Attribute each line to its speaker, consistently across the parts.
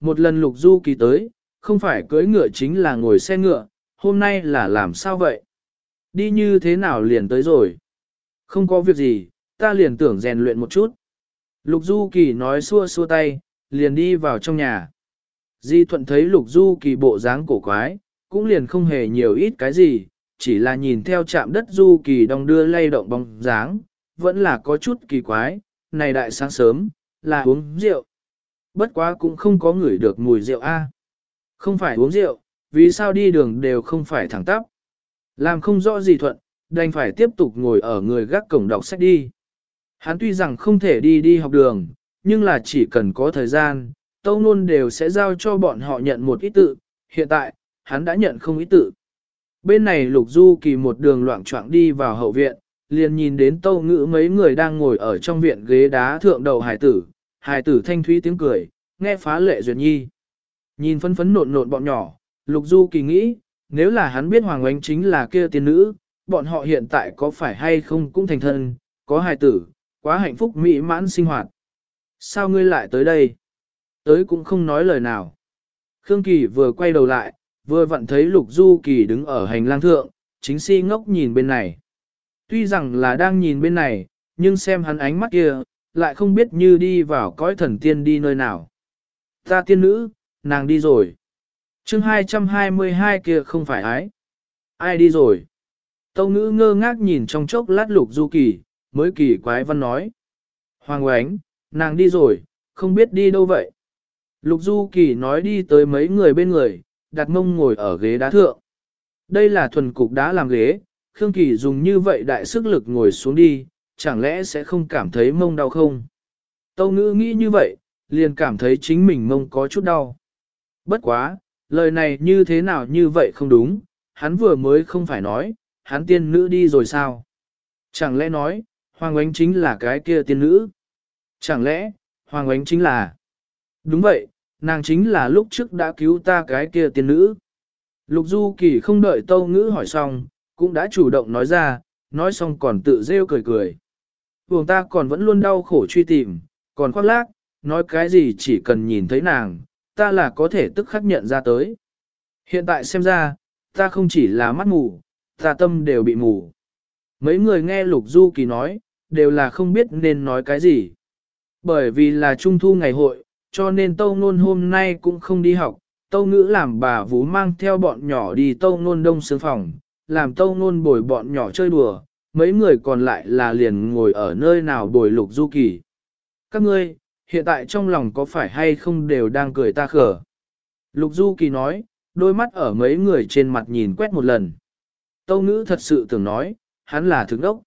Speaker 1: một lần lục du kỳ tới, không phải cưỡi ngựa chính là ngồi xe ngựa, hôm nay là làm sao vậy? Đi như thế nào liền tới rồi? Không có việc gì, ta liền tưởng rèn luyện một chút. Lục du kỳ nói xua xua tay, liền đi vào trong nhà. Di thuận thấy lục du kỳ bộ dáng cổ quái, cũng liền không hề nhiều ít cái gì, chỉ là nhìn theo chạm đất du kỳ đong đưa lay động bóng dáng, vẫn là có chút kỳ quái, này đại sáng sớm, là uống rượu. Bất quá cũng không có ngửi được mùi rượu a. Không phải uống rượu, vì sao đi đường đều không phải thẳng tắp. Làm không rõ gì thuận, đành phải tiếp tục ngồi ở người gác cổng đọc sách đi. Hắn tuy rằng không thể đi đi học đường, nhưng là chỉ cần có thời gian, Tâu Nôn đều sẽ giao cho bọn họ nhận một ít tự. Hiện tại, hắn đã nhận không ít tự. Bên này Lục Du Kỳ một đường loạn choạng đi vào hậu viện, liền nhìn đến Tâu Ngữ mấy người đang ngồi ở trong viện ghế đá thượng đầu hải tử, hải tử thanh thúy tiếng cười, nghe phá lệ duyệt nhi. Nhìn phấn phấn nộn nộn bọn nhỏ, Lục Du Kỳ nghĩ, nếu là hắn biết Hoàng Oánh chính là kia tiên nữ, bọn họ hiện tại có phải hay không cũng thành thân, có hài tử, quá hạnh phúc mỹ mãn sinh hoạt. Sao ngươi lại tới đây? Tới cũng không nói lời nào. Khương Kỳ vừa quay đầu lại, vừa vặn thấy Lục Du Kỳ đứng ở hành lang thượng, chính si ngốc nhìn bên này. Tuy rằng là đang nhìn bên này, nhưng xem hắn ánh mắt kia, lại không biết như đi vào cõi thần tiên đi nơi nào. Ta tiên nữ, nàng đi rồi. chương 222 kia không phải ái. Ai đi rồi? Tâu ngữ ngơ ngác nhìn trong chốc lát lục du kỳ, mới kỳ quái văn nói. Hoàng oánh, nàng đi rồi, không biết đi đâu vậy. Lục du kỳ nói đi tới mấy người bên người, đặt mông ngồi ở ghế đá thượng. Đây là thuần cục đá làm ghế, Khương Kỳ dùng như vậy đại sức lực ngồi xuống đi, chẳng lẽ sẽ không cảm thấy mông đau không? Tâu ngữ nghĩ như vậy, liền cảm thấy chính mình mông có chút đau. Bất quá, lời này như thế nào như vậy không đúng, hắn vừa mới không phải nói, hắn tiên nữ đi rồi sao? Chẳng lẽ nói, Hoàng Ánh chính là cái kia tiên nữ? Chẳng lẽ, Hoàng Ánh chính là... Đúng vậy, nàng chính là lúc trước đã cứu ta cái kia tiên nữ. Lục Du Kỳ không đợi Tâu Ngữ hỏi xong, cũng đã chủ động nói ra, nói xong còn tự rêu cười cười buồng ta còn vẫn luôn đau khổ truy tìm, còn khoác lác, nói cái gì chỉ cần nhìn thấy nàng, ta là có thể tức khắc nhận ra tới. Hiện tại xem ra, ta không chỉ là mắt mù, ta tâm đều bị mù. Mấy người nghe Lục Du Kỳ nói, đều là không biết nên nói cái gì. Bởi vì là trung thu ngày hội, cho nên Tâu Nôn hôm nay cũng không đi học, Tâu Ngữ làm bà Vú mang theo bọn nhỏ đi Tâu Nôn đông sướng phòng, làm Tâu Nôn bồi bọn nhỏ chơi đùa, mấy người còn lại là liền ngồi ở nơi nào bồi Lục Du Kỳ. Các ngươi, hiện tại trong lòng có phải hay không đều đang cười ta khở. Lục Du Kỳ nói, đôi mắt ở mấy người trên mặt nhìn quét một lần. Tâu ngữ thật sự tưởng nói, hắn là thức đốc.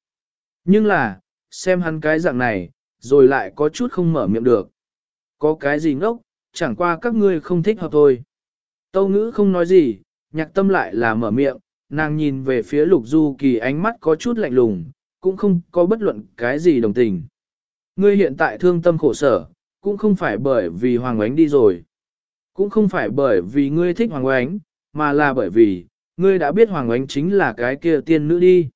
Speaker 1: Nhưng là, xem hắn cái dạng này, rồi lại có chút không mở miệng được. Có cái gì ngốc, chẳng qua các ngươi không thích hợp thôi. Tâu ngữ không nói gì, nhạc tâm lại là mở miệng, nàng nhìn về phía lục du kỳ ánh mắt có chút lạnh lùng, cũng không có bất luận cái gì đồng tình. Ngươi hiện tại thương tâm khổ sở, cũng không phải bởi vì Hoàng Ánh đi rồi. Cũng không phải bởi vì ngươi thích Hoàng Ánh, mà là bởi vì, ngươi đã biết Hoàng Ánh chính là cái kia tiên nữ đi.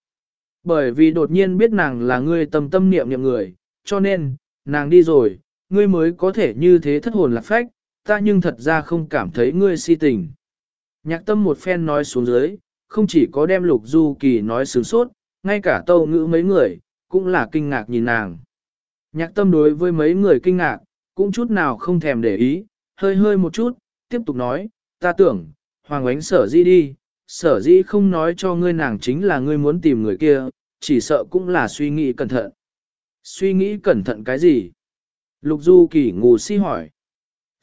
Speaker 1: Bởi vì đột nhiên biết nàng là ngươi tâm tâm niệm niệm người, cho nên, nàng đi rồi, ngươi mới có thể như thế thất hồn lạc phách, ta nhưng thật ra không cảm thấy ngươi si tình. Nhạc tâm một phen nói xuống dưới, không chỉ có đem lục du kỳ nói sướng sốt, ngay cả tâu ngữ mấy người, cũng là kinh ngạc nhìn nàng. Nhạc tâm đối với mấy người kinh ngạc, cũng chút nào không thèm để ý, hơi hơi một chút, tiếp tục nói, ta tưởng, Hoàng Ánh sở di đi, sở di không nói cho ngươi nàng chính là ngươi muốn tìm người kia, chỉ sợ cũng là suy nghĩ cẩn thận. Suy nghĩ cẩn thận cái gì? Lục Du Kỳ ngủ si hỏi.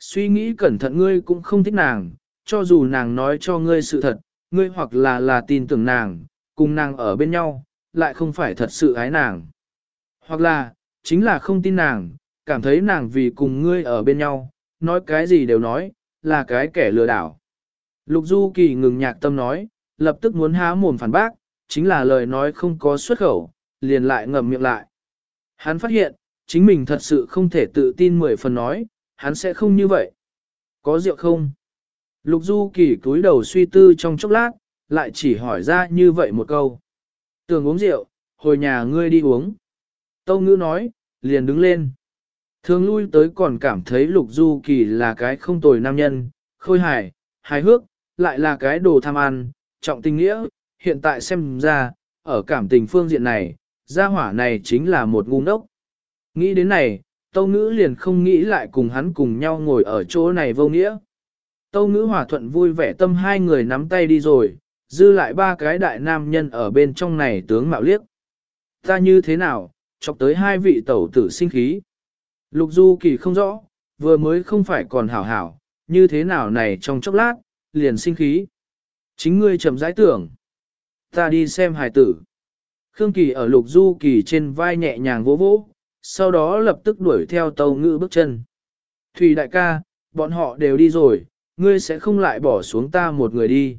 Speaker 1: Suy nghĩ cẩn thận ngươi cũng không thích nàng, cho dù nàng nói cho ngươi sự thật, ngươi hoặc là là tin tưởng nàng, cùng nàng ở bên nhau, lại không phải thật sự ái nàng. Hoặc là, chính là không tin nàng, cảm thấy nàng vì cùng ngươi ở bên nhau, nói cái gì đều nói, là cái kẻ lừa đảo. Lục Du Kỳ ngừng nhạc tâm nói, lập tức muốn há mồm phản bác, chính là lời nói không có xuất khẩu, liền lại ngậm miệng lại. Hắn phát hiện, chính mình thật sự không thể tự tin mười phần nói, hắn sẽ không như vậy. Có rượu không? Lục Du Kỳ cúi đầu suy tư trong chốc lát, lại chỉ hỏi ra như vậy một câu. Tường uống rượu, hồi nhà ngươi đi uống. Tâu ngữ nói, liền đứng lên. Thường lui tới còn cảm thấy Lục Du Kỳ là cái không tồi nam nhân, khôi hài, hài hước, lại là cái đồ tham ăn, trọng tình nghĩa, hiện tại xem ra, ở cảm tình phương diện này, gia hỏa này chính là một ngu ngốc. Nghĩ đến này, Tâu Ngữ liền không nghĩ lại cùng hắn cùng nhau ngồi ở chỗ này vô nghĩa. Tâu Ngữ hòa thuận vui vẻ tâm hai người nắm tay đi rồi, dư lại ba cái đại nam nhân ở bên trong này tướng mạo liếc. Ta như thế nào, chọc tới hai vị tẩu tử sinh khí. Lục Du Kỳ không rõ, vừa mới không phải còn hảo hảo, như thế nào này trong chốc lát, liền sinh khí. Chính ngươi chậm rãi tưởng. Ta đi xem hài tử. Khương Kỳ ở Lục Du Kỳ trên vai nhẹ nhàng vỗ vỗ, sau đó lập tức đuổi theo tàu ngữ bước chân. Thủy đại ca, bọn họ đều đi rồi, ngươi sẽ không lại bỏ xuống ta một người đi.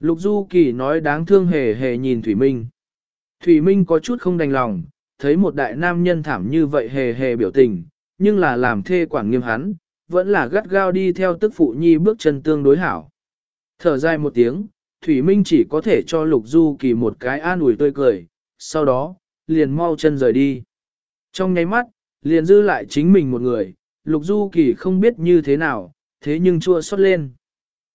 Speaker 1: Lục Du Kỳ nói đáng thương hề hề nhìn Thủy Minh. Thủy Minh có chút không đành lòng, thấy một đại nam nhân thảm như vậy hề hề biểu tình, nhưng là làm thê quản nghiêm hắn, vẫn là gắt gao đi theo tức phụ nhi bước chân tương đối hảo. Thở dài một tiếng, Thủy Minh chỉ có thể cho Lục Du Kỳ một cái an ủi tươi cười, sau đó, liền mau chân rời đi. Trong nháy mắt, liền dư lại chính mình một người, Lục Du Kỳ không biết như thế nào, thế nhưng chua xót lên.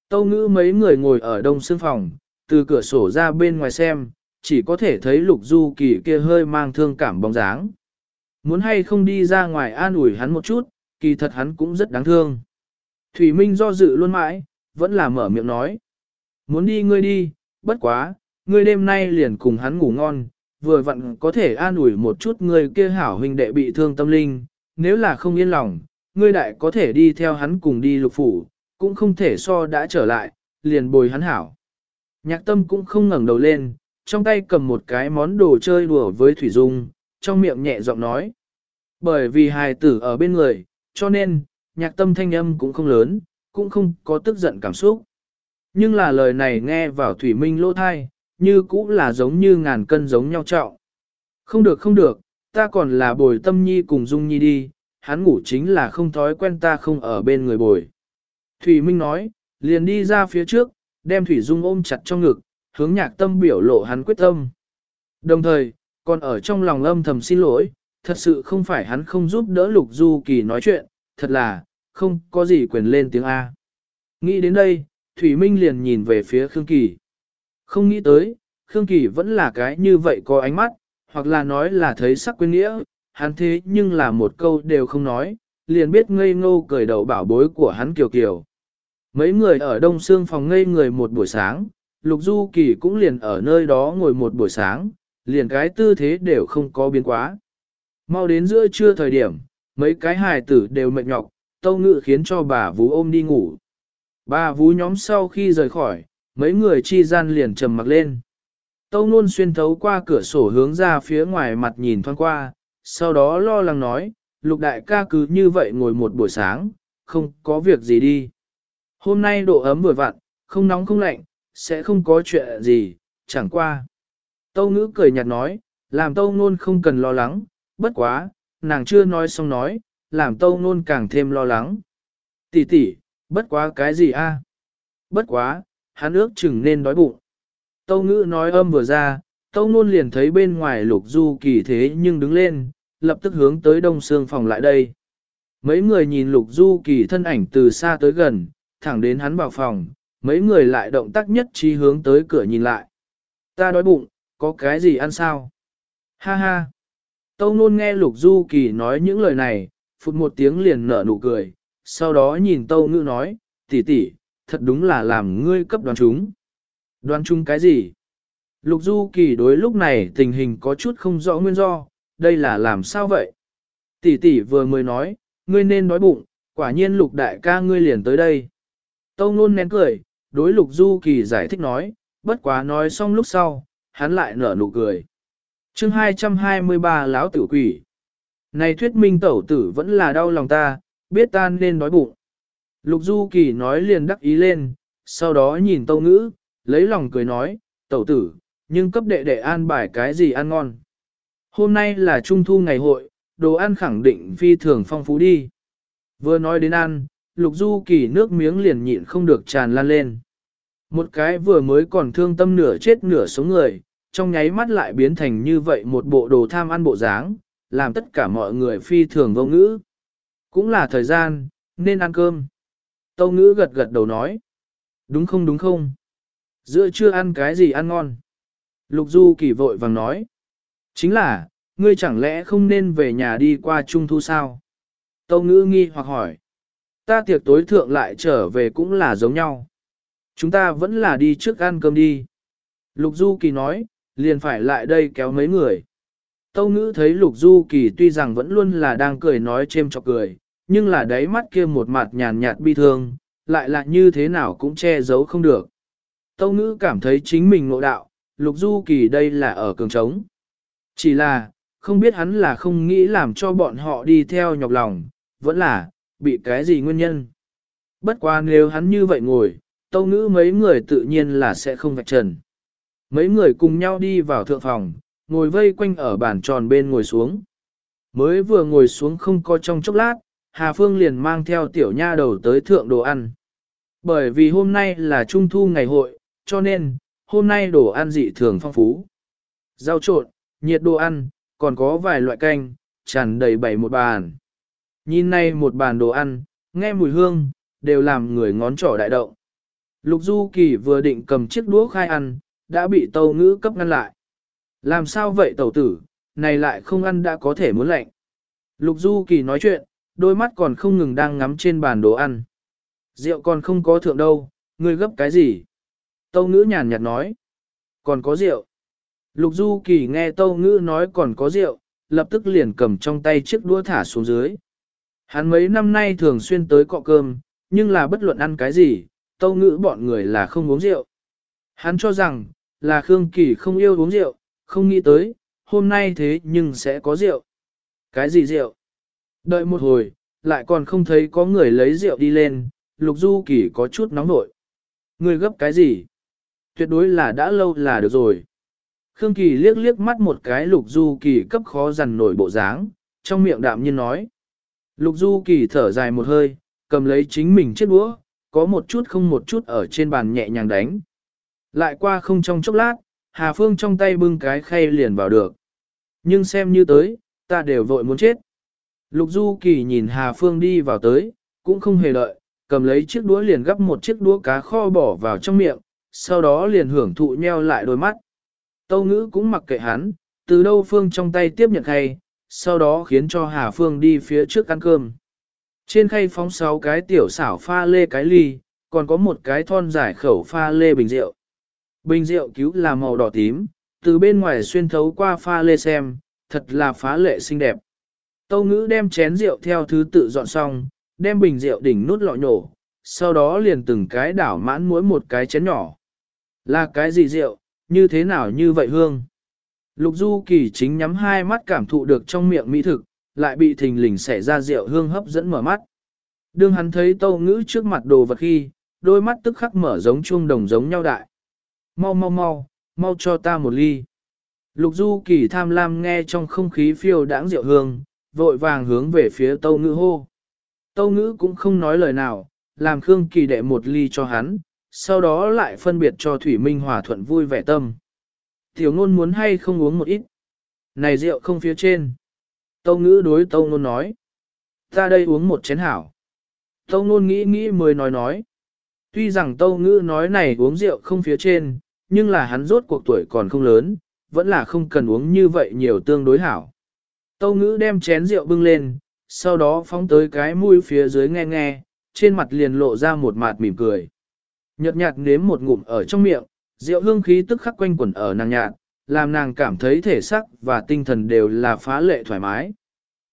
Speaker 1: Tâu ngữ mấy người ngồi ở đông xương phòng, từ cửa sổ ra bên ngoài xem, chỉ có thể thấy Lục Du Kỳ kia hơi mang thương cảm bóng dáng. Muốn hay không đi ra ngoài an ủi hắn một chút, kỳ thật hắn cũng rất đáng thương. Thủy Minh do dự luôn mãi, vẫn là mở miệng nói. Muốn đi ngươi đi, bất quá, ngươi đêm nay liền cùng hắn ngủ ngon, vừa vặn có thể an ủi một chút người kia hảo huynh đệ bị thương tâm linh, nếu là không yên lòng, ngươi đại có thể đi theo hắn cùng đi lục phủ, cũng không thể so đã trở lại, liền bồi hắn hảo. Nhạc tâm cũng không ngẩng đầu lên, trong tay cầm một cái món đồ chơi đùa với Thủy Dung, trong miệng nhẹ giọng nói. Bởi vì hài tử ở bên người, cho nên, nhạc tâm thanh âm cũng không lớn, cũng không có tức giận cảm xúc. Nhưng là lời này nghe vào Thủy Minh lỗ thai, như cũng là giống như ngàn cân giống nhau trọng. Không được không được, ta còn là bồi tâm nhi cùng Dung Nhi đi, hắn ngủ chính là không thói quen ta không ở bên người bồi. Thủy Minh nói, liền đi ra phía trước, đem Thủy Dung ôm chặt trong ngực, hướng nhạc tâm biểu lộ hắn quyết tâm. Đồng thời, còn ở trong lòng âm thầm xin lỗi, thật sự không phải hắn không giúp đỡ Lục Du Kỳ nói chuyện, thật là, không có gì quyền lên tiếng A. Nghĩ đến đây, Thủy Minh liền nhìn về phía Khương Kỳ. Không nghĩ tới, Khương Kỳ vẫn là cái như vậy có ánh mắt, hoặc là nói là thấy sắc quyến nghĩa, hắn thế nhưng là một câu đều không nói, liền biết ngây ngô cười đầu bảo bối của hắn kiều kiều. Mấy người ở đông xương phòng ngây người một buổi sáng, Lục Du Kỳ cũng liền ở nơi đó ngồi một buổi sáng, liền cái tư thế đều không có biến quá. Mau đến giữa trưa thời điểm, mấy cái hài tử đều mệt nhọc, tâu ngự khiến cho bà vú ôm đi ngủ. Bà vú nhóm sau khi rời khỏi, mấy người chi gian liền trầm mặc lên. Tâu nôn xuyên thấu qua cửa sổ hướng ra phía ngoài mặt nhìn thoáng qua, sau đó lo lắng nói, lục đại ca cứ như vậy ngồi một buổi sáng, không có việc gì đi. Hôm nay độ ấm vừa vặn, không nóng không lạnh, sẽ không có chuyện gì, chẳng qua. Tâu ngữ cười nhạt nói, làm tâu nôn không cần lo lắng, bất quá, nàng chưa nói xong nói, làm tâu nôn càng thêm lo lắng. Tỷ tỷ, bất quá cái gì a? Bất quá, hắn ước chừng nên đói bụng. Tâu ngữ nói âm vừa ra, tâu nôn liền thấy bên ngoài lục du kỳ thế nhưng đứng lên, lập tức hướng tới đông xương phòng lại đây. Mấy người nhìn lục du kỳ thân ảnh từ xa tới gần, thẳng đến hắn vào phòng, mấy người lại động tác nhất trí hướng tới cửa nhìn lại. Ta đói bụng, có cái gì ăn sao? Ha ha! Tâu nôn nghe lục du kỳ nói những lời này, phụt một tiếng liền nở nụ cười, sau đó nhìn tâu ngữ nói, tỷ tỷ, thật đúng là làm ngươi cấp đoán chúng. Đoán chúng cái gì? Lục Du Kỳ đối lúc này tình hình có chút không rõ nguyên do, đây là làm sao vậy? Tỷ tỷ vừa mới nói, ngươi nên nói bụng, quả nhiên lục đại ca ngươi liền tới đây. Tâu nôn nén cười, đối lục Du Kỳ giải thích nói, bất quá nói xong lúc sau, hắn lại nở nụ cười. chương 223 lão tử quỷ. Này thuyết minh tẩu tử vẫn là đau lòng ta, biết ta nên nói bụng. Lục Du Kỳ nói liền đắc ý lên, sau đó nhìn Tâu Ngữ, lấy lòng cười nói, tẩu tử, nhưng cấp đệ đệ an bài cái gì ăn ngon. Hôm nay là trung thu ngày hội, đồ ăn khẳng định phi thường phong phú đi. Vừa nói đến ăn, Lục Du Kỳ nước miếng liền nhịn không được tràn lan lên. Một cái vừa mới còn thương tâm nửa chết nửa sống người, trong nháy mắt lại biến thành như vậy một bộ đồ tham ăn bộ dáng, làm tất cả mọi người phi thường vô ngữ. Cũng là thời gian, nên ăn cơm. Tâu ngữ gật gật đầu nói. Đúng không đúng không? Giữa chưa ăn cái gì ăn ngon? Lục Du kỳ vội vàng nói. Chính là, ngươi chẳng lẽ không nên về nhà đi qua trung thu sao? Tâu ngữ nghi hoặc hỏi. Ta tiệc tối thượng lại trở về cũng là giống nhau. Chúng ta vẫn là đi trước ăn cơm đi. Lục Du Kỳ nói, liền phải lại đây kéo mấy người. Tâu ngữ thấy Lục Du Kỳ tuy rằng vẫn luôn là đang cười nói chêm chọc cười, nhưng là đáy mắt kia một mặt nhàn nhạt bi thương, lại là như thế nào cũng che giấu không được. Tâu ngữ cảm thấy chính mình ngộ đạo, Lục Du Kỳ đây là ở cường trống. Chỉ là, không biết hắn là không nghĩ làm cho bọn họ đi theo nhọc lòng, vẫn là, bị cái gì nguyên nhân. Bất quá nếu hắn như vậy ngồi, tâu ngữ mấy người tự nhiên là sẽ không vạch trần. Mấy người cùng nhau đi vào thượng phòng, ngồi vây quanh ở bàn tròn bên ngồi xuống. Mới vừa ngồi xuống không có trong chốc lát, Hà Phương liền mang theo tiểu nha đầu tới thượng đồ ăn. Bởi vì hôm nay là trung thu ngày hội, cho nên, hôm nay đồ ăn dị thường phong phú. Rau trộn, nhiệt đồ ăn, còn có vài loại canh, tràn đầy bảy một bàn. Nhìn nay một bàn đồ ăn, nghe mùi hương, đều làm người ngón trỏ đại động. Lục Du Kỳ vừa định cầm chiếc đũa khai ăn, đã bị tàu ngữ cấp ngăn lại. Làm sao vậy tẩu tử, này lại không ăn đã có thể muốn lạnh. Lục Du Kỳ nói chuyện, đôi mắt còn không ngừng đang ngắm trên bàn đồ ăn. Rượu còn không có thượng đâu, ngươi gấp cái gì? Tâu ngữ nhàn nhạt nói. Còn có rượu. Lục Du Kỳ nghe Tâu ngữ nói còn có rượu, lập tức liền cầm trong tay chiếc đũa thả xuống dưới. Hắn mấy năm nay thường xuyên tới cọ cơm, nhưng là bất luận ăn cái gì, Tâu ngữ bọn người là không uống rượu. Hắn cho rằng, là Khương Kỳ không yêu uống rượu, không nghĩ tới, hôm nay thế nhưng sẽ có rượu. Cái gì rượu? Đợi một hồi, lại còn không thấy có người lấy rượu đi lên, Lục Du Kỳ có chút nóng nổi. Người gấp cái gì? Tuyệt đối là đã lâu là được rồi. Khương Kỳ liếc liếc mắt một cái Lục Du Kỳ cấp khó dằn nổi bộ dáng, trong miệng đạm nhiên nói. Lục Du Kỳ thở dài một hơi, cầm lấy chính mình chiếc đũa, có một chút không một chút ở trên bàn nhẹ nhàng đánh. Lại qua không trong chốc lát, Hà Phương trong tay bưng cái khay liền vào được. Nhưng xem như tới, ta đều vội muốn chết. Lục Du Kỳ nhìn Hà Phương đi vào tới, cũng không hề đợi, cầm lấy chiếc đũa liền gắp một chiếc đũa cá kho bỏ vào trong miệng, sau đó liền hưởng thụ nheo lại đôi mắt. Tâu ngữ cũng mặc kệ hắn, từ đâu Phương trong tay tiếp nhận khay, sau đó khiến cho Hà Phương đi phía trước ăn cơm. Trên khay phóng sáu cái tiểu xảo pha lê cái ly, còn có một cái thon giải khẩu pha lê bình rượu. Bình rượu cứu là màu đỏ tím, từ bên ngoài xuyên thấu qua pha lê xem, thật là phá lệ xinh đẹp. Tâu ngữ đem chén rượu theo thứ tự dọn xong, đem bình rượu đỉnh nút lọ nhổ, sau đó liền từng cái đảo mãn mỗi một cái chén nhỏ. Là cái gì rượu, như thế nào như vậy hương? Lục Du Kỳ chính nhắm hai mắt cảm thụ được trong miệng mỹ thực, lại bị thình lình xẻ ra rượu hương hấp dẫn mở mắt. Đương hắn thấy tâu ngữ trước mặt đồ vật khi, đôi mắt tức khắc mở giống chuông đồng giống nhau đại. Mau mau mau, mau cho ta một ly. Lục Du Kỳ tham lam nghe trong không khí phiêu đãng rượu hương, vội vàng hướng về phía tâu ngữ hô. Tâu ngữ cũng không nói lời nào, làm Khương Kỳ đệ một ly cho hắn, sau đó lại phân biệt cho Thủy Minh Hòa thuận vui vẻ tâm. Tiểu ngôn muốn hay không uống một ít. Này rượu không phía trên. Tâu ngữ đối tâu ngôn nói. Ta đây uống một chén hảo. Tâu ngôn nghĩ nghĩ mới nói nói. Tuy rằng tâu ngữ nói này uống rượu không phía trên, nhưng là hắn rốt cuộc tuổi còn không lớn, vẫn là không cần uống như vậy nhiều tương đối hảo. Tâu ngữ đem chén rượu bưng lên, sau đó phóng tới cái mũi phía dưới nghe nghe, trên mặt liền lộ ra một mặt mỉm cười. Nhật nhạt nếm một ngụm ở trong miệng, rượu hương khí tức khắc quanh quẩn ở nàng nhạt, làm nàng cảm thấy thể sắc và tinh thần đều là phá lệ thoải mái.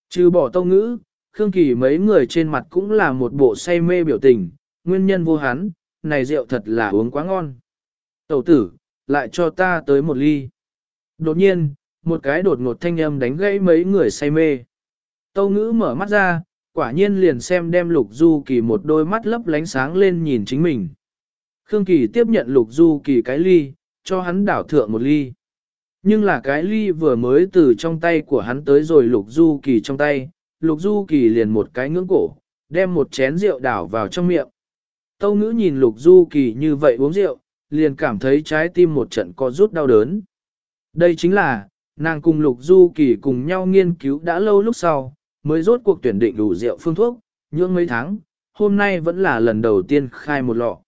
Speaker 1: Trừ bỏ tâu ngữ, Khương Kỳ mấy người trên mặt cũng là một bộ say mê biểu tình, nguyên nhân vô hắn, này rượu thật là uống quá ngon. Tẩu tử, lại cho ta tới một ly. Đột nhiên, một cái đột ngột thanh âm đánh gãy mấy người say mê. Tâu ngữ mở mắt ra, quả nhiên liền xem đem lục du kỳ một đôi mắt lấp lánh sáng lên nhìn chính mình. Khương Kỳ tiếp nhận lục du kỳ cái ly, cho hắn đảo thượng một ly. Nhưng là cái ly vừa mới từ trong tay của hắn tới rồi lục du kỳ trong tay, lục du kỳ liền một cái ngưỡng cổ, đem một chén rượu đảo vào trong miệng. Tâu ngữ nhìn lục du kỳ như vậy uống rượu, liền cảm thấy trái tim một trận có rút đau đớn. Đây chính là, nàng cùng lục du kỳ cùng nhau nghiên cứu đã lâu lúc sau, mới rốt cuộc tuyển định đủ rượu phương thuốc, nhưỡng mấy tháng, hôm nay vẫn là lần đầu tiên khai một lọ.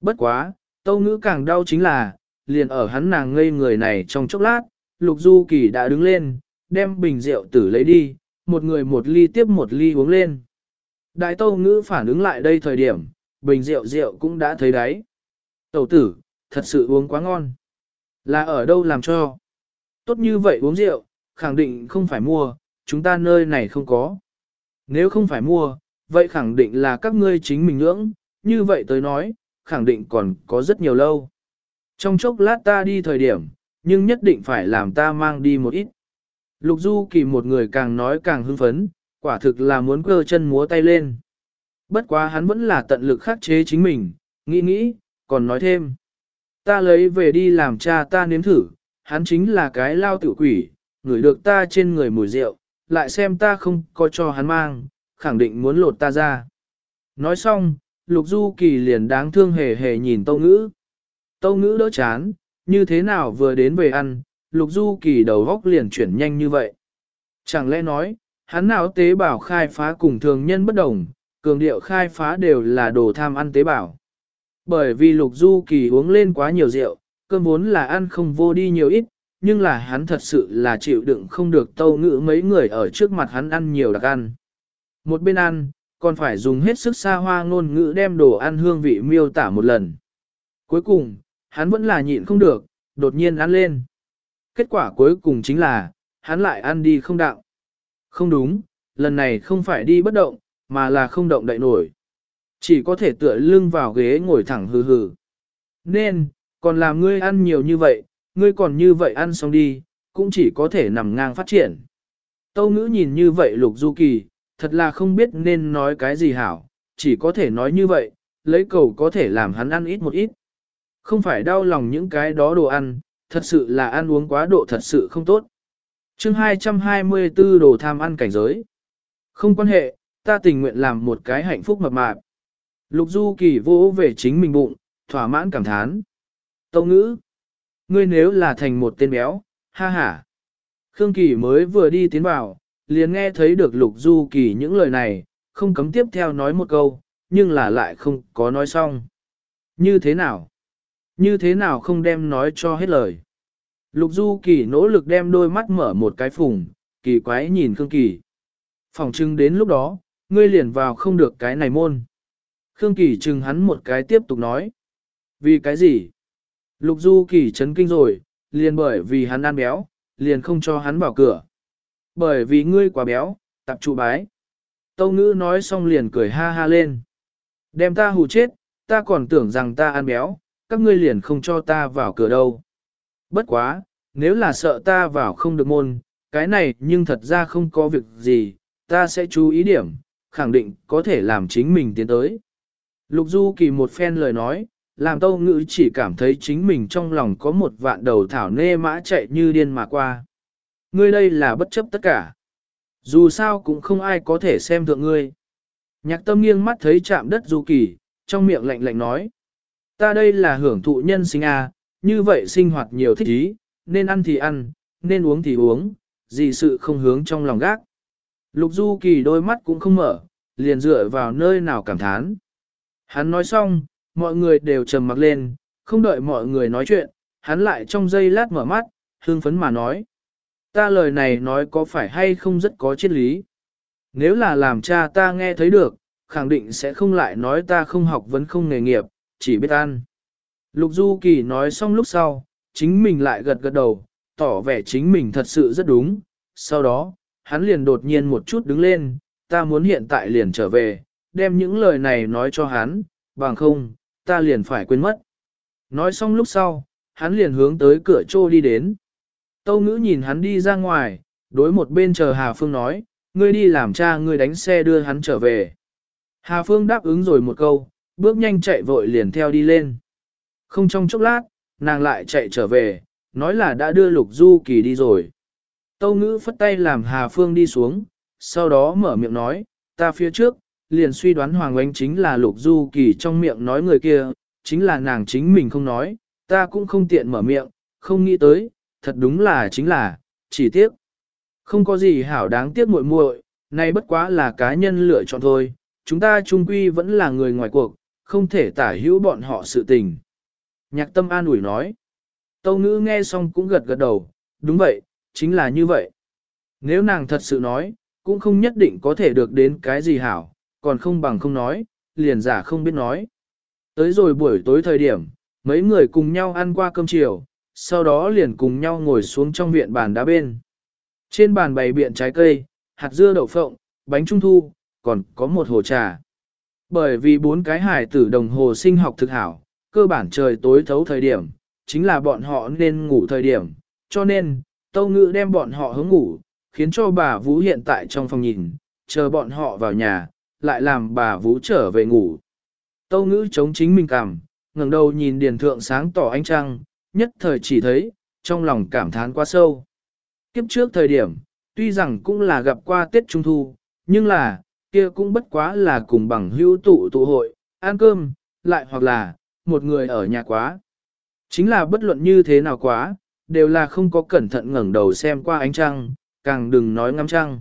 Speaker 1: Bất quá, tâu ngữ càng đau chính là, liền ở hắn nàng ngây người này trong chốc lát, Lục Du Kỳ đã đứng lên, đem bình rượu tử lấy đi, một người một ly tiếp một ly uống lên. Đại tâu ngữ phản ứng lại đây thời điểm, bình rượu rượu cũng đã thấy đáy. Tẩu tử, thật sự uống quá ngon. Là ở đâu làm cho? Tốt như vậy uống rượu, khẳng định không phải mua, chúng ta nơi này không có. Nếu không phải mua, vậy khẳng định là các ngươi chính mình ngưỡng, như vậy tới nói, khẳng định còn có rất nhiều lâu. Trong chốc lát ta đi thời điểm, nhưng nhất định phải làm ta mang đi một ít. Lục Du Kỳ một người càng nói càng hưng phấn, quả thực là muốn cơ chân múa tay lên. Bất quá hắn vẫn là tận lực khắc chế chính mình, nghĩ nghĩ, còn nói thêm. Ta lấy về đi làm cha ta nếm thử, hắn chính là cái lao tiểu quỷ, ngửi được ta trên người mùi rượu, lại xem ta không có cho hắn mang, khẳng định muốn lột ta ra. Nói xong, Lục Du Kỳ liền đáng thương hề hề nhìn Tâu Ngữ. Tâu Ngữ đỡ chán, như thế nào vừa đến về ăn, Lục Du Kỳ đầu góc liền chuyển nhanh như vậy. Chẳng lẽ nói, hắn nào tế bào khai phá cùng thường nhân bất đồng, cường điệu khai phá đều là đồ tham ăn tế bào. Bởi vì Lục Du Kỳ uống lên quá nhiều rượu, cơm vốn là ăn không vô đi nhiều ít, nhưng là hắn thật sự là chịu đựng không được tâu ngữ mấy người ở trước mặt hắn ăn nhiều đặc ăn. Một bên ăn, còn phải dùng hết sức xa hoa ngôn ngữ đem đồ ăn hương vị miêu tả một lần. Cuối cùng, hắn vẫn là nhịn không được, đột nhiên ăn lên. Kết quả cuối cùng chính là, hắn lại ăn đi không đạo. Không đúng, lần này không phải đi bất động, mà là không động đậy nổi. Chỉ có thể tựa lưng vào ghế ngồi thẳng hừ hừ. Nên, còn làm ngươi ăn nhiều như vậy, ngươi còn như vậy ăn xong đi, cũng chỉ có thể nằm ngang phát triển. Tâu ngữ nhìn như vậy lục du kỳ, thật là không biết nên nói cái gì hảo, chỉ có thể nói như vậy, lấy cầu có thể làm hắn ăn ít một ít. Không phải đau lòng những cái đó đồ ăn, thật sự là ăn uống quá độ thật sự không tốt. chương 224 đồ tham ăn cảnh giới. Không quan hệ, ta tình nguyện làm một cái hạnh phúc mập mạp. Lục Du Kỳ vỗ về chính mình bụng, thỏa mãn cảm thán. Tâu ngữ. Ngươi nếu là thành một tên béo, ha ha. Khương Kỳ mới vừa đi tiến vào, liền nghe thấy được Lục Du Kỳ những lời này, không cấm tiếp theo nói một câu, nhưng là lại không có nói xong. Như thế nào? Như thế nào không đem nói cho hết lời? Lục Du Kỳ nỗ lực đem đôi mắt mở một cái phùng, kỳ quái nhìn Khương Kỳ. Phòng trưng đến lúc đó, ngươi liền vào không được cái này môn. Khương Kỳ chừng hắn một cái tiếp tục nói. Vì cái gì? Lục Du Kỳ chấn kinh rồi, liền bởi vì hắn ăn béo, liền không cho hắn vào cửa. Bởi vì ngươi quá béo, tập trụ bái. Tâu ngữ nói xong liền cười ha ha lên. Đem ta hù chết, ta còn tưởng rằng ta ăn béo, các ngươi liền không cho ta vào cửa đâu. Bất quá, nếu là sợ ta vào không được môn, cái này nhưng thật ra không có việc gì, ta sẽ chú ý điểm, khẳng định có thể làm chính mình tiến tới. Lục Du Kỳ một phen lời nói, làm tâu ngữ chỉ cảm thấy chính mình trong lòng có một vạn đầu thảo nê mã chạy như điên mà qua. Ngươi đây là bất chấp tất cả. Dù sao cũng không ai có thể xem thượng ngươi. Nhạc tâm nghiêng mắt thấy chạm đất Du Kỳ, trong miệng lạnh lạnh nói. Ta đây là hưởng thụ nhân sinh à, như vậy sinh hoạt nhiều thích ý, nên ăn thì ăn, nên uống thì uống, gì sự không hướng trong lòng gác. Lục Du Kỳ đôi mắt cũng không mở, liền dựa vào nơi nào cảm thán. Hắn nói xong, mọi người đều trầm mặc lên, không đợi mọi người nói chuyện, hắn lại trong giây lát mở mắt, hương phấn mà nói. Ta lời này nói có phải hay không rất có triết lý. Nếu là làm cha ta nghe thấy được, khẳng định sẽ không lại nói ta không học vấn không nghề nghiệp, chỉ biết ăn. Lục Du Kỳ nói xong lúc sau, chính mình lại gật gật đầu, tỏ vẻ chính mình thật sự rất đúng. Sau đó, hắn liền đột nhiên một chút đứng lên, ta muốn hiện tại liền trở về, đem những lời này nói cho hắn, bằng không, ta liền phải quên mất. Nói xong lúc sau, hắn liền hướng tới cửa trô đi đến. Tâu ngữ nhìn hắn đi ra ngoài, đối một bên chờ Hà Phương nói, ngươi đi làm cha ngươi đánh xe đưa hắn trở về. Hà Phương đáp ứng rồi một câu, bước nhanh chạy vội liền theo đi lên. Không trong chốc lát, nàng lại chạy trở về, nói là đã đưa Lục Du Kỳ đi rồi. Tâu ngữ phất tay làm Hà Phương đi xuống, sau đó mở miệng nói, ta phía trước, liền suy đoán Hoàng Oánh chính là Lục Du Kỳ trong miệng nói người kia, chính là nàng chính mình không nói, ta cũng không tiện mở miệng, không nghĩ tới, thật đúng là chính là, chỉ tiếc. Không có gì hảo đáng tiếc muội muội, nay bất quá là cá nhân lựa chọn thôi, chúng ta trung quy vẫn là người ngoài cuộc, không thể tả hữu bọn họ sự tình. Nhạc tâm an ủi nói. Tâu ngữ nghe xong cũng gật gật đầu, đúng vậy, chính là như vậy. Nếu nàng thật sự nói, cũng không nhất định có thể được đến cái gì hảo, còn không bằng không nói, liền giả không biết nói. Tới rồi buổi tối thời điểm, mấy người cùng nhau ăn qua cơm chiều, sau đó liền cùng nhau ngồi xuống trong viện bàn đá bên. Trên bàn bày biện trái cây, hạt dưa đậu phộng, bánh trung thu, còn có một hồ trà. Bởi vì bốn cái hải tử đồng hồ sinh học thực hảo, cơ bản trời tối thấu thời điểm, chính là bọn họ nên ngủ thời điểm, cho nên, Tâu Ngữ đem bọn họ hướng ngủ, khiến cho bà Vũ hiện tại trong phòng nhìn, chờ bọn họ vào nhà, lại làm bà Vũ trở về ngủ. Tâu Ngữ chống chính mình cằm ngẩng đầu nhìn điền thượng sáng tỏ ánh trăng, nhất thời chỉ thấy, trong lòng cảm thán quá sâu. Kiếp trước thời điểm, tuy rằng cũng là gặp qua Tết Trung Thu, nhưng là, kia cũng bất quá là cùng bằng hữu tụ tụ hội, ăn cơm, lại hoặc là, một người ở nhà quá. Chính là bất luận như thế nào quá, đều là không có cẩn thận ngẩng đầu xem qua ánh trăng, càng đừng nói ngắm trăng.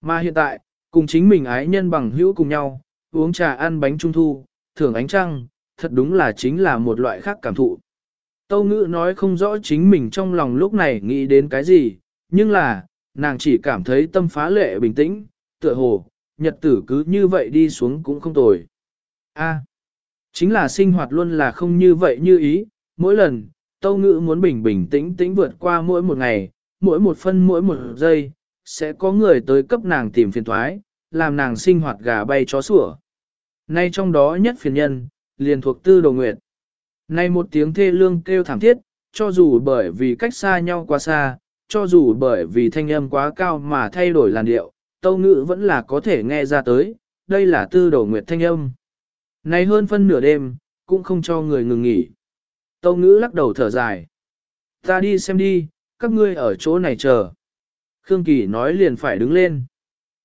Speaker 1: Mà hiện tại, cùng chính mình ái nhân bằng hữu cùng nhau, uống trà ăn bánh trung thu, thưởng ánh trăng, thật đúng là chính là một loại khác cảm thụ. Tâu ngữ nói không rõ chính mình trong lòng lúc này nghĩ đến cái gì, nhưng là, nàng chỉ cảm thấy tâm phá lệ bình tĩnh, tựa hồ, nhật tử cứ như vậy đi xuống cũng không tồi. A, chính là sinh hoạt luôn là không như vậy như ý, mỗi lần, tâu ngữ muốn bình bình tĩnh tĩnh vượt qua mỗi một ngày, mỗi một phân mỗi một giây, sẽ có người tới cấp nàng tìm phiền thoái, làm nàng sinh hoạt gà bay chó sủa. Nay trong đó nhất phiền nhân, liền thuộc tư đồ nguyệt. Nay một tiếng thê lương kêu thảm thiết, cho dù bởi vì cách xa nhau quá xa, cho dù bởi vì thanh âm quá cao mà thay đổi làn điệu, tâu ngữ vẫn là có thể nghe ra tới, đây là tư đồ nguyệt thanh âm. Nay hơn phân nửa đêm, cũng không cho người ngừng nghỉ. Tâu ngữ lắc đầu thở dài. Ta đi xem đi, các ngươi ở chỗ này chờ. Khương Kỳ nói liền phải đứng lên.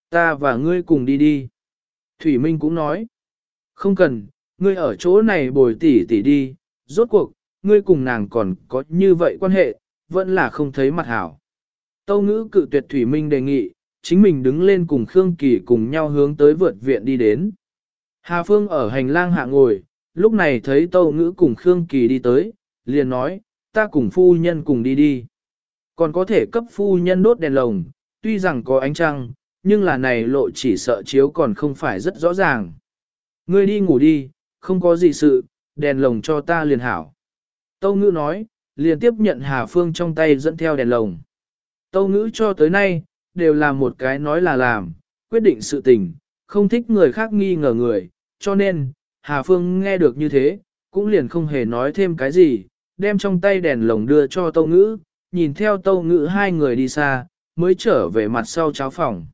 Speaker 1: Ta và ngươi cùng đi đi. Thủy Minh cũng nói. Không cần, ngươi ở chỗ này bồi tỉ tỉ đi, rốt cuộc, ngươi cùng nàng còn có như vậy quan hệ, vẫn là không thấy mặt hảo. Tâu ngữ cự tuyệt Thủy Minh đề nghị, chính mình đứng lên cùng Khương Kỳ cùng nhau hướng tới vượt viện đi đến. Hà Phương ở hành lang hạ ngồi, lúc này thấy Tâu ngữ cùng Khương Kỳ đi tới, liền nói, ta cùng phu nhân cùng đi đi. Còn có thể cấp phu nhân đốt đèn lồng, tuy rằng có ánh trăng, nhưng là này lộ chỉ sợ chiếu còn không phải rất rõ ràng. Ngươi đi ngủ đi, không có gì sự, đèn lồng cho ta liền hảo. Tâu ngữ nói, liền tiếp nhận Hà Phương trong tay dẫn theo đèn lồng. Tâu ngữ cho tới nay, đều là một cái nói là làm, quyết định sự tình, không thích người khác nghi ngờ người, cho nên, Hà Phương nghe được như thế, cũng liền không hề nói thêm cái gì, đem trong tay đèn lồng đưa cho Tâu ngữ, nhìn theo Tâu ngữ hai người đi xa, mới trở về mặt sau cháo phòng.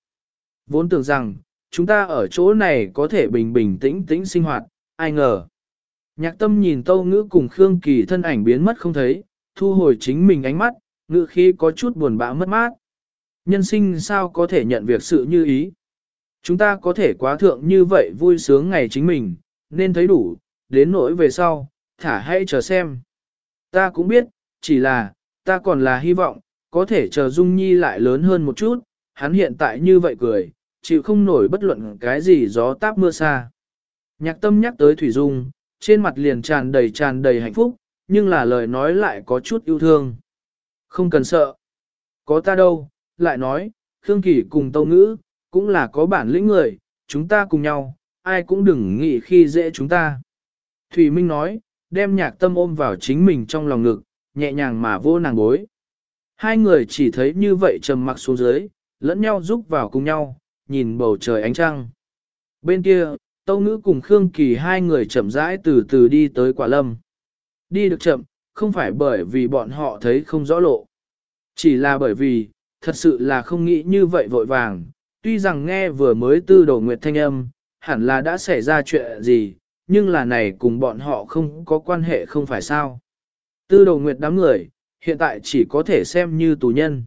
Speaker 1: Vốn tưởng rằng, chúng ta ở chỗ này có thể bình bình tĩnh tĩnh sinh hoạt, ai ngờ. Nhạc tâm nhìn tâu ngữ cùng Khương Kỳ thân ảnh biến mất không thấy, thu hồi chính mình ánh mắt, ngữ khi có chút buồn bã mất mát. Nhân sinh sao có thể nhận việc sự như ý. Chúng ta có thể quá thượng như vậy vui sướng ngày chính mình, nên thấy đủ, đến nỗi về sau, thả hãy chờ xem. Ta cũng biết, chỉ là, ta còn là hy vọng, có thể chờ Dung Nhi lại lớn hơn một chút, hắn hiện tại như vậy cười, chịu không nổi bất luận cái gì gió táp mưa xa. Nhạc tâm nhắc tới Thủy Dung, trên mặt liền tràn đầy tràn đầy hạnh phúc, nhưng là lời nói lại có chút yêu thương. Không cần sợ. Có ta đâu, lại nói, Khương Kỳ cùng Tâu Ngữ, cũng là có bản lĩnh người, chúng ta cùng nhau, ai cũng đừng nghĩ khi dễ chúng ta. Thủy Minh nói, đem nhạc tâm ôm vào chính mình trong lòng ngực, nhẹ nhàng mà vô nàng bối. Hai người chỉ thấy như vậy trầm mặc xuống dưới, lẫn nhau giúp vào cùng nhau, nhìn bầu trời ánh trăng. Bên kia, Tâu Ngữ cùng Khương Kỳ hai người chậm rãi từ từ đi tới quả lâm. Đi được chậm, không phải bởi vì bọn họ thấy không rõ lộ. Chỉ là bởi vì, thật sự là không nghĩ như vậy vội vàng. Tuy rằng nghe vừa mới tư đổ nguyệt thanh âm, hẳn là đã xảy ra chuyện gì, nhưng là này cùng bọn họ không có quan hệ không phải sao. Tư Đồ nguyệt đám người, hiện tại chỉ có thể xem như tù nhân.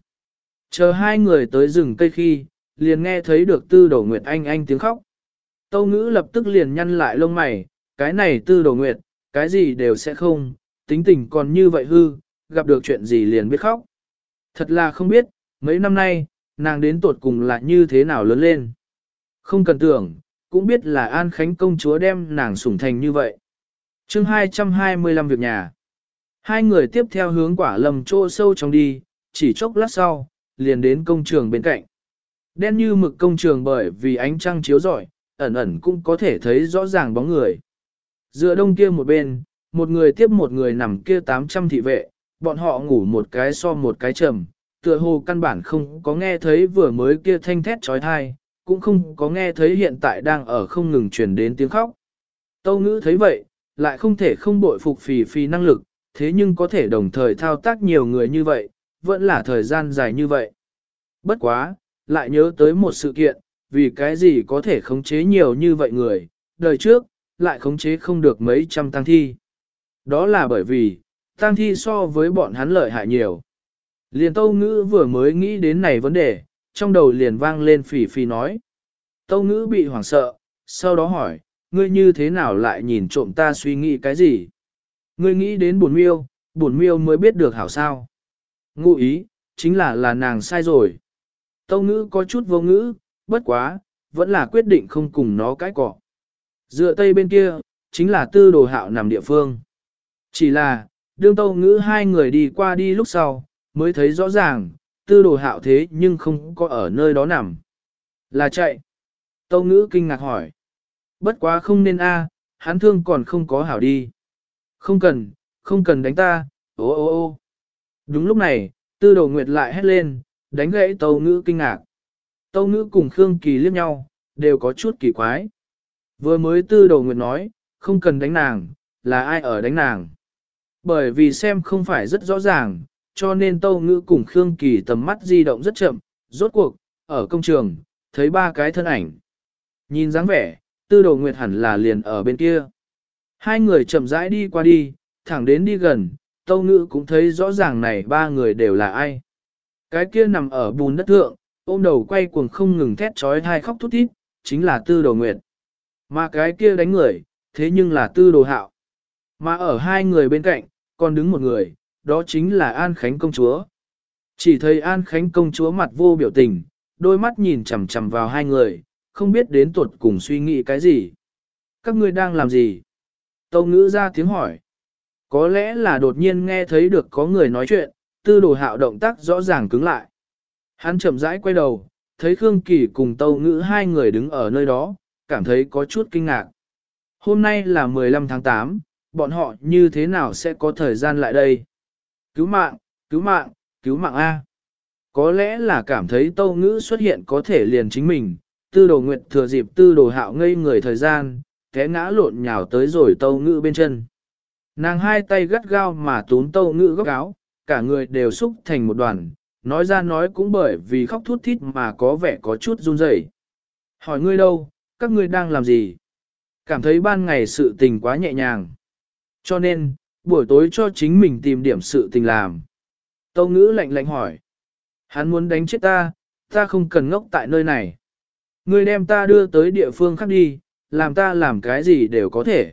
Speaker 1: Chờ hai người tới rừng cây khi, liền nghe thấy được tư Đồ nguyệt anh anh tiếng khóc. Tâu ngữ lập tức liền nhăn lại lông mày, cái này tư đồ nguyệt, cái gì đều sẽ không, tính tình còn như vậy hư, gặp được chuyện gì liền biết khóc. Thật là không biết, mấy năm nay, nàng đến tuột cùng là như thế nào lớn lên. Không cần tưởng, cũng biết là An Khánh công chúa đem nàng sủng thành như vậy. chương 225 việc nhà. Hai người tiếp theo hướng quả lầm chỗ sâu trong đi, chỉ chốc lát sau, liền đến công trường bên cạnh. Đen như mực công trường bởi vì ánh trăng chiếu rọi, ẩn ẩn cũng có thể thấy rõ ràng bóng người. Dựa đông kia một bên, một người tiếp một người nằm kia 800 thị vệ, bọn họ ngủ một cái so một cái trầm, tựa hồ căn bản không có nghe thấy vừa mới kia thanh thét trói thai, cũng không có nghe thấy hiện tại đang ở không ngừng truyền đến tiếng khóc. Tâu ngữ thấy vậy, lại không thể không bội phục phì phì năng lực, thế nhưng có thể đồng thời thao tác nhiều người như vậy, vẫn là thời gian dài như vậy. Bất quá, lại nhớ tới một sự kiện, vì cái gì có thể khống chế nhiều như vậy người, đời trước, lại khống chế không được mấy trăm tăng thi. Đó là bởi vì, tăng thi so với bọn hắn lợi hại nhiều. Liền Tâu Ngữ vừa mới nghĩ đến này vấn đề, trong đầu liền vang lên phỉ phỉ nói. Tâu Ngữ bị hoảng sợ, sau đó hỏi, ngươi như thế nào lại nhìn trộm ta suy nghĩ cái gì? Ngươi nghĩ đến buồn miêu, buồn miêu mới biết được hảo sao. Ngụ ý, chính là là nàng sai rồi. Tâu Ngữ có chút vô ngữ, bất quá, vẫn là quyết định không cùng nó cãi cọ. Dựa tây bên kia, chính là tư đồ hạo nằm địa phương. Chỉ là, đương tâu ngữ hai người đi qua đi lúc sau, mới thấy rõ ràng, tư đồ hạo thế nhưng không có ở nơi đó nằm. Là chạy. Tâu ngữ kinh ngạc hỏi. Bất quá không nên a hắn thương còn không có hảo đi. Không cần, không cần đánh ta, ô ô ô. Đúng lúc này, tư đồ nguyệt lại hét lên, đánh gãy tâu ngữ kinh ngạc. Tâu ngữ cùng Khương Kỳ liếc nhau, đều có chút kỳ quái. Vừa mới tư đồ nguyệt nói, không cần đánh nàng, là ai ở đánh nàng. Bởi vì xem không phải rất rõ ràng, cho nên Tâu Ngữ cùng Khương Kỳ tầm mắt di động rất chậm, rốt cuộc, ở công trường, thấy ba cái thân ảnh. Nhìn dáng vẻ, tư đồ nguyệt hẳn là liền ở bên kia. Hai người chậm rãi đi qua đi, thẳng đến đi gần, Tâu Ngữ cũng thấy rõ ràng này ba người đều là ai. Cái kia nằm ở bùn đất thượng, ôm đầu quay cuồng không ngừng thét trói thai khóc thút thít, chính là tư đồ nguyệt. Mà cái kia đánh người, thế nhưng là tư đồ hạo. Mà ở hai người bên cạnh, còn đứng một người, đó chính là An Khánh công chúa. Chỉ thấy An Khánh công chúa mặt vô biểu tình, đôi mắt nhìn chằm chằm vào hai người, không biết đến tuột cùng suy nghĩ cái gì. Các ngươi đang làm gì? Tâu ngữ ra tiếng hỏi. Có lẽ là đột nhiên nghe thấy được có người nói chuyện, tư đồ hạo động tác rõ ràng cứng lại. Hắn chậm rãi quay đầu, thấy Khương Kỳ cùng Tâu Ngữ hai người đứng ở nơi đó, cảm thấy có chút kinh ngạc. Hôm nay là 15 tháng 8, bọn họ như thế nào sẽ có thời gian lại đây? Cứu mạng, cứu mạng, cứu mạng A. Có lẽ là cảm thấy Tâu Ngữ xuất hiện có thể liền chính mình, tư đồ nguyệt thừa dịp tư đồ hạo ngây người thời gian, té ngã lộn nhào tới rồi Tâu Ngữ bên chân. Nàng hai tay gắt gao mà tún Tâu Ngữ góc áo, cả người đều xúc thành một đoàn, nói ra nói cũng bởi vì khóc thút thít mà có vẻ có chút run rẩy. Hỏi ngươi đâu, các ngươi đang làm gì? Cảm thấy ban ngày sự tình quá nhẹ nhàng. Cho nên, buổi tối cho chính mình tìm điểm sự tình làm. Tâu ngữ lạnh lạnh hỏi. Hắn muốn đánh chết ta, ta không cần ngốc tại nơi này. Ngươi đem ta đưa tới địa phương khác đi, làm ta làm cái gì đều có thể.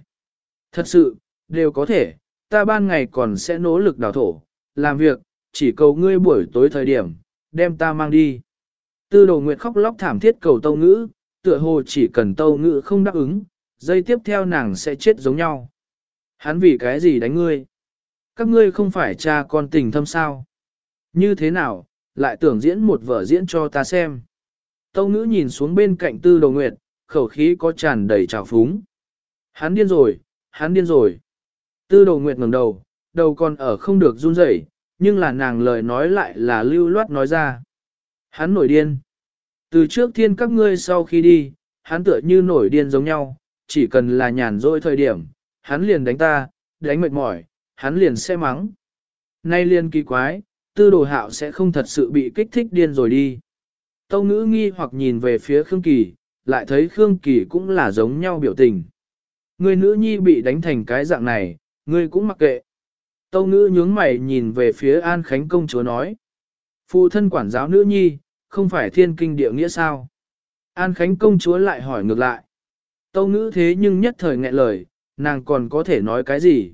Speaker 1: Thật sự, đều có thể, ta ban ngày còn sẽ nỗ lực đào thổ, làm việc, chỉ cầu ngươi buổi tối thời điểm, đem ta mang đi. Tư đồ nguyệt khóc lóc thảm thiết cầu tâu ngữ, tựa hồ chỉ cần tâu ngữ không đáp ứng, dây tiếp theo nàng sẽ chết giống nhau. Hắn vì cái gì đánh ngươi? Các ngươi không phải cha con tình thâm sao? Như thế nào, lại tưởng diễn một vở diễn cho ta xem. Tâu ngữ nhìn xuống bên cạnh tư đồ nguyệt, khẩu khí có tràn đầy trào phúng. Hắn điên rồi, hắn điên rồi. Tư đồ nguyệt ngẩng đầu, đầu còn ở không được run rẩy, nhưng là nàng lời nói lại là lưu loát nói ra. Hắn nổi điên. Từ trước thiên các ngươi sau khi đi, hắn tựa như nổi điên giống nhau, chỉ cần là nhàn rỗi thời điểm, hắn liền đánh ta, đánh mệt mỏi, hắn liền sẽ mắng. Nay liền kỳ quái, tư đồ hạo sẽ không thật sự bị kích thích điên rồi đi. Tâu ngữ nghi hoặc nhìn về phía Khương Kỳ, lại thấy Khương Kỳ cũng là giống nhau biểu tình. Người nữ nhi bị đánh thành cái dạng này, ngươi cũng mặc kệ. Tâu ngữ nhướng mày nhìn về phía An Khánh công chúa nói. Phụ thân quản giáo nữ nhi, không phải thiên kinh địa nghĩa sao? An Khánh công chúa lại hỏi ngược lại. Tâu ngữ thế nhưng nhất thời nghẹn lời, nàng còn có thể nói cái gì?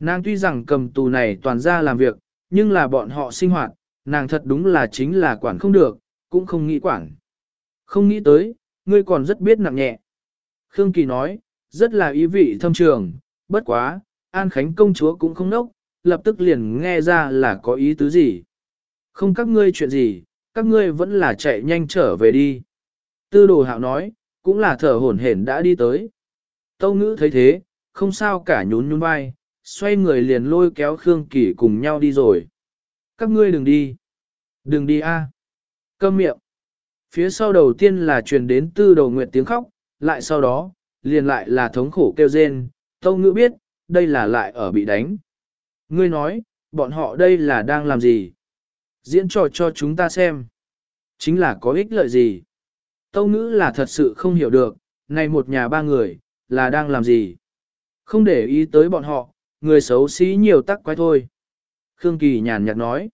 Speaker 1: Nàng tuy rằng cầm tù này toàn ra làm việc, nhưng là bọn họ sinh hoạt, nàng thật đúng là chính là quản không được, cũng không nghĩ quản. Không nghĩ tới, ngươi còn rất biết nặng nhẹ. Khương Kỳ nói, rất là ý vị thâm trường, bất quá, An Khánh công chúa cũng không nốc, lập tức liền nghe ra là có ý tứ gì. Không các ngươi chuyện gì, các ngươi vẫn là chạy nhanh trở về đi. Tư đồ hạo nói, cũng là thở hổn hển đã đi tới. Tâu ngữ thấy thế, không sao cả nhún nhún vai, xoay người liền lôi kéo Khương Kỳ cùng nhau đi rồi. Các ngươi đừng đi. Đừng đi a. À. Câm miệng. Phía sau đầu tiên là truyền đến tư đầu nguyệt tiếng khóc, lại sau đó, liền lại là thống khổ kêu rên, tâu ngữ biết, đây là lại ở bị đánh. Ngươi nói, bọn họ đây là đang làm gì? Diễn trò cho chúng ta xem. Chính là có ích lợi gì? Tâu ngữ là thật sự không hiểu được, này một nhà ba người, là đang làm gì? Không để ý tới bọn họ, người xấu xí nhiều tắc quái thôi. Khương Kỳ nhàn nhạt nói.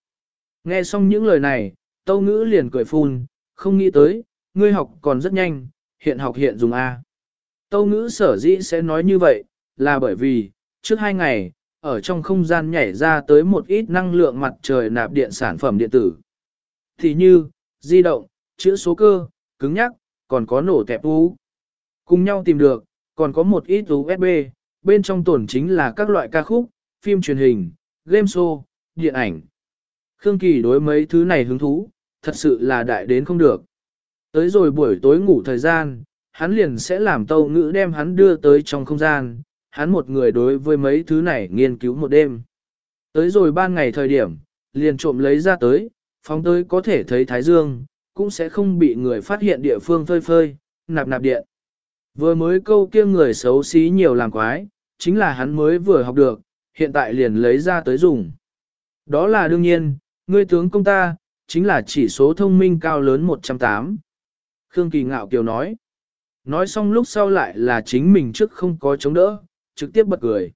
Speaker 1: Nghe xong những lời này, tâu ngữ liền cười phun, không nghĩ tới, ngươi học còn rất nhanh, hiện học hiện dùng A. Tâu ngữ sở dĩ sẽ nói như vậy, là bởi vì, trước hai ngày, ở trong không gian nhảy ra tới một ít năng lượng mặt trời nạp điện sản phẩm điện tử. Thì như, di động, chữ số cơ, cứng nhắc, còn có nổ tẹp u. Cùng nhau tìm được, còn có một ít USB, bên trong tổn chính là các loại ca khúc, phim truyền hình, game show, điện ảnh. Khương Kỳ đối mấy thứ này hứng thú, thật sự là đại đến không được. Tới rồi buổi tối ngủ thời gian, hắn liền sẽ làm tâu ngữ đem hắn đưa tới trong không gian, hắn một người đối với mấy thứ này nghiên cứu một đêm. Tới rồi ban ngày thời điểm, liền trộm lấy ra tới, phóng tới có thể thấy thái dương, cũng sẽ không bị người phát hiện địa phương phơi phơi, nạp nạp điện. Vừa mới câu kia người xấu xí nhiều làm quái, chính là hắn mới vừa học được, hiện tại liền lấy ra tới dùng. Đó là đương nhiên, ngươi tướng công ta, chính là chỉ số thông minh cao lớn 108. Khương Kỳ Ngạo Kiều nói. Nói xong lúc sau lại là chính mình trước không có chống đỡ, trực tiếp bật cười.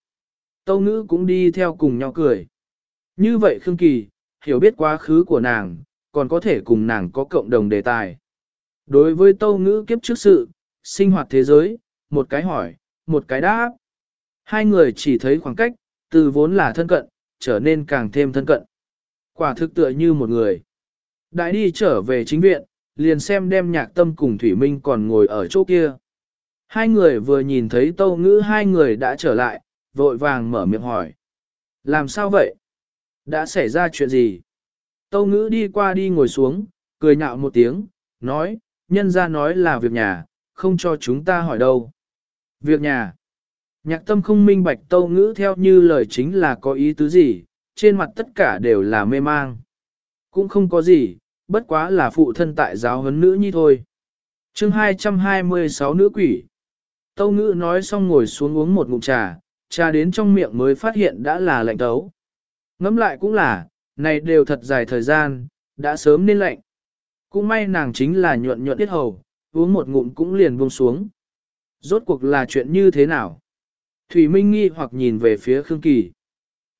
Speaker 1: Tâu ngữ cũng đi theo cùng nhau cười. Như vậy Khương Kỳ, hiểu biết quá khứ của nàng, còn có thể cùng nàng có cộng đồng đề tài. Đối với tâu ngữ kiếp trước sự, sinh hoạt thế giới, một cái hỏi, một cái đáp. Hai người chỉ thấy khoảng cách, từ vốn là thân cận, trở nên càng thêm thân cận. Quả thực tựa như một người. Đại đi trở về chính viện, liền xem đem nhạc tâm cùng Thủy Minh còn ngồi ở chỗ kia. Hai người vừa nhìn thấy tâu ngữ hai người đã trở lại, vội vàng mở miệng hỏi. Làm sao vậy? Đã xảy ra chuyện gì? Tâu ngữ đi qua đi ngồi xuống, cười nhạo một tiếng, nói, nhân ra nói là việc nhà, không cho chúng ta hỏi đâu. Việc nhà. Nhạc tâm không minh bạch tâu ngữ theo như lời chính là có ý tứ gì, trên mặt tất cả đều là mê mang. Cũng không có gì, bất quá là phụ thân tại giáo huấn nữ nhi thôi. chương 226 nữ quỷ. Tâu ngữ nói xong ngồi xuống uống một ngụm trà, trà đến trong miệng mới phát hiện đã là lạnh tấu. Ngắm lại cũng là, này đều thật dài thời gian, đã sớm nên lạnh. Cũng may nàng chính là nhuận nhuận tiết hầu, uống một ngụm cũng liền buông xuống. Rốt cuộc là chuyện như thế nào? Thủy Minh nghi hoặc nhìn về phía Khương Kỳ.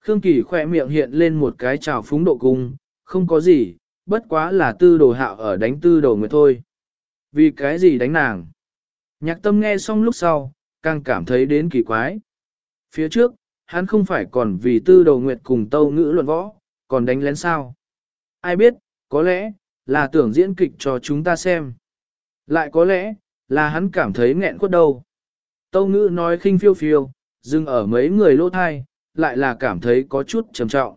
Speaker 1: Khương Kỳ khỏe miệng hiện lên một cái trào phúng độ cung, không có gì, bất quá là tư đồ hạo ở đánh tư đồ người thôi. Vì cái gì đánh nàng? Nhạc tâm nghe xong lúc sau, càng cảm thấy đến kỳ quái. Phía trước, hắn không phải còn vì tư Đầu nguyệt cùng tâu ngữ luận võ, còn đánh lén sao? Ai biết, có lẽ, là tưởng diễn kịch cho chúng ta xem. Lại có lẽ, là hắn cảm thấy nghẹn quất đầu. Tâu ngữ nói khinh phiêu phiêu, dừng ở mấy người lỗ thai, lại là cảm thấy có chút trầm trọng.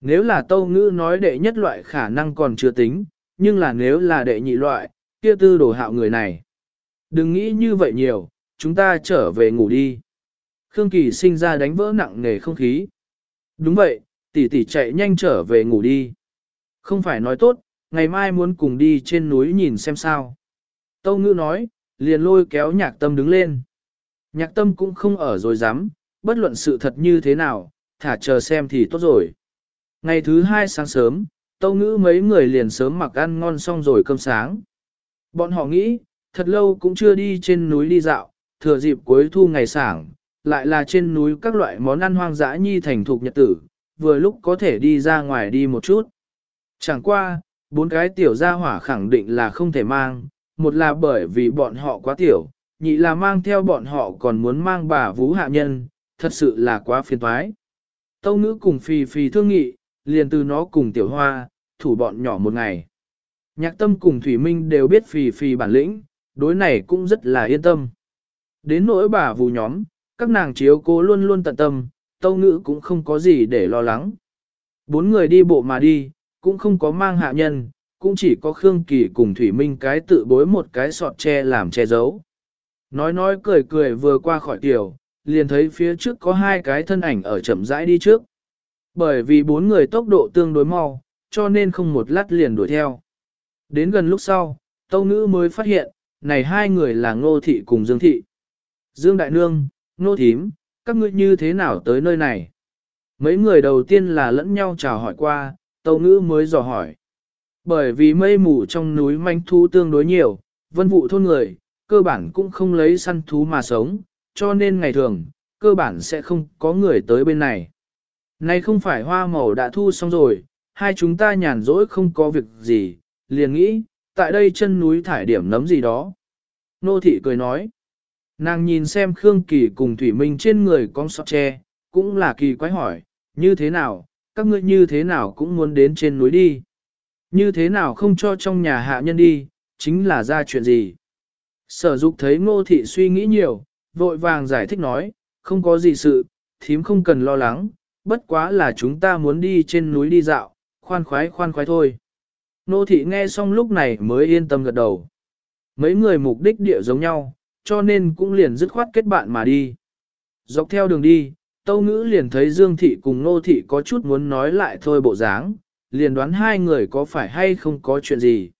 Speaker 1: Nếu là tâu ngữ nói đệ nhất loại khả năng còn chưa tính, nhưng là nếu là đệ nhị loại, kia tư đổ hạo người này. Đừng nghĩ như vậy nhiều, chúng ta trở về ngủ đi. Khương Kỳ sinh ra đánh vỡ nặng nề không khí. Đúng vậy, tỷ tỷ chạy nhanh trở về ngủ đi. Không phải nói tốt, ngày mai muốn cùng đi trên núi nhìn xem sao. Tâu ngữ nói, liền lôi kéo nhạc tâm đứng lên. Nhạc tâm cũng không ở rồi dám, bất luận sự thật như thế nào, thả chờ xem thì tốt rồi. Ngày thứ hai sáng sớm, tâu ngữ mấy người liền sớm mặc ăn ngon xong rồi cơm sáng. Bọn họ nghĩ, thật lâu cũng chưa đi trên núi đi dạo, thừa dịp cuối thu ngày sảng, lại là trên núi các loại món ăn hoang dã nhi thành thục nhật tử, vừa lúc có thể đi ra ngoài đi một chút. Chẳng qua, bốn cái tiểu gia hỏa khẳng định là không thể mang, một là bởi vì bọn họ quá tiểu, nhị là mang theo bọn họ còn muốn mang bà vũ hạ nhân, thật sự là quá phiền toái. Tâu ngữ cùng phì phì thương nghị, liền từ nó cùng tiểu hoa, thủ bọn nhỏ một ngày. Nhạc tâm cùng Thủy Minh đều biết phì phì bản lĩnh, đối này cũng rất là yên tâm. Đến nỗi bà vù nhóm, các nàng chiếu cố luôn luôn tận tâm, tâu ngữ cũng không có gì để lo lắng. Bốn người đi bộ mà đi, cũng không có mang hạ nhân, cũng chỉ có Khương Kỳ cùng Thủy Minh cái tự bối một cái sọt che làm che giấu. Nói nói cười cười vừa qua khỏi tiểu, liền thấy phía trước có hai cái thân ảnh ở chậm rãi đi trước. Bởi vì bốn người tốc độ tương đối mau, cho nên không một lát liền đuổi theo. Đến gần lúc sau, Tâu Ngữ mới phát hiện, này hai người là Ngô Thị cùng Dương Thị. Dương Đại Nương, Ngô Thím, các ngươi như thế nào tới nơi này? Mấy người đầu tiên là lẫn nhau chào hỏi qua, Tâu Ngữ mới dò hỏi. Bởi vì mây mù trong núi manh thú tương đối nhiều, vân vụ thôn người, cơ bản cũng không lấy săn thú mà sống, cho nên ngày thường, cơ bản sẽ không có người tới bên này. Này không phải hoa màu đã thu xong rồi, hai chúng ta nhàn rỗi không có việc gì, liền nghĩ, tại đây chân núi thải điểm nấm gì đó. Nô thị cười nói, nàng nhìn xem Khương Kỳ cùng Thủy Minh trên người con sọt tre, cũng là kỳ quái hỏi, như thế nào, các ngươi như thế nào cũng muốn đến trên núi đi. Như thế nào không cho trong nhà hạ nhân đi, chính là ra chuyện gì. Sở dục thấy ngô thị suy nghĩ nhiều, vội vàng giải thích nói, không có gì sự, thím không cần lo lắng, bất quá là chúng ta muốn đi trên núi đi dạo, khoan khoái khoan khoái thôi. Nô thị nghe xong lúc này mới yên tâm gật đầu. Mấy người mục đích địa giống nhau, cho nên cũng liền dứt khoát kết bạn mà đi. Dọc theo đường đi, Tâu Ngữ liền thấy Dương thị cùng Nô thị có chút muốn nói lại thôi bộ dáng, liền đoán hai người có phải hay không có chuyện gì.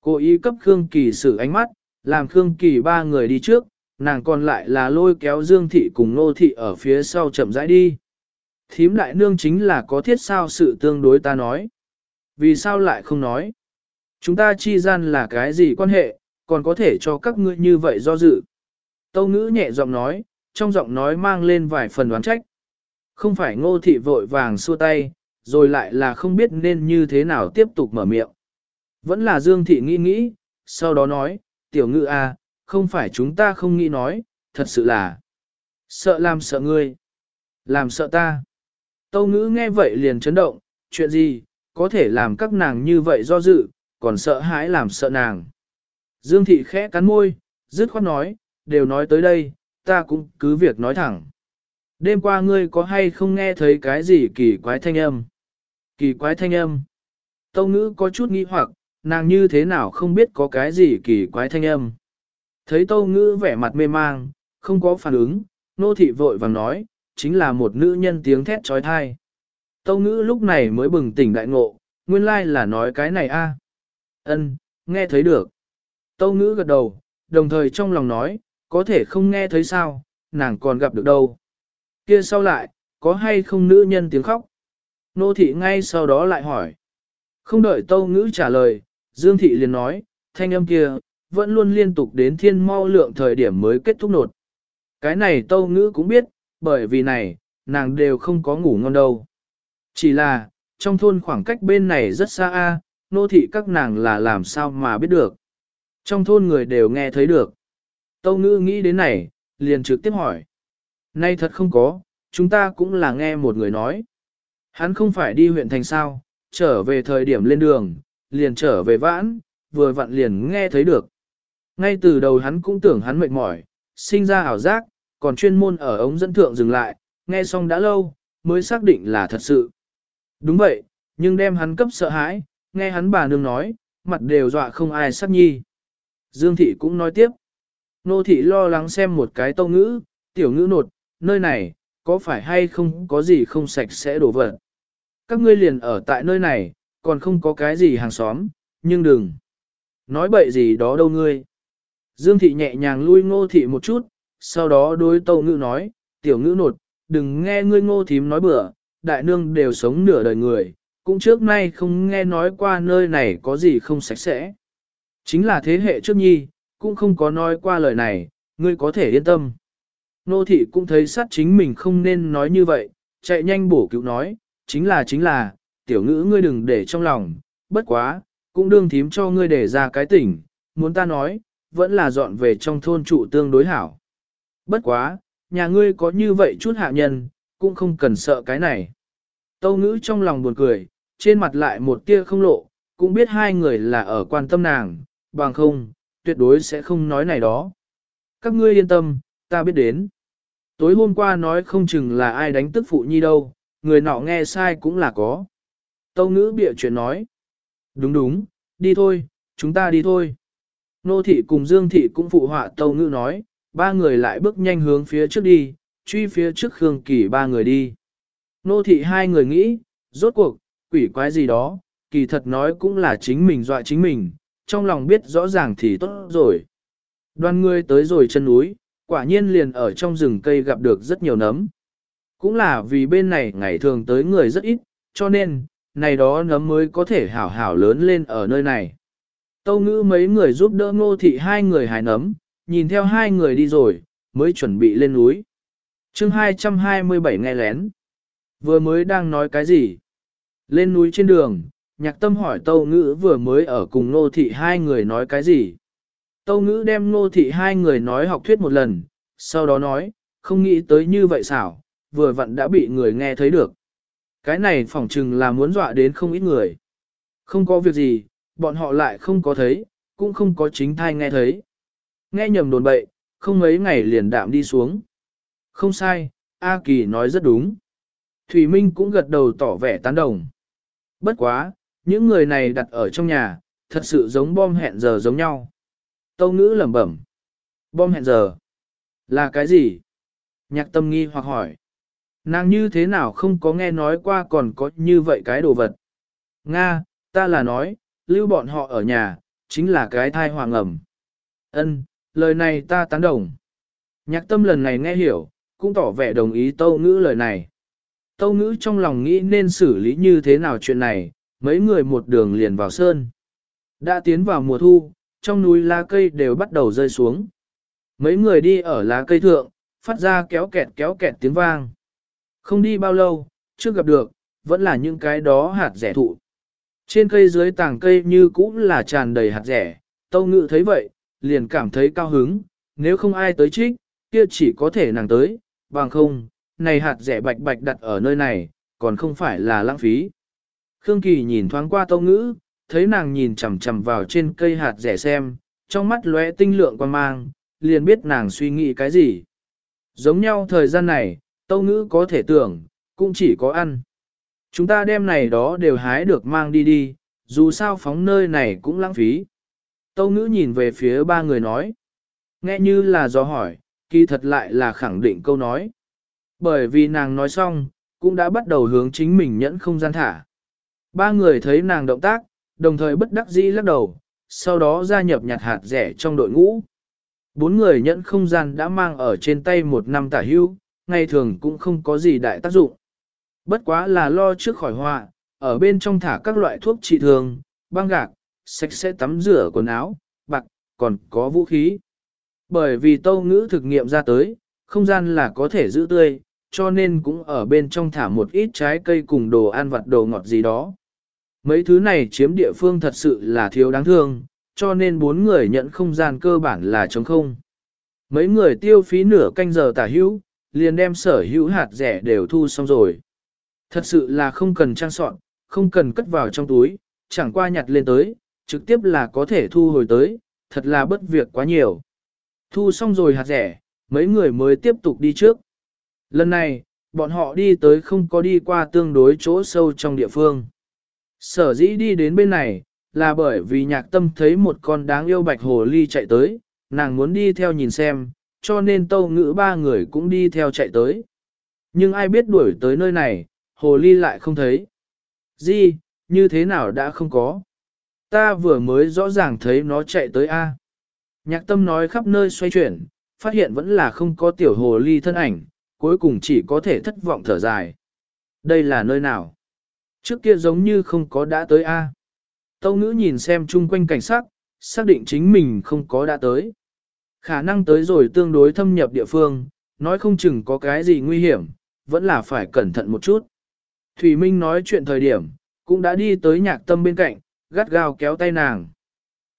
Speaker 1: Cô ý cấp Khương Kỳ sử ánh mắt, làm Khương Kỳ ba người đi trước, nàng còn lại là lôi kéo Dương thị cùng Nô thị ở phía sau chậm rãi đi. Thím đại nương chính là có thiết sao sự tương đối ta nói. Vì sao lại không nói? Chúng ta chi gian là cái gì quan hệ, còn có thể cho các ngươi như vậy do dự. Tâu ngữ nhẹ giọng nói, trong giọng nói mang lên vài phần đoán trách. Không phải ngô thị vội vàng xua tay, rồi lại là không biết nên như thế nào tiếp tục mở miệng. Vẫn là Dương thị nghĩ nghĩ, sau đó nói, tiểu ngữ a, à, không phải chúng ta không nghĩ nói, thật sự là sợ làm sợ ngươi, làm sợ ta. Tâu ngữ nghe vậy liền chấn động, chuyện gì, có thể làm các nàng như vậy do dự, còn sợ hãi làm sợ nàng. Dương thị khẽ cắn môi, dứt khoát nói, đều nói tới đây, ta cũng cứ việc nói thẳng. Đêm qua ngươi có hay không nghe thấy cái gì kỳ quái thanh âm? Kỳ quái thanh âm. Tâu ngữ có chút nghi hoặc, nàng như thế nào không biết có cái gì kỳ quái thanh âm. Thấy tâu ngữ vẻ mặt mê mang, không có phản ứng, nô thị vội vàng nói, chính là một nữ nhân tiếng thét trói thai. Tâu ngữ lúc này mới bừng tỉnh đại ngộ, nguyên lai là nói cái này a ân nghe thấy được. Tâu ngữ gật đầu, đồng thời trong lòng nói, có thể không nghe thấy sao, nàng còn gặp được đâu. Kia sau lại, có hay không nữ nhân tiếng khóc? Nô thị ngay sau đó lại hỏi. Không đợi tâu ngữ trả lời, Dương thị liền nói, thanh âm kia, vẫn luôn liên tục đến thiên mau lượng thời điểm mới kết thúc nột. Cái này tâu ngữ cũng biết, bởi vì này, nàng đều không có ngủ ngon đâu. Chỉ là, trong thôn khoảng cách bên này rất xa a, nô thị các nàng là làm sao mà biết được. Trong thôn người đều nghe thấy được. Tâu ngữ nghĩ đến này, liền trực tiếp hỏi. Nay thật không có, chúng ta cũng là nghe một người nói. Hắn không phải đi huyện thành sao, trở về thời điểm lên đường, liền trở về vãn, vừa vặn liền nghe thấy được. Ngay từ đầu hắn cũng tưởng hắn mệt mỏi, sinh ra ảo giác, còn chuyên môn ở ống dẫn thượng dừng lại, nghe xong đã lâu, mới xác định là thật sự. Đúng vậy, nhưng đem hắn cấp sợ hãi, nghe hắn bà nương nói, mặt đều dọa không ai sắc nhi. Dương thị cũng nói tiếp. Nô thị lo lắng xem một cái tâu ngữ, tiểu ngữ nột, nơi này, có phải hay không có gì không sạch sẽ đổ vật. Các ngươi liền ở tại nơi này, còn không có cái gì hàng xóm, nhưng đừng. Nói bậy gì đó đâu ngươi. Dương thị nhẹ nhàng lui ngô thị một chút, sau đó đối tâu ngữ nói, tiểu ngữ nột, đừng nghe ngươi ngô thím nói bừa, đại nương đều sống nửa đời người, cũng trước nay không nghe nói qua nơi này có gì không sạch sẽ. Chính là thế hệ trước nhi, cũng không có nói qua lời này, ngươi có thể yên tâm. Nô thị cũng thấy sát chính mình không nên nói như vậy, chạy nhanh bổ cứu nói, chính là chính là, tiểu ngữ ngươi đừng để trong lòng, bất quá, cũng đương thím cho ngươi để ra cái tỉnh, muốn ta nói, vẫn là dọn về trong thôn trụ tương đối hảo. Bất quá, nhà ngươi có như vậy chút hạ nhân, cũng không cần sợ cái này. Tâu ngữ trong lòng buồn cười, trên mặt lại một tia không lộ, cũng biết hai người là ở quan tâm nàng, bằng không, tuyệt đối sẽ không nói này đó. Các ngươi yên tâm, ta biết đến. Tối hôm qua nói không chừng là ai đánh tức phụ nhi đâu, người nọ nghe sai cũng là có. Tâu ngữ bịa chuyện nói. Đúng đúng, đi thôi, chúng ta đi thôi. Nô thị cùng Dương thị cũng phụ họa tâu ngữ nói, ba người lại bước nhanh hướng phía trước đi, truy phía trước Khương Kỳ ba người đi. Nô thị hai người nghĩ, rốt cuộc, quỷ quái gì đó, kỳ thật nói cũng là chính mình dọa chính mình, trong lòng biết rõ ràng thì tốt rồi. Đoàn người tới rồi chân núi, quả nhiên liền ở trong rừng cây gặp được rất nhiều nấm. Cũng là vì bên này ngày thường tới người rất ít, cho nên, này đó nấm mới có thể hảo hảo lớn lên ở nơi này. Tâu ngữ mấy người giúp đỡ ngô thị hai người hài nấm, nhìn theo hai người đi rồi, mới chuẩn bị lên núi. chương 227 nghe lén. Vừa mới đang nói cái gì? Lên núi trên đường, nhạc tâm hỏi tâu ngữ vừa mới ở cùng Nô thị hai người nói cái gì? Tâu ngữ đem Nô thị hai người nói học thuyết một lần, sau đó nói, không nghĩ tới như vậy xảo, vừa vặn đã bị người nghe thấy được. Cái này phỏng chừng là muốn dọa đến không ít người. Không có việc gì, bọn họ lại không có thấy, cũng không có chính thai nghe thấy. Nghe nhầm đồn bậy, không mấy ngày liền đạm đi xuống. Không sai, A Kỳ nói rất đúng. Thủy Minh cũng gật đầu tỏ vẻ tán đồng. Bất quá, những người này đặt ở trong nhà, thật sự giống bom hẹn giờ giống nhau. Tâu ngữ lẩm bẩm. Bom hẹn giờ. Là cái gì? Nhạc tâm nghi hoặc hỏi. Nàng như thế nào không có nghe nói qua còn có như vậy cái đồ vật. Nga, ta là nói, lưu bọn họ ở nhà, chính là cái thai hoàng ẩm. Ân, lời này ta tán đồng. Nhạc tâm lần này nghe hiểu, cũng tỏ vẻ đồng ý tâu ngữ lời này. Tâu ngữ trong lòng nghĩ nên xử lý như thế nào chuyện này, mấy người một đường liền vào sơn. Đã tiến vào mùa thu, trong núi lá cây đều bắt đầu rơi xuống. Mấy người đi ở lá cây thượng, phát ra kéo kẹt kéo kẹt tiếng vang. Không đi bao lâu, chưa gặp được, vẫn là những cái đó hạt rẻ thụ. Trên cây dưới tàng cây như cũng là tràn đầy hạt rẻ, tâu ngự thấy vậy, liền cảm thấy cao hứng, nếu không ai tới trích, kia chỉ có thể nàng tới, bằng không, này hạt rẻ bạch bạch đặt ở nơi này, còn không phải là lãng phí. Khương Kỳ nhìn thoáng qua tâu ngữ, thấy nàng nhìn chằm chằm vào trên cây hạt rẻ xem, trong mắt lóe tinh lượng quan mang, liền biết nàng suy nghĩ cái gì. Giống nhau thời gian này, tâu ngữ có thể tưởng, cũng chỉ có ăn. Chúng ta đem này đó đều hái được mang đi đi, dù sao phóng nơi này cũng lãng phí. Tâu ngữ nhìn về phía ba người nói. Nghe như là do hỏi, kỳ thật lại là khẳng định câu nói. Bởi vì nàng nói xong, cũng đã bắt đầu hướng chính mình nhẫn không gian thả. Ba người thấy nàng động tác, đồng thời bất đắc dĩ lắc đầu, sau đó gia nhập nhặt hạt rẻ trong đội ngũ. Bốn người nhẫn không gian đã mang ở trên tay một năm tả hưu, ngày thường cũng không có gì đại tác dụng. Bất quá là lo trước khỏi họa, ở bên trong thả các loại thuốc trị thường, băng gạc, sạch sẽ tắm rửa quần áo, bạc, còn có vũ khí. Bởi vì tâu ngữ thực nghiệm ra tới, không gian là có thể giữ tươi, cho nên cũng ở bên trong thả một ít trái cây cùng đồ ăn vặt đồ ngọt gì đó. Mấy thứ này chiếm địa phương thật sự là thiếu đáng thương, cho nên bốn người nhận không gian cơ bản là trống không. Mấy người tiêu phí nửa canh giờ tả hữu, liền đem sở hữu hạt rẻ đều thu xong rồi. Thật sự là không cần trang soạn, không cần cất vào trong túi, chẳng qua nhặt lên tới, trực tiếp là có thể thu hồi tới, thật là bất việc quá nhiều. Thu xong rồi hạt rẻ, mấy người mới tiếp tục đi trước. Lần này, bọn họ đi tới không có đi qua tương đối chỗ sâu trong địa phương. Sở dĩ đi đến bên này, là bởi vì nhạc tâm thấy một con đáng yêu bạch hồ ly chạy tới, nàng muốn đi theo nhìn xem, cho nên tâu ngữ ba người cũng đi theo chạy tới. Nhưng ai biết đuổi tới nơi này, hồ ly lại không thấy. Di, như thế nào đã không có? Ta vừa mới rõ ràng thấy nó chạy tới A. Nhạc tâm nói khắp nơi xoay chuyển, phát hiện vẫn là không có tiểu hồ ly thân ảnh, cuối cùng chỉ có thể thất vọng thở dài. Đây là nơi nào? Trước kia giống như không có đã tới A. Tâu ngữ nhìn xem chung quanh cảnh sắc, xác định chính mình không có đã tới. Khả năng tới rồi tương đối thâm nhập địa phương, nói không chừng có cái gì nguy hiểm, vẫn là phải cẩn thận một chút. Thủy Minh nói chuyện thời điểm, cũng đã đi tới nhạc tâm bên cạnh, gắt gao kéo tay nàng.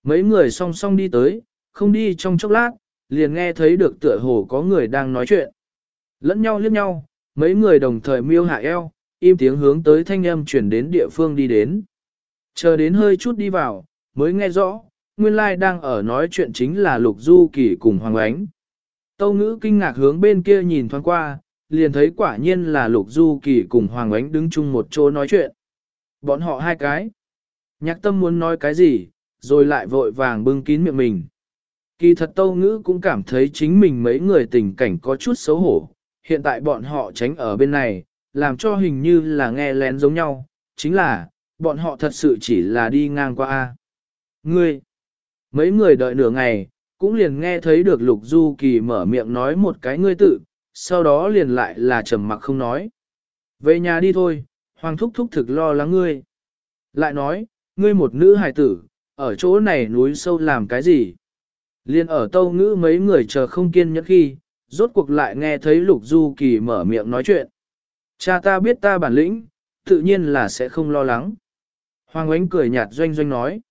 Speaker 1: Mấy người song song đi tới, không đi trong chốc lát, liền nghe thấy được tựa hồ có người đang nói chuyện. Lẫn nhau liếc nhau, mấy người đồng thời miêu hạ eo, im tiếng hướng tới thanh âm chuyển đến địa phương đi đến. Chờ đến hơi chút đi vào, mới nghe rõ, nguyên lai đang ở nói chuyện chính là Lục Du Kỳ cùng Hoàng Ánh. Tâu ngữ kinh ngạc hướng bên kia nhìn thoáng qua, liền thấy quả nhiên là Lục Du Kỳ cùng Hoàng Ánh đứng chung một chỗ nói chuyện. Bọn họ hai cái. Nhạc tâm muốn nói cái gì, rồi lại vội vàng bưng kín miệng mình. Kỳ thật tâu ngữ cũng cảm thấy chính mình mấy người tình cảnh có chút xấu hổ. Hiện tại bọn họ tránh ở bên này, làm cho hình như là nghe lén giống nhau. Chính là, bọn họ thật sự chỉ là đi ngang qua. a Ngươi! Mấy người đợi nửa ngày, cũng liền nghe thấy được Lục Du Kỳ mở miệng nói một cái ngươi tự, sau đó liền lại là trầm mặc không nói. Về nhà đi thôi, Hoàng Thúc Thúc thực lo lắng ngươi. Lại nói, ngươi một nữ hài tử, ở chỗ này núi sâu làm cái gì? Liên ở tâu ngữ mấy người chờ không kiên nhẫn khi, rốt cuộc lại nghe thấy Lục Du Kỳ mở miệng nói chuyện. Cha ta biết ta bản lĩnh, tự nhiên là sẽ không lo lắng. Hoàng Ánh cười nhạt doanh doanh nói.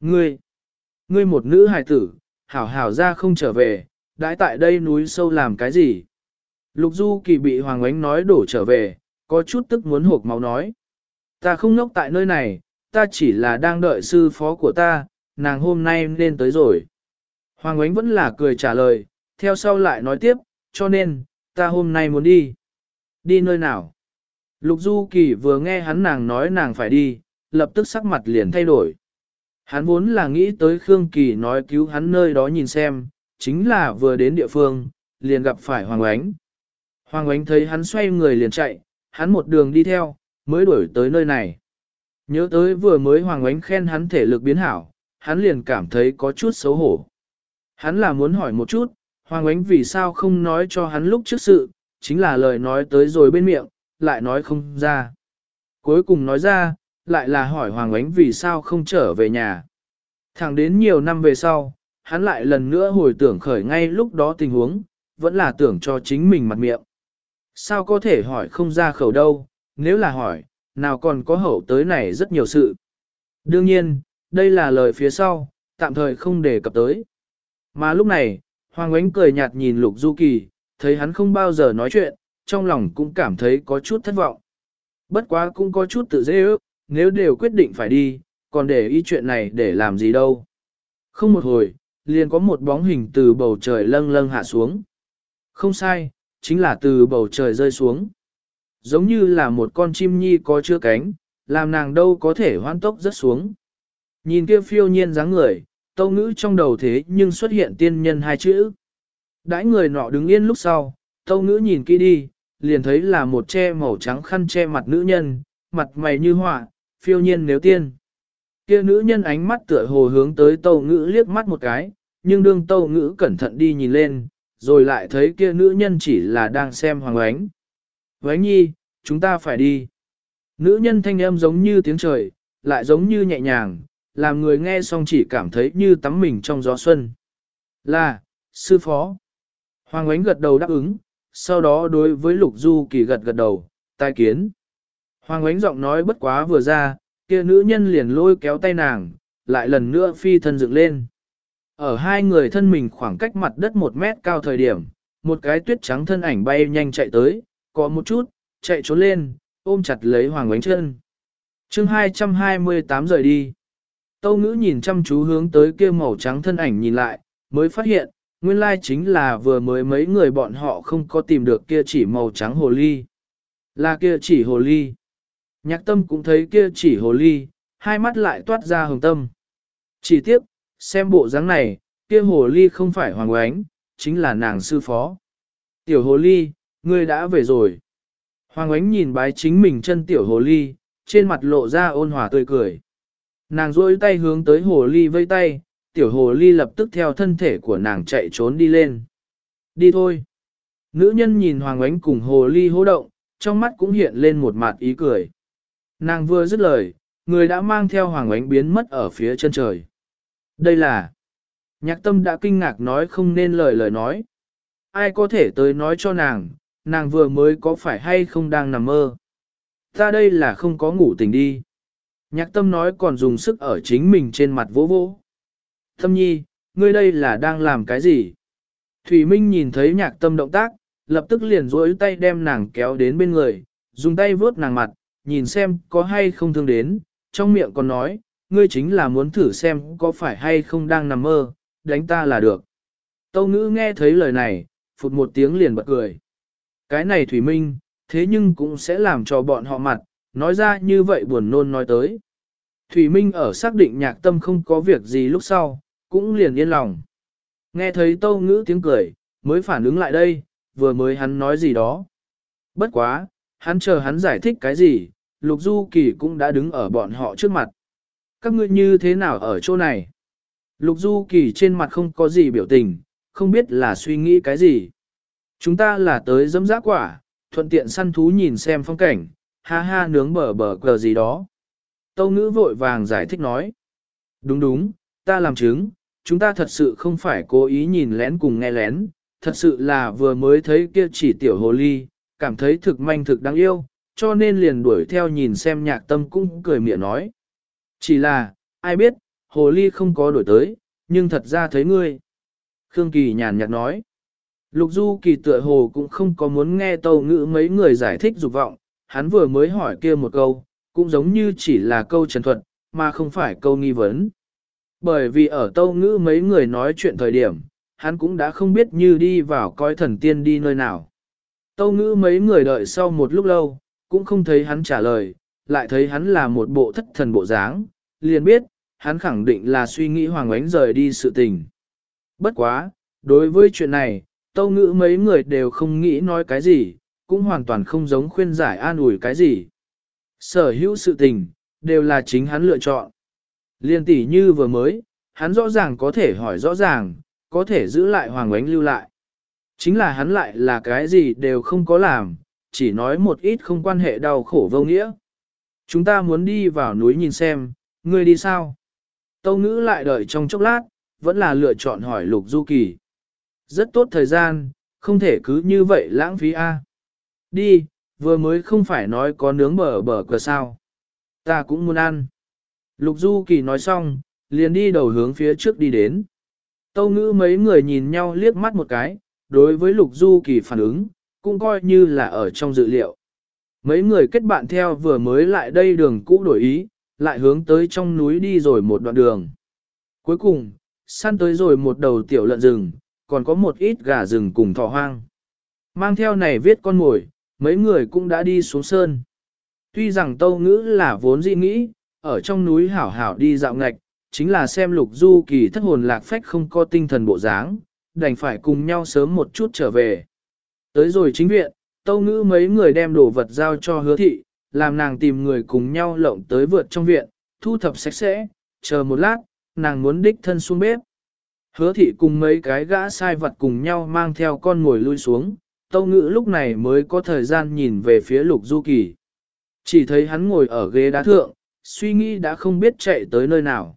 Speaker 1: Ngươi, ngươi một nữ hài tử, hảo hảo ra không trở về, đãi tại đây núi sâu làm cái gì? Lục Du Kỳ bị Hoàng Ánh nói đổ trở về, có chút tức muốn hộp máu nói. Ta không nốc tại nơi này, ta chỉ là đang đợi sư phó của ta, nàng hôm nay nên tới rồi. Hoàng Ánh vẫn là cười trả lời, theo sau lại nói tiếp, cho nên, ta hôm nay muốn đi. Đi nơi nào? Lục Du Kỳ vừa nghe hắn nàng nói nàng phải đi, lập tức sắc mặt liền thay đổi. Hắn vốn là nghĩ tới Khương Kỳ nói cứu hắn nơi đó nhìn xem, chính là vừa đến địa phương, liền gặp phải Hoàng Ánh. Hoàng Ánh thấy hắn xoay người liền chạy, hắn một đường đi theo, mới đuổi tới nơi này. Nhớ tới vừa mới Hoàng Ánh khen hắn thể lực biến hảo, hắn liền cảm thấy có chút xấu hổ. Hắn là muốn hỏi một chút, Hoàng Ánh vì sao không nói cho hắn lúc trước sự, chính là lời nói tới rồi bên miệng, lại nói không ra. Cuối cùng nói ra, lại là hỏi Hoàng Ánh vì sao không trở về nhà. Thẳng đến nhiều năm về sau, hắn lại lần nữa hồi tưởng khởi ngay lúc đó tình huống, vẫn là tưởng cho chính mình mặt miệng. Sao có thể hỏi không ra khẩu đâu, nếu là hỏi, nào còn có hậu tới này rất nhiều sự. Đương nhiên, đây là lời phía sau, tạm thời không đề cập tới. Mà lúc này, Hoàng Ánh cười nhạt nhìn Lục Du Kỳ, thấy hắn không bao giờ nói chuyện, trong lòng cũng cảm thấy có chút thất vọng. Bất quá cũng có chút tự dễ ước, nếu đều quyết định phải đi, còn để ý chuyện này để làm gì đâu. Không một hồi, liền có một bóng hình từ bầu trời lâng lâng hạ xuống. Không sai, chính là từ bầu trời rơi xuống. Giống như là một con chim nhi có chưa cánh, làm nàng đâu có thể hoan tốc rất xuống. Nhìn kia phiêu nhiên dáng người, tâu ngữ trong đầu thế nhưng xuất hiện tiên nhân hai chữ. Đãi người nọ đứng yên lúc sau, tâu ngữ nhìn kỹ đi, liền thấy là một che màu trắng khăn che mặt nữ nhân, mặt mày như họa, phiêu nhiên nếu tiên. Kia nữ nhân ánh mắt tựa hồ hướng tới tâu ngữ liếc mắt một cái, nhưng đương tâu ngữ cẩn thận đi nhìn lên, rồi lại thấy kia nữ nhân chỉ là đang xem hoàng ánh. Vánh nhi, chúng ta phải đi. Nữ nhân thanh âm giống như tiếng trời, lại giống như nhẹ nhàng, làm người nghe xong chỉ cảm thấy như tắm mình trong gió xuân. Là, sư phó. Hoàng ánh gật đầu đáp ứng, sau đó đối với lục du kỳ gật gật đầu, tai kiến. Hoàng ánh giọng nói bất quá vừa ra, kia nữ nhân liền lôi kéo tay nàng, lại lần nữa phi thân dựng lên. Ở hai người thân mình khoảng cách mặt đất một mét cao thời điểm, một cái tuyết trắng thân ảnh bay nhanh chạy tới, có một chút, chạy trốn lên, ôm chặt lấy hoàng ánh chân. chương 228 rời đi. Tâu ngữ nhìn chăm chú hướng tới kia màu trắng thân ảnh nhìn lại, mới phát hiện, nguyên lai chính là vừa mới mấy người bọn họ không có tìm được kia chỉ màu trắng hồ ly. Là kia chỉ hồ ly. Nhạc tâm cũng thấy kia chỉ hồ ly, hai mắt lại toát ra hồng tâm. Chỉ tiếc, xem bộ dáng này, kia hồ ly không phải hoàng oánh, chính là nàng sư phó. Tiểu hồ ly, ngươi đã về rồi. Hoàng oánh nhìn bái chính mình chân tiểu hồ ly, trên mặt lộ ra ôn hòa tươi cười. Nàng rôi tay hướng tới hồ ly vây tay, tiểu hồ ly lập tức theo thân thể của nàng chạy trốn đi lên. Đi thôi. Nữ nhân nhìn hoàng Ánh cùng hồ ly hô động, trong mắt cũng hiện lên một mặt ý cười. Nàng vừa dứt lời, người đã mang theo hoàng ánh biến mất ở phía chân trời. Đây là... Nhạc tâm đã kinh ngạc nói không nên lời lời nói. Ai có thể tới nói cho nàng, nàng vừa mới có phải hay không đang nằm mơ. Ta đây là không có ngủ tỉnh đi. Nhạc tâm nói còn dùng sức ở chính mình trên mặt vỗ vỗ. Thâm nhi, ngươi đây là đang làm cái gì? Thủy Minh nhìn thấy nhạc tâm động tác, lập tức liền rối tay đem nàng kéo đến bên người, dùng tay vớt nàng mặt, nhìn xem có hay không thương đến, trong miệng còn nói, ngươi chính là muốn thử xem có phải hay không đang nằm mơ, đánh ta là được. Tâu ngữ nghe thấy lời này, phụt một tiếng liền bật cười. Cái này Thủy Minh, thế nhưng cũng sẽ làm cho bọn họ mặt, nói ra như vậy buồn nôn nói tới. Thủy Minh ở xác định nhạc tâm không có việc gì lúc sau, cũng liền yên lòng. Nghe thấy tâu ngữ tiếng cười, mới phản ứng lại đây, vừa mới hắn nói gì đó. Bất quá, hắn chờ hắn giải thích cái gì, Lục Du Kỳ cũng đã đứng ở bọn họ trước mặt. Các ngươi như thế nào ở chỗ này? Lục Du Kỳ trên mặt không có gì biểu tình, không biết là suy nghĩ cái gì. Chúng ta là tới dẫm giã quả, thuận tiện săn thú nhìn xem phong cảnh, ha ha nướng bờ bờ cờ gì đó. Tâu ngữ vội vàng giải thích nói. Đúng đúng, ta làm chứng, chúng ta thật sự không phải cố ý nhìn lén cùng nghe lén, thật sự là vừa mới thấy kia chỉ tiểu hồ ly, cảm thấy thực manh thực đáng yêu, cho nên liền đuổi theo nhìn xem nhạc tâm cũng cười miệng nói. Chỉ là, ai biết, hồ ly không có đuổi tới, nhưng thật ra thấy ngươi. Khương Kỳ nhàn nhạt nói. Lục Du Kỳ tựa hồ cũng không có muốn nghe tâu ngữ mấy người giải thích dục vọng, hắn vừa mới hỏi kia một câu, cũng giống như chỉ là câu trần thuật, mà không phải câu nghi vấn. Bởi vì ở tâu ngữ mấy người nói chuyện thời điểm, hắn cũng đã không biết như đi vào coi thần tiên đi nơi nào. Tâu ngữ mấy người đợi sau một lúc lâu, cũng không thấy hắn trả lời, lại thấy hắn là một bộ thất thần bộ dáng, liền biết, hắn khẳng định là suy nghĩ hoàng ánh rời đi sự tình. Bất quá, đối với chuyện này, tâu ngữ mấy người đều không nghĩ nói cái gì, cũng hoàn toàn không giống khuyên giải an ủi cái gì. Sở hữu sự tình, đều là chính hắn lựa chọn. Liên tỷ như vừa mới, hắn rõ ràng có thể hỏi rõ ràng, có thể giữ lại hoàng ánh lưu lại. Chính là hắn lại là cái gì đều không có làm, chỉ nói một ít không quan hệ đau khổ vô nghĩa. Chúng ta muốn đi vào núi nhìn xem, ngươi đi sao? Tâu ngữ lại đợi trong chốc lát, vẫn là lựa chọn hỏi Lục Du Kỳ. Rất tốt thời gian, không thể cứ như vậy lãng phí a. Đi, vừa mới không phải nói có nướng bờ bờ cờ sao. Ta cũng muốn ăn. Lục Du Kỳ nói xong, liền đi đầu hướng phía trước đi đến. Tâu ngữ mấy người nhìn nhau liếc mắt một cái, đối với Lục Du Kỳ phản ứng, cũng coi như là ở trong dự liệu. Mấy người kết bạn theo vừa mới lại đây đường cũ đổi ý, lại hướng tới trong núi đi rồi một đoạn đường. Cuối cùng, săn tới rồi một đầu tiểu lợn rừng, còn có một ít gà rừng cùng thỏ hoang. Mang theo này viết con mồi, mấy người cũng đã đi xuống sơn. Tuy rằng tâu ngữ là vốn dị nghĩ, ở trong núi hảo hảo đi dạo ngạch, chính là xem lục du kỳ thất hồn lạc phách không có tinh thần bộ dáng, đành phải cùng nhau sớm một chút trở về. Tới rồi chính viện, tâu ngữ mấy người đem đồ vật giao cho hứa thị, làm nàng tìm người cùng nhau lộng tới vượt trong viện, thu thập sạch sẽ, chờ một lát, nàng muốn đích thân xuống bếp. Hứa thị cùng mấy cái gã sai vật cùng nhau mang theo con ngồi lui xuống, tâu ngữ lúc này mới có thời gian nhìn về phía lục du kỳ. Chỉ thấy hắn ngồi ở ghế đá thượng, suy nghĩ đã không biết chạy tới nơi nào.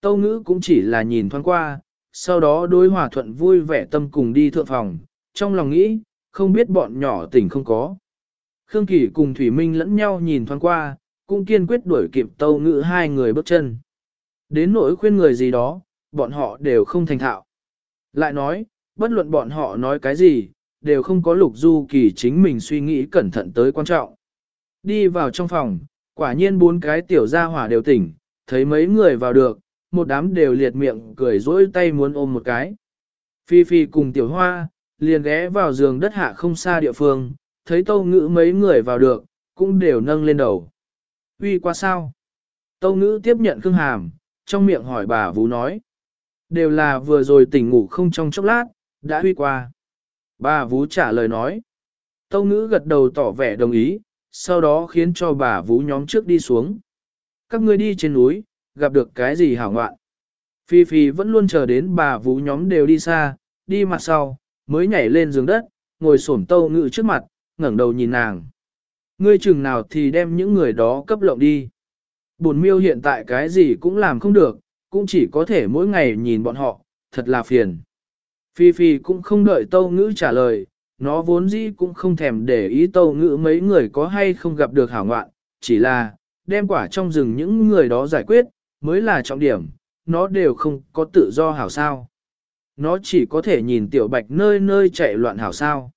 Speaker 1: Tâu ngữ cũng chỉ là nhìn thoáng qua, sau đó đối hòa thuận vui vẻ tâm cùng đi thượng phòng, trong lòng nghĩ, không biết bọn nhỏ tỉnh không có. Khương Kỳ cùng Thủy Minh lẫn nhau nhìn thoáng qua, cũng kiên quyết đuổi kịp tâu ngữ hai người bước chân. Đến nỗi khuyên người gì đó, bọn họ đều không thành thạo. Lại nói, bất luận bọn họ nói cái gì, đều không có lục du kỳ chính mình suy nghĩ cẩn thận tới quan trọng. Đi vào trong phòng, quả nhiên bốn cái tiểu gia hỏa đều tỉnh, thấy mấy người vào được, một đám đều liệt miệng cười rỗi tay muốn ôm một cái. Phi Phi cùng tiểu hoa, liền ghé vào giường đất hạ không xa địa phương, thấy tâu ngữ mấy người vào được, cũng đều nâng lên đầu. Uy qua sao? Tâu ngữ tiếp nhận Khương Hàm, trong miệng hỏi bà Vũ nói. Đều là vừa rồi tỉnh ngủ không trong chốc lát, đã huy qua. Bà Vũ trả lời nói. Tâu ngữ gật đầu tỏ vẻ đồng ý, sau đó khiến cho bà Vũ nhóm trước đi xuống. Các ngươi đi trên núi, gặp được cái gì hảo ngoạn. Phi Phi vẫn luôn chờ đến bà Vũ nhóm đều đi xa, đi mặt sau, mới nhảy lên giường đất, ngồi xổm tâu ngự trước mặt, ngẩng đầu nhìn nàng. Ngươi chừng nào thì đem những người đó cấp lộng đi. Bồn miêu hiện tại cái gì cũng làm không được, cũng chỉ có thể mỗi ngày nhìn bọn họ, thật là phiền. Phi Phi cũng không đợi tâu ngữ trả lời, nó vốn dĩ cũng không thèm để ý tâu ngữ mấy người có hay không gặp được hảo ngoạn, chỉ là, đem quả trong rừng những người đó giải quyết, mới là trọng điểm, nó đều không có tự do hảo sao. Nó chỉ có thể nhìn tiểu bạch nơi nơi chạy loạn hảo sao.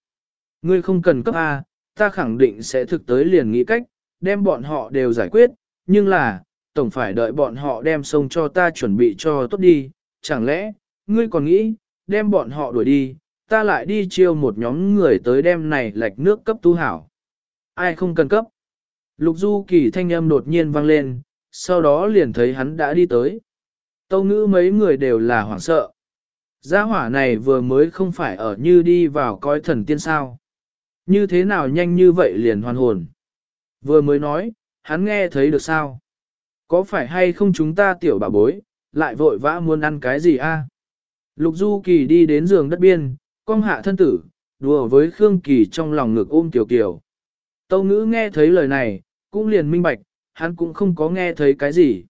Speaker 1: Ngươi không cần cấp A, ta khẳng định sẽ thực tới liền nghĩ cách, đem bọn họ đều giải quyết, nhưng là, tổng phải đợi bọn họ đem sông cho ta chuẩn bị cho tốt đi, chẳng lẽ, ngươi còn nghĩ, đem bọn họ đuổi đi, ta lại đi chiêu một nhóm người tới đem này lạch nước cấp tu hảo. Ai không cần cấp? Lục Du Kỳ thanh âm đột nhiên vang lên, sau đó liền thấy hắn đã đi tới. Tâu ngữ mấy người đều là hoảng sợ. Gia hỏa này vừa mới không phải ở như đi vào coi thần tiên sao. Như thế nào nhanh như vậy liền hoàn hồn. Vừa mới nói, hắn nghe thấy được sao? Có phải hay không chúng ta tiểu bà bối, lại vội vã muốn ăn cái gì a? Lục Du Kỳ đi đến giường đất biên, cong hạ thân tử, đùa với Khương Kỳ trong lòng ngực ôm Kiều Kiều. Tâu ngữ nghe thấy lời này, cũng liền minh bạch, hắn cũng không có nghe thấy cái gì.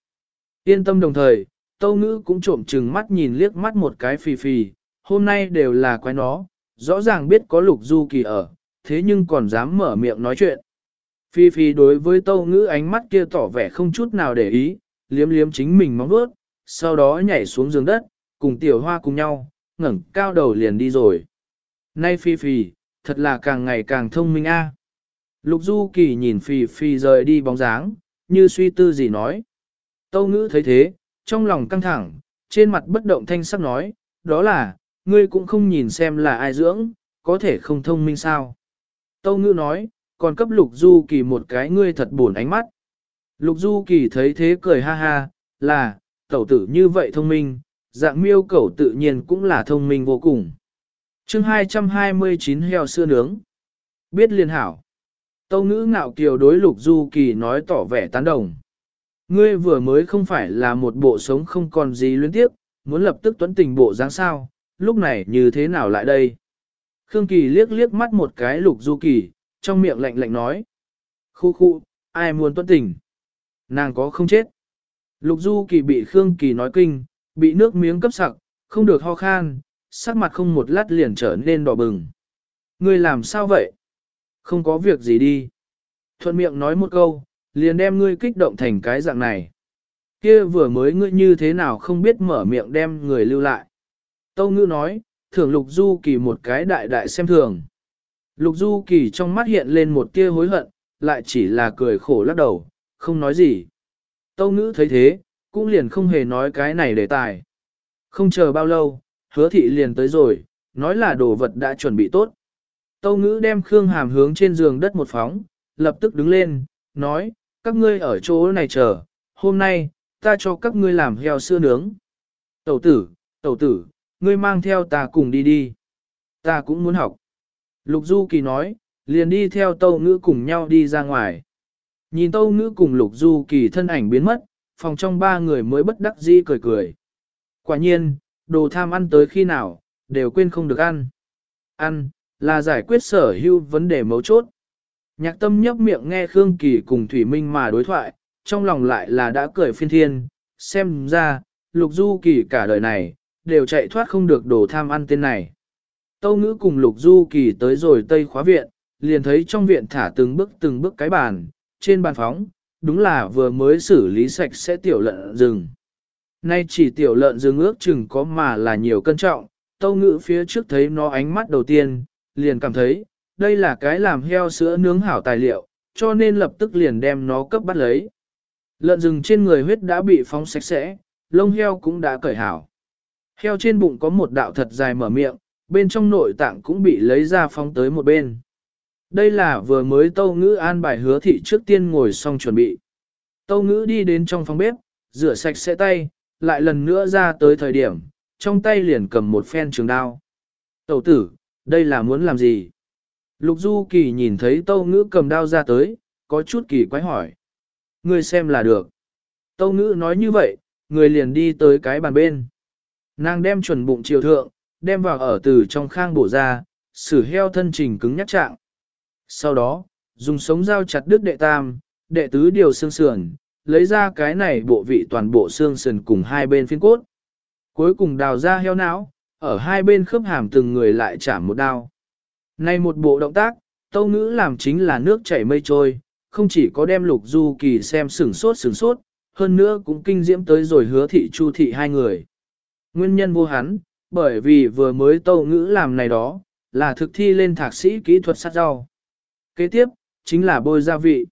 Speaker 1: Yên tâm đồng thời, tâu ngữ cũng trộm trừng mắt nhìn liếc mắt một cái phì phì, hôm nay đều là quái nó, rõ ràng biết có lục du kỳ ở, thế nhưng còn dám mở miệng nói chuyện. Phi Phi đối với tâu ngữ ánh mắt kia tỏ vẻ không chút nào để ý, liếm liếm chính mình móng bước, sau đó nhảy xuống giường đất, cùng tiểu hoa cùng nhau, ngẩng cao đầu liền đi rồi. Nay Phi Phi, thật là càng ngày càng thông minh a. Lục Du Kỳ nhìn Phi Phi rời đi bóng dáng, như suy tư gì nói. Tâu ngữ thấy thế, trong lòng căng thẳng, trên mặt bất động thanh sắc nói, đó là, ngươi cũng không nhìn xem là ai dưỡng, có thể không thông minh sao. Tâu ngữ nói, còn cấp Lục Du Kỳ một cái ngươi thật buồn ánh mắt. Lục Du Kỳ thấy thế cười ha ha, là, tẩu tử như vậy thông minh, dạng miêu cẩu tự nhiên cũng là thông minh vô cùng chương 229 heo xưa nướng. Biết liên hảo. Tâu ngữ ngạo kiều đối Lục Du Kỳ nói tỏ vẻ tán đồng. Ngươi vừa mới không phải là một bộ sống không còn gì luyến tiếp, muốn lập tức tuấn tình bộ dáng sao, lúc này như thế nào lại đây? Khương Kỳ liếc liếc mắt một cái Lục Du Kỳ, trong miệng lạnh lạnh nói. Khu khu, ai muốn tuấn tình? Nàng có không chết? Lục Du Kỳ bị Khương Kỳ nói kinh, bị nước miếng cấp sặc, không được ho khan, sắc mặt không một lát liền trở nên đỏ bừng. Ngươi làm sao vậy? Không có việc gì đi. Thuận miệng nói một câu, liền đem ngươi kích động thành cái dạng này. Kia vừa mới ngươi như thế nào không biết mở miệng đem người lưu lại. Tâu ngữ nói, thưởng Lục Du Kỳ một cái đại đại xem thường. Lục Du Kỳ trong mắt hiện lên một tia hối hận, lại chỉ là cười khổ lắc đầu, không nói gì. Tâu ngữ thấy thế, cũng liền không hề nói cái này đề tài. Không chờ bao lâu, hứa thị liền tới rồi, nói là đồ vật đã chuẩn bị tốt. Tâu ngữ đem Khương Hàm hướng trên giường đất một phóng, lập tức đứng lên, nói, các ngươi ở chỗ này chờ, hôm nay, ta cho các ngươi làm heo sữa nướng. Tẩu tử, tẩu tử, ngươi mang theo ta cùng đi đi. Ta cũng muốn học. Lục Du Kỳ nói, liền đi theo Tâu Ngữ cùng nhau đi ra ngoài. Nhìn Tâu Ngữ cùng Lục Du Kỳ thân ảnh biến mất, phòng trong ba người mới bất đắc dĩ cười cười. Quả nhiên, đồ tham ăn tới khi nào, đều quên không được ăn. Ăn, là giải quyết sở hữu vấn đề mấu chốt. Nhạc tâm nhấp miệng nghe Khương Kỳ cùng Thủy Minh mà đối thoại, trong lòng lại là đã cười phiên thiên, xem ra, Lục Du Kỳ cả đời này, đều chạy thoát không được đồ tham ăn tên này. Tâu ngữ cùng Lục Du Kỳ tới rồi Tây khóa viện, liền thấy trong viện thả từng bước từng bước cái bàn, trên bàn phóng, đúng là vừa mới xử lý sạch sẽ tiểu lợn rừng. Nay chỉ tiểu lợn rừng ước chừng có mà là nhiều cân trọng, tâu ngữ phía trước thấy nó ánh mắt đầu tiên, liền cảm thấy, đây là cái làm heo sữa nướng hảo tài liệu, cho nên lập tức liền đem nó cấp bắt lấy. Lợn rừng trên người huyết đã bị phóng sạch sẽ, lông heo cũng đã cởi hảo. Heo trên bụng có một đạo thật dài mở miệng, bên trong nội tạng cũng bị lấy ra phóng tới một bên. Đây là vừa mới tâu ngữ an bài hứa thị trước tiên ngồi xong chuẩn bị. Tâu ngữ đi đến trong phòng bếp, rửa sạch sẽ tay, lại lần nữa ra tới thời điểm, trong tay liền cầm một phen trường đao. Tẩu tử, đây là muốn làm gì? Lục Du Kỳ nhìn thấy Tâu Ngữ cầm đao ra tới, có chút kỳ quái hỏi. người xem là được. Tâu Ngữ nói như vậy, người liền đi tới cái bàn bên. Nàng đem chuẩn bụng chiều thượng, đem vào ở từ trong khang bổ ra, xử heo thân trình cứng nhắc trạng. Sau đó, dùng sống dao chặt đứt đệ tam, đệ tứ điều xương sườn, lấy ra cái này bộ vị toàn bộ xương sườn cùng hai bên phiên cốt. Cuối cùng đào ra heo não, ở hai bên khớp hàm từng người lại chạm một đao. Này một bộ động tác, tâu ngữ làm chính là nước chảy mây trôi, không chỉ có đem lục du kỳ xem sửng sốt sửng sốt, hơn nữa cũng kinh diễm tới rồi hứa thị chu thị hai người. Nguyên nhân vô hắn, bởi vì vừa mới tâu ngữ làm này đó, là thực thi lên thạc sĩ kỹ thuật sát rau. Kế tiếp, chính là bôi gia vị.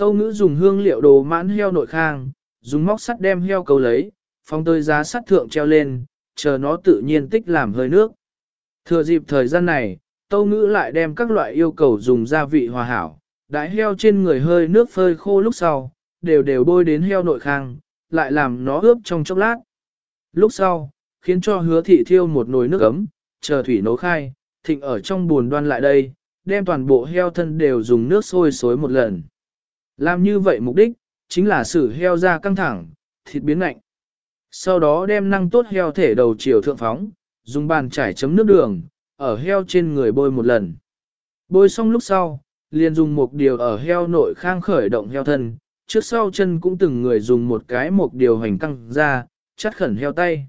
Speaker 1: Tâu ngữ dùng hương liệu đồ mãn heo nội khang, dùng móc sắt đem heo câu lấy, phong tơi giá sắt thượng treo lên, chờ nó tự nhiên tích làm hơi nước. Thừa dịp thời gian này, tâu ngữ lại đem các loại yêu cầu dùng gia vị hòa hảo, đãi heo trên người hơi nước phơi khô lúc sau, đều đều bôi đến heo nội khang, lại làm nó ướp trong chốc lát. Lúc sau, khiến cho hứa thị thiêu một nồi nước ấm, chờ thủy nấu khai, thịnh ở trong buồn đoan lại đây, đem toàn bộ heo thân đều dùng nước sôi xối một lần. Làm như vậy mục đích, chính là xử heo ra căng thẳng, thịt biến lạnh. Sau đó đem năng tốt heo thể đầu chiều thượng phóng, dùng bàn chải chấm nước đường, ở heo trên người bôi một lần. Bôi xong lúc sau, liền dùng một điều ở heo nội khang khởi động heo thân, trước sau chân cũng từng người dùng một cái một điều hành căng ra, chắt khẩn heo tay.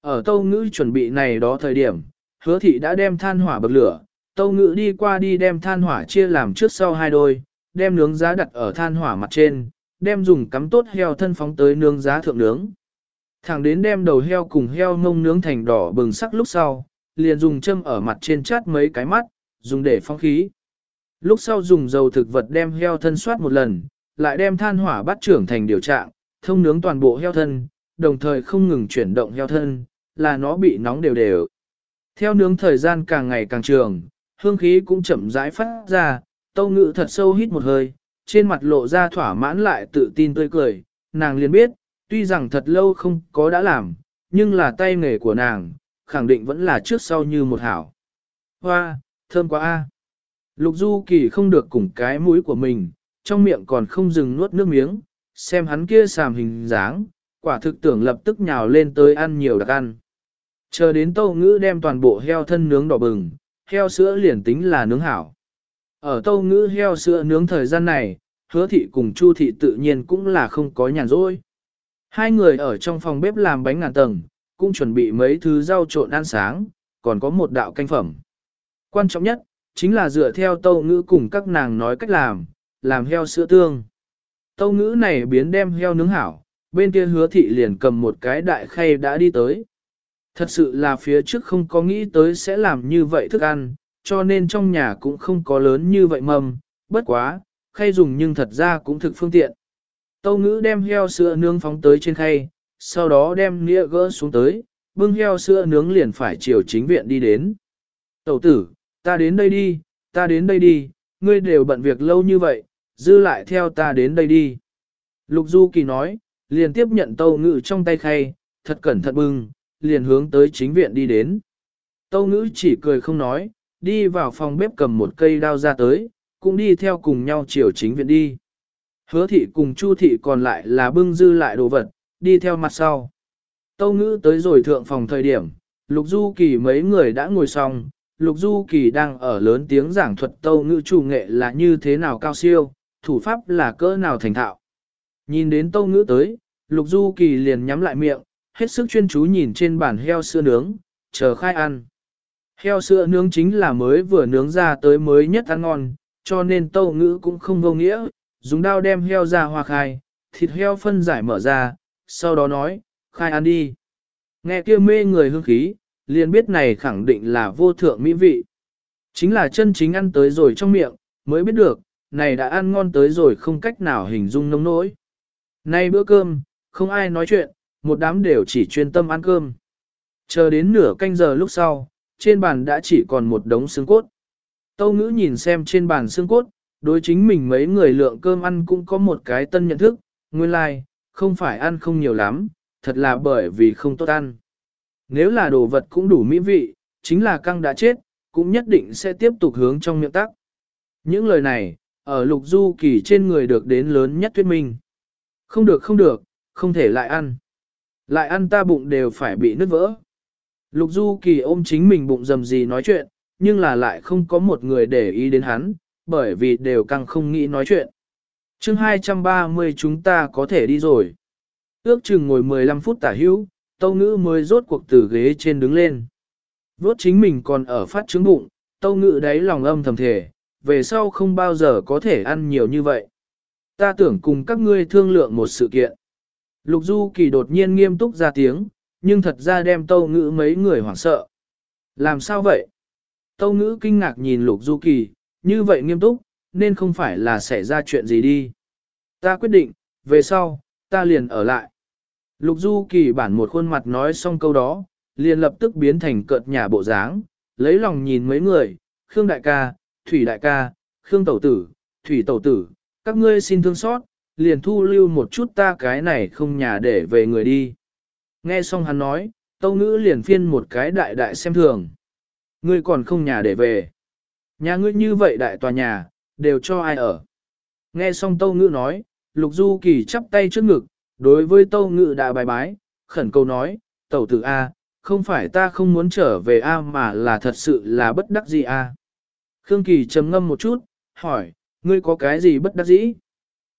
Speaker 1: Ở tâu ngữ chuẩn bị này đó thời điểm, hứa thị đã đem than hỏa bậc lửa, tâu ngữ đi qua đi đem than hỏa chia làm trước sau hai đôi, đem nướng giá đặt ở than hỏa mặt trên, đem dùng cắm tốt heo thân phóng tới nướng giá thượng nướng. Thẳng đến đem đầu heo cùng heo mông nướng thành đỏ bừng sắc lúc sau, liền dùng châm ở mặt trên chát mấy cái mắt, dùng để phong khí. Lúc sau dùng dầu thực vật đem heo thân soát một lần, lại đem than hỏa bắt trưởng thành điều trạng, thông nướng toàn bộ heo thân, đồng thời không ngừng chuyển động heo thân, là nó bị nóng đều đều. Theo nướng thời gian càng ngày càng trường, hương khí cũng chậm rãi phát ra, tâu ngự thật sâu hít một hơi, trên mặt lộ ra thỏa mãn lại tự tin tươi cười, nàng liền biết, tuy rằng thật lâu không có đã làm, nhưng là tay nghề của nàng, khẳng định vẫn là trước sau như một hảo. Hoa, thơm quá a. Lục Du Kỳ không được cùng cái mũi của mình, trong miệng còn không dừng nuốt nước miếng, xem hắn kia sàm hình dáng, quả thực tưởng lập tức nhào lên tới ăn nhiều đặc ăn. Chờ đến tâu ngữ đem toàn bộ heo thân nướng đỏ bừng, heo sữa liền tính là nướng hảo. Ở tâu ngữ heo sữa nướng thời gian này, hứa thị cùng chu thị tự nhiên cũng là không có nhàn rỗi. Hai người ở trong phòng bếp làm bánh ngàn tầng, cũng chuẩn bị mấy thứ rau trộn ăn sáng, còn có một đạo canh phẩm. Quan trọng nhất, chính là dựa theo tâu ngữ cùng các nàng nói cách làm, làm heo sữa tương. Tâu ngữ này biến đem heo nướng hảo, bên kia hứa thị liền cầm một cái đại khay đã đi tới. Thật sự là phía trước không có nghĩ tới sẽ làm như vậy thức ăn, cho nên trong nhà cũng không có lớn như vậy mầm, bất quá, khay dùng nhưng thật ra cũng thực phương tiện. Tâu ngữ đem heo sữa nướng phóng tới trên khay, sau đó đem nĩa gỡ xuống tới, bưng heo sữa nướng liền phải chiều chính viện đi đến. Tẩu tử, ta đến đây đi, ta đến đây đi, ngươi đều bận việc lâu như vậy, dư lại theo ta đến đây đi. Lục Du Kỳ nói, liền tiếp nhận tâu ngữ trong tay khay, thật cẩn thận bưng, liền hướng tới chính viện đi đến. Tâu ngữ chỉ cười không nói, đi vào phòng bếp cầm một cây đao ra tới, cũng đi theo cùng nhau chiều chính viện đi. Hứa thị cùng chu thị còn lại là bưng dư lại đồ vật, đi theo mặt sau. Tâu ngữ tới rồi thượng phòng thời điểm, Lục Du Kỳ mấy người đã ngồi xong, Lục Du Kỳ đang ở lớn tiếng giảng thuật tâu ngữ chủ nghệ là như thế nào cao siêu, thủ pháp là cỡ nào thành thạo. Nhìn đến tâu ngữ tới, Lục Du Kỳ liền nhắm lại miệng, hết sức chuyên chú nhìn trên bàn heo sữa nướng, chờ khai ăn. Heo sữa nướng chính là mới vừa nướng ra tới mới nhất ăn ngon, cho nên tâu ngữ cũng không vô nghĩa, dùng dao đem heo ra hoa khai, thịt heo phân giải mở ra, sau đó nói, khai ăn đi. Nghe kia mê người hương khí, liền biết này khẳng định là vô thượng mỹ vị. Chính là chân chính ăn tới rồi trong miệng, mới biết được, này đã ăn ngon tới rồi không cách nào hình dung nông nỗi. Nay bữa cơm, không ai nói chuyện, một đám đều chỉ chuyên tâm ăn cơm. Chờ đến nửa canh giờ lúc sau, trên bàn đã chỉ còn một đống xương cốt. Tâu ngữ nhìn xem trên bàn xương cốt, đối chính mình mấy người lượng cơm ăn cũng có một cái tân nhận thức, nguyên lai, like, không phải ăn không nhiều lắm, thật là bởi vì không tốt ăn. Nếu là đồ vật cũng đủ mỹ vị, chính là căng đã chết, cũng nhất định sẽ tiếp tục hướng trong miệng tắc. Những lời này, ở lục du kỳ trên người được đến lớn nhất thuyết minh. Không được không được, không thể lại ăn. Lại ăn ta bụng đều phải bị nứt vỡ. Lục du kỳ ôm chính mình bụng dầm gì nói chuyện, nhưng là lại không có một người để ý đến hắn, bởi vì đều càng không nghĩ nói chuyện. chương 230 chúng ta có thể đi rồi. Ước chừng ngồi 15 phút tả hữu, tâu ngữ mới rốt cuộc từ ghế trên đứng lên. Vốt chính mình còn ở phát trứng bụng, tâu ngữ đáy lòng âm thầm thể, về sau không bao giờ có thể ăn nhiều như vậy. Ta tưởng cùng các ngươi thương lượng một sự kiện. Lục Du Kỳ đột nhiên nghiêm túc ra tiếng, nhưng thật ra đem tâu ngữ mấy người hoảng sợ. Làm sao vậy? Tâu ngữ kinh ngạc nhìn Lục Du Kỳ, như vậy nghiêm túc, nên không phải là xảy ra chuyện gì đi. Ta quyết định, về sau, ta liền ở lại. Lục Du Kỳ bản một khuôn mặt nói xong câu đó, liền lập tức biến thành cợt nhà bộ dáng, lấy lòng nhìn mấy người, Khương đại ca, Thủy đại ca, Khương tẩu tử, Thủy tẩu tử, các ngươi xin thương xót, liền thu lưu một chút ta cái này không nhà để về người đi. Nghe xong hắn nói, tâu ngữ liền phiên một cái đại đại xem thường. Ngươi còn không nhà để về. Nhà ngươi như vậy đại tòa nhà, đều cho ai ở. Nghe xong tâu ngữ nói, lục du kỳ chắp tay trước ngực, đối với tâu ngữ đã bài bái, khẩn cầu nói, tẩu tử A, không phải ta không muốn trở về A mà là thật sự là bất đắc gì A. Khương Kỳ trầm ngâm một chút, hỏi, ngươi có cái gì bất đắc dĩ?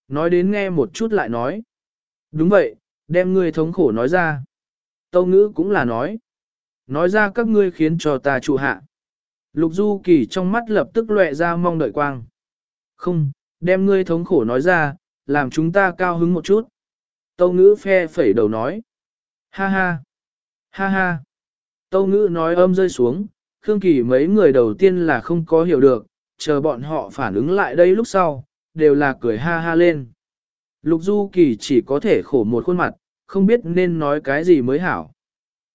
Speaker 1: Nói đến nghe một chút lại nói. Đúng vậy, đem ngươi thống khổ nói ra. Tâu ngữ cũng là nói. Nói ra các ngươi khiến cho ta trụ hạ. Lục Du Kỳ trong mắt lập tức lệ ra mong đợi quang. Không, đem ngươi thống khổ nói ra, làm chúng ta cao hứng một chút. Tâu ngữ phe phẩy đầu nói. Ha ha, ha ha. Tâu ngữ nói âm rơi xuống, Khương Kỳ mấy người đầu tiên là không có hiểu được, chờ bọn họ phản ứng lại đây lúc sau, đều là cười ha ha lên. Lục Du Kỳ chỉ có thể khổ một khuôn mặt, không biết nên nói cái gì mới hảo.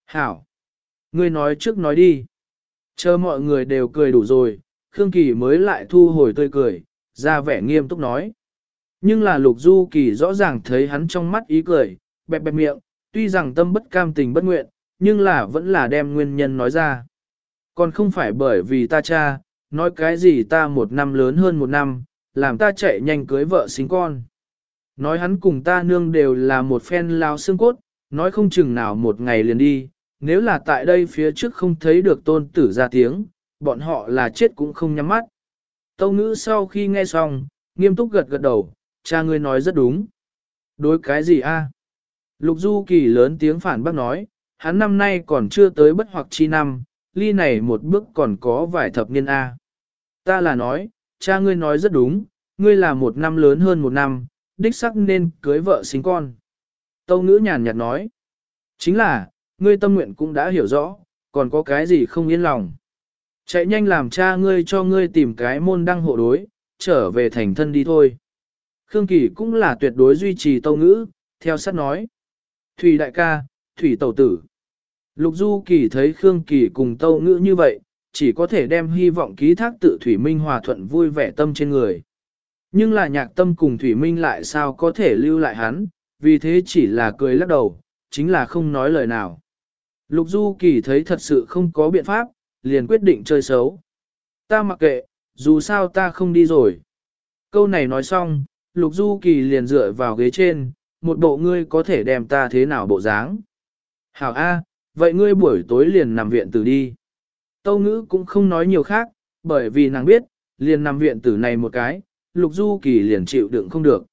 Speaker 1: Hảo! Ngươi nói trước nói đi. Chờ mọi người đều cười đủ rồi, Khương Kỳ mới lại thu hồi tươi cười, ra vẻ nghiêm túc nói. Nhưng là Lục Du Kỳ rõ ràng thấy hắn trong mắt ý cười, bẹp bẹp miệng, tuy rằng tâm bất cam tình bất nguyện, nhưng là vẫn là đem nguyên nhân nói ra. Còn không phải bởi vì ta cha, nói cái gì ta một năm lớn hơn một năm, làm ta chạy nhanh cưới vợ sinh con. Nói hắn cùng ta nương đều là một phen lao xương cốt, nói không chừng nào một ngày liền đi, nếu là tại đây phía trước không thấy được tôn tử ra tiếng, bọn họ là chết cũng không nhắm mắt. Tâu ngữ sau khi nghe xong, nghiêm túc gật gật đầu, cha ngươi nói rất đúng. Đối cái gì a? Lục Du Kỳ lớn tiếng phản bác nói, hắn năm nay còn chưa tới bất hoặc chi năm, ly này một bước còn có vài thập niên a. Ta là nói, cha ngươi nói rất đúng, ngươi là một năm lớn hơn một năm, đích sắc nên cưới vợ sinh con. Tâu ngữ nhàn nhạt nói, chính là, ngươi tâm nguyện cũng đã hiểu rõ, còn có cái gì không yên lòng. Chạy nhanh làm cha ngươi cho ngươi tìm cái môn đăng hộ đối, trở về thành thân đi thôi. Khương Kỳ cũng là tuyệt đối duy trì tâu ngữ, theo sát nói. Thủy đại ca, Thủy tẩu tử. Lục Du Kỳ thấy Khương Kỳ cùng tâu ngữ như vậy, chỉ có thể đem hy vọng ký thác tự Thủy Minh hòa thuận vui vẻ tâm trên người. Nhưng là nhạc tâm cùng Thủy Minh lại sao có thể lưu lại hắn, vì thế chỉ là cười lắc đầu, chính là không nói lời nào. Lục Du Kỳ thấy thật sự không có biện pháp, liền quyết định chơi xấu. Ta mặc kệ, dù sao ta không đi rồi. Câu này nói xong, Lục Du Kỳ liền dựa vào ghế trên, một bộ ngươi có thể đem ta thế nào bộ dáng. Hảo A, vậy ngươi buổi tối liền nằm viện tử đi. Tâu ngữ cũng không nói nhiều khác, bởi vì nàng biết, liền nằm viện tử này một cái, Lục Du Kỳ liền chịu đựng không được.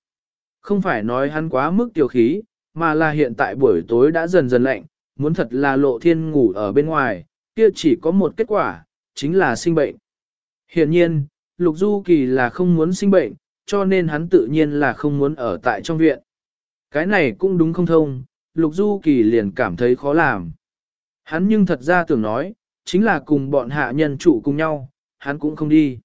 Speaker 1: Không phải nói hắn quá mức tiểu khí, mà là hiện tại buổi tối đã dần dần lạnh, muốn thật là lộ thiên ngủ ở bên ngoài, kia chỉ có một kết quả, chính là sinh bệnh. Hiện nhiên, Lục Du Kỳ là không muốn sinh bệnh, cho nên hắn tự nhiên là không muốn ở tại trong viện. Cái này cũng đúng không thông, Lục Du Kỳ liền cảm thấy khó làm. Hắn nhưng thật ra tưởng nói, chính là cùng bọn hạ nhân trụ cùng nhau, hắn cũng không đi.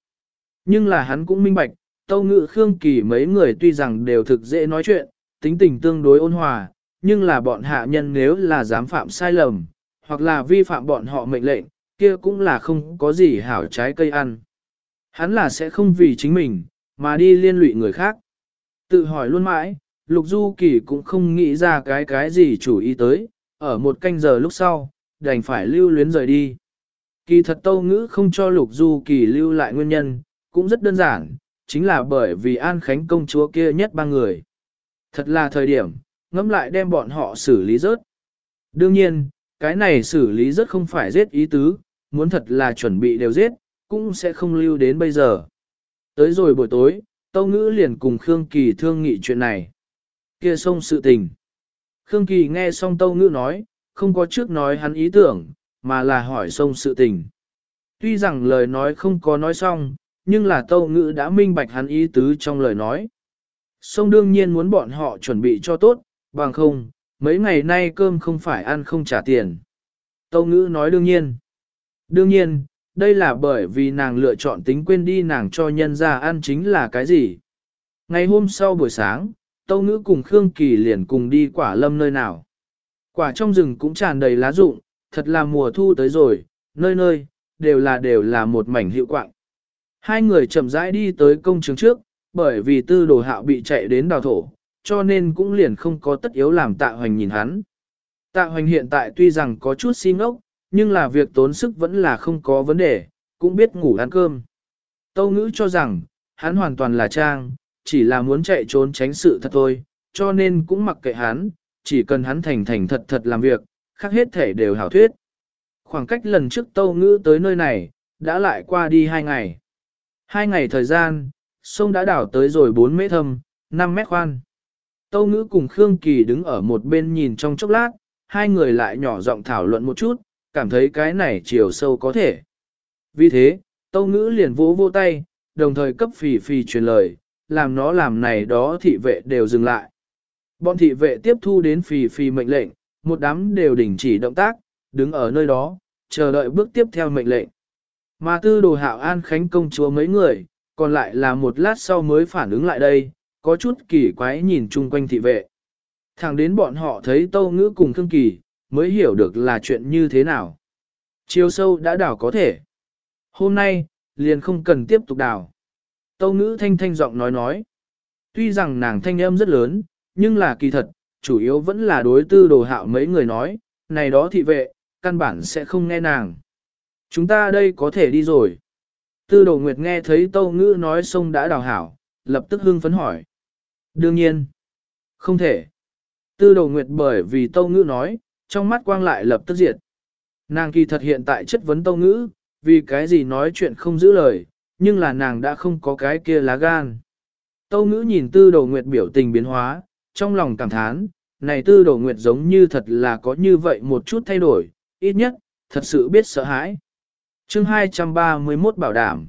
Speaker 1: Nhưng là hắn cũng minh bạch, Tâu Ngự Khương Kỳ mấy người tuy rằng đều thực dễ nói chuyện, tính tình tương đối ôn hòa, nhưng là bọn hạ nhân nếu là dám phạm sai lầm, hoặc là vi phạm bọn họ mệnh lệnh, kia cũng là không có gì hảo trái cây ăn. Hắn là sẽ không vì chính mình, mà đi liên lụy người khác. Tự hỏi luôn mãi, Lục Du Kỳ cũng không nghĩ ra cái cái gì chủ ý tới, ở một canh giờ lúc sau, đành phải lưu luyến rời đi. Kỳ thật tâu ngữ không cho Lục Du Kỳ lưu lại nguyên nhân, cũng rất đơn giản, chính là bởi vì An Khánh công chúa kia nhất ba người. Thật là thời điểm, ngẫm lại đem bọn họ xử lý rớt. Đương nhiên, cái này xử lý rất không phải giết ý tứ, muốn thật là chuẩn bị đều giết, cũng sẽ không lưu đến bây giờ. Tới rồi buổi tối, Tâu Ngữ liền cùng Khương Kỳ thương nghị chuyện này. Kia xong sự tình. Khương Kỳ nghe xong Tâu Ngữ nói, không có trước nói hắn ý tưởng, mà là hỏi xong sự tình. Tuy rằng lời nói không có nói xong, nhưng là Tâu Ngữ đã minh bạch hắn ý tứ trong lời nói. Sông đương nhiên muốn bọn họ chuẩn bị cho tốt, bằng không, mấy ngày nay cơm không phải ăn không trả tiền. Tâu Ngữ nói đương nhiên. Đương nhiên, đây là bởi vì nàng lựa chọn tính quên đi nàng cho nhân ra ăn chính là cái gì. Ngày hôm sau buổi sáng, Tâu Ngữ cùng Khương Kỳ liền cùng đi quả lâm nơi nào. Quả trong rừng cũng tràn đầy lá rụng, thật là mùa thu tới rồi, nơi nơi, đều là đều là một mảnh hiệu quạng. Hai người chậm rãi đi tới công trường trước, bởi vì tư đồ hạo bị chạy đến đào thổ, cho nên cũng liền không có tất yếu làm tạ hoành nhìn hắn. Tạ hoành hiện tại tuy rằng có chút xin ốc, nhưng là việc tốn sức vẫn là không có vấn đề, cũng biết ngủ ăn cơm. Tâu ngữ cho rằng, hắn hoàn toàn là trang, chỉ là muốn chạy trốn tránh sự thật thôi, cho nên cũng mặc kệ hắn, chỉ cần hắn thành thành thật thật làm việc, khác hết thể đều hảo thuyết. Khoảng cách lần trước tâu ngữ tới nơi này, đã lại qua đi hai ngày. Hai ngày thời gian, sông đã đảo tới rồi 4 mét thâm, 5 mét khoan. Tâu ngữ cùng Khương Kỳ đứng ở một bên nhìn trong chốc lát, hai người lại nhỏ giọng thảo luận một chút, cảm thấy cái này chiều sâu có thể. Vì thế, Tâu ngữ liền vỗ vô tay, đồng thời cấp phì phì truyền lời, làm nó làm này đó thị vệ đều dừng lại. Bọn thị vệ tiếp thu đến phì phì mệnh lệnh, một đám đều đình chỉ động tác, đứng ở nơi đó, chờ đợi bước tiếp theo mệnh lệnh. Mà tư đồ hạo an khánh công chúa mấy người, còn lại là một lát sau mới phản ứng lại đây, có chút kỳ quái nhìn chung quanh thị vệ. Thẳng đến bọn họ thấy tâu ngữ cùng thương kỳ, mới hiểu được là chuyện như thế nào. Chiều sâu đã đảo có thể. Hôm nay, liền không cần tiếp tục đảo. Tâu ngữ thanh thanh giọng nói nói. Tuy rằng nàng thanh âm rất lớn, nhưng là kỳ thật, chủ yếu vẫn là đối tư đồ hạo mấy người nói, này đó thị vệ, căn bản sẽ không nghe nàng. Chúng ta đây có thể đi rồi. Tư đồ nguyệt nghe thấy tâu ngữ nói sông đã đào hảo, lập tức hưng phấn hỏi. Đương nhiên, không thể. Tư đồ nguyệt bởi vì tâu ngữ nói, trong mắt quang lại lập tức diệt. Nàng kỳ thật hiện tại chất vấn tâu ngữ, vì cái gì nói chuyện không giữ lời, nhưng là nàng đã không có cái kia lá gan. Tâu ngữ nhìn tư đồ nguyệt biểu tình biến hóa, trong lòng cảm thán, này tư đồ nguyệt giống như thật là có như vậy một chút thay đổi, ít nhất, thật sự biết sợ hãi chương 231 bảo đảm.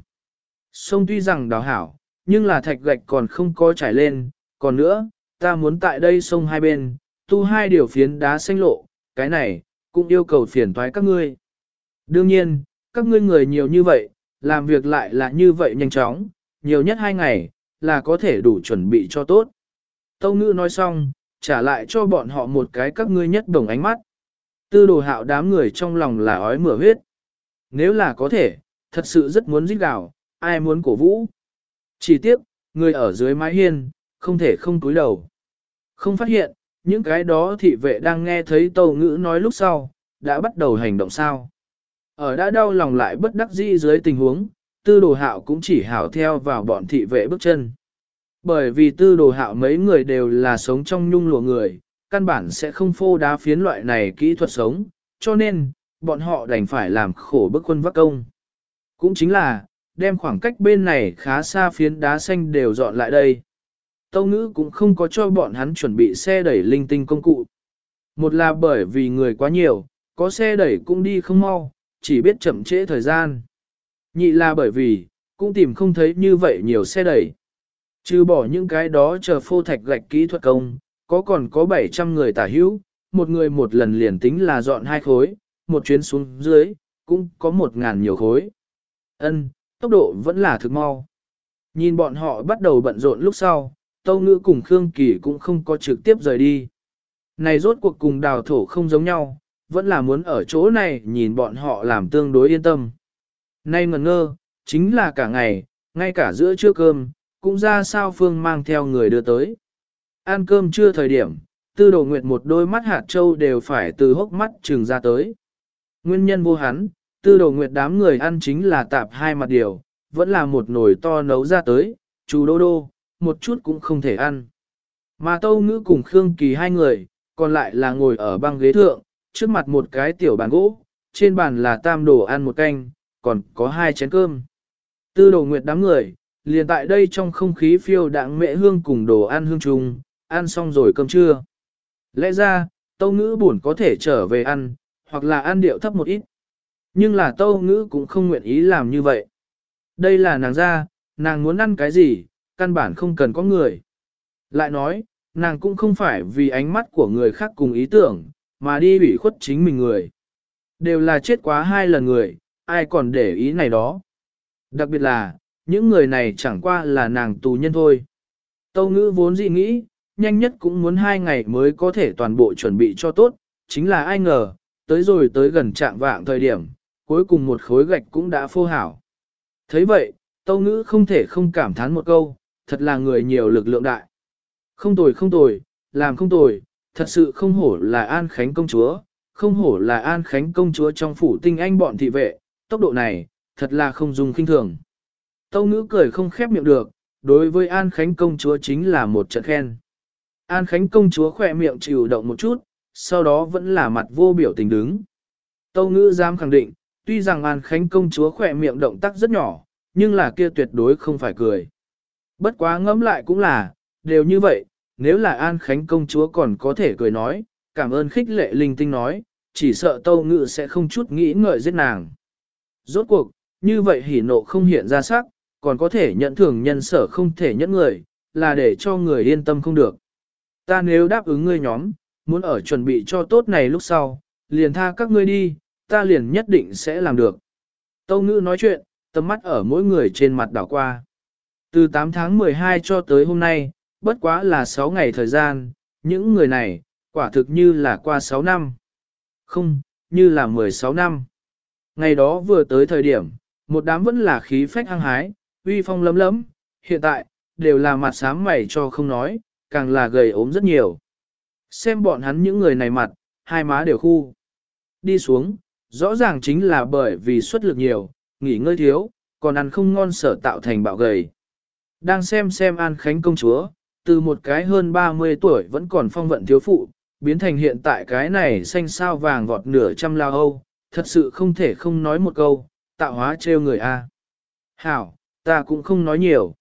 Speaker 1: Sông tuy rằng đào hảo, nhưng là thạch gạch còn không có trải lên, còn nữa, ta muốn tại đây sông hai bên, tu hai điều phiến đá xanh lộ, cái này, cũng yêu cầu phiền toái các ngươi. Đương nhiên, các ngươi người nhiều như vậy, làm việc lại là như vậy nhanh chóng, nhiều nhất hai ngày, là có thể đủ chuẩn bị cho tốt. Tâu ngữ nói xong, trả lại cho bọn họ một cái các ngươi nhất đồng ánh mắt. Tư đồ hạo đám người trong lòng là ói mửa huyết. Nếu là có thể, thật sự rất muốn giết gào, ai muốn cổ vũ. Chỉ tiếc, người ở dưới mái hiên, không thể không túi đầu. Không phát hiện, những cái đó thị vệ đang nghe thấy tàu ngữ nói lúc sau, đã bắt đầu hành động sao. Ở đã đau lòng lại bất đắc dĩ dưới tình huống, tư đồ hạo cũng chỉ hảo theo vào bọn thị vệ bước chân. Bởi vì tư đồ hạo mấy người đều là sống trong nhung lụa người, căn bản sẽ không phô đá phiến loại này kỹ thuật sống, cho nên, bọn họ đành phải làm khổ bức quân vắc công. Cũng chính là, đem khoảng cách bên này khá xa phiến đá xanh đều dọn lại đây. Tâu ngữ cũng không có cho bọn hắn chuẩn bị xe đẩy linh tinh công cụ. Một là bởi vì người quá nhiều, có xe đẩy cũng đi không mau, chỉ biết chậm trễ thời gian. Nhị là bởi vì, cũng tìm không thấy như vậy nhiều xe đẩy. Trừ bỏ những cái đó chờ phô thạch gạch kỹ thuật công, có còn có 700 người tả hữu, một người một lần liền tính là dọn hai khối, một chuyến xuống dưới, cũng có một ngàn nhiều khối. Ân, tốc độ vẫn là thực mau. Nhìn bọn họ bắt đầu bận rộn lúc sau, Tâu Ngữ cùng Khương Kỳ cũng không có trực tiếp rời đi. Này rốt cuộc cùng đào thổ không giống nhau, vẫn là muốn ở chỗ này nhìn bọn họ làm tương đối yên tâm. Nay ngần ngơ, chính là cả ngày, ngay cả giữa trưa cơm, cũng ra sao Phương mang theo người đưa tới. Ăn cơm chưa thời điểm, tư đồ nguyệt một đôi mắt hạt trâu đều phải từ hốc mắt trừng ra tới. Nguyên nhân vô hắn, tư đồ nguyệt đám người ăn chính là tạp hai mặt điều, vẫn là một nồi to nấu ra tới, chú đô đô, một chút cũng không thể ăn. Mà tâu ngữ cùng Khương Kỳ hai người, còn lại là ngồi ở băng ghế thượng, trước mặt một cái tiểu bàn gỗ, trên bàn là tam đồ ăn một canh, còn có hai chén cơm. Tư đồ nguyệt đám người, liền tại đây trong không khí phiêu đạng mẹ hương cùng đồ ăn hương trùng, ăn xong rồi cơm trưa. Lẽ ra, tâu ngữ buồn có thể trở về ăn, hoặc là ăn điệu thấp một ít. Nhưng là tâu ngữ cũng không nguyện ý làm như vậy. Đây là nàng ra, nàng muốn ăn cái gì, căn bản không cần có người. Lại nói, nàng cũng không phải vì ánh mắt của người khác cùng ý tưởng, mà đi bị khuất chính mình người. Đều là chết quá hai lần người, ai còn để ý này đó. Đặc biệt là, những người này chẳng qua là nàng tù nhân thôi. Tâu ngữ vốn dị nghĩ, nhanh nhất cũng muốn hai ngày mới có thể toàn bộ chuẩn bị cho tốt, chính là ai ngờ, tới rồi tới gần trạng vạng thời điểm, cuối cùng một khối gạch cũng đã phô hảo. thấy vậy, tâu ngữ không thể không cảm thán một câu, thật là người nhiều lực lượng đại. Không tồi không tồi, làm không tồi, thật sự không hổ là An Khánh công chúa, không hổ là An Khánh công chúa trong phủ tinh anh bọn thị vệ, tốc độ này, thật là không dùng kinh thường. Tâu ngữ cười không khép miệng được, đối với An Khánh công chúa chính là một trận khen. An Khánh công chúa khỏe miệng chịu động một chút, sau đó vẫn là mặt vô biểu tình đứng. Tâu ngữ dám khẳng định, tuy rằng An Khánh công chúa khỏe miệng động tác rất nhỏ, nhưng là kia tuyệt đối không phải cười. Bất quá ngẫm lại cũng là, đều như vậy, nếu là An Khánh công chúa còn có thể cười nói, cảm ơn khích lệ linh tinh nói, chỉ sợ tâu ngữ sẽ không chút nghĩ ngợi giết nàng. Rốt cuộc, như vậy hỉ nộ không hiện ra sắc, còn có thể nhận thưởng nhân sở không thể nhận người, là để cho người yên tâm không được. Ta nếu đáp ứng ngươi nhóm, muốn ở chuẩn bị cho tốt này lúc sau, liền tha các ngươi đi, ta liền nhất định sẽ làm được. Tâu ngữ nói chuyện, tầm mắt ở mỗi người trên mặt đảo qua. Từ 8 tháng 12 cho tới hôm nay, bất quá là 6 ngày thời gian, những người này, quả thực như là qua 6 năm. Không, như là 16 năm. Ngày đó vừa tới thời điểm, một đám vẫn là khí phách hăng hái, uy phong lấm lấm, hiện tại, đều là mặt sám mày cho không nói, càng là gầy ốm rất nhiều. Xem bọn hắn những người này mặt, hai má đều khu. Đi xuống, rõ ràng chính là bởi vì xuất lực nhiều, nghỉ ngơi thiếu, còn ăn không ngon sở tạo thành bạo gầy. Đang xem xem An Khánh công chúa, từ một cái hơn 30 tuổi vẫn còn phong vận thiếu phụ, biến thành hiện tại cái này xanh sao vàng vọt nửa trăm lao âu, thật sự không thể không nói một câu, tạo hóa trêu người a. Hảo, ta cũng không nói nhiều.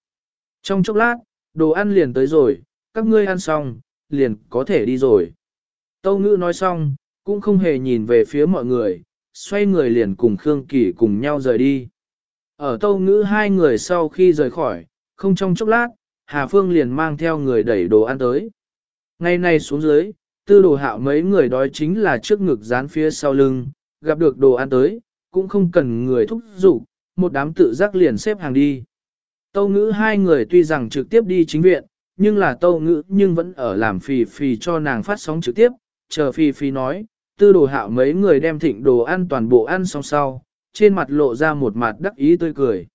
Speaker 1: Trong chốc lát, đồ ăn liền tới rồi, các ngươi ăn xong, liền có thể đi rồi. Tâu ngữ nói xong, cũng không hề nhìn về phía mọi người, xoay người liền cùng Khương Kỳ cùng nhau rời đi. Ở tâu ngữ hai người sau khi rời khỏi, không trong chốc lát, Hà Phương liền mang theo người đẩy đồ ăn tới. Ngày nay xuống dưới, tư đồ hạo mấy người đói chính là trước ngực dán phía sau lưng, gặp được đồ ăn tới, cũng không cần người thúc giục, một đám tự giác liền xếp hàng đi. Tâu ngữ hai người tuy rằng trực tiếp đi chính viện, nhưng là tâu ngữ nhưng vẫn ở làm phì phì cho nàng phát sóng trực tiếp, chờ phì phì nói, tư đồ hạo mấy người đem thịnh đồ ăn toàn bộ ăn xong sau, trên mặt lộ ra một mặt đắc ý tươi cười.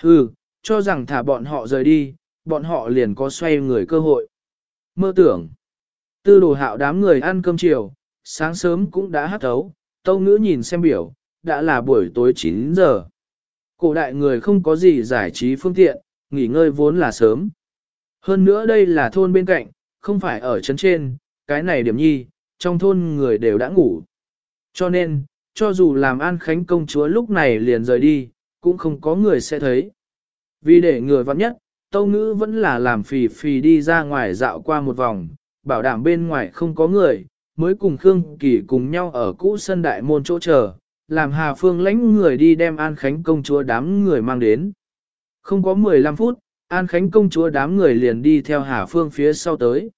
Speaker 1: Hừ, cho rằng thả bọn họ rời đi, bọn họ liền có xoay người cơ hội. Mơ tưởng, tư đồ hạo đám người ăn cơm chiều, sáng sớm cũng đã hát thấu, tâu ngữ nhìn xem biểu, đã là buổi tối 9 giờ. Cổ đại người không có gì giải trí phương tiện, nghỉ ngơi vốn là sớm. Hơn nữa đây là thôn bên cạnh, không phải ở trấn trên, cái này điểm nhi, trong thôn người đều đã ngủ. Cho nên, cho dù làm an khánh công chúa lúc này liền rời đi, cũng không có người sẽ thấy. Vì để người vắng nhất, Tâu Ngữ vẫn là làm phì phì đi ra ngoài dạo qua một vòng, bảo đảm bên ngoài không có người, mới cùng Khương Kỳ cùng nhau ở cũ sân đại môn chỗ chờ, làm Hà Phương lãnh người đi đem An Khánh công chúa đám người mang đến. Không có 15 phút, An Khánh công chúa đám người liền đi theo Hà Phương phía sau tới.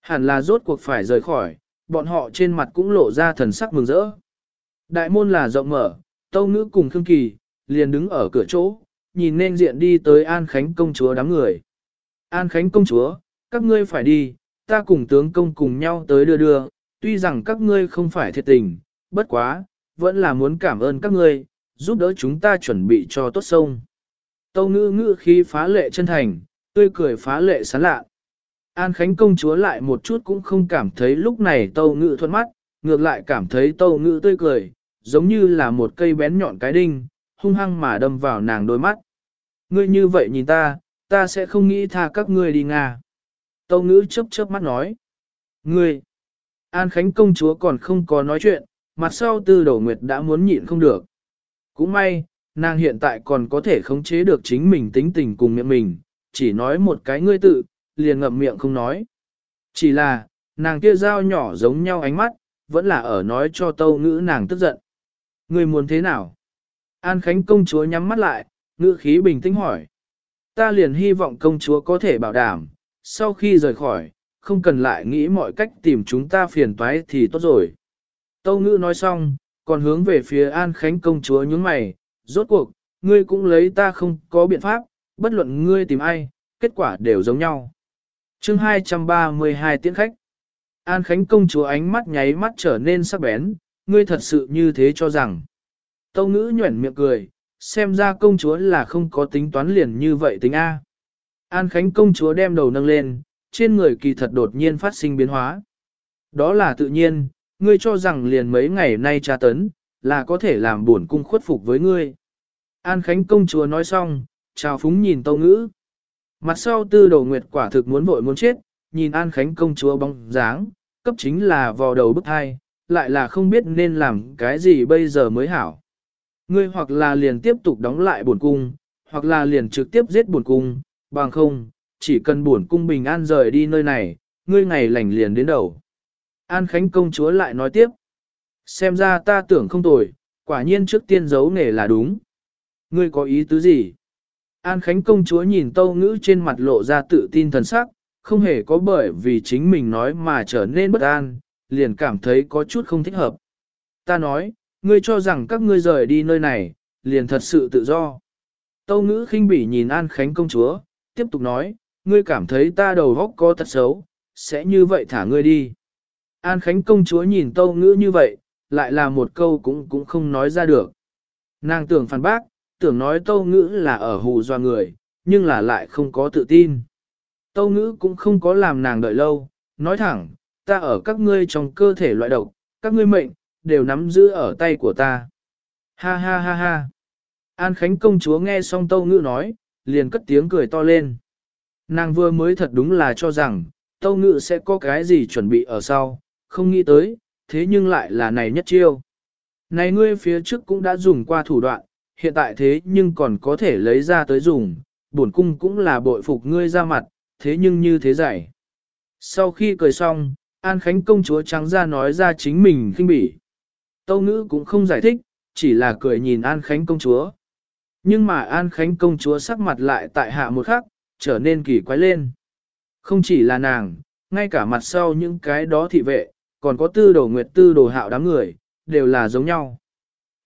Speaker 1: Hẳn là rốt cuộc phải rời khỏi, bọn họ trên mặt cũng lộ ra thần sắc mừng rỡ. Đại môn là rộng mở, Tâu Ngữ cùng Khương Kỳ, liền đứng ở cửa chỗ, nhìn nên diện đi tới An Khánh công chúa đám người. An Khánh công chúa, các ngươi phải đi, ta cùng tướng công cùng nhau tới đưa đưa, tuy rằng các ngươi không phải thiệt tình, bất quá, vẫn là muốn cảm ơn các ngươi, giúp đỡ chúng ta chuẩn bị cho tốt sông. Tâu ngữ ngữ khi phá lệ chân thành, tươi cười phá lệ sán lạ. An Khánh công chúa lại một chút cũng không cảm thấy lúc này tâu ngữ thuận mắt, ngược lại cảm thấy tâu ngữ tươi cười, giống như là một cây bén nhọn cái đinh, hung hăng mà đâm vào nàng đôi mắt. Ngươi như vậy nhìn ta, ta sẽ không nghĩ tha các ngươi đi Nga. Tâu ngữ chớp chớp mắt nói. Ngươi, An Khánh công chúa còn không có nói chuyện, mặt sau tư đổ nguyệt đã muốn nhịn không được. Cũng may, nàng hiện tại còn có thể khống chế được chính mình tính tình cùng miệng mình, chỉ nói một cái ngươi tự, liền ngậm miệng không nói. Chỉ là, nàng kia dao nhỏ giống nhau ánh mắt, vẫn là ở nói cho tâu ngữ nàng tức giận. Ngươi muốn thế nào? An Khánh công chúa nhắm mắt lại, ngữ khí bình tĩnh hỏi. Ta liền hy vọng công chúa có thể bảo đảm, sau khi rời khỏi, không cần lại nghĩ mọi cách tìm chúng ta phiền toái thì tốt rồi. Tâu ngữ nói xong, còn hướng về phía An Khánh công chúa nhúng mày, rốt cuộc, ngươi cũng lấy ta không có biện pháp, bất luận ngươi tìm ai, kết quả đều giống nhau. chương 232 tiễn khách. An Khánh công chúa ánh mắt nháy mắt trở nên sắc bén, ngươi thật sự như thế cho rằng. Tâu ngữ nhuẩn miệng cười, xem ra công chúa là không có tính toán liền như vậy tính A. An Khánh công chúa đem đầu nâng lên, trên người kỳ thật đột nhiên phát sinh biến hóa. Đó là tự nhiên, ngươi cho rằng liền mấy ngày nay tra tấn, là có thể làm buồn cung khuất phục với ngươi. An Khánh công chúa nói xong, chào phúng nhìn tâu ngữ. Mặt sau tư đầu nguyệt quả thực muốn vội muốn chết, nhìn An Khánh công chúa bóng dáng, cấp chính là vò đầu bức thai, lại là không biết nên làm cái gì bây giờ mới hảo. Ngươi hoặc là liền tiếp tục đóng lại buồn cung, hoặc là liền trực tiếp giết buồn cung, bằng không, chỉ cần buồn cung bình an rời đi nơi này, ngươi ngày lành liền đến đầu. An Khánh công chúa lại nói tiếp. Xem ra ta tưởng không tồi, quả nhiên trước tiên giấu nghề là đúng. Ngươi có ý tứ gì? An Khánh công chúa nhìn tâu ngữ trên mặt lộ ra tự tin thần sắc, không hề có bởi vì chính mình nói mà trở nên bất an, liền cảm thấy có chút không thích hợp. Ta nói, ngươi cho rằng các ngươi rời đi nơi này, liền thật sự tự do. Tâu ngữ khinh bỉ nhìn An Khánh công chúa, tiếp tục nói, ngươi cảm thấy ta đầu góc có tật xấu, sẽ như vậy thả ngươi đi. An Khánh công chúa nhìn tâu ngữ như vậy, lại là một câu cũng cũng không nói ra được. Nàng tưởng phản bác, tưởng nói tâu ngữ là ở hù doa người, nhưng là lại không có tự tin. Tâu ngữ cũng không có làm nàng đợi lâu, nói thẳng, ta ở các ngươi trong cơ thể loại độc, các ngươi mệnh, đều nắm giữ ở tay của ta. Ha ha ha ha. An Khánh công chúa nghe xong tâu ngữ nói, liền cất tiếng cười to lên. Nàng vừa mới thật đúng là cho rằng, tâu ngữ sẽ có cái gì chuẩn bị ở sau, không nghĩ tới, thế nhưng lại là này nhất chiêu. Này ngươi phía trước cũng đã dùng qua thủ đoạn, hiện tại thế nhưng còn có thể lấy ra tới dùng, bổn cung cũng là bội phục ngươi ra mặt, thế nhưng như thế giải. Sau khi cười xong, An Khánh công chúa trắng ra nói ra chính mình khinh bỉ. Tâu ngữ cũng không giải thích, chỉ là cười nhìn An Khánh công chúa. Nhưng mà An Khánh công chúa sắc mặt lại tại hạ một khắc, trở nên kỳ quái lên. Không chỉ là nàng, ngay cả mặt sau những cái đó thị vệ, còn có tư đồ nguyệt tư đồ hạo đám người, đều là giống nhau.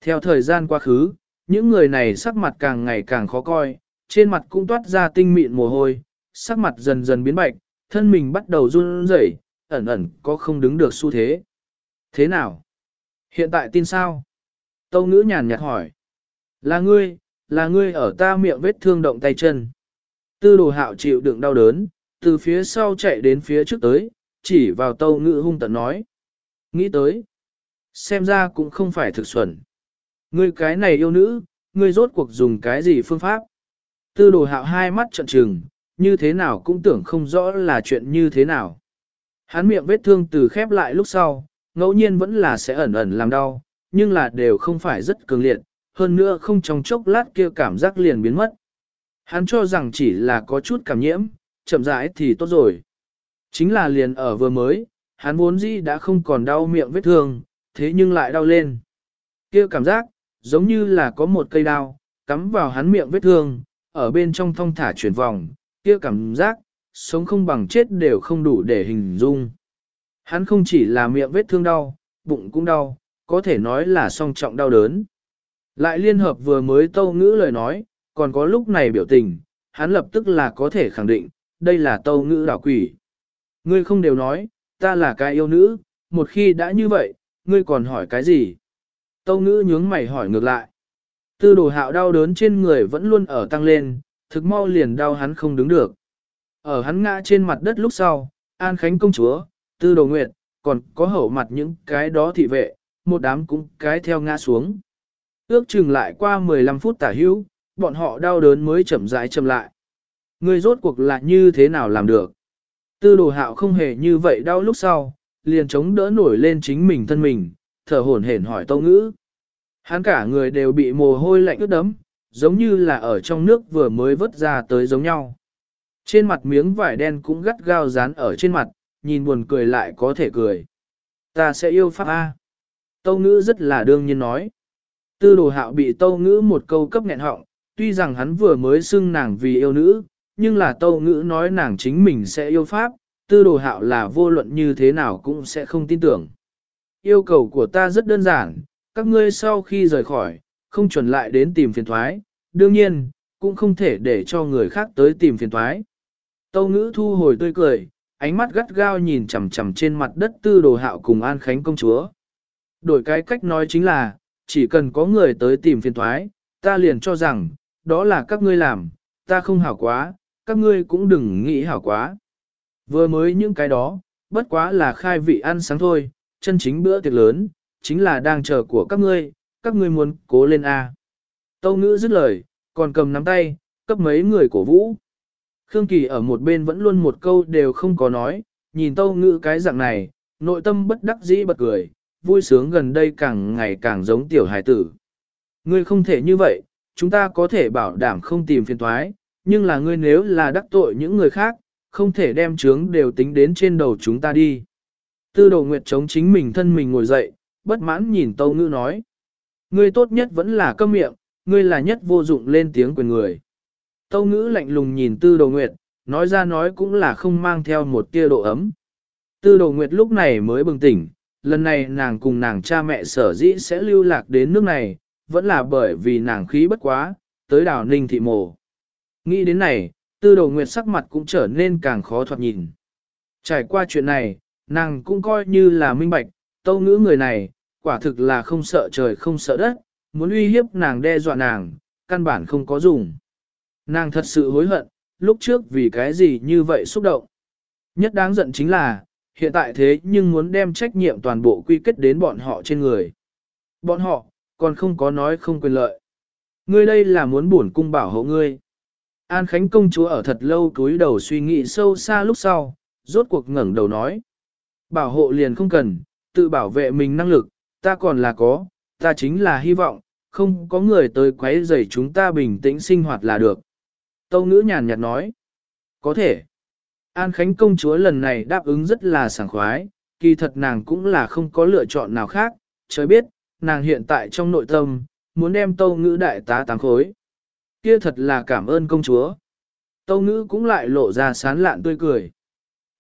Speaker 1: Theo thời gian quá khứ, những người này sắc mặt càng ngày càng khó coi, trên mặt cũng toát ra tinh mịn mồ hôi, sắc mặt dần dần biến bạch, thân mình bắt đầu run rẩy, ẩn ẩn có không đứng được xu thế. Thế nào? Hiện tại tin sao? Tâu ngữ nhàn nhạt hỏi. Là ngươi, là ngươi ở ta miệng vết thương động tay chân. Tư đồ hạo chịu đựng đau đớn, từ phía sau chạy đến phía trước tới, chỉ vào tâu ngữ hung tận nói. Nghĩ tới. Xem ra cũng không phải thực xuẩn. Ngươi cái này yêu nữ, ngươi rốt cuộc dùng cái gì phương pháp? Tư đồ hạo hai mắt trợn trừng, như thế nào cũng tưởng không rõ là chuyện như thế nào. Hắn miệng vết thương từ khép lại lúc sau, ngẫu nhiên vẫn là sẽ ẩn ẩn làm đau, nhưng là đều không phải rất cường liệt, hơn nữa không trong chốc lát kia cảm giác liền biến mất. Hắn cho rằng chỉ là có chút cảm nhiễm, chậm rãi thì tốt rồi. Chính là liền ở vừa mới, hắn vốn dĩ đã không còn đau miệng vết thương, thế nhưng lại đau lên. Kia cảm giác, giống như là có một cây đao, cắm vào hắn miệng vết thương, ở bên trong thong thả chuyển vòng, kia cảm giác, sống không bằng chết đều không đủ để hình dung. Hắn không chỉ là miệng vết thương đau, bụng cũng đau, có thể nói là song trọng đau đớn. Lại liên hợp vừa mới tâu ngữ lời nói, còn có lúc này biểu tình, hắn lập tức là có thể khẳng định, đây là tâu ngữ đảo quỷ. Ngươi không đều nói, ta là cái yêu nữ, một khi đã như vậy, ngươi còn hỏi cái gì? Tâu ngữ nhướng mày hỏi ngược lại. Tư đồ hạo đau đớn trên người vẫn luôn ở tăng lên, thực mau liền đau hắn không đứng được. Ở hắn ngã trên mặt đất lúc sau, An Khánh công chúa, tư đồ nguyệt, còn có hậu mặt những cái đó thị vệ, một đám cũng cái theo ngã xuống. Ước chừng lại qua 15 phút tả hữu, bọn họ đau đớn mới chậm rãi chậm lại. Người rốt cuộc là như thế nào làm được? Tư đồ hạo không hề như vậy đau lúc sau, liền chống đỡ nổi lên chính mình thân mình, thở hổn hển hỏi tâu ngữ. Hắn cả người đều bị mồ hôi lạnh ướt đấm, giống như là ở trong nước vừa mới vớt ra tới giống nhau. Trên mặt miếng vải đen cũng gắt gao dán ở trên mặt, nhìn buồn cười lại có thể cười. Ta sẽ yêu pháp A. Tâu ngữ rất là đương nhiên nói. Tư đồ hạo bị tâu ngữ một câu cấp nghẹn họng, tuy rằng hắn vừa mới xưng nàng vì yêu nữ, nhưng là tâu ngữ nói nàng chính mình sẽ yêu pháp, tư đồ hạo là vô luận như thế nào cũng sẽ không tin tưởng. Yêu cầu của ta rất đơn giản, các ngươi sau khi rời khỏi, không chuẩn lại đến tìm phiền thoái, đương nhiên, cũng không thể để cho người khác tới tìm phiền thoái. Tâu ngữ thu hồi tươi cười, ánh mắt gắt gao nhìn chằm chằm trên mặt đất tư đồ hạo cùng an khánh công chúa. Đổi cái cách nói chính là, chỉ cần có người tới tìm phiền thoái, ta liền cho rằng, đó là các ngươi làm, ta không hảo quá, các ngươi cũng đừng nghĩ hảo quá. Vừa mới những cái đó, bất quá là khai vị ăn sáng thôi, chân chính bữa tiệc lớn, chính là đang chờ của các ngươi, các ngươi muốn cố lên A. Tâu ngữ dứt lời, còn cầm nắm tay, cấp mấy người cổ vũ. Khương Kỳ ở một bên vẫn luôn một câu đều không có nói, nhìn tâu ngữ cái dạng này, nội tâm bất đắc dĩ bật cười, vui sướng gần đây càng ngày càng giống tiểu hài tử. Ngươi không thể như vậy, chúng ta có thể bảo đảm không tìm phiền thoái, nhưng là ngươi nếu là đắc tội những người khác, không thể đem chướng đều tính đến trên đầu chúng ta đi. Tư đồ nguyệt chống chính mình thân mình ngồi dậy, bất mãn nhìn tâu ngữ nói. Ngươi tốt nhất vẫn là câm miệng, ngươi là nhất vô dụng lên tiếng quyền người. Tâu ngữ lạnh lùng nhìn tư đồ nguyệt, nói ra nói cũng là không mang theo một tia độ ấm. Tư đồ nguyệt lúc này mới bừng tỉnh, lần này nàng cùng nàng cha mẹ sở dĩ sẽ lưu lạc đến nước này, vẫn là bởi vì nàng khí bất quá, tới đảo ninh thị mồ. Nghĩ đến này, tư Đầu nguyệt sắc mặt cũng trở nên càng khó thoạt nhìn. Trải qua chuyện này, nàng cũng coi như là minh bạch, tâu ngữ người này, quả thực là không sợ trời không sợ đất, muốn uy hiếp nàng đe dọa nàng, căn bản không có dùng. Nàng thật sự hối hận, lúc trước vì cái gì như vậy xúc động. Nhất đáng giận chính là, hiện tại thế nhưng muốn đem trách nhiệm toàn bộ quy kết đến bọn họ trên người. Bọn họ, còn không có nói không quyền lợi. Ngươi đây là muốn bổn cung bảo hộ ngươi. An Khánh công chúa ở thật lâu cúi đầu suy nghĩ sâu xa lúc sau, rốt cuộc ngẩng đầu nói. Bảo hộ liền không cần, tự bảo vệ mình năng lực, ta còn là có, ta chính là hy vọng, không có người tới quấy rầy chúng ta bình tĩnh sinh hoạt là được. Tâu ngữ nhàn nhạt nói. Có thể. An Khánh công chúa lần này đáp ứng rất là sảng khoái, kỳ thật nàng cũng là không có lựa chọn nào khác, trời biết, nàng hiện tại trong nội tâm, muốn đem tâu ngữ đại tá tám khối. Kia thật là cảm ơn công chúa. Tâu ngữ cũng lại lộ ra sán lạn tươi cười.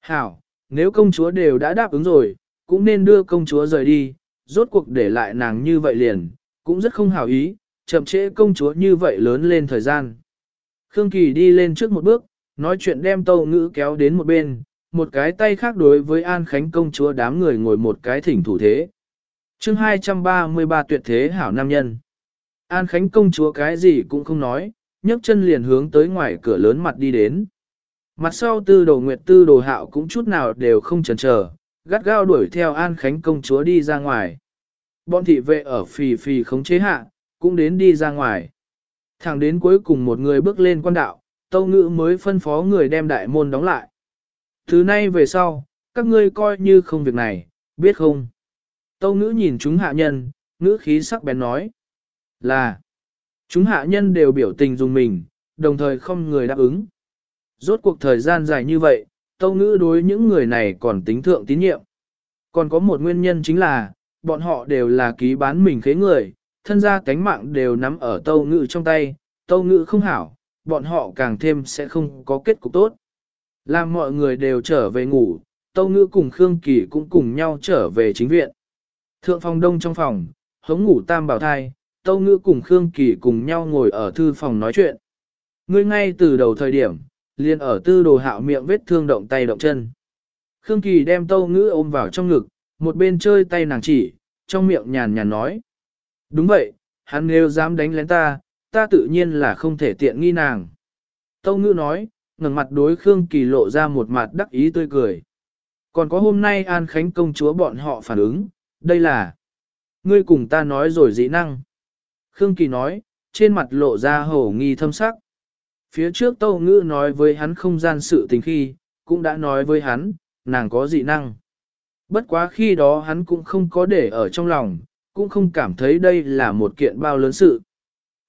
Speaker 1: Hảo, nếu công chúa đều đã đáp ứng rồi, cũng nên đưa công chúa rời đi, rốt cuộc để lại nàng như vậy liền, cũng rất không hảo ý, chậm trễ công chúa như vậy lớn lên thời gian. Khương Kỳ đi lên trước một bước, nói chuyện đem tâu ngữ kéo đến một bên, một cái tay khác đối với An Khánh công chúa đám người ngồi một cái thỉnh thủ thế. chương 233 tuyệt thế hảo nam nhân. An Khánh công chúa cái gì cũng không nói, nhấc chân liền hướng tới ngoài cửa lớn mặt đi đến. Mặt sau tư đồ nguyệt tư đồ hạo cũng chút nào đều không chần chờ, gắt gao đuổi theo An Khánh công chúa đi ra ngoài. Bọn thị vệ ở phì phì khống chế hạ, cũng đến đi ra ngoài. Thẳng đến cuối cùng một người bước lên quan đạo, tâu ngữ mới phân phó người đem đại môn đóng lại. Thứ nay về sau, các ngươi coi như không việc này, biết không? Tâu ngữ nhìn chúng hạ nhân, ngữ khí sắc bén nói. Là, chúng hạ nhân đều biểu tình dùng mình, đồng thời không người đáp ứng. Rốt cuộc thời gian dài như vậy, tâu ngữ đối những người này còn tính thượng tín nhiệm. Còn có một nguyên nhân chính là, bọn họ đều là ký bán mình khế người, thân gia cánh mạng đều nắm ở tâu ngữ trong tay, tâu ngữ không hảo, bọn họ càng thêm sẽ không có kết cục tốt. Làm mọi người đều trở về ngủ, tâu ngữ cùng Khương Kỳ cũng cùng nhau trở về chính viện. Thượng phòng đông trong phòng, hống ngủ tam bảo thai, tâu ngữ cùng Khương Kỳ cùng nhau ngồi ở thư phòng nói chuyện. Ngươi ngay từ đầu thời điểm, liền ở tư đồ hạo miệng vết thương động tay động chân. Khương Kỳ đem tâu ngữ ôm vào trong ngực, một bên chơi tay nàng chỉ, trong miệng nhàn nhàn nói. Đúng vậy, hắn nếu dám đánh lén ta, ta tự nhiên là không thể tiện nghi nàng. Tâu ngữ nói, ngẩng mặt đối Khương Kỳ lộ ra một mặt đắc ý tươi cười. Còn có hôm nay An Khánh công chúa bọn họ phản ứng, đây là Ngươi cùng ta nói rồi dĩ năng. Khương Kỳ nói, trên mặt lộ ra hổ nghi thâm sắc. Phía trước Tâu Ngữ nói với hắn không gian sự tình khi, cũng đã nói với hắn, nàng có dị năng. Bất quá khi đó hắn cũng không có để ở trong lòng, cũng không cảm thấy đây là một kiện bao lớn sự.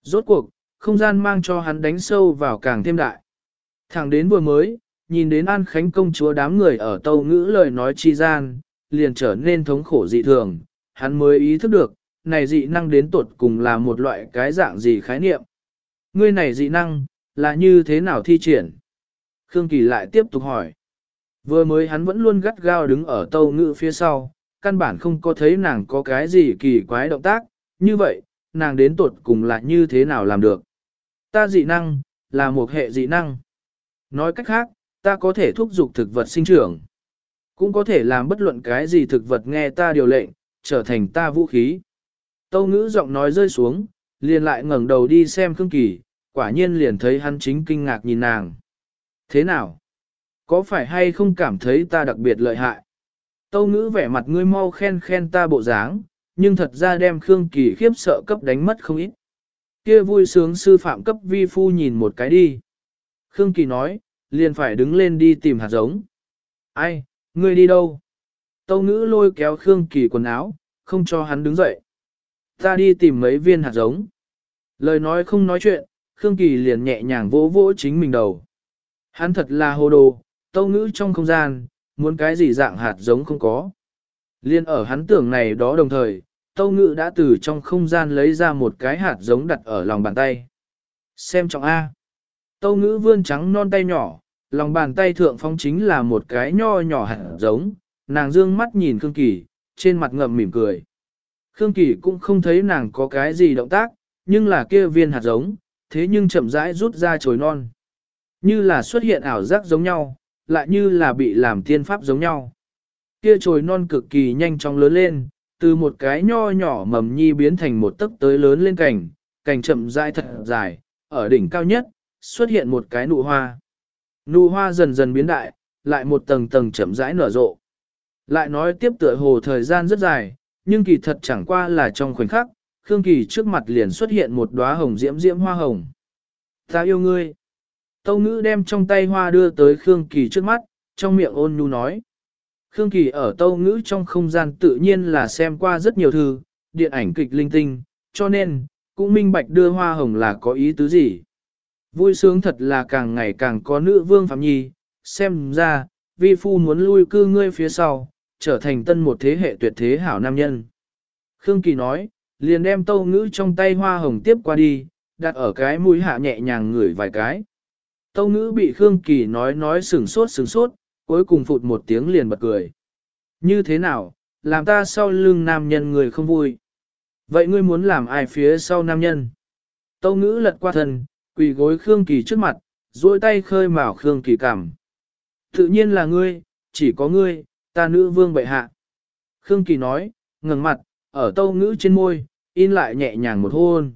Speaker 1: Rốt cuộc, không gian mang cho hắn đánh sâu vào càng thêm đại. Thẳng đến vừa mới, nhìn đến An Khánh công chúa đám người ở tâu ngữ lời nói chi gian, liền trở nên thống khổ dị thường, hắn mới ý thức được, này dị năng đến tuột cùng là một loại cái dạng gì khái niệm. Ngươi này dị năng, là như thế nào thi triển? Khương Kỳ lại tiếp tục hỏi. Vừa mới hắn vẫn luôn gắt gao đứng ở tâu ngự phía sau, căn bản không có thấy nàng có cái gì kỳ quái động tác, như vậy, nàng đến tuột cùng là như thế nào làm được. Ta dị năng, là một hệ dị năng. Nói cách khác, ta có thể thúc giục thực vật sinh trưởng. Cũng có thể làm bất luận cái gì thực vật nghe ta điều lệnh, trở thành ta vũ khí. Tâu ngữ giọng nói rơi xuống, liền lại ngẩng đầu đi xem Khương Kỳ, quả nhiên liền thấy hắn chính kinh ngạc nhìn nàng. Thế nào? Có phải hay không cảm thấy ta đặc biệt lợi hại? Tâu ngữ vẻ mặt ngươi mau khen khen ta bộ dáng, nhưng thật ra đem Khương Kỳ khiếp sợ cấp đánh mất không ít. Kia vui sướng sư phạm cấp vi phu nhìn một cái đi. Khương Kỳ nói, liền phải đứng lên đi tìm hạt giống. Ai, ngươi đi đâu? Tâu ngữ lôi kéo Khương Kỳ quần áo, không cho hắn đứng dậy. Ta đi tìm mấy viên hạt giống. Lời nói không nói chuyện, Khương Kỳ liền nhẹ nhàng vỗ vỗ chính mình đầu. Hắn thật là hồ đồ, tâu ngữ trong không gian, muốn cái gì dạng hạt giống không có. Liên ở hắn tưởng này đó đồng thời, tâu ngữ đã từ trong không gian lấy ra một cái hạt giống đặt ở lòng bàn tay. Xem trọng A. Tâu ngữ vươn trắng non tay nhỏ, lòng bàn tay thượng phong chính là một cái nho nhỏ hạt giống, nàng dương mắt nhìn Khương Kỳ, trên mặt ngậm mỉm cười. Khương Kỳ cũng không thấy nàng có cái gì động tác, nhưng là kia viên hạt giống, thế nhưng chậm rãi rút ra chồi non. Như là xuất hiện ảo giác giống nhau, lại như là bị làm tiên pháp giống nhau. Kia chồi non cực kỳ nhanh chóng lớn lên, từ một cái nho nhỏ mầm nhi biến thành một tấc tới lớn lên cành, cành chậm rãi thật dài, ở đỉnh cao nhất, xuất hiện một cái nụ hoa. Nụ hoa dần dần biến đại, lại một tầng tầng chậm rãi nở rộ. Lại nói tiếp tựa hồ thời gian rất dài, nhưng kỳ thật chẳng qua là trong khoảnh khắc, Khương Kỳ trước mặt liền xuất hiện một đóa hồng diễm diễm hoa hồng. Ta yêu ngươi. Tâu ngữ đem trong tay hoa đưa tới Khương Kỳ trước mắt, trong miệng ôn nhu nói. Khương Kỳ ở tâu ngữ trong không gian tự nhiên là xem qua rất nhiều thư, điện ảnh kịch linh tinh, cho nên, cũng minh bạch đưa hoa hồng là có ý tứ gì. Vui sướng thật là càng ngày càng có nữ vương Phạm Nhi, xem ra, vi phu muốn lui cư ngươi phía sau, trở thành tân một thế hệ tuyệt thế hảo nam nhân. Khương Kỳ nói, liền đem tâu ngữ trong tay hoa hồng tiếp qua đi, đặt ở cái mũi hạ nhẹ nhàng ngửi vài cái. Tâu ngữ bị Khương Kỳ nói nói sừng sốt sừng sốt, cuối cùng phụt một tiếng liền bật cười. Như thế nào, làm ta sau lưng nam nhân người không vui. Vậy ngươi muốn làm ai phía sau nam nhân? Tâu ngữ lật qua thân, quỳ gối Khương Kỳ trước mặt, duỗi tay khơi mào Khương Kỳ cảm. Tự nhiên là ngươi, chỉ có ngươi, ta nữ vương bệ hạ. Khương Kỳ nói, ngừng mặt, ở tâu ngữ trên môi, in lại nhẹ nhàng một hôn.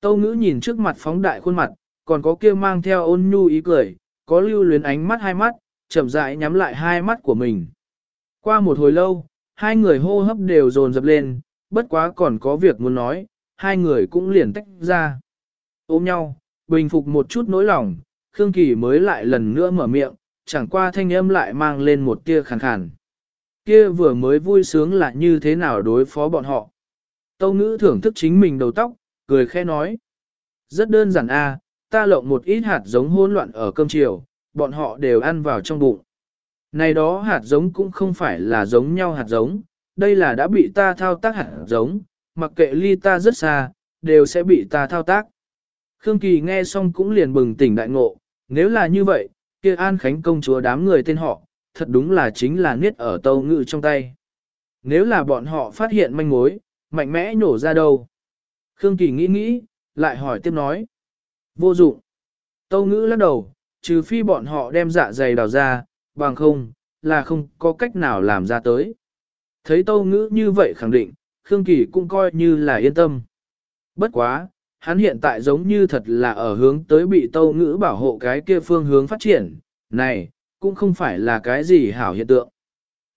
Speaker 1: Tâu ngữ nhìn trước mặt phóng đại khuôn mặt, còn có kia mang theo ôn nhu ý cười, có lưu luyến ánh mắt hai mắt, chậm rãi nhắm lại hai mắt của mình. Qua một hồi lâu, hai người hô hấp đều dồn dập lên, bất quá còn có việc muốn nói, hai người cũng liền tách ra. Ôm nhau, bình phục một chút nỗi lòng, Khương Kỳ mới lại lần nữa mở miệng, chẳng qua thanh âm lại mang lên một tia khàn khàn. Kia vừa mới vui sướng là như thế nào đối phó bọn họ. Tâu ngữ thưởng thức chính mình đầu tóc, cười khẽ nói. Rất đơn giản a ta lộng một ít hạt giống hỗn loạn ở cơm chiều, bọn họ đều ăn vào trong bụng. Này đó hạt giống cũng không phải là giống nhau hạt giống, đây là đã bị ta thao tác hạt giống, mặc kệ ly ta rất xa, đều sẽ bị ta thao tác. Khương Kỳ nghe xong cũng liền bừng tỉnh đại ngộ, nếu là như vậy, kia An Khánh công chúa đám người tên họ, thật đúng là chính là niết ở tâu ngự trong tay. Nếu là bọn họ phát hiện manh mối, mạnh mẽ nhổ ra đâu. Khương Kỳ nghĩ nghĩ, lại hỏi tiếp nói. Vô dụng. Tâu ngữ lắc đầu, trừ phi bọn họ đem dạ dày đào ra, bằng không, là không có cách nào làm ra tới. Thấy tâu ngữ như vậy khẳng định, Khương Kỳ cũng coi như là yên tâm. Bất quá, hắn hiện tại giống như thật là ở hướng tới bị tâu ngữ bảo hộ cái kia phương hướng phát triển, này, cũng không phải là cái gì hảo hiện tượng.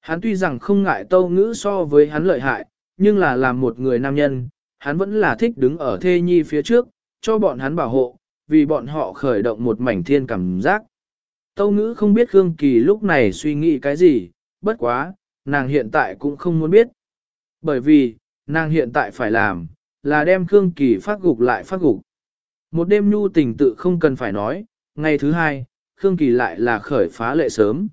Speaker 1: Hắn tuy rằng không ngại tâu ngữ so với hắn lợi hại, nhưng là làm một người nam nhân, hắn vẫn là thích đứng ở thê nhi phía trước, cho bọn hắn bảo hộ, vì bọn họ khởi động một mảnh thiên cảm giác. Tâu ngữ không biết Khương Kỳ lúc này suy nghĩ cái gì, bất quá, nàng hiện tại cũng không muốn biết. Bởi vì, nàng hiện tại phải làm, là đem Khương Kỳ phát gục lại phát gục. Một đêm nhu tình tự không cần phải nói, ngày thứ hai, Khương Kỳ lại là khởi phá lệ sớm.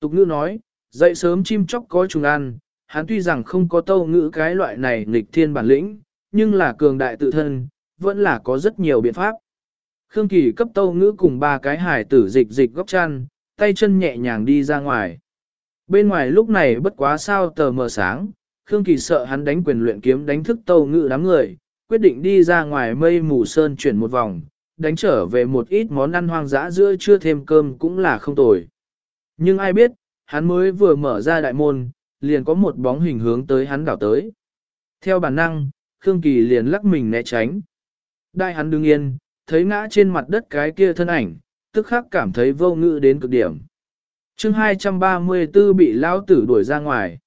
Speaker 1: Tục ngữ nói, dậy sớm chim chóc có trùng ăn, hắn tuy rằng không có tâu ngữ cái loại này nghịch thiên bản lĩnh, nhưng là cường đại tự thân, vẫn là có rất nhiều biện pháp. Khương Kỳ cấp tâu ngữ cùng ba cái hải tử dịch dịch góc chăn, tay chân nhẹ nhàng đi ra ngoài. Bên ngoài lúc này bất quá sao tờ mờ sáng, Khương Kỳ sợ hắn đánh quyền luyện kiếm đánh thức tâu ngữ đám người, quyết định đi ra ngoài mây mù sơn chuyển một vòng, đánh trở về một ít món ăn hoang dã giữa chưa thêm cơm cũng là không tồi. Nhưng ai biết, hắn mới vừa mở ra đại môn, liền có một bóng hình hướng tới hắn đảo tới. Theo bản năng, Khương Kỳ liền lắc mình né tránh. Đại hắn đứng yên, thấy ngã trên mặt đất cái kia thân ảnh, tức khắc cảm thấy vô ngữ đến cực điểm. chương 234 bị lao tử đuổi ra ngoài.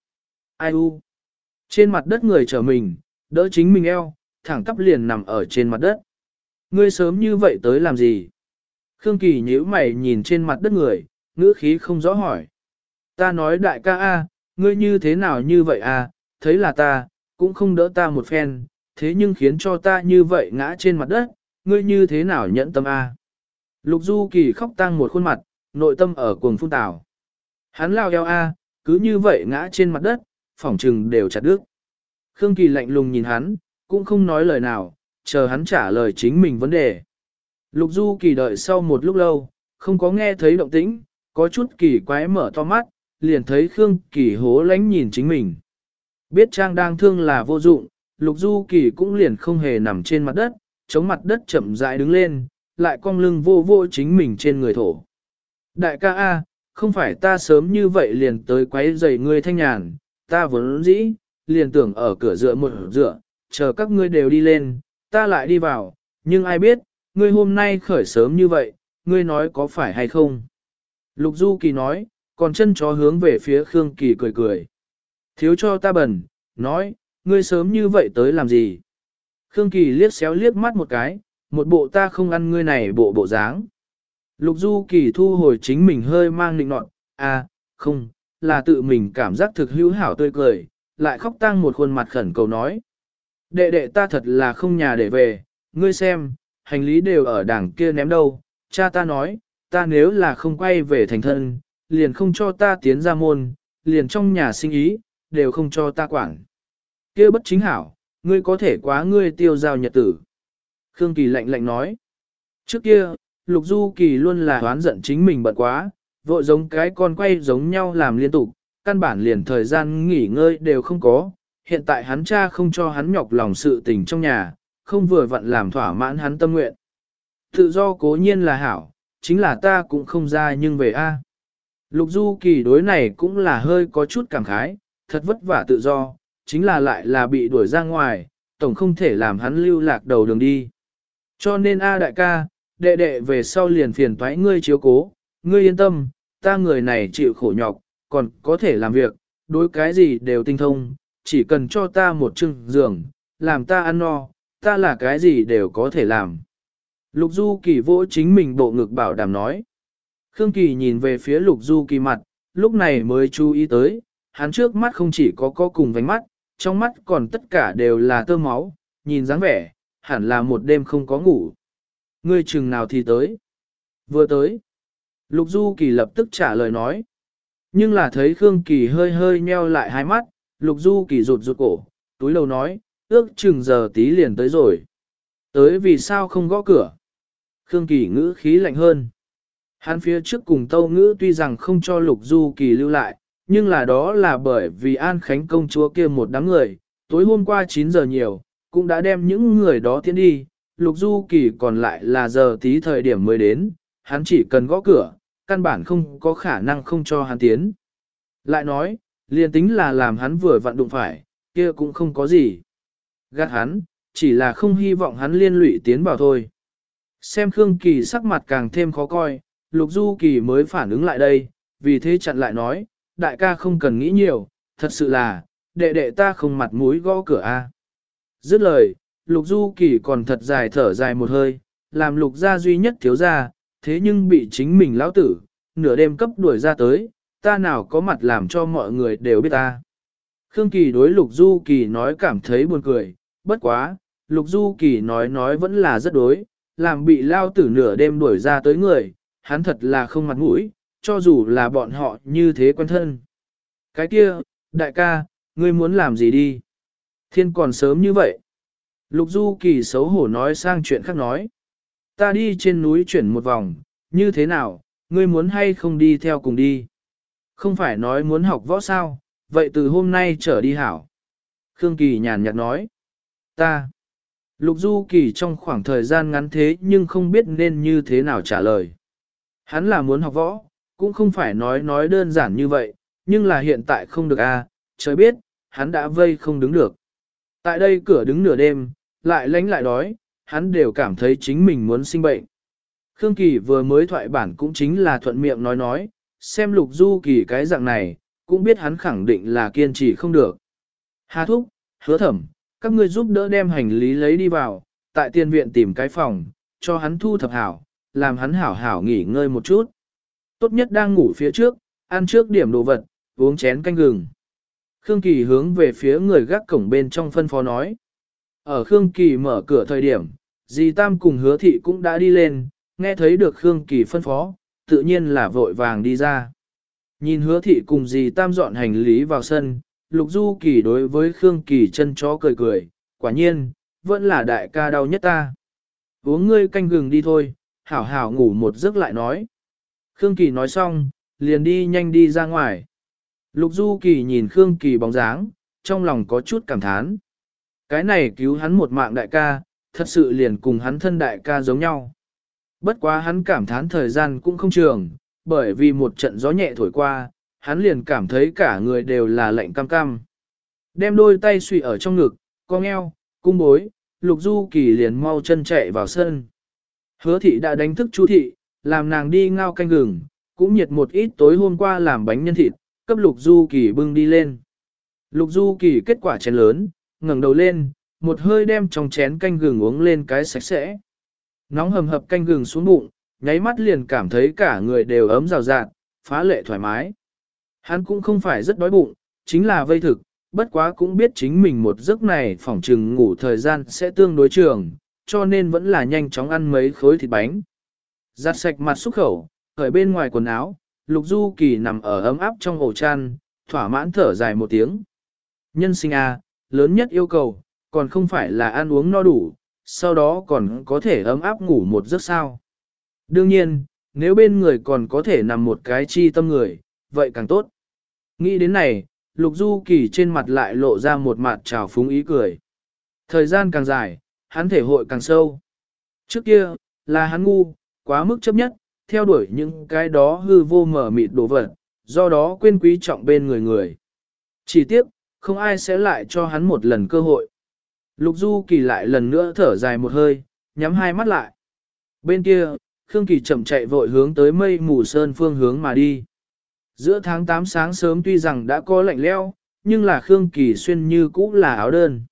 Speaker 1: Ai u? Trên mặt đất người trở mình, đỡ chính mình eo, thẳng tắp liền nằm ở trên mặt đất. Ngươi sớm như vậy tới làm gì? Khương Kỳ nhíu mày nhìn trên mặt đất người, ngữ khí không rõ hỏi. Ta nói đại ca A, ngươi như thế nào như vậy a? thấy là ta, cũng không đỡ ta một phen, thế nhưng khiến cho ta như vậy ngã trên mặt đất, ngươi như thế nào nhẫn tâm a? Lục Du Kỳ khóc tang một khuôn mặt, nội tâm ở cuồng phun tảo. Hắn lao eo a, cứ như vậy ngã trên mặt đất, phỏng trừng đều chặt đứt. Khương Kỳ lạnh lùng nhìn hắn, cũng không nói lời nào, chờ hắn trả lời chính mình vấn đề. Lục Du Kỳ đợi sau một lúc lâu, không có nghe thấy động tĩnh, có chút kỳ quái mở to mắt, liền thấy Khương Kỳ hố lánh nhìn chính mình. Biết Trang đang thương là vô dụng, Lục Du Kỳ cũng liền không hề nằm trên mặt đất, chống mặt đất chậm rãi đứng lên, lại cong lưng vô vô chính mình trên người thổ. Đại ca A, không phải ta sớm như vậy liền tới quấy rầy ngươi thanh nhàn, ta vốn dĩ, liền tưởng ở cửa dựa một dựa, chờ các ngươi đều đi lên, ta lại đi vào, nhưng ai biết, ngươi hôm nay khởi sớm như vậy, ngươi nói có phải hay không? Lục Du Kỳ nói, còn chân chó hướng về phía Khương Kỳ cười cười. Thiếu cho ta bẩn, nói, ngươi sớm như vậy tới làm gì? Khương Kỳ liếc xéo liếc mắt một cái, một bộ ta không ăn ngươi này bộ bộ dáng. Lục Du Kỳ thu hồi chính mình hơi mang nịnh nọt, à, không, là tự mình cảm giác thực hữu hảo tươi cười, lại khóc tang một khuôn mặt khẩn cầu nói. Đệ đệ ta thật là không nhà để về, ngươi xem, hành lý đều ở đảng kia ném đâu, cha ta nói, ta nếu là không quay về thành thân, liền không cho ta tiến ra môn, liền trong nhà sinh ý, đều không cho ta quản. kia bất chính hảo, ngươi có thể quá ngươi tiêu giao nhật tử. Khương Kỳ lạnh lạnh nói. Trước kia, Lục Du Kỳ luôn là đoán giận chính mình bận quá, vội giống cái con quay giống nhau làm liên tục, căn bản liền thời gian nghỉ ngơi đều không có. Hiện tại hắn cha không cho hắn nhọc lòng sự tình trong nhà, không vừa vặn làm thỏa mãn hắn tâm nguyện. Tự do cố nhiên là hảo, chính là ta cũng không ra nhưng về A. Lục Du Kỳ đối này cũng là hơi có chút cảm khái, thật vất vả tự do, chính là lại là bị đuổi ra ngoài, tổng không thể làm hắn lưu lạc đầu đường đi. Cho nên A đại ca, đệ đệ về sau liền phiền toái ngươi chiếu cố, ngươi yên tâm, ta người này chịu khổ nhọc, còn có thể làm việc, đối cái gì đều tinh thông, chỉ cần cho ta một chừng giường, làm ta ăn no, ta là cái gì đều có thể làm. Lục Du Kỳ vỗ chính mình bộ ngực bảo đảm nói. Khương Kỳ nhìn về phía Lục Du Kỳ mặt, lúc này mới chú ý tới, hắn trước mắt không chỉ có có cùng vánh mắt, trong mắt còn tất cả đều là tơ máu, nhìn dáng vẻ, hẳn là một đêm không có ngủ. Ngươi chừng nào thì tới? Vừa tới. Lục Du Kỳ lập tức trả lời nói. Nhưng là thấy Khương Kỳ hơi hơi nheo lại hai mắt, Lục Du Kỳ rụt rụt cổ, túi lâu nói, ước chừng giờ tí liền tới rồi. Tới vì sao không gõ cửa? Khương Kỳ ngữ khí lạnh hơn. Hắn phía trước cùng Tâu Ngữ tuy rằng không cho Lục Du Kỳ lưu lại, nhưng là đó là bởi vì An Khánh công chúa kia một đám người, tối hôm qua 9 giờ nhiều, cũng đã đem những người đó tiến đi, Lục Du Kỳ còn lại là giờ tí thời điểm mới đến, hắn chỉ cần gõ cửa, căn bản không có khả năng không cho hắn tiến. Lại nói, liền tính là làm hắn vừa vặn đụng phải, kia cũng không có gì. Gạt hắn, chỉ là không hy vọng hắn liên lụy tiến vào thôi. Xem Khương Kỳ sắc mặt càng thêm khó coi, Lục Du Kỳ mới phản ứng lại đây, vì thế chặn lại nói, đại ca không cần nghĩ nhiều, thật sự là, đệ đệ ta không mặt mũi gõ cửa a. Dứt lời, Lục Du Kỳ còn thật dài thở dài một hơi, làm lục gia duy nhất thiếu gia, thế nhưng bị chính mình lão tử, nửa đêm cấp đuổi ra tới, ta nào có mặt làm cho mọi người đều biết ta. Khương Kỳ đối Lục Du Kỳ nói cảm thấy buồn cười, bất quá, Lục Du Kỳ nói nói vẫn là rất đối, làm bị lao tử nửa đêm đuổi ra tới người, hắn thật là không mặt mũi, cho dù là bọn họ như thế quen thân. Cái kia, đại ca, ngươi muốn làm gì đi? Thiên còn sớm như vậy. Lục Du Kỳ xấu hổ nói sang chuyện khác nói. Ta đi trên núi chuyển một vòng, như thế nào, ngươi muốn hay không đi theo cùng đi? Không phải nói muốn học võ sao, vậy từ hôm nay trở đi hảo. Khương Kỳ nhàn nhạt nói. Ta, Lục Du Kỳ trong khoảng thời gian ngắn thế nhưng không biết nên như thế nào trả lời. Hắn là muốn học võ, cũng không phải nói nói đơn giản như vậy, nhưng là hiện tại không được a, à, trời biết, hắn đã vây không đứng được. Tại đây cửa đứng nửa đêm, lại lánh lại đói, hắn đều cảm thấy chính mình muốn sinh bệnh. Khương Kỳ vừa mới thoại bản cũng chính là thuận miệng nói nói, xem lục du kỳ cái dạng này, cũng biết hắn khẳng định là kiên trì không được. Hà thúc, hứa thẩm, các ngươi giúp đỡ đem hành lý lấy đi vào, tại tiên viện tìm cái phòng, cho hắn thu thập hảo, làm hắn hảo hảo nghỉ ngơi một chút. Tốt nhất đang ngủ phía trước, ăn trước điểm đồ vật, uống chén canh gừng. Khương Kỳ hướng về phía người gác cổng bên trong phân phó nói. Ở Khương Kỳ mở cửa thời điểm, dì Tam cùng hứa thị cũng đã đi lên, nghe thấy được Khương Kỳ phân phó, tự nhiên là vội vàng đi ra. Nhìn hứa thị cùng dì Tam dọn hành lý vào sân, Lục Du Kỳ đối với Khương Kỳ chân chó cười cười, quả nhiên, vẫn là đại ca đau nhất ta. Uống ngươi canh gừng đi thôi, hảo hảo ngủ một giấc lại nói. Khương Kỳ nói xong, liền đi nhanh đi ra ngoài. Lục Du Kỳ nhìn Khương Kỳ bóng dáng, trong lòng có chút cảm thán. Cái này cứu hắn một mạng đại ca, thật sự liền cùng hắn thân đại ca giống nhau. Bất quá hắn cảm thán thời gian cũng không trường, bởi vì một trận gió nhẹ thổi qua, hắn liền cảm thấy cả người đều là lạnh cam cam. Đem đôi tay suy ở trong ngực, cong eo, cung bối, Lục Du Kỳ liền mau chân chạy vào sân. Hứa thị đã đánh thức chú thị, làm nàng đi ngao canh gừng, cũng nhiệt một ít tối hôm qua làm bánh nhân thịt, cấp Lục Du Kỳ bưng đi lên. Lục Du Kỳ kết quả chén lớn, ngẩng đầu lên, một hơi đem trong chén canh gừng uống lên cái sạch sẽ. Nóng hầm hập canh gừng xuống bụng, nháy mắt liền cảm thấy cả người đều ấm rào rạt, phá lệ thoải mái. Hắn cũng không phải rất đói bụng, chính là vây thực, bất quá cũng biết chính mình một giấc này phỏng trừng ngủ thời gian sẽ tương đối trường, cho nên vẫn là nhanh chóng ăn mấy khối thịt bánh. Giặt sạch mặt xúc khẩu, khởi bên ngoài quần áo, Lục Du Kỳ nằm ở ấm áp trong ổ chăn, thỏa mãn thở dài một tiếng. Nhân sinh A, lớn nhất yêu cầu, còn không phải là ăn uống no đủ, sau đó còn có thể ấm áp ngủ một giấc sao. Đương nhiên, nếu bên người còn có thể nằm một cái chi tâm người, vậy càng tốt. Nghĩ đến này, Lục Du Kỳ trên mặt lại lộ ra một mặt trào phúng ý cười. Thời gian càng dài, hắn thể hội càng sâu. Trước kia, là hắn ngu, quá mức chấp nhất, theo đuổi những cái đó hư vô mở mịt đồ vật, do đó quên quý trọng bên người người. Chỉ tiếc, không ai sẽ lại cho hắn một lần cơ hội. Lục Du Kỳ lại lần nữa thở dài một hơi, nhắm hai mắt lại. Bên kia, Khương Kỳ chậm chạy vội hướng tới mây mù sơn phương hướng mà đi. Giữa tháng 8 sáng sớm tuy rằng đã có lạnh leo, nhưng là Khương Kỳ xuyên như cũ là áo đơn.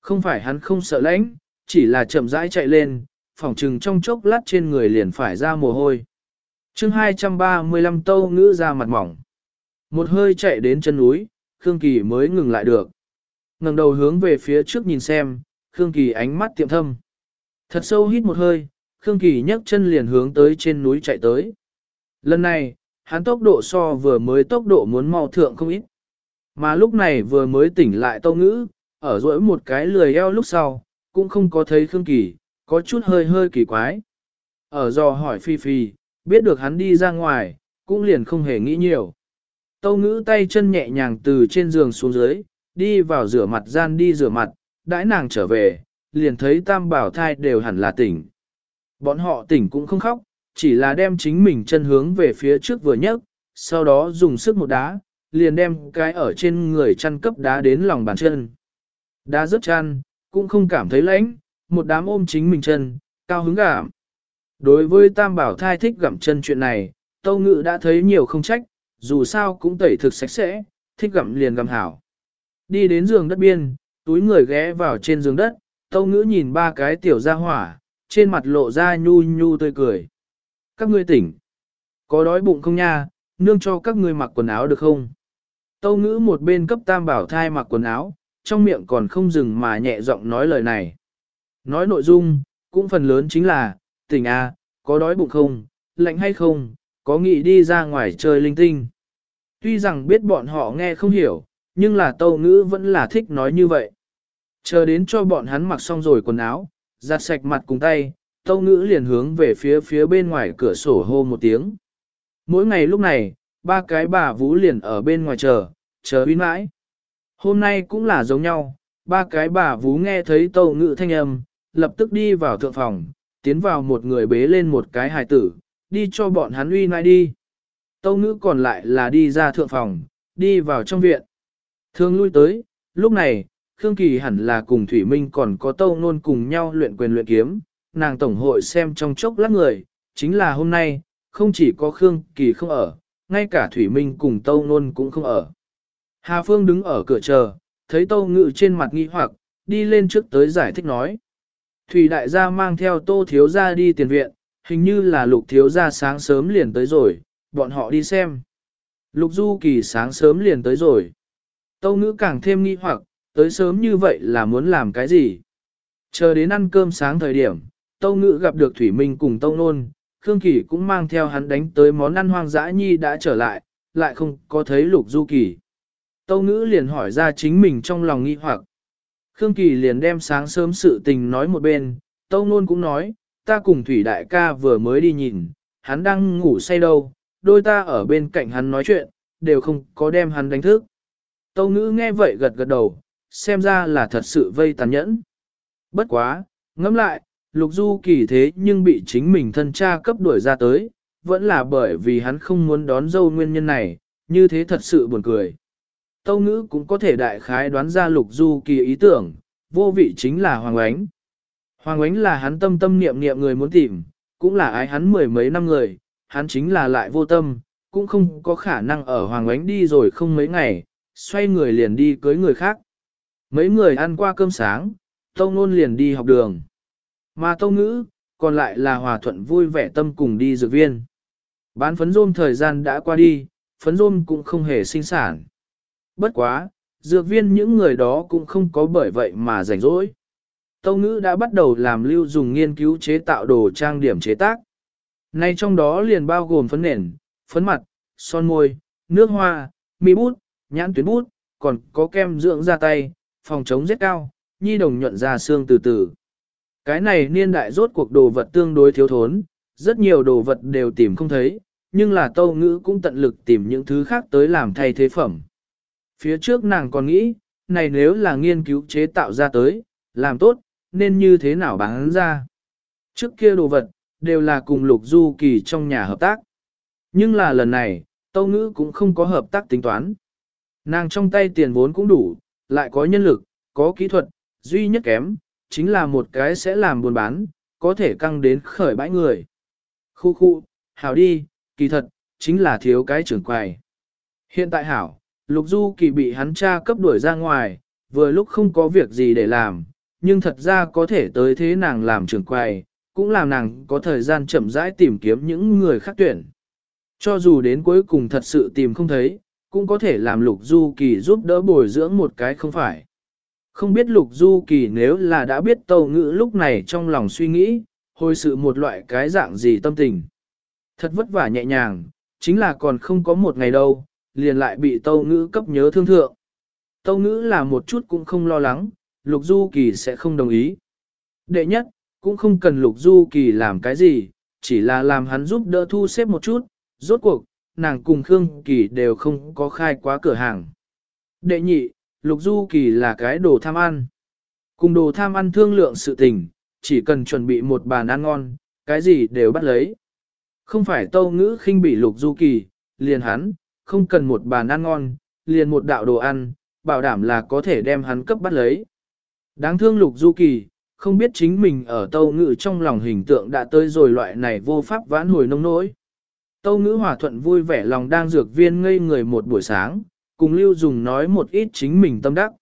Speaker 1: Không phải hắn không sợ lạnh, chỉ là chậm rãi chạy lên, phỏng trừng trong chốc lát trên người liền phải ra mồ hôi. chương 235 tâu ngữ ra mặt mỏng. Một hơi chạy đến chân núi, Khương Kỳ mới ngừng lại được ngẩng đầu hướng về phía trước nhìn xem, Khương Kỳ ánh mắt tiệm thâm. Thật sâu hít một hơi, Khương Kỳ nhấc chân liền hướng tới trên núi chạy tới. Lần này, hắn tốc độ so vừa mới tốc độ muốn mau thượng không ít. Mà lúc này vừa mới tỉnh lại tâu ngữ, ở rỗi một cái lười eo lúc sau, cũng không có thấy Khương Kỳ, có chút hơi hơi kỳ quái. Ở do hỏi Phi Phi, biết được hắn đi ra ngoài, cũng liền không hề nghĩ nhiều. Tâu ngữ tay chân nhẹ nhàng từ trên giường xuống dưới, đi vào rửa mặt gian đi rửa mặt, đãi nàng trở về, liền thấy tam bảo thai đều hẳn là tỉnh. Bọn họ tỉnh cũng không khóc, chỉ là đem chính mình chân hướng về phía trước vừa nhấc, sau đó dùng sức một đá, liền đem cái ở trên người chăn cấp đá đến lòng bàn chân. Đá rất chăn, cũng không cảm thấy lãnh, một đám ôm chính mình chân, cao hứng gạm. Đối với tam bảo thai thích gặm chân chuyện này, tâu ngự đã thấy nhiều không trách, dù sao cũng tẩy thực sạch sẽ, thích gặm liền gặm hảo. Đi đến giường đất biên, túi người ghé vào trên giường đất, tâu ngữ nhìn ba cái tiểu ra hỏa, trên mặt lộ ra nhu nhu tươi cười. Các ngươi tỉnh. Có đói bụng không nha, nương cho các ngươi mặc quần áo được không? Tâu ngữ một bên cấp tam bảo thai mặc quần áo, trong miệng còn không dừng mà nhẹ giọng nói lời này. Nói nội dung, cũng phần lớn chính là, tỉnh à, có đói bụng không, lạnh hay không, có nghĩ đi ra ngoài chơi linh tinh. Tuy rằng biết bọn họ nghe không hiểu, nhưng là tâu ngữ vẫn là thích nói như vậy. Chờ đến cho bọn hắn mặc xong rồi quần áo, giặt sạch mặt cùng tay, tâu ngữ liền hướng về phía phía bên ngoài cửa sổ hô một tiếng. Mỗi ngày lúc này, ba cái bà vũ liền ở bên ngoài chờ, chờ uy mãi. Hôm nay cũng là giống nhau, ba cái bà vú nghe thấy tâu ngữ thanh âm, lập tức đi vào thượng phòng, tiến vào một người bế lên một cái hài tử, đi cho bọn hắn uy nai đi. Tâu ngữ còn lại là đi ra thượng phòng, đi vào trong viện. Thương lui tới, lúc này, Khương Kỳ hẳn là cùng Thủy Minh còn có tâu nôn cùng nhau luyện quyền luyện kiếm, nàng tổng hội xem trong chốc lát người, chính là hôm nay, không chỉ có Khương Kỳ không ở, ngay cả Thủy Minh cùng tâu nôn cũng không ở. Hà Phương đứng ở cửa chờ, thấy tâu ngự trên mặt nghi hoặc, đi lên trước tới giải thích nói. Thủy đại gia mang theo tô thiếu gia đi tiền viện, hình như là lục thiếu gia sáng sớm liền tới rồi, bọn họ đi xem. Lục du kỳ sáng sớm liền tới rồi. Tâu ngữ càng thêm nghi hoặc, tới sớm như vậy là muốn làm cái gì? Chờ đến ăn cơm sáng thời điểm, Tâu ngữ gặp được Thủy Minh cùng Tâu Nôn, Khương Kỳ cũng mang theo hắn đánh tới món ăn hoang dã nhi đã trở lại, lại không có thấy lục du kỳ. Tâu ngữ liền hỏi ra chính mình trong lòng nghi hoặc. Khương Kỳ liền đem sáng sớm sự tình nói một bên, Tâu Nôn cũng nói, ta cùng Thủy Đại ca vừa mới đi nhìn, hắn đang ngủ say đâu, đôi ta ở bên cạnh hắn nói chuyện, đều không có đem hắn đánh thức. Tâu ngữ nghe vậy gật gật đầu, xem ra là thật sự vây tàn nhẫn. Bất quá, ngẫm lại, Lục Du kỳ thế nhưng bị chính mình thân cha cấp đuổi ra tới, vẫn là bởi vì hắn không muốn đón dâu nguyên nhân này, như thế thật sự buồn cười. Tâu ngữ cũng có thể đại khái đoán ra Lục Du kỳ ý tưởng, vô vị chính là Hoàng Ánh. Hoàng Ánh là hắn tâm tâm niệm niệm người muốn tìm, cũng là ai hắn mười mấy năm người, hắn chính là lại vô tâm, cũng không có khả năng ở Hoàng Ánh đi rồi không mấy ngày, xoay người liền đi cưới người khác. Mấy người ăn qua cơm sáng, Tâu Nôn liền đi học đường. Mà Tâu Ngữ, còn lại là hòa thuận vui vẻ tâm cùng đi dược viên. Bán phấn rôm thời gian đã qua đi, phấn rôm cũng không hề sinh sản. Bất quá, dược viên những người đó cũng không có bởi vậy mà rảnh rỗi. Tâu ngữ đã bắt đầu làm lưu dùng nghiên cứu chế tạo đồ trang điểm chế tác. Nay trong đó liền bao gồm phấn nền, phấn mặt, son môi, nước hoa, mi bút, nhãn tuyến bút, còn có kem dưỡng da tay, phòng chống rất cao, nhi đồng nhuận ra xương từ từ. Cái này niên đại rốt cuộc đồ vật tương đối thiếu thốn, rất nhiều đồ vật đều tìm không thấy, nhưng là tâu ngữ cũng tận lực tìm những thứ khác tới làm thay thế phẩm. Phía trước nàng còn nghĩ, này nếu là nghiên cứu chế tạo ra tới, làm tốt, nên như thế nào bán ra. Trước kia đồ vật, đều là cùng lục du kỳ trong nhà hợp tác. Nhưng là lần này, tâu ngữ cũng không có hợp tác tính toán. Nàng trong tay tiền vốn cũng đủ, lại có nhân lực, có kỹ thuật, duy nhất kém, chính là một cái sẽ làm buôn bán, có thể căng đến khởi bãi người. Khu khu, hảo đi, kỳ thật, chính là thiếu cái trưởng quầy. Hiện tại hảo, Lục Du Kỳ bị hắn cha cấp đuổi ra ngoài, vừa lúc không có việc gì để làm, nhưng thật ra có thể tới thế nàng làm trưởng quầy, cũng làm nàng có thời gian chậm rãi tìm kiếm những người khác tuyển. Cho dù đến cuối cùng thật sự tìm không thấy, cũng có thể làm Lục Du Kỳ giúp đỡ bồi dưỡng một cái không phải. Không biết Lục Du Kỳ nếu là đã biết tâu ngữ lúc này trong lòng suy nghĩ, hồi sự một loại cái dạng gì tâm tình. Thật vất vả nhẹ nhàng, chính là còn không có một ngày đâu, liền lại bị tâu ngữ cấp nhớ thương thượng. Tâu ngữ là một chút cũng không lo lắng, Lục Du Kỳ sẽ không đồng ý. Đệ nhất, cũng không cần Lục Du Kỳ làm cái gì, chỉ là làm hắn giúp đỡ thu xếp một chút, rốt cuộc, nàng cùng Khương Kỳ đều không có khai quá cửa hàng. Đệ nhị, Lục Du Kỳ là cái đồ tham ăn. Cùng đồ tham ăn thương lượng sự tình, chỉ cần chuẩn bị một bàn ăn ngon, cái gì đều bắt lấy. Không phải tâu ngữ khinh bị Lục Du Kỳ, liền hắn, không cần một bàn ăn ngon, liền một đạo đồ ăn, bảo đảm là có thể đem hắn cấp bắt lấy. Đáng thương Lục Du Kỳ, không biết chính mình ở tâu ngữ trong lòng hình tượng đã tới rồi loại này vô pháp vãn hồi nông nỗi. Tâu ngữ hòa thuận vui vẻ lòng đang dược viên ngây người một buổi sáng, cùng Lưu Dùng nói một ít chính mình tâm đắc.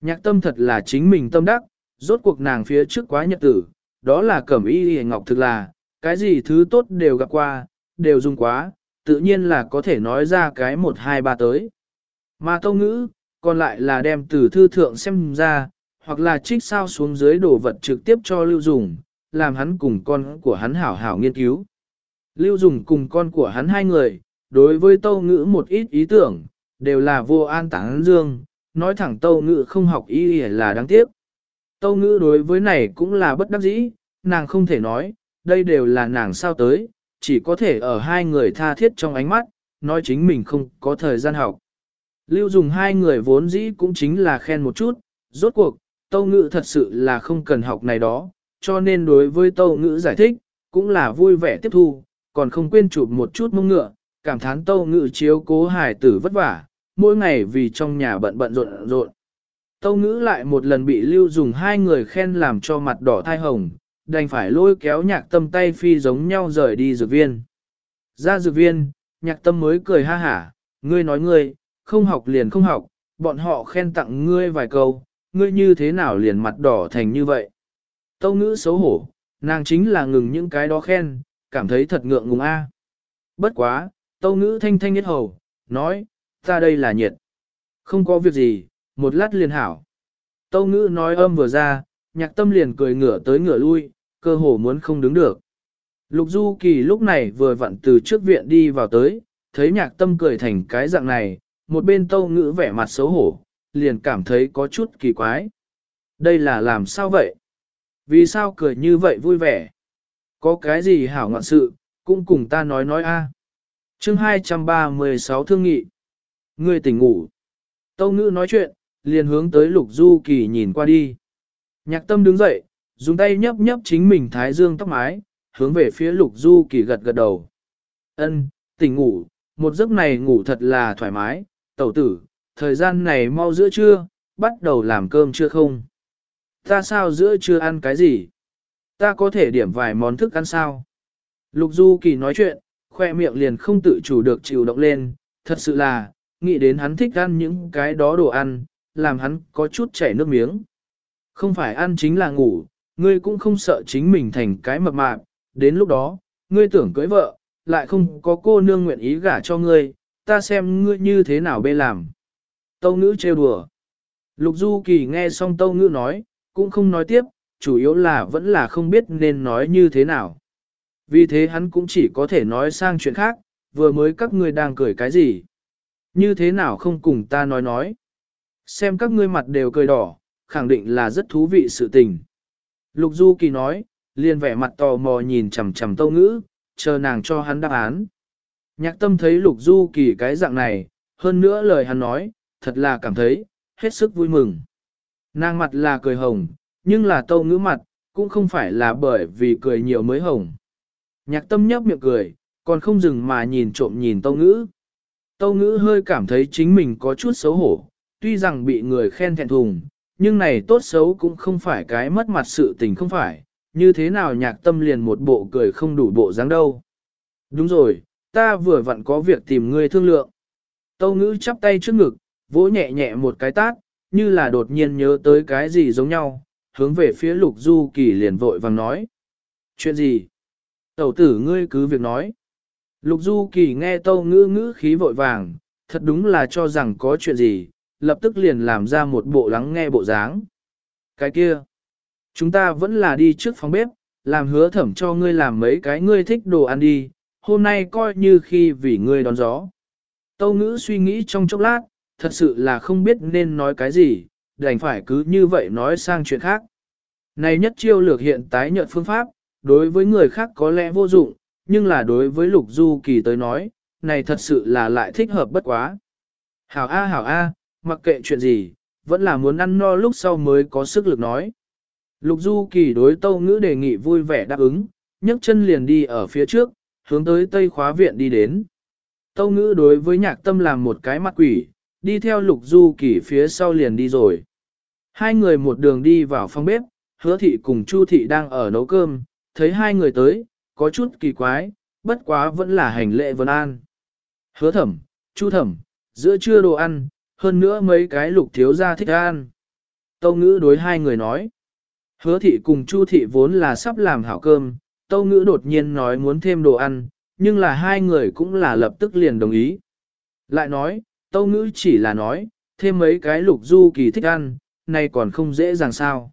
Speaker 1: Nhạc tâm thật là chính mình tâm đắc, rốt cuộc nàng phía trước quá nhật tử, đó là cẩm y hề ngọc thực là, cái gì thứ tốt đều gặp qua, đều dùng quá, tự nhiên là có thể nói ra cái một hai ba tới. Mà tâu ngữ, còn lại là đem từ thư thượng xem ra, hoặc là trích sao xuống dưới đồ vật trực tiếp cho Lưu Dùng, làm hắn cùng con của hắn hảo hảo nghiên cứu. Lưu Dùng cùng con của hắn hai người, đối với tâu ngữ một ít ý tưởng, đều là vô an táng dương, nói thẳng tâu ngữ không học y là đáng tiếc. Tâu ngữ đối với này cũng là bất đắc dĩ, nàng không thể nói, đây đều là nàng sao tới, chỉ có thể ở hai người tha thiết trong ánh mắt, nói chính mình không có thời gian học. Lưu dùng hai người vốn dĩ cũng chính là khen một chút, rốt cuộc, tâu ngữ thật sự là không cần học này đó, cho nên đối với tâu ngữ giải thích, cũng là vui vẻ tiếp thu, còn không quên chụp một chút mông ngựa, cảm thán tâu ngữ chiếu cố hài tử vất vả, mỗi ngày vì trong nhà bận bận rộn rộn. Tâu ngữ lại một lần bị lưu dùng hai người khen làm cho mặt đỏ thai hồng, đành phải lôi kéo nhạc tâm tay phi giống nhau rời đi dược viên. Ra dược viên, nhạc tâm mới cười ha hả, ngươi nói ngươi, không học liền không học, bọn họ khen tặng ngươi vài câu, ngươi như thế nào liền mặt đỏ thành như vậy. Tâu ngữ xấu hổ, nàng chính là ngừng những cái đó khen, cảm thấy thật ngượng ngùng a. Bất quá, tâu ngữ thanh thanh nhất hầu, nói, ta đây là nhiệt. Không có việc gì, một lát liền hảo. Tâu ngữ nói âm vừa ra, nhạc tâm liền cười ngửa tới ngửa lui, cơ hồ muốn không đứng được. Lục Du Kỳ lúc này vừa vặn từ trước viện đi vào tới, thấy nhạc tâm cười thành cái dạng này, một bên tâu ngữ vẻ mặt xấu hổ, liền cảm thấy có chút kỳ quái. Đây là làm sao vậy? Vì sao cười như vậy vui vẻ? Có cái gì hảo ngoạn sự, cũng cùng ta nói nói a. À. Chương 236 Thương Nghị Ngươi tỉnh ngủ. Tâu ngữ nói chuyện, liền hướng tới Lục Du Kỳ nhìn qua đi. Nhạc tâm đứng dậy, dùng tay nhấp nhấp chính mình thái dương tóc mái, hướng về phía Lục Du Kỳ gật gật đầu. Ân, tỉnh ngủ, một giấc này ngủ thật là thoải mái, tẩu tử, thời gian này mau giữa trưa, bắt đầu làm cơm chưa không? Ta sao giữa trưa ăn cái gì? Ta có thể điểm vài món thức ăn sao? Lục Du Kỳ nói chuyện, khoe miệng liền không tự chủ được chịu động lên, thật sự là, nghĩ đến hắn thích ăn những cái đó đồ ăn, làm hắn có chút chảy nước miếng. Không phải ăn chính là ngủ, ngươi cũng không sợ chính mình thành cái mập mạp, đến lúc đó, ngươi tưởng cưới vợ, lại không có cô nương nguyện ý gả cho ngươi, ta xem ngươi như thế nào bê làm. Tâu ngữ trêu đùa. Lục Du Kỳ nghe xong Tâu ngữ nói, cũng không nói tiếp, chủ yếu là vẫn là không biết nên nói như thế nào. Vì thế hắn cũng chỉ có thể nói sang chuyện khác, vừa mới các ngươi đang cười cái gì. Như thế nào không cùng ta nói nói. Xem các ngươi mặt đều cười đỏ, khẳng định là rất thú vị sự tình. Lục Du Kỳ nói, liền vẻ mặt tò mò nhìn chằm chằm tâu ngữ, chờ nàng cho hắn đáp án. Nhạc tâm thấy Lục Du Kỳ cái dạng này, hơn nữa lời hắn nói, thật là cảm thấy, hết sức vui mừng. Nàng mặt là cười hồng, nhưng là tâu ngữ mặt, cũng không phải là bởi vì cười nhiều mới hồng. Nhạc tâm nhấp miệng cười, còn không dừng mà nhìn trộm nhìn tâu ngữ. Tâu ngữ hơi cảm thấy chính mình có chút xấu hổ, tuy rằng bị người khen thẹn thùng, nhưng này tốt xấu cũng không phải cái mất mặt sự tình không phải, như thế nào nhạc tâm liền một bộ cười không đủ bộ dáng đâu. Đúng rồi, ta vừa vặn có việc tìm ngươi thương lượng. Tâu ngữ chắp tay trước ngực, vỗ nhẹ nhẹ một cái tát, như là đột nhiên nhớ tới cái gì giống nhau, hướng về phía lục du kỳ liền vội vàng nói. Chuyện gì? Tẩu tử ngươi cứ việc nói. Lục du kỳ nghe tâu ngữ ngữ khí vội vàng, thật đúng là cho rằng có chuyện gì, lập tức liền làm ra một bộ lắng nghe bộ dáng. Cái kia, chúng ta vẫn là đi trước phòng bếp, làm hứa thẩm cho ngươi làm mấy cái ngươi thích đồ ăn đi, hôm nay coi như khi vì ngươi đón gió. Tâu ngữ suy nghĩ trong chốc lát, thật sự là không biết nên nói cái gì, đành phải cứ như vậy nói sang chuyện khác. Này nhất chiêu lược hiện tái nhận phương pháp, đối với người khác có lẽ vô dụng, nhưng là đối với lục du kỳ tới nói, này thật sự là lại thích hợp bất quá. Hảo A hảo A, mặc kệ chuyện gì, vẫn là muốn ăn no lúc sau mới có sức lực nói. Lục du kỳ đối tâu ngữ đề nghị vui vẻ đáp ứng, nhấc chân liền đi ở phía trước, hướng tới tây khóa viện đi đến. Tâu ngữ đối với nhạc tâm làm một cái mặt quỷ, đi theo lục du kỳ phía sau liền đi rồi. Hai người một đường đi vào phòng bếp, hứa thị cùng chu thị đang ở nấu cơm, thấy hai người tới, có chút kỳ quái, bất quá vẫn là hành lệ vân an. Hứa thẩm, chu thẩm, giữa trưa đồ ăn, hơn nữa mấy cái lục thiếu gia thích ăn. Tâu ngữ đối hai người nói. Hứa thị cùng chu thị vốn là sắp làm hảo cơm, tâu ngữ đột nhiên nói muốn thêm đồ ăn, nhưng là hai người cũng là lập tức liền đồng ý. Lại nói, tâu ngữ chỉ là nói, thêm mấy cái lục du kỳ thích ăn, này còn không dễ dàng sao.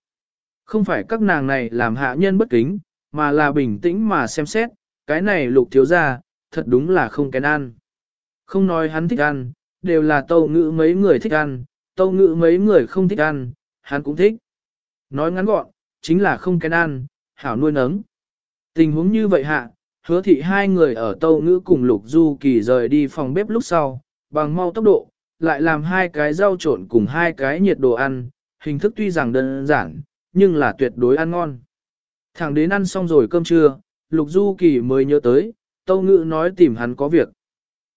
Speaker 1: Không phải các nàng này làm hạ nhân bất kính, mà là bình tĩnh mà xem xét, cái này lục thiếu ra, thật đúng là không kén ăn. Không nói hắn thích ăn, đều là tâu ngữ mấy người thích ăn, tâu ngữ mấy người không thích ăn, hắn cũng thích. Nói ngắn gọn, chính là không kén ăn, hảo nuôi nấng. Tình huống như vậy hạ, hứa thị hai người ở tâu ngữ cùng lục du kỳ rời đi phòng bếp lúc sau, bằng mau tốc độ, lại làm hai cái rau trộn cùng hai cái nhiệt đồ ăn, hình thức tuy rằng đơn giản, nhưng là tuyệt đối ăn ngon. Thẳng đến ăn xong rồi cơm trưa, Lục Du Kỳ mới nhớ tới, Tâu Ngữ nói tìm hắn có việc.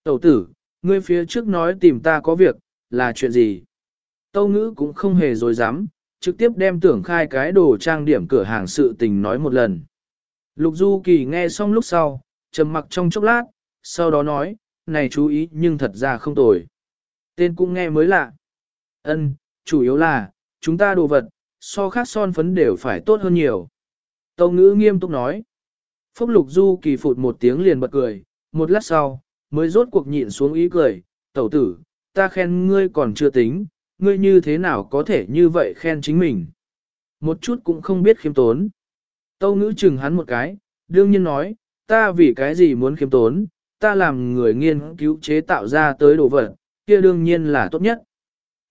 Speaker 1: Tẩu tử, ngươi phía trước nói tìm ta có việc, là chuyện gì? Tâu Ngữ cũng không hề dối dám, trực tiếp đem tưởng khai cái đồ trang điểm cửa hàng sự tình nói một lần. Lục Du Kỳ nghe xong lúc sau, trầm mặc trong chốc lát, sau đó nói, này chú ý nhưng thật ra không tồi. Tên cũng nghe mới lạ. Ân, chủ yếu là, chúng ta đồ vật, so khác son phấn đều phải tốt hơn nhiều. Tâu ngữ nghiêm túc nói. Phúc lục du kỳ phụt một tiếng liền bật cười, một lát sau, mới rốt cuộc nhịn xuống ý cười, tẩu tử, ta khen ngươi còn chưa tính, ngươi như thế nào có thể như vậy khen chính mình. Một chút cũng không biết khiêm tốn. Tâu ngữ chừng hắn một cái, đương nhiên nói, ta vì cái gì muốn khiêm tốn, ta làm người nghiên cứu chế tạo ra tới đồ vật, kia đương nhiên là tốt nhất.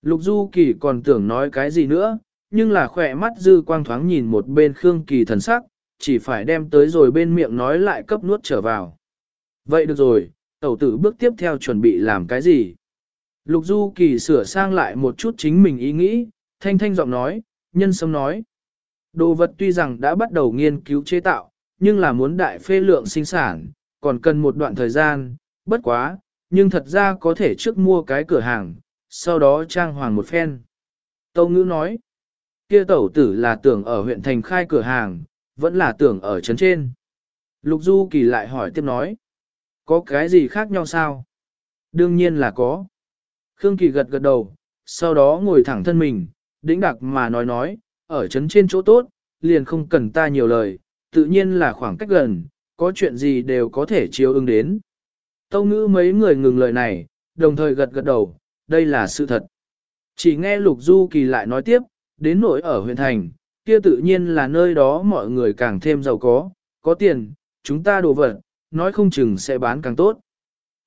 Speaker 1: Lục Du Kỳ còn tưởng nói cái gì nữa, nhưng là khỏe mắt dư quang thoáng nhìn một bên Khương Kỳ thần sắc, chỉ phải đem tới rồi bên miệng nói lại cấp nuốt trở vào. Vậy được rồi, tẩu tử bước tiếp theo chuẩn bị làm cái gì? Lục Du Kỳ sửa sang lại một chút chính mình ý nghĩ, thanh thanh giọng nói, nhân sâm nói. Đồ vật tuy rằng đã bắt đầu nghiên cứu chế tạo, nhưng là muốn đại phê lượng sinh sản, còn cần một đoạn thời gian, bất quá, nhưng thật ra có thể trước mua cái cửa hàng, sau đó trang hoàng một phen. Tâu ngữ nói, kia tẩu tử là tưởng ở huyện thành khai cửa hàng, vẫn là tưởng ở trấn trên. Lục Du Kỳ lại hỏi tiếp nói, có cái gì khác nhau sao? Đương nhiên là có. Khương Kỳ gật gật đầu, sau đó ngồi thẳng thân mình, đĩnh đặc mà nói nói, ở trấn trên chỗ tốt, liền không cần ta nhiều lời, tự nhiên là khoảng cách gần, có chuyện gì đều có thể chiếu ứng đến. Tâu ngữ mấy người ngừng lời này, đồng thời gật gật đầu, đây là sự thật. Chỉ nghe Lục Du Kỳ lại nói tiếp, đến nỗi ở huyện thành, kia tự nhiên là nơi đó mọi người càng thêm giàu có, có tiền, chúng ta đồ vật, nói không chừng sẽ bán càng tốt.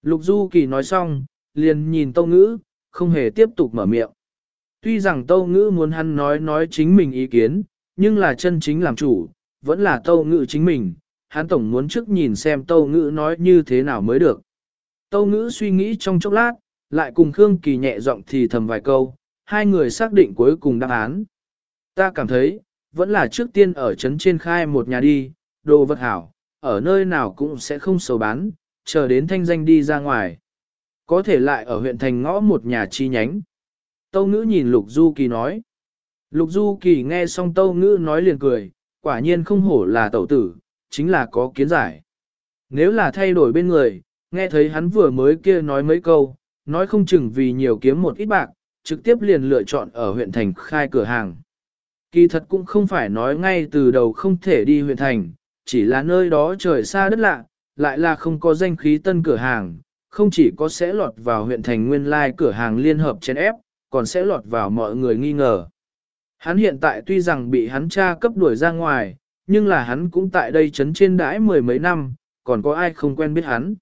Speaker 1: Lục Du Kỳ nói xong, liền nhìn Tâu Ngữ, không hề tiếp tục mở miệng. Tuy rằng Tâu Ngữ muốn hắn nói nói chính mình ý kiến, nhưng là chân chính làm chủ, vẫn là Tâu Ngữ chính mình, hắn tổng muốn trước nhìn xem Tâu Ngữ nói như thế nào mới được. Tâu Ngữ suy nghĩ trong chốc lát, lại cùng Khương Kỳ nhẹ giọng thì thầm vài câu, hai người xác định cuối cùng đáp án. Ta cảm thấy, vẫn là trước tiên ở trấn trên khai một nhà đi, đồ vật hảo, ở nơi nào cũng sẽ không sầu bán, chờ đến thanh danh đi ra ngoài. Có thể lại ở huyện thành ngõ một nhà chi nhánh. Tâu ngữ nhìn Lục Du Kỳ nói. Lục Du Kỳ nghe xong Tâu ngữ nói liền cười, quả nhiên không hổ là tẩu tử, chính là có kiến giải. Nếu là thay đổi bên người, nghe thấy hắn vừa mới kia nói mấy câu, nói không chừng vì nhiều kiếm một ít bạc, trực tiếp liền lựa chọn ở huyện thành khai cửa hàng. Kỳ thật cũng không phải nói ngay từ đầu không thể đi huyện thành, chỉ là nơi đó trời xa đất lạ, lại là không có danh khí tân cửa hàng, không chỉ có sẽ lọt vào huyện thành nguyên lai cửa hàng liên hợp trên ép, còn sẽ lọt vào mọi người nghi ngờ. Hắn hiện tại tuy rằng bị hắn cha cấp đuổi ra ngoài, nhưng là hắn cũng tại đây chấn trên đãi mười mấy năm, còn có ai không quen biết hắn.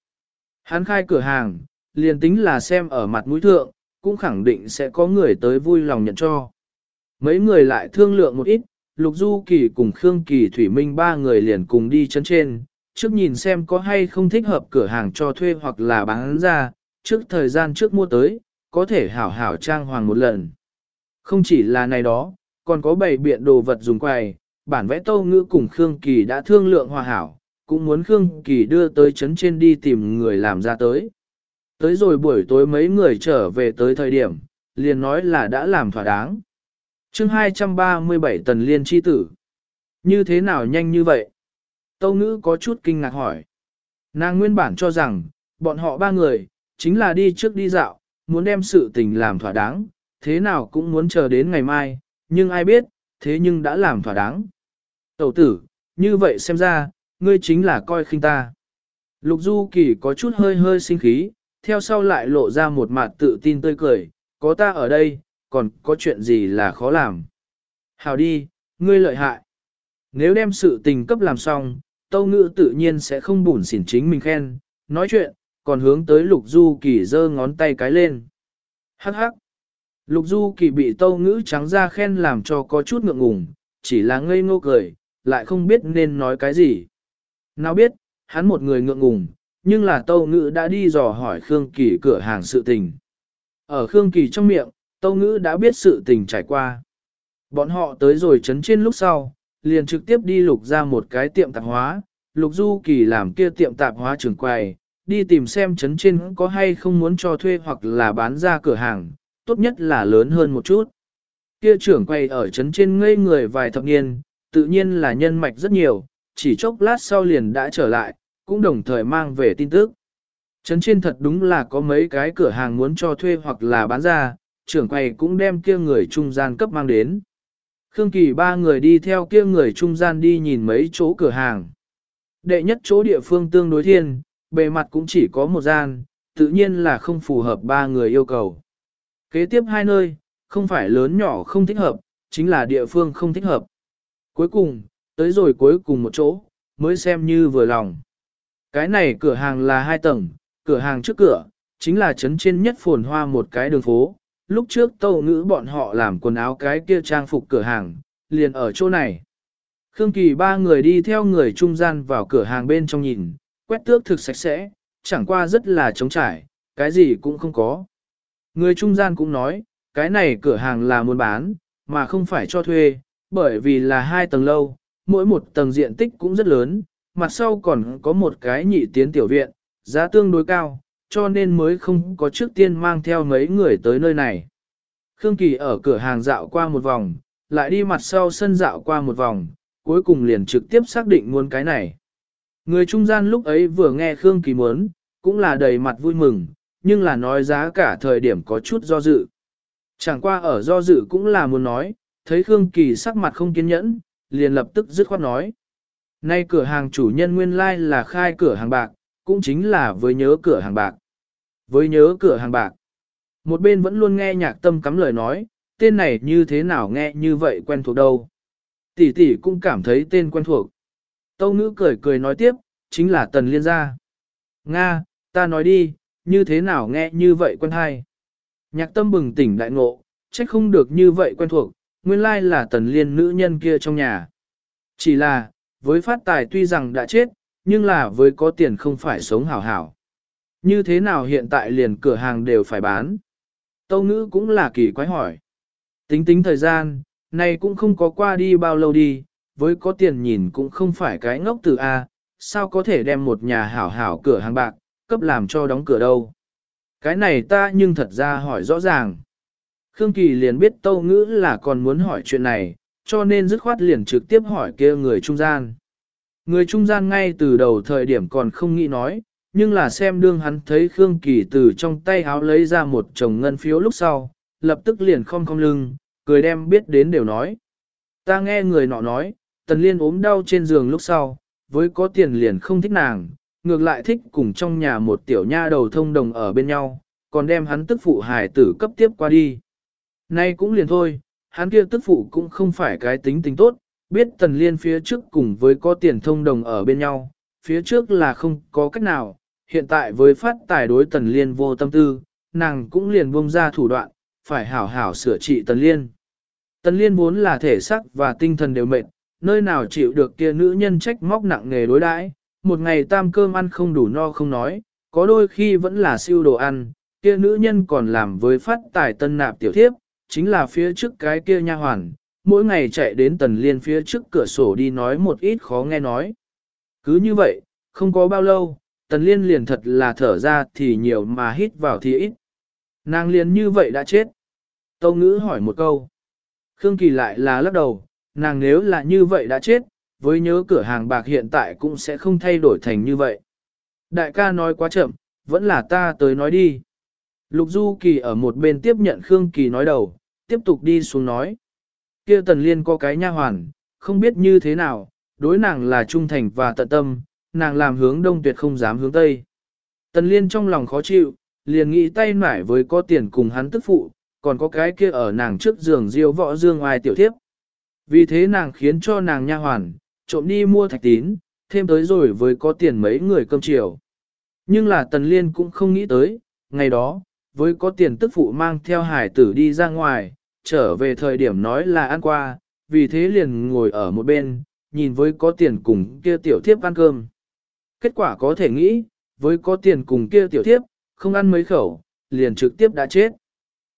Speaker 1: Hắn khai cửa hàng, liền tính là xem ở mặt mũi thượng, cũng khẳng định sẽ có người tới vui lòng nhận cho. Mấy người lại thương lượng một ít, Lục Du Kỳ cùng Khương Kỳ Thủy Minh ba người liền cùng đi chấn trên, trước nhìn xem có hay không thích hợp cửa hàng cho thuê hoặc là bán ra, trước thời gian trước mua tới, có thể hảo hảo trang hoàng một lần. Không chỉ là này đó, còn có bày biện đồ vật dùng quầy, bản vẽ tâu ngữ cùng Khương Kỳ đã thương lượng hòa hảo, cũng muốn Khương Kỳ đưa tới chấn trên đi tìm người làm ra tới. Tới rồi buổi tối mấy người trở về tới thời điểm, liền nói là đã làm thỏa đáng. chương 237 tần liên chi tử. Như thế nào nhanh như vậy? Tâu ngữ có chút kinh ngạc hỏi. Nàng nguyên bản cho rằng, bọn họ ba người, chính là đi trước đi dạo, muốn đem sự tình làm thỏa đáng, thế nào cũng muốn chờ đến ngày mai, nhưng ai biết, thế nhưng đã làm thỏa đáng. Tẩu tử, như vậy xem ra, ngươi chính là coi khinh ta. Lục Du Kỳ có chút hơi hơi sinh khí, theo sau lại lộ ra một mặt tự tin tươi cười, có ta ở đây, còn có chuyện gì là khó làm. Hào đi, ngươi lợi hại. Nếu đem sự tình cấp làm xong, Tâu Ngữ tự nhiên sẽ không bùn xỉn chính mình khen, nói chuyện, còn hướng tới Lục Du Kỳ giơ ngón tay cái lên. Hắc hắc. Lục Du Kỳ bị Tâu Ngữ trắng ra khen làm cho có chút ngượng ngùng, chỉ là ngây ngô cười, lại không biết nên nói cái gì. Nào biết, hắn một người ngượng ngùng, nhưng là Tâu Ngữ đã đi dò hỏi Khương Kỳ cửa hàng sự tình. Ở Khương Kỳ trong miệng, Tâu Ngữ đã biết sự tình trải qua. Bọn họ tới rồi chấn trên lúc sau, liền trực tiếp đi lục ra một cái tiệm tạp hóa, lục du kỳ làm kia tiệm tạp hóa trưởng quầy, đi tìm xem chấn trên có hay không muốn cho thuê hoặc là bán ra cửa hàng, tốt nhất là lớn hơn một chút. Kia trưởng quầy ở chấn trên ngây người vài thập niên, tự nhiên là nhân mạch rất nhiều, chỉ chốc lát sau liền đã trở lại, cũng đồng thời mang về tin tức. Trấn trên thật đúng là có mấy cái cửa hàng muốn cho thuê hoặc là bán ra, trưởng quầy cũng đem kia người trung gian cấp mang đến. Khương Kỳ ba người đi theo kia người trung gian đi nhìn mấy chỗ cửa hàng. Đệ nhất chỗ địa phương tương đối thiên, bề mặt cũng chỉ có một gian, tự nhiên là không phù hợp ba người yêu cầu. Kế tiếp hai nơi, không phải lớn nhỏ không thích hợp, chính là địa phương không thích hợp. Cuối cùng, tới rồi cuối cùng một chỗ, mới xem như vừa lòng. Cái này cửa hàng là hai tầng, cửa hàng trước cửa, chính là trấn trên nhất phồn hoa một cái đường phố. Lúc trước tâu ngữ bọn họ làm quần áo cái kia trang phục cửa hàng, liền ở chỗ này. Khương Kỳ ba người đi theo người trung gian vào cửa hàng bên trong nhìn, quét tước thực sạch sẽ, chẳng qua rất là trống trải, cái gì cũng không có. Người trung gian cũng nói, cái này cửa hàng là muốn bán, mà không phải cho thuê, bởi vì là hai tầng lâu, mỗi một tầng diện tích cũng rất lớn, mặt sau còn có một cái nhị tiến tiểu viện, giá tương đối cao, cho nên mới không có trước tiên mang theo mấy người tới nơi này. Khương Kỳ ở cửa hàng dạo qua một vòng, lại đi mặt sau sân dạo qua một vòng, cuối cùng liền trực tiếp xác định muốn cái này. Người trung gian lúc ấy vừa nghe Khương Kỳ muốn, cũng là đầy mặt vui mừng, nhưng là nói giá cả thời điểm có chút do dự. Chẳng qua ở do dự cũng là muốn nói, thấy Khương Kỳ sắc mặt không kiên nhẫn, liền lập tức dứt khoát nói. Nay cửa hàng chủ nhân nguyên lai like là khai cửa hàng bạc, cũng chính là với nhớ cửa hàng bạc. Với nhớ cửa hàng bạc. Một bên vẫn luôn nghe nhạc tâm cắm lời nói, tên này như thế nào nghe như vậy quen thuộc đâu. Tỷ tỷ cũng cảm thấy tên quen thuộc. Tâu ngữ cười cười nói tiếp, chính là tần liên gia. Nga, ta nói đi, như thế nào nghe như vậy quen hay. Nhạc tâm bừng tỉnh đại ngộ, trách không được như vậy quen thuộc, nguyên lai là tần liên nữ nhân kia trong nhà. Chỉ là, với phát tài tuy rằng đã chết, nhưng là với có tiền không phải sống hảo hảo. Như thế nào hiện tại liền cửa hàng đều phải bán? Tâu ngữ cũng là kỳ quái hỏi. Tính tính thời gian, này cũng không có qua đi bao lâu đi, với có tiền nhìn cũng không phải cái ngốc từ A, sao có thể đem một nhà hảo hảo cửa hàng bạc, cấp làm cho đóng cửa đâu. Cái này ta nhưng thật ra hỏi rõ ràng. Khương Kỳ liền biết tâu ngữ là còn muốn hỏi chuyện này, cho nên dứt khoát liền trực tiếp hỏi kia người trung gian. Người trung gian ngay từ đầu thời điểm còn không nghĩ nói, nhưng là xem đương hắn thấy Khương Kỳ từ trong tay háo lấy ra một chồng ngân phiếu lúc sau, lập tức liền không không lưng, cười đem biết đến đều nói. Ta nghe người nọ nói, Tần Liên ốm đau trên giường lúc sau, với có tiền liền không thích nàng, ngược lại thích cùng trong nhà một tiểu nha đầu thông đồng ở bên nhau, còn đem hắn tức phụ hài tử cấp tiếp qua đi. Nay cũng liền thôi, hắn kia tức phụ cũng không phải cái tính tính tốt, biết tần liên phía trước cùng với có tiền thông đồng ở bên nhau, phía trước là không có cách nào, hiện tại với phát tài đối tần liên vô tâm tư, nàng cũng liền buông ra thủ đoạn, phải hảo hảo sửa trị tần liên. Tần liên vốn là thể xác và tinh thần đều mệt, nơi nào chịu được kia nữ nhân trách móc nặng nghề đối đãi, một ngày tam cơm ăn không đủ no không nói, có đôi khi vẫn là siêu đồ ăn, kia nữ nhân còn làm với phát tài tân nạp tiểu thiếp, chính là phía trước cái kia nha hoàn, mỗi ngày chạy đến tần liên phía trước cửa sổ đi nói một ít khó nghe nói. Cứ như vậy, không có bao lâu, tần liên liền thật là thở ra thì nhiều mà hít vào thì ít. Nàng liền như vậy đã chết. Tâu ngữ hỏi một câu. Khương Kỳ lại là lắc đầu, nàng nếu là như vậy đã chết, với nhớ cửa hàng bạc hiện tại cũng sẽ không thay đổi thành như vậy. Đại ca nói quá chậm, vẫn là ta tới nói đi. Lục Du Kỳ ở một bên tiếp nhận Khương Kỳ nói đầu, tiếp tục đi xuống nói. kia Tần Liên có cái nha hoàn, không biết như thế nào, đối nàng là trung thành và tận tâm, nàng làm hướng đông tuyệt không dám hướng tây. Tần Liên trong lòng khó chịu, liền nghĩ tay nải với có tiền cùng hắn tức phụ, còn có cái kia ở nàng trước giường diêu võ dương ngoài tiểu thiếp. Vì thế nàng khiến cho nàng nha hoàn, trộm đi mua thạch tín, thêm tới rồi với có tiền mấy người cơm chiều. Nhưng là Tần Liên cũng không nghĩ tới, ngày đó, với có tiền tức phụ mang theo hải tử đi ra ngoài, trở về thời điểm nói là ăn qua, vì thế liền ngồi ở một bên, nhìn với có tiền cùng kia tiểu thiếp ăn cơm. Kết quả có thể nghĩ, với có tiền cùng kia tiểu thiếp, không ăn mấy khẩu, liền trực tiếp đã chết.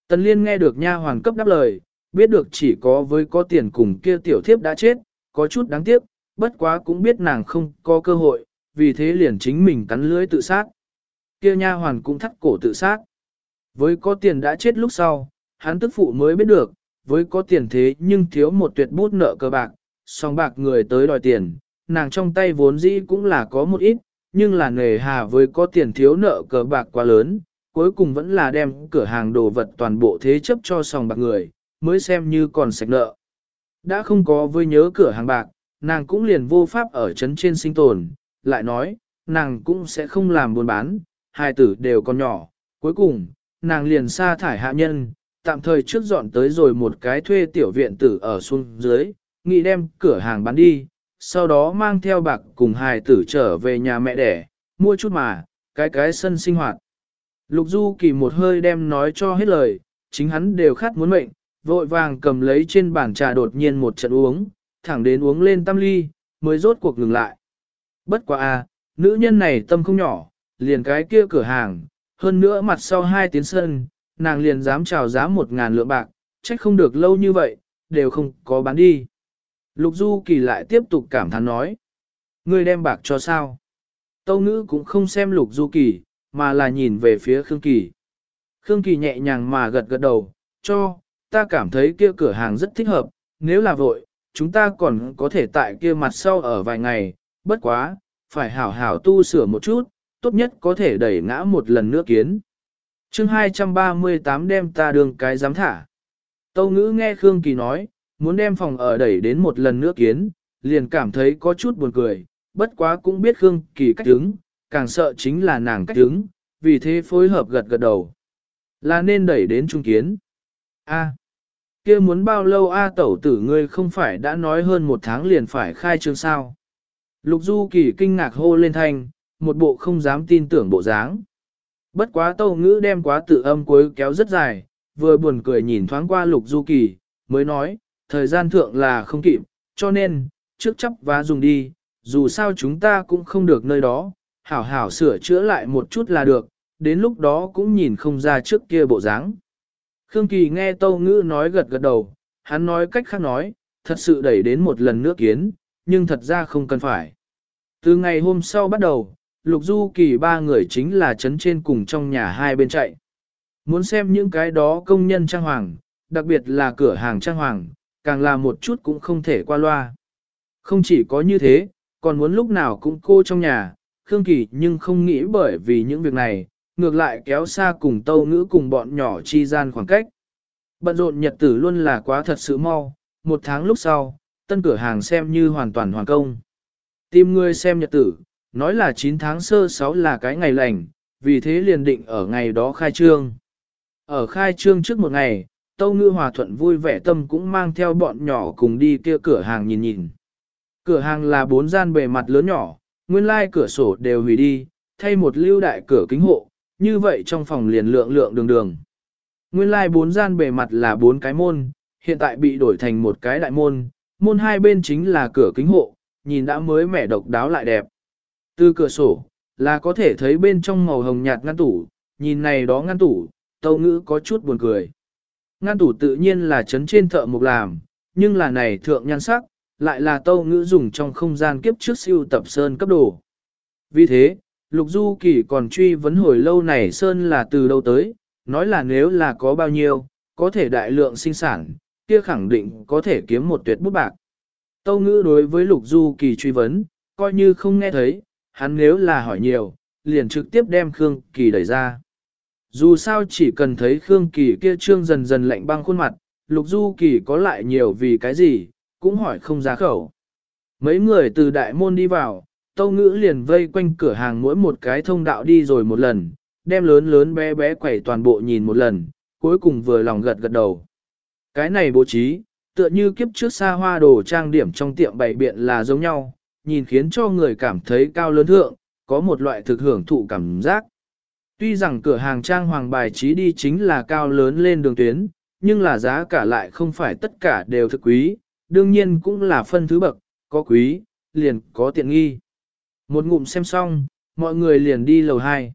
Speaker 1: Tần Liên nghe được nha hoàn cấp đáp lời, biết được chỉ có với có tiền cùng kia tiểu thiếp đã chết, có chút đáng tiếc, bất quá cũng biết nàng không có cơ hội, vì thế liền chính mình cắn lưới tự sát. Kia nha hoàn cũng thắt cổ tự sát. Với có tiền đã chết lúc sau, hắn tức phụ mới biết được, với có tiền thế nhưng thiếu một tuyệt bút nợ cơ bạc, song bạc người tới đòi tiền, nàng trong tay vốn dĩ cũng là có một ít, nhưng là nề hà với có tiền thiếu nợ cờ bạc quá lớn, cuối cùng vẫn là đem cửa hàng đồ vật toàn bộ thế chấp cho sòng bạc người, mới xem như còn sạch nợ. Đã không có với nhớ cửa hàng bạc, nàng cũng liền vô pháp ở trấn trên sinh tồn, lại nói, nàng cũng sẽ không làm buôn bán, hai tử đều còn nhỏ, cuối cùng, nàng liền sa thải hạ nhân, tạm thời trước dọn tới rồi một cái thuê tiểu viện tử ở xuống dưới, nghĩ đem cửa hàng bán đi, sau đó mang theo bạc cùng hài tử trở về nhà mẹ đẻ, mua chút mà, cái cái sân sinh hoạt. Lục Du Kỳ một hơi đem nói cho hết lời, chính hắn đều khát muốn mệnh, vội vàng cầm lấy trên bàn trà đột nhiên một trận uống, thẳng đến uống lên tam ly, mới rốt cuộc ngừng lại. Bất quá a, nữ nhân này tâm không nhỏ, liền cái kia cửa hàng, hơn nữa mặt sau hai tiến sân, nàng liền dám chào giá một ngàn lượng bạc, trách không được lâu như vậy, đều không có bán đi. Lục Du Kỳ lại tiếp tục cảm thán nói. Ngươi đem bạc cho sao? Tâu ngữ cũng không xem Lục Du Kỳ, mà là nhìn về phía Khương Kỳ. Khương Kỳ nhẹ nhàng mà gật gật đầu, cho, ta cảm thấy kia cửa hàng rất thích hợp, nếu là vội, chúng ta còn có thể tại kia mặt sau ở vài ngày, bất quá, phải hảo hảo tu sửa một chút, tốt nhất có thể đẩy ngã một lần nữa kiến. chương 238 đem ta đường cái giám thả. Tâu ngữ nghe Khương Kỳ nói, muốn đem phòng ở đẩy đến một lần nữa kiến, liền cảm thấy có chút buồn cười, bất quá cũng biết Khương Kỳ cách đứng, càng sợ chính là nàng cách đứng, vì thế phối hợp gật gật đầu. Là nên đẩy đến trung kiến. A. kia muốn bao lâu A tẩu tử ngươi không phải đã nói hơn một tháng liền phải khai trương sao. Lục Du Kỳ kinh ngạc hô lên thanh, một bộ không dám tin tưởng bộ dáng. Bất quá tâu ngữ đem quá tự âm cuối kéo rất dài, vừa buồn cười nhìn thoáng qua Lục Du Kỳ, mới nói, thời gian thượng là không kịp, cho nên, trước chấp và dùng đi, dù sao chúng ta cũng không được nơi đó, hảo hảo sửa chữa lại một chút là được, đến lúc đó cũng nhìn không ra trước kia bộ dáng. Khương Kỳ nghe Tâu Ngữ nói gật gật đầu, hắn nói cách khác nói, thật sự đẩy đến một lần nước kiến, nhưng thật ra không cần phải. Từ ngày hôm sau bắt đầu, Lục Du Kỳ ba người chính là chấn trên cùng trong nhà hai bên chạy. Muốn xem những cái đó công nhân trang hoàng, đặc biệt là cửa hàng trang hoàng, càng là một chút cũng không thể qua loa. Không chỉ có như thế, còn muốn lúc nào cũng cô trong nhà, Khương Kỳ nhưng không nghĩ bởi vì những việc này, ngược lại kéo xa cùng tâu ngữ cùng bọn nhỏ chi gian khoảng cách. Bận rộn nhật tử luôn là quá thật sự mau, một tháng lúc sau, tân cửa hàng xem như hoàn toàn hoàn công. Tìm người xem nhật tử, nói là 9 tháng sơ 6 là cái ngày lành, vì thế liền định ở ngày đó khai trương. Ở khai trương trước một ngày, Tâu Ngư Hòa Thuận vui vẻ tâm cũng mang theo bọn nhỏ cùng đi kia cửa hàng nhìn nhìn. Cửa hàng là bốn gian bề mặt lớn nhỏ, nguyên lai cửa sổ đều hủy đi, thay một lưu đại cửa kính hộ, như vậy trong phòng liền lượng lượng đường đường. Nguyên lai bốn gian bề mặt là bốn cái môn, hiện tại bị đổi thành một cái đại môn, môn hai bên chính là cửa kính hộ, nhìn đã mới mẻ độc đáo lại đẹp. Từ cửa sổ, là có thể thấy bên trong màu hồng nhạt ngăn tủ, nhìn này đó ngăn tủ, tâu ngữ có chút buồn cười. Ngăn tủ tự nhiên là chấn trên thợ mục làm, nhưng là này thượng nhan sắc, lại là tâu ngữ dùng trong không gian kiếp trước siêu tập sơn cấp đồ. Vì thế, Lục Du Kỳ còn truy vấn hồi lâu này sơn là từ đâu tới, nói là nếu là có bao nhiêu, có thể đại lượng sinh sản, kia khẳng định có thể kiếm một tuyệt bút bạc. Tâu ngữ đối với Lục Du Kỳ truy vấn, coi như không nghe thấy, hắn nếu là hỏi nhiều, liền trực tiếp đem Khương Kỳ đẩy ra. Dù sao chỉ cần thấy Khương Kỳ kia trương dần dần lạnh băng khuôn mặt, Lục Du Kỳ có lại nhiều vì cái gì, cũng hỏi không ra khẩu. Mấy người từ đại môn đi vào, Tâu Ngữ liền vây quanh cửa hàng mỗi một cái thông đạo đi rồi một lần, đem lớn lớn bé bé quẩy toàn bộ nhìn một lần, cuối cùng vừa lòng gật gật đầu. Cái này bố trí, tựa như kiếp trước xa hoa đồ trang điểm trong tiệm bày biện là giống nhau, nhìn khiến cho người cảm thấy cao lớn thượng, có một loại thực hưởng thụ cảm giác. Tuy rằng cửa hàng trang hoàng bài trí đi chính là cao lớn lên đường tuyến, nhưng là giá cả lại không phải tất cả đều thực quý, đương nhiên cũng là phân thứ bậc, có quý, liền có tiện nghi. Một ngụm xem xong, mọi người liền đi lầu 2.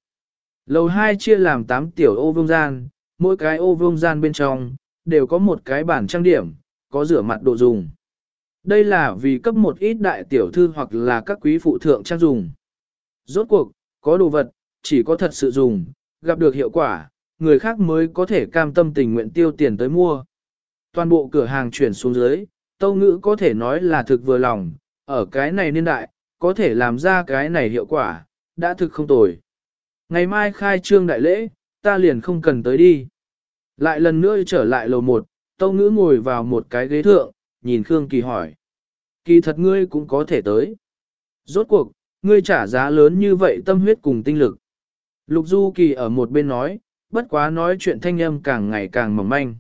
Speaker 1: Lầu 2 chia làm 8 tiểu ô vương gian, mỗi cái ô vương gian bên trong, đều có một cái bản trang điểm, có rửa mặt đồ dùng. Đây là vì cấp một ít đại tiểu thư hoặc là các quý phụ thượng trang dùng. Rốt cuộc, có đồ vật, chỉ có thật sự dùng, gặp được hiệu quả, người khác mới có thể cam tâm tình nguyện tiêu tiền tới mua. Toàn bộ cửa hàng chuyển xuống dưới, tâu ngữ có thể nói là thực vừa lòng, ở cái này niên đại, có thể làm ra cái này hiệu quả, đã thực không tồi. Ngày mai khai trương đại lễ, ta liền không cần tới đi. Lại lần nữa trở lại lầu một, tâu ngữ ngồi vào một cái ghế thượng, nhìn Khương Kỳ hỏi. Kỳ thật ngươi cũng có thể tới. Rốt cuộc, ngươi trả giá lớn như vậy tâm huyết cùng tinh lực. Lục Du Kỳ ở một bên nói, bất quá nói chuyện thanh âm càng ngày càng mỏng manh.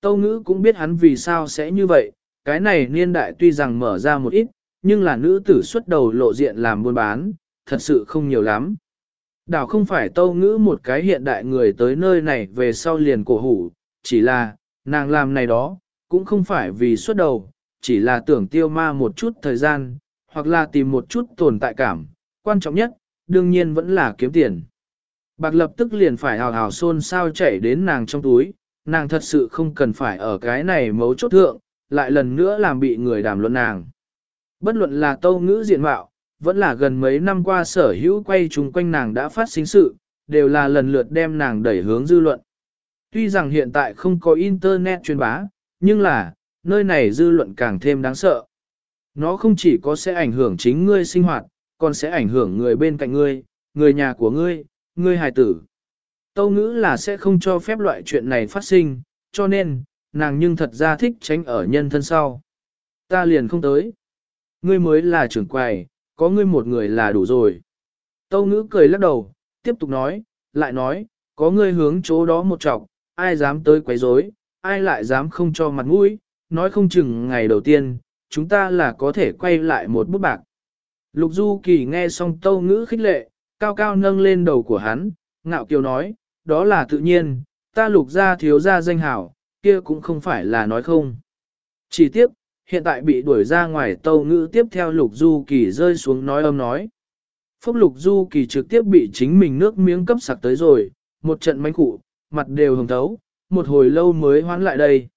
Speaker 1: Tâu ngữ cũng biết hắn vì sao sẽ như vậy, cái này niên đại tuy rằng mở ra một ít, nhưng là nữ tử xuất đầu lộ diện làm buôn bán, thật sự không nhiều lắm. Đảo không phải tâu ngữ một cái hiện đại người tới nơi này về sau liền cổ hủ, chỉ là, nàng làm này đó, cũng không phải vì xuất đầu, chỉ là tưởng tiêu ma một chút thời gian, hoặc là tìm một chút tồn tại cảm, quan trọng nhất, đương nhiên vẫn là kiếm tiền. Bạc lập tức liền phải hào hào xôn sao chảy đến nàng trong túi, nàng thật sự không cần phải ở cái này mấu chốt thượng, lại lần nữa làm bị người đàm luận nàng. Bất luận là tâu ngữ diện mạo, vẫn là gần mấy năm qua sở hữu quay chung quanh nàng đã phát sinh sự, đều là lần lượt đem nàng đẩy hướng dư luận. Tuy rằng hiện tại không có internet truyền bá, nhưng là, nơi này dư luận càng thêm đáng sợ. Nó không chỉ có sẽ ảnh hưởng chính ngươi sinh hoạt, còn sẽ ảnh hưởng người bên cạnh ngươi, người nhà của ngươi, ngươi hài tử. Tâu ngữ là sẽ không cho phép loại chuyện này phát sinh, cho nên, nàng nhưng thật ra thích tránh ở nhân thân sau. Ta liền không tới. Ngươi mới là trưởng quầy, có ngươi một người là đủ rồi. Tâu ngữ cười lắc đầu, tiếp tục nói, lại nói, có ngươi hướng chỗ đó một trọc, ai dám tới quấy rối, ai lại dám không cho mặt mũi, nói không chừng ngày đầu tiên, chúng ta là có thể quay lại một bút bạc. Lục Du Kỳ nghe xong tâu ngữ khích lệ, cao cao nâng lên đầu của hắn, ngạo kiều nói, đó là tự nhiên, ta lục ra thiếu ra danh hảo, kia cũng không phải là nói không. Chỉ tiếp, hiện tại bị đuổi ra ngoài tâu ngữ tiếp theo lục du kỳ rơi xuống nói âm nói. Phúc lục du kỳ trực tiếp bị chính mình nước miếng cấp sặc tới rồi, một trận mánh cụ, mặt đều hồng thấu, một hồi lâu mới hoán lại đây.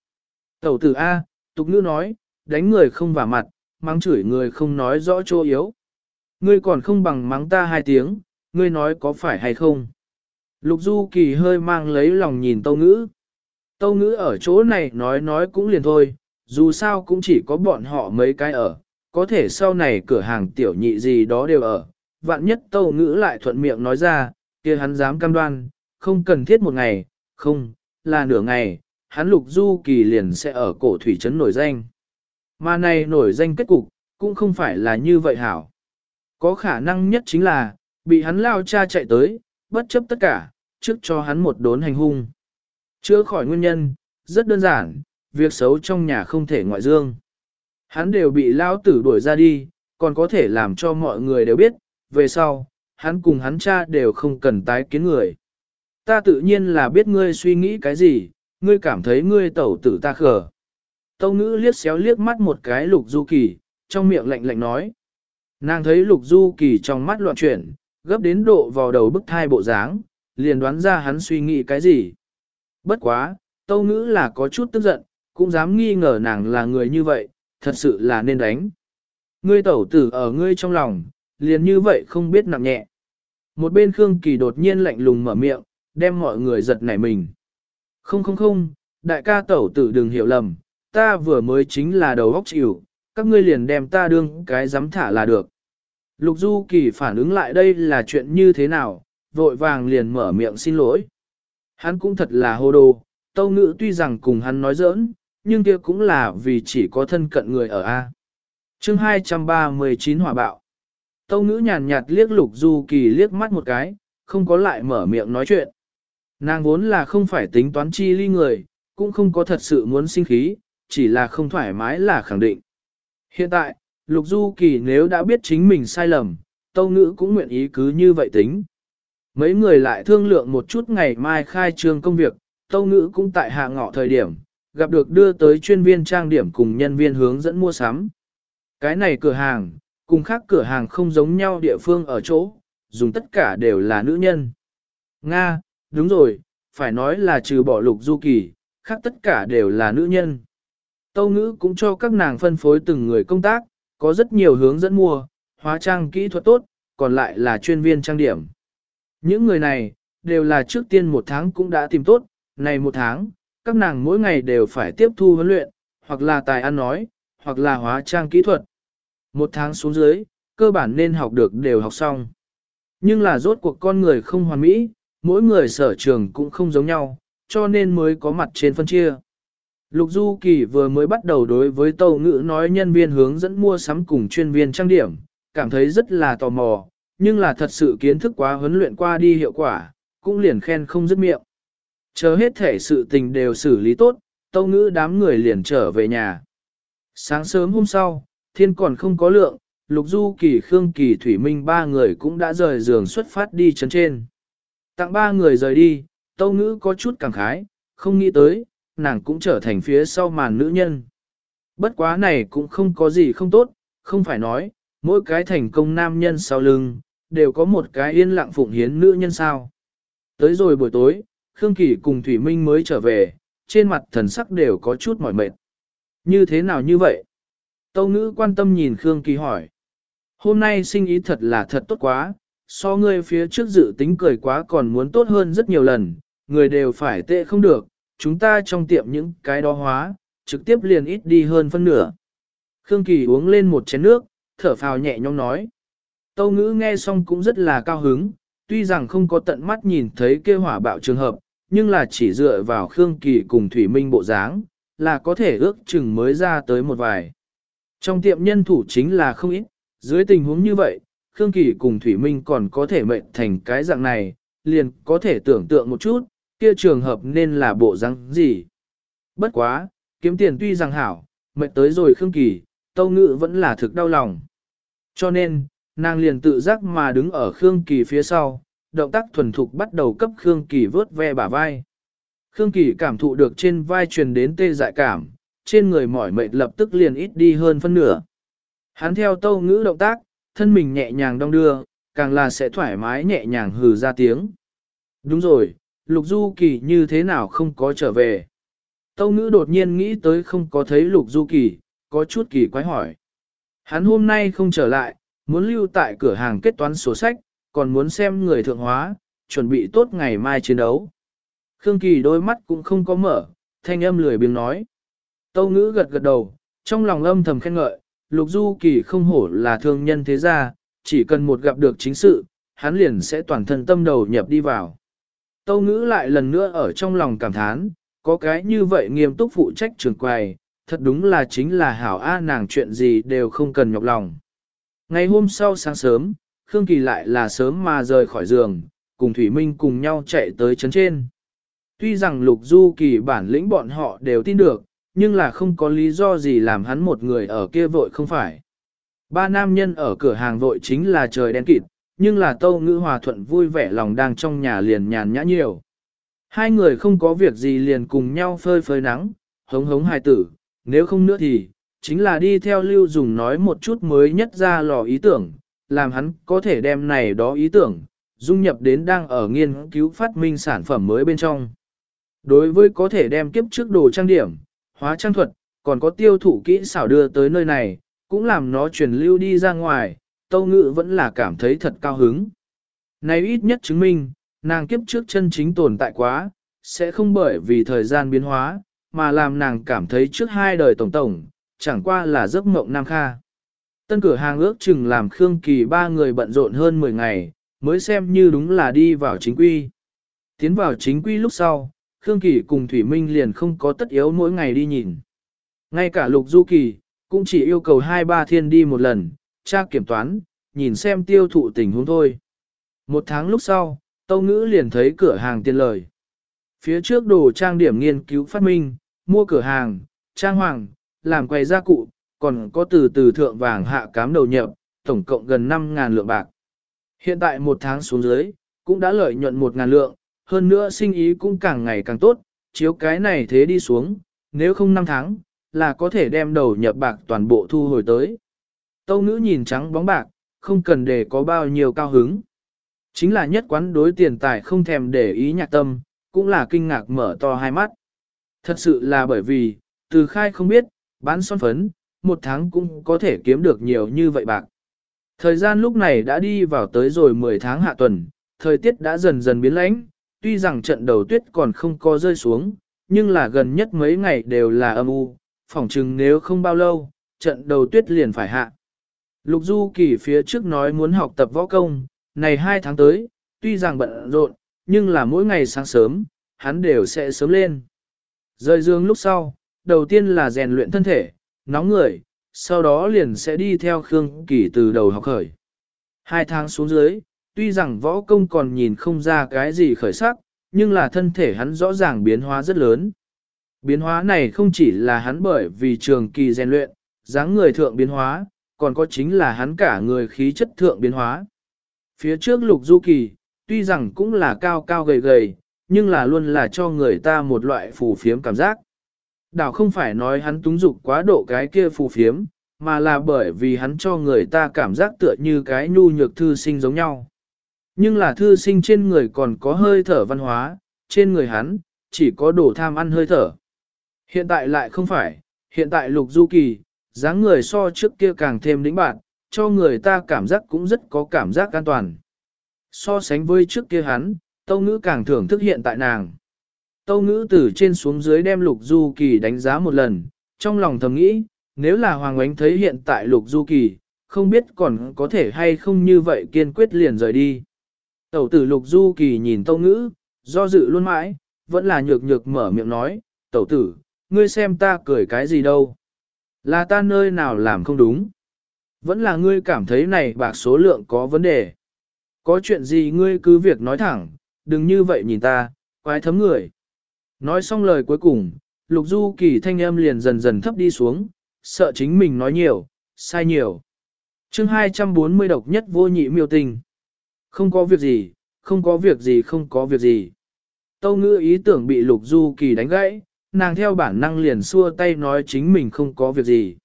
Speaker 1: Tẩu tử A, tục ngữ nói, đánh người không vào mặt, mắng chửi người không nói rõ chỗ yếu. Ngươi còn không bằng mắng ta hai tiếng, ngươi nói có phải hay không? Lục Du Kỳ hơi mang lấy lòng nhìn Tâu Ngữ. Tâu Ngữ ở chỗ này nói nói cũng liền thôi, dù sao cũng chỉ có bọn họ mấy cái ở, có thể sau này cửa hàng tiểu nhị gì đó đều ở. Vạn nhất Tâu Ngữ lại thuận miệng nói ra, kia hắn dám cam đoan, không cần thiết một ngày, không, là nửa ngày, hắn Lục Du Kỳ liền sẽ ở cổ thủy trấn nổi danh. Mà này nổi danh kết cục, cũng không phải là như vậy hảo. Có khả năng nhất chính là, bị hắn lao cha chạy tới, bất chấp tất cả, trước cho hắn một đốn hành hung. Chữa khỏi nguyên nhân, rất đơn giản, việc xấu trong nhà không thể ngoại dương. Hắn đều bị lao tử đuổi ra đi, còn có thể làm cho mọi người đều biết, về sau, hắn cùng hắn cha đều không cần tái kiến người. Ta tự nhiên là biết ngươi suy nghĩ cái gì, ngươi cảm thấy ngươi tẩu tử ta khờ. Tâu ngữ liếc xéo liếc mắt một cái lục du kỳ, trong miệng lạnh lạnh nói. Nàng thấy lục du kỳ trong mắt loạn chuyển, gấp đến độ vào đầu bức thai bộ dáng, liền đoán ra hắn suy nghĩ cái gì. Bất quá, tâu ngữ là có chút tức giận, cũng dám nghi ngờ nàng là người như vậy, thật sự là nên đánh. Ngươi tẩu tử ở ngươi trong lòng, liền như vậy không biết nặng nhẹ. Một bên Khương Kỳ đột nhiên lạnh lùng mở miệng, đem mọi người giật nảy mình. Không không không, đại ca tẩu tử đừng hiểu lầm, ta vừa mới chính là đầu óc chịu, các ngươi liền đem ta đương cái dám thả là được. Lục Du Kỳ phản ứng lại đây là chuyện như thế nào, vội vàng liền mở miệng xin lỗi. Hắn cũng thật là hô đồ, tâu ngữ tuy rằng cùng hắn nói giỡn, nhưng kia cũng là vì chỉ có thân cận người ở A. chương 239 hỏa bạo. Tâu ngữ nhàn nhạt liếc lục du kỳ liếc mắt một cái, không có lại mở miệng nói chuyện. Nàng vốn là không phải tính toán chi ly người, cũng không có thật sự muốn sinh khí, chỉ là không thoải mái là khẳng định. Hiện tại, lục du kỳ nếu đã biết chính mình sai lầm, tâu ngữ cũng nguyện ý cứ như vậy tính. Mấy người lại thương lượng một chút ngày mai khai trương công việc, tâu ngữ cũng tại hạ ngọ thời điểm, gặp được đưa tới chuyên viên trang điểm cùng nhân viên hướng dẫn mua sắm. Cái này cửa hàng, cùng khác cửa hàng không giống nhau địa phương ở chỗ, dùng tất cả đều là nữ nhân. Nga, đúng rồi, phải nói là trừ bỏ lục du kỳ, khác tất cả đều là nữ nhân. Tâu ngữ cũng cho các nàng phân phối từng người công tác, có rất nhiều hướng dẫn mua, hóa trang kỹ thuật tốt, còn lại là chuyên viên trang điểm. Những người này, đều là trước tiên một tháng cũng đã tìm tốt, này một tháng, các nàng mỗi ngày đều phải tiếp thu huấn luyện, hoặc là tài ăn nói, hoặc là hóa trang kỹ thuật. Một tháng xuống dưới, cơ bản nên học được đều học xong. Nhưng là rốt cuộc con người không hoàn mỹ, mỗi người sở trường cũng không giống nhau, cho nên mới có mặt trên phân chia. Lục Du Kỳ vừa mới bắt đầu đối với tàu ngữ nói nhân viên hướng dẫn mua sắm cùng chuyên viên trang điểm, cảm thấy rất là tò mò, nhưng là thật sự kiến thức quá huấn luyện qua đi hiệu quả, cũng liền khen không dứt miệng. Chờ hết thể sự tình đều xử lý tốt, tâu ngữ đám người liền trở về nhà. Sáng sớm hôm sau, thiên còn không có lượng, Lục Du Kỳ Khương Kỳ Thủy Minh ba người cũng đã rời giường xuất phát đi chấn trên. Tặng ba người rời đi, tâu ngữ có chút cảm khái, không nghĩ tới, nàng cũng trở thành phía sau màn nữ nhân. Bất quá này cũng không có gì không tốt, không phải nói, mỗi cái thành công nam nhân sau lưng, đều có một cái yên lặng phụng hiến nữ nhân sao. Tới rồi buổi tối, Khương Kỳ cùng Thủy Minh mới trở về, trên mặt thần sắc đều có chút mỏi mệt. Như thế nào như vậy? Tâu ngữ quan tâm nhìn Khương Kỳ hỏi. Hôm nay sinh ý thật là thật tốt quá, so ngươi phía trước dự tính cười quá còn muốn tốt hơn rất nhiều lần, người đều phải tệ không được, chúng ta trong tiệm những cái đó hóa, trực tiếp liền ít đi hơn phân nửa. Khương Kỳ uống lên một chén nước, thở phào nhẹ nhõm nói. Tâu ngữ nghe xong cũng rất là cao hứng, tuy rằng không có tận mắt nhìn thấy kêu hỏa bạo trường hợp, nhưng là chỉ dựa vào Khương Kỳ cùng Thủy Minh bộ dáng, là có thể ước chừng mới ra tới một vài. Trong tiệm nhân thủ chính là không ít, dưới tình huống như vậy, Khương Kỳ cùng Thủy Minh còn có thể mệnh thành cái dạng này, liền có thể tưởng tượng một chút, kia trường hợp nên là bộ răng gì. Bất quá, kiếm tiền tuy rằng hảo, mệnh tới rồi Khương Kỳ, Tâu Ngự vẫn là thực đau lòng. Cho nên, nàng liền tự giác mà đứng ở Khương Kỳ phía sau, động tác thuần thục bắt đầu cấp Khương Kỳ vớt ve bả vai. Khương Kỳ cảm thụ được trên vai truyền đến tê dại cảm, trên người mỏi mệt lập tức liền ít đi hơn phân nửa. Hắn theo tâu ngữ động tác, thân mình nhẹ nhàng đong đưa, càng là sẽ thoải mái nhẹ nhàng hừ ra tiếng. Đúng rồi, Lục Du Kỳ như thế nào không có trở về. Tâu ngữ đột nhiên nghĩ tới không có thấy Lục Du Kỳ, có chút kỳ quái hỏi. Hắn hôm nay không trở lại, muốn lưu tại cửa hàng kết toán sổ sách, còn muốn xem người thượng hóa, chuẩn bị tốt ngày mai chiến đấu. Khương Kỳ đôi mắt cũng không có mở, thanh âm lười biếng nói. Tâu ngữ gật gật đầu, trong lòng âm thầm khen ngợi, Lục Du Kỳ không hổ là thương nhân thế gia, chỉ cần một gặp được chính sự, hắn liền sẽ toàn thân tâm đầu nhập đi vào. Tâu ngữ lại lần nữa ở trong lòng cảm thán, có cái như vậy nghiêm túc phụ trách trường quầy, thật đúng là chính là hảo A nàng chuyện gì đều không cần nhọc lòng. Ngày hôm sau sáng sớm, Khương Kỳ lại là sớm mà rời khỏi giường, cùng Thủy Minh cùng nhau chạy tới chấn trên. Tuy rằng Lục Du Kỳ bản lĩnh bọn họ đều tin được, nhưng là không có lý do gì làm hắn một người ở kia vội không phải. Ba nam nhân ở cửa hàng vội chính là trời đen kịt, nhưng là Tâu Ngữ Hòa Thuận vui vẻ lòng đang trong nhà liền nhàn nhã nhiều. Hai người không có việc gì liền cùng nhau phơi phơi nắng, hống hống hài tử, nếu không nữa thì, chính là đi theo lưu dùng nói một chút mới nhất ra lò ý tưởng, làm hắn có thể đem này đó ý tưởng, dung nhập đến đang ở nghiên cứu phát minh sản phẩm mới bên trong. Đối với có thể đem kiếp trước đồ trang điểm, hóa trang thuật, còn có tiêu thụ kỹ xảo đưa tới nơi này, cũng làm nó truyền lưu đi ra ngoài, tâu ngự vẫn là cảm thấy thật cao hứng. Này ít nhất chứng minh, nàng kiếp trước chân chính tồn tại quá, sẽ không bởi vì thời gian biến hóa, mà làm nàng cảm thấy trước hai đời tổng tổng, chẳng qua là giấc mộng nam kha. Tân cửa hàng ước chừng làm Khương Kỳ ba người bận rộn hơn 10 ngày, mới xem như đúng là đi vào chính quy. Tiến vào chính quy lúc sau, Khương Kỳ cùng Thủy Minh liền không có tất yếu mỗi ngày đi nhìn. Ngay cả Lục Du Kỳ, cũng chỉ yêu cầu hai ba thiên đi một lần, tra kiểm toán, nhìn xem tiêu thụ tình huống thôi. Một tháng lúc sau, Tâu Ngữ liền thấy cửa hàng tiền lời. Phía trước đồ trang điểm nghiên cứu phát minh, mua cửa hàng, trang hoàng, làm quầy gia cụ, còn có từ từ thượng vàng hạ cám đầu nhập, tổng cộng gần 5.000 lượng bạc. Hiện tại một tháng xuống dưới, cũng đã lợi nhuận 1.000 lượng, hơn nữa sinh ý cũng càng ngày càng tốt, chiếu cái này thế đi xuống, nếu không năm tháng, là có thể đem đầu nhập bạc toàn bộ thu hồi tới. Tâu ngữ nhìn trắng bóng bạc, không cần để có bao nhiêu cao hứng. Chính là nhất quán đối tiền tài không thèm để ý nhạc tâm, cũng là kinh ngạc mở to hai mắt. Thật sự là bởi vì, từ khai không biết, bán son phấn, một tháng cũng có thể kiếm được nhiều như vậy bạc. Thời gian lúc này đã đi vào tới rồi 10 tháng hạ tuần, thời tiết đã dần dần biến lãnh, tuy rằng trận đầu tuyết còn không có rơi xuống, nhưng là gần nhất mấy ngày đều là âm u, phỏng chừng nếu không bao lâu, trận đầu tuyết liền phải hạ. Lục Du Kỳ phía trước nói muốn học tập võ công, này hai tháng tới, tuy rằng bận rộn, nhưng là mỗi ngày sáng sớm, hắn đều sẽ sớm lên. Rời giường lúc sau, đầu tiên là rèn luyện thân thể, nóng người, sau đó liền sẽ đi theo Khương Kỳ từ đầu học khởi. Hai tháng xuống dưới, tuy rằng võ công còn nhìn không ra cái gì khởi sắc, nhưng là thân thể hắn rõ ràng biến hóa rất lớn. Biến hóa này không chỉ là hắn bởi vì trường kỳ rèn luyện, dáng người thượng biến hóa, còn có chính là hắn cả người khí chất thượng biến hóa. Phía trước lục du kỳ, tuy rằng cũng là cao cao gầy gầy, nhưng là luôn là cho người ta một loại phù phiếm cảm giác. Đảo không phải nói hắn túng dục quá độ cái kia phù phiếm, mà là bởi vì hắn cho người ta cảm giác tựa như cái nhu nhược thư sinh giống nhau. Nhưng là thư sinh trên người còn có hơi thở văn hóa, trên người hắn, chỉ có đồ tham ăn hơi thở. Hiện tại lại không phải, hiện tại lục du kỳ, dáng người so trước kia càng thêm đĩnh bạn, cho người ta cảm giác cũng rất có cảm giác an toàn. So sánh với trước kia hắn, tâu ngữ càng thưởng thức hiện tại nàng. Tâu ngữ từ trên xuống dưới đem lục du kỳ đánh giá một lần, trong lòng thầm nghĩ, nếu là Hoàng Ánh thấy hiện tại lục du kỳ, không biết còn có thể hay không như vậy kiên quyết liền rời đi. Tẩu tử lục du kỳ nhìn tâu ngữ, do dự luôn mãi, vẫn là nhược nhược mở miệng nói, tẩu tử, ngươi xem ta cười cái gì đâu. Là ta nơi nào làm không đúng. Vẫn là ngươi cảm thấy này bạc số lượng có vấn đề. Có chuyện gì ngươi cứ việc nói thẳng, đừng như vậy nhìn ta, quái thấm người. Nói xong lời cuối cùng, lục du kỳ thanh âm liền dần dần thấp đi xuống, sợ chính mình nói nhiều, sai nhiều. chương 240 độc nhất vô nhị miêu tình. Không có việc gì, không có việc gì không có việc gì. Tâu ngữ ý tưởng bị lục du kỳ đánh gãy, nàng theo bản năng liền xua tay nói chính mình không có việc gì.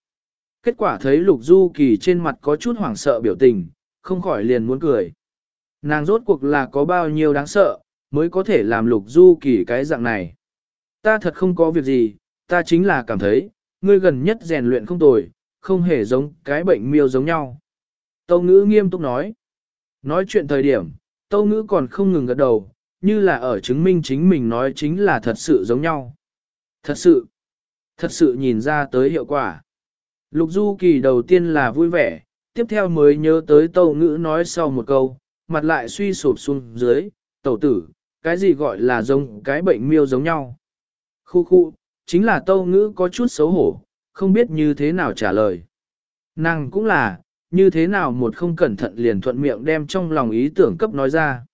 Speaker 1: Kết quả thấy lục du kỳ trên mặt có chút hoảng sợ biểu tình, không khỏi liền muốn cười. Nàng rốt cuộc là có bao nhiêu đáng sợ, mới có thể làm lục du kỳ cái dạng này. Ta thật không có việc gì, ta chính là cảm thấy, ngươi gần nhất rèn luyện không tồi, không hề giống cái bệnh miêu giống nhau. Tâu ngữ nghiêm túc nói. Nói chuyện thời điểm, tâu ngữ còn không ngừng gật đầu, như là ở chứng minh chính mình nói chính là thật sự giống nhau. Thật sự, thật sự nhìn ra tới hiệu quả. Lục Du Kỳ đầu tiên là vui vẻ, tiếp theo mới nhớ tới tâu ngữ nói sau một câu, mặt lại suy sụp xuống dưới, tẩu tử, cái gì gọi là giống cái bệnh miêu giống nhau. Khu khu, chính là tâu ngữ có chút xấu hổ, không biết như thế nào trả lời. Nàng cũng là, như thế nào một không cẩn thận liền thuận miệng đem trong lòng ý tưởng cấp nói ra.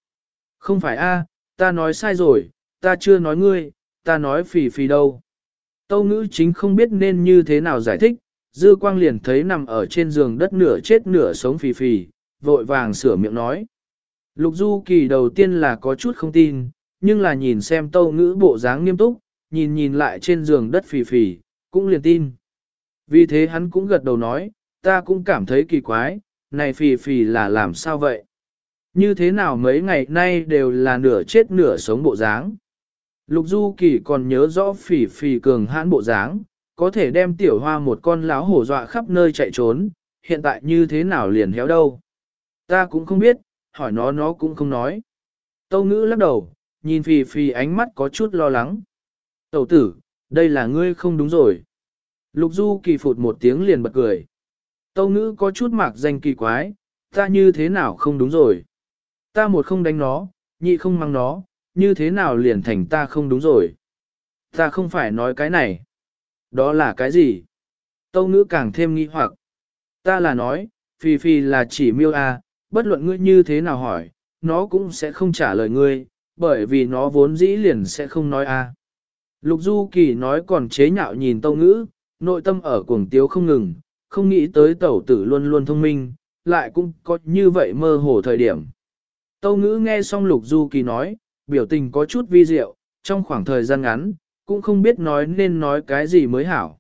Speaker 1: Không phải a, ta nói sai rồi, ta chưa nói ngươi, ta nói phì phì đâu. Tâu ngữ chính không biết nên như thế nào giải thích, dư quang liền thấy nằm ở trên giường đất nửa chết nửa sống phì phì, vội vàng sửa miệng nói. Lục du kỳ đầu tiên là có chút không tin, nhưng là nhìn xem tâu ngữ bộ dáng nghiêm túc, nhìn nhìn lại trên giường đất phì phì, cũng liền tin. Vì thế hắn cũng gật đầu nói, ta cũng cảm thấy kỳ quái, này phì phì là làm sao vậy? Như thế nào mấy ngày nay đều là nửa chết nửa sống bộ dáng? Lục Du Kỳ còn nhớ rõ phỉ phỉ cường hãn bộ dáng, có thể đem tiểu hoa một con láo hổ dọa khắp nơi chạy trốn, hiện tại như thế nào liền héo đâu. Ta cũng không biết, hỏi nó nó cũng không nói. Tâu ngữ lắc đầu, nhìn phì phì ánh mắt có chút lo lắng. Tẩu tử, đây là ngươi không đúng rồi. Lục Du Kỳ phụt một tiếng liền bật cười. Tâu ngữ có chút mạc danh kỳ quái, ta như thế nào không đúng rồi. Ta một không đánh nó, nhị không mang nó, như thế nào liền thành ta không đúng rồi. Ta không phải nói cái này. Đó là cái gì? Tâu ngữ càng thêm nghi hoặc. Ta là nói, Phi Phi là chỉ miêu a, à, bất luận ngươi như thế nào hỏi, nó cũng sẽ không trả lời ngươi, bởi vì nó vốn dĩ liền sẽ không nói a. À. Lục Du Kỳ nói còn chế nhạo nhìn tâu ngữ, nội tâm ở cuồng tiếu không ngừng, không nghĩ tới tẩu tử luôn luôn thông minh, lại cũng có như vậy mơ hồ thời điểm. Tâu ngữ nghe xong Lục Du Kỳ nói, biểu tình có chút vi diệu, trong khoảng thời gian ngắn, cũng không biết nói nên nói cái gì mới hảo.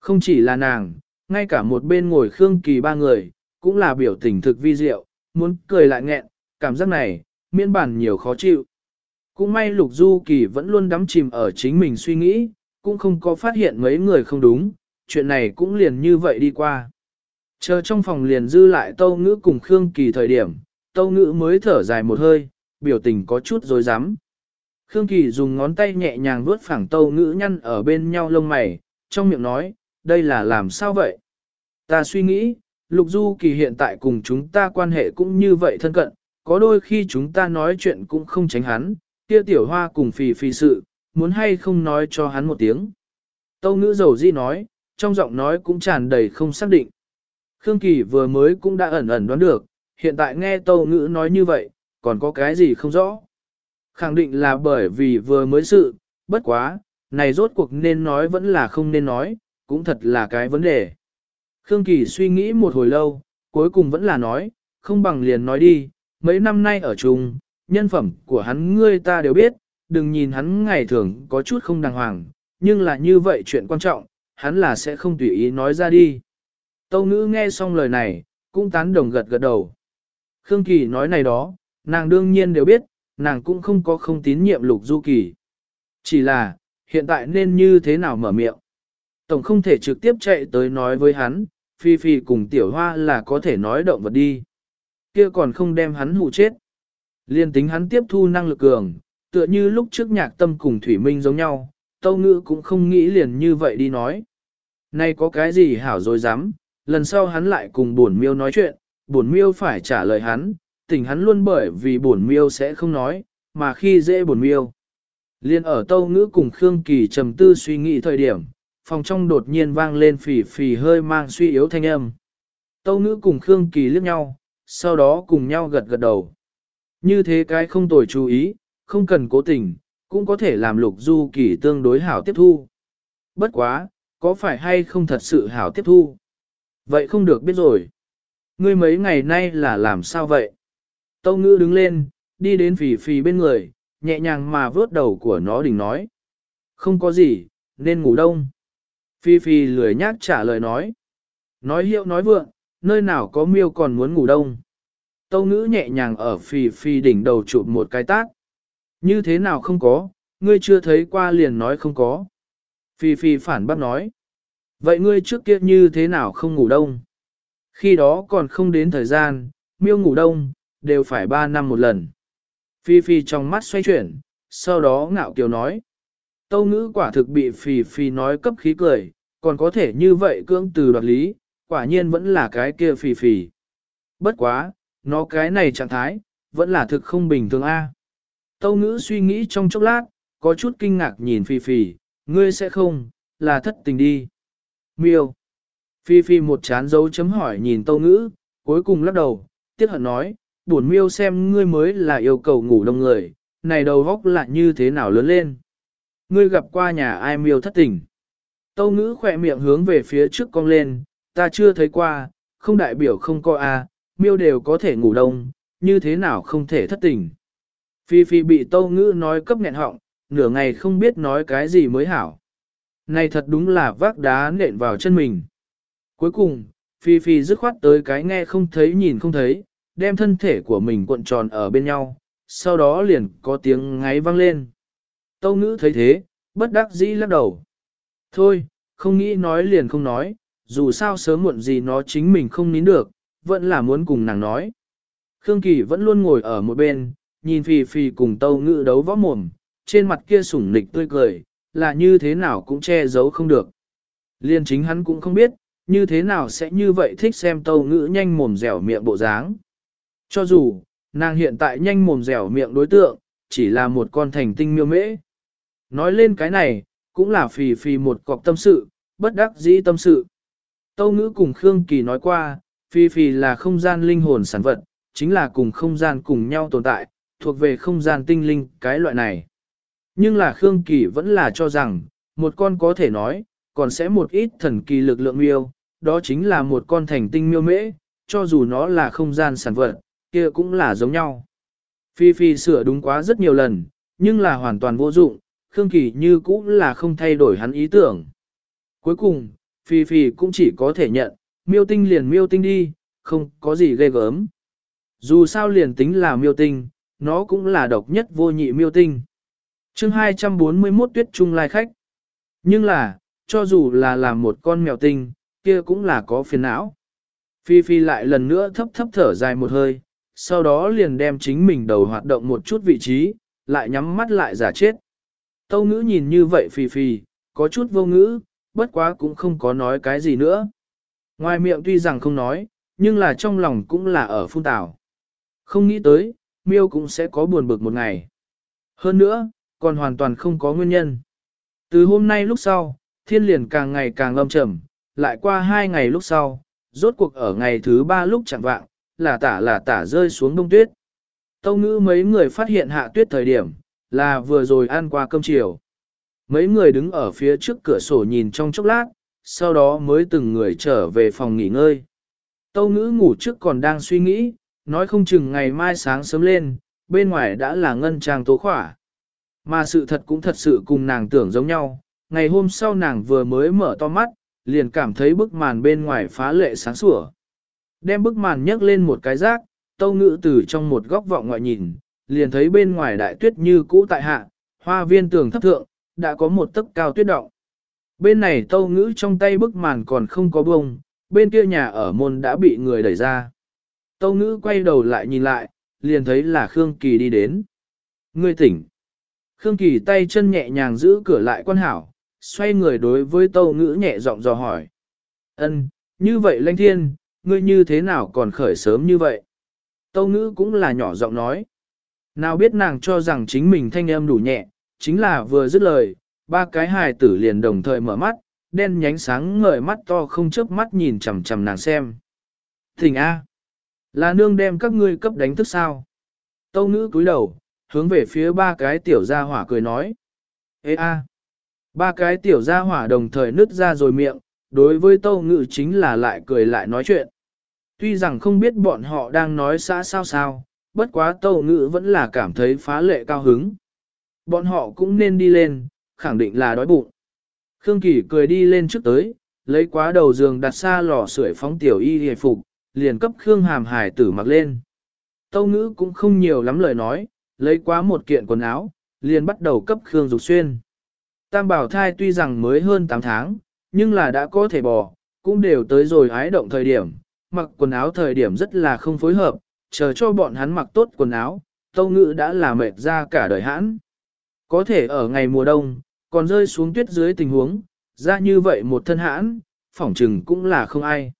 Speaker 1: Không chỉ là nàng, ngay cả một bên ngồi Khương Kỳ ba người, cũng là biểu tình thực vi diệu, muốn cười lại nghẹn, cảm giác này, miễn bản nhiều khó chịu. Cũng may Lục Du Kỳ vẫn luôn đắm chìm ở chính mình suy nghĩ, cũng không có phát hiện mấy người không đúng, chuyện này cũng liền như vậy đi qua. Chờ trong phòng liền dư lại tâu ngữ cùng Khương Kỳ thời điểm, tâu ngữ mới thở dài một hơi, biểu tình có chút dối rắm Khương Kỳ dùng ngón tay nhẹ nhàng vuốt phẳng tâu ngữ nhăn ở bên nhau lông mày, trong miệng nói, đây là làm sao vậy? Ta suy nghĩ, Lục Du Kỳ hiện tại cùng chúng ta quan hệ cũng như vậy thân cận, có đôi khi chúng ta nói chuyện cũng không tránh hắn, kia tiểu hoa cùng phì phì sự, muốn hay không nói cho hắn một tiếng. Tâu ngữ dầu di nói, trong giọng nói cũng tràn đầy không xác định. Khương Kỳ vừa mới cũng đã ẩn ẩn đoán được, hiện tại nghe tâu ngữ nói như vậy, còn có cái gì không rõ. Khẳng định là bởi vì vừa mới sự, bất quá, này rốt cuộc nên nói vẫn là không nên nói, cũng thật là cái vấn đề. Khương Kỳ suy nghĩ một hồi lâu, cuối cùng vẫn là nói, không bằng liền nói đi, mấy năm nay ở chung, nhân phẩm của hắn ngươi ta đều biết, đừng nhìn hắn ngày thường có chút không đàng hoàng, nhưng là như vậy chuyện quan trọng, hắn là sẽ không tùy ý nói ra đi. Tâu ngữ nghe xong lời này, cũng tán đồng gật gật đầu. Khương Kỳ nói này đó, nàng đương nhiên đều biết, nàng cũng không có không tín nhiệm lục du kỳ. Chỉ là, hiện tại nên như thế nào mở miệng. Tổng không thể trực tiếp chạy tới nói với hắn, Phi Phi cùng tiểu hoa là có thể nói động vật đi. kia còn không đem hắn hụ chết. Liên tính hắn tiếp thu năng lực cường, tựa như lúc trước nhạc tâm cùng Thủy Minh giống nhau, Tâu Ngữ cũng không nghĩ liền như vậy đi nói. Nay có cái gì hảo rồi dám, lần sau hắn lại cùng buồn miêu nói chuyện, buồn miêu phải trả lời hắn, tình hắn luôn bởi vì buồn miêu sẽ không nói, mà khi dễ buồn miêu. Liên ở Tâu Ngữ cùng Khương Kỳ trầm tư suy nghĩ thời điểm, phòng trong đột nhiên vang lên phì phì hơi mang suy yếu thanh âm. Tâu Ngữ cùng Khương Kỳ liếc nhau, sau đó cùng nhau gật gật đầu. Như thế cái không tồi chú ý, không cần cố tình, cũng có thể làm lục du kỳ tương đối hảo tiếp thu. Bất quá, có phải hay không thật sự hảo tiếp thu? Vậy không được biết rồi. Ngươi mấy ngày nay là làm sao vậy? Tâu ngữ đứng lên, đi đến phì phì bên người, nhẹ nhàng mà vớt đầu của nó đỉnh nói. Không có gì, nên ngủ đông. Phi Phi lười nhác trả lời nói. Nói hiệu nói vượng, nơi nào có miêu còn muốn ngủ đông. Tâu ngữ nhẹ nhàng ở Phi Phi đỉnh đầu chụp một cái tác. Như thế nào không có, ngươi chưa thấy qua liền nói không có. Phi Phi phản bác nói. Vậy ngươi trước kia như thế nào không ngủ đông? Khi đó còn không đến thời gian, miêu ngủ đông, đều phải 3 năm một lần. Phi Phi trong mắt xoay chuyển, sau đó ngạo kiều nói. Tâu ngữ quả thực bị Phi Phi nói cấp khí cười, còn có thể như vậy cưỡng từ đoạt lý, quả nhiên vẫn là cái kia Phi Phi. Bất quá, nó cái này trạng thái, vẫn là thực không bình thường a. Tâu ngữ suy nghĩ trong chốc lát, có chút kinh ngạc nhìn Phi Phi, ngươi sẽ không, là thất tình đi. Miêu. Phi Phi một chán dấu chấm hỏi nhìn tâu ngữ, cuối cùng lắc đầu, tiếc hận nói, buồn miêu xem ngươi mới là yêu cầu ngủ đông người, này đầu góc lại như thế nào lớn lên. Ngươi gặp qua nhà ai miêu thất tình. Tâu ngữ khỏe miệng hướng về phía trước cong lên, ta chưa thấy qua, không đại biểu không có a miêu đều có thể ngủ đông, như thế nào không thể thất tình. Phi Phi bị tâu ngữ nói cấp nghẹn họng, nửa ngày không biết nói cái gì mới hảo. Này thật đúng là vác đá nện vào chân mình. Cuối cùng, Phi Phi dứt khoát tới cái nghe không thấy nhìn không thấy, đem thân thể của mình cuộn tròn ở bên nhau, sau đó liền có tiếng ngáy vang lên. Tâu ngữ thấy thế, bất đắc dĩ lắc đầu. Thôi, không nghĩ nói liền không nói, dù sao sớm muộn gì nó chính mình không nín được, vẫn là muốn cùng nàng nói. Khương Kỳ vẫn luôn ngồi ở một bên, nhìn Phi Phi cùng Tâu Ngữ đấu võ mồm, trên mặt kia sủng nịch tươi cười, là như thế nào cũng che giấu không được. Liên chính hắn cũng không biết, như thế nào sẽ như vậy thích xem Tâu Ngữ nhanh mồm dẻo miệng bộ dáng. Cho dù, nàng hiện tại nhanh mồm dẻo miệng đối tượng, chỉ là một con thành tinh miêu mễ. Nói lên cái này, cũng là phì phì một cọc tâm sự, bất đắc dĩ tâm sự. Tâu ngữ cùng Khương Kỳ nói qua, phì phì là không gian linh hồn sản vật, chính là cùng không gian cùng nhau tồn tại, thuộc về không gian tinh linh cái loại này. Nhưng là Khương Kỳ vẫn là cho rằng, một con có thể nói, còn sẽ một ít thần kỳ lực lượng miêu, đó chính là một con thành tinh miêu mễ, cho dù nó là không gian sản vật, kia cũng là giống nhau. Phi Phi sửa đúng quá rất nhiều lần, nhưng là hoàn toàn vô dụng, Khương Kỳ như cũng là không thay đổi hắn ý tưởng. Cuối cùng, Phi Phi cũng chỉ có thể nhận, miêu tinh liền miêu tinh đi, không có gì ghê gớm. Dù sao liền tính là miêu tinh, nó cũng là độc nhất vô nhị miêu tinh. chương 241 tuyết trung lai khách. Nhưng là, cho dù là làm một con mèo tinh, kia cũng là có phiền não. Phi Phi lại lần nữa thấp thấp thở dài một hơi, sau đó liền đem chính mình đầu hoạt động một chút vị trí, lại nhắm mắt lại giả chết. Tâu ngữ nhìn như vậy Phi Phi, có chút vô ngữ, bất quá cũng không có nói cái gì nữa. Ngoài miệng tuy rằng không nói, nhưng là trong lòng cũng là ở phun tảo. Không nghĩ tới, miêu cũng sẽ có buồn bực một ngày. Hơn nữa, còn hoàn toàn không có nguyên nhân. Từ hôm nay lúc sau, thiên liền càng ngày càng lâm trầm, lại qua hai ngày lúc sau, rốt cuộc ở ngày thứ ba lúc chẳng vạng, là tả là tả rơi xuống đông tuyết. Tâu ngữ mấy người phát hiện hạ tuyết thời điểm, là vừa rồi ăn qua cơm chiều. Mấy người đứng ở phía trước cửa sổ nhìn trong chốc lát, sau đó mới từng người trở về phòng nghỉ ngơi. Tâu ngữ ngủ trước còn đang suy nghĩ, nói không chừng ngày mai sáng sớm lên, bên ngoài đã là ngân trang tố khỏa. Mà sự thật cũng thật sự cùng nàng tưởng giống nhau, ngày hôm sau nàng vừa mới mở to mắt, liền cảm thấy bức màn bên ngoài phá lệ sáng sủa. Đem bức màn nhấc lên một cái rác, tâu ngữ từ trong một góc vọng ngoại nhìn, liền thấy bên ngoài đại tuyết như cũ tại hạ, hoa viên tường thấp thượng, đã có một tấc cao tuyết động. Bên này tâu ngữ trong tay bức màn còn không có bông, bên kia nhà ở môn đã bị người đẩy ra. Tâu ngữ quay đầu lại nhìn lại, liền thấy là Khương Kỳ đi đến. Ngươi tỉnh. Khương Kỳ tay chân nhẹ nhàng giữ cửa lại quan hảo, xoay người đối với tâu ngữ nhẹ giọng dò hỏi. ân như vậy lanh thiên, ngươi như thế nào còn khởi sớm như vậy? Tâu ngữ cũng là nhỏ giọng nói. Nào biết nàng cho rằng chính mình thanh âm đủ nhẹ, chính là vừa dứt lời, ba cái hài tử liền đồng thời mở mắt, đen nhánh sáng ngời mắt to không chớp mắt nhìn chằm chằm nàng xem. Thỉnh A. Là nương đem các ngươi cấp đánh thức sao? Tâu ngữ cúi đầu, hướng về phía ba cái tiểu gia hỏa cười nói. Ê A. Ba cái tiểu gia hỏa đồng thời nứt ra rồi miệng, đối với tâu ngữ chính là lại cười lại nói chuyện. Tuy rằng không biết bọn họ đang nói xã sao sao, bất quá tâu ngữ vẫn là cảm thấy phá lệ cao hứng. Bọn họ cũng nên đi lên, khẳng định là đói bụng. Khương Kỳ cười đi lên trước tới, lấy quá đầu giường đặt xa lò sưởi phóng tiểu y hề phục, liền cấp Khương Hàm Hải tử mặc lên. Tâu ngữ cũng không nhiều lắm lời nói, lấy quá một kiện quần áo, liền bắt đầu cấp Khương Dục Xuyên. Tam bảo thai tuy rằng mới hơn 8 tháng, nhưng là đã có thể bò, cũng đều tới rồi ái động thời điểm, mặc quần áo thời điểm rất là không phối hợp, chờ cho bọn hắn mặc tốt quần áo, tâu ngữ đã là mệt ra cả đời hãn. Có thể ở ngày mùa đông, còn rơi xuống tuyết dưới tình huống, ra như vậy một thân hãn, phỏng trừng cũng là không ai.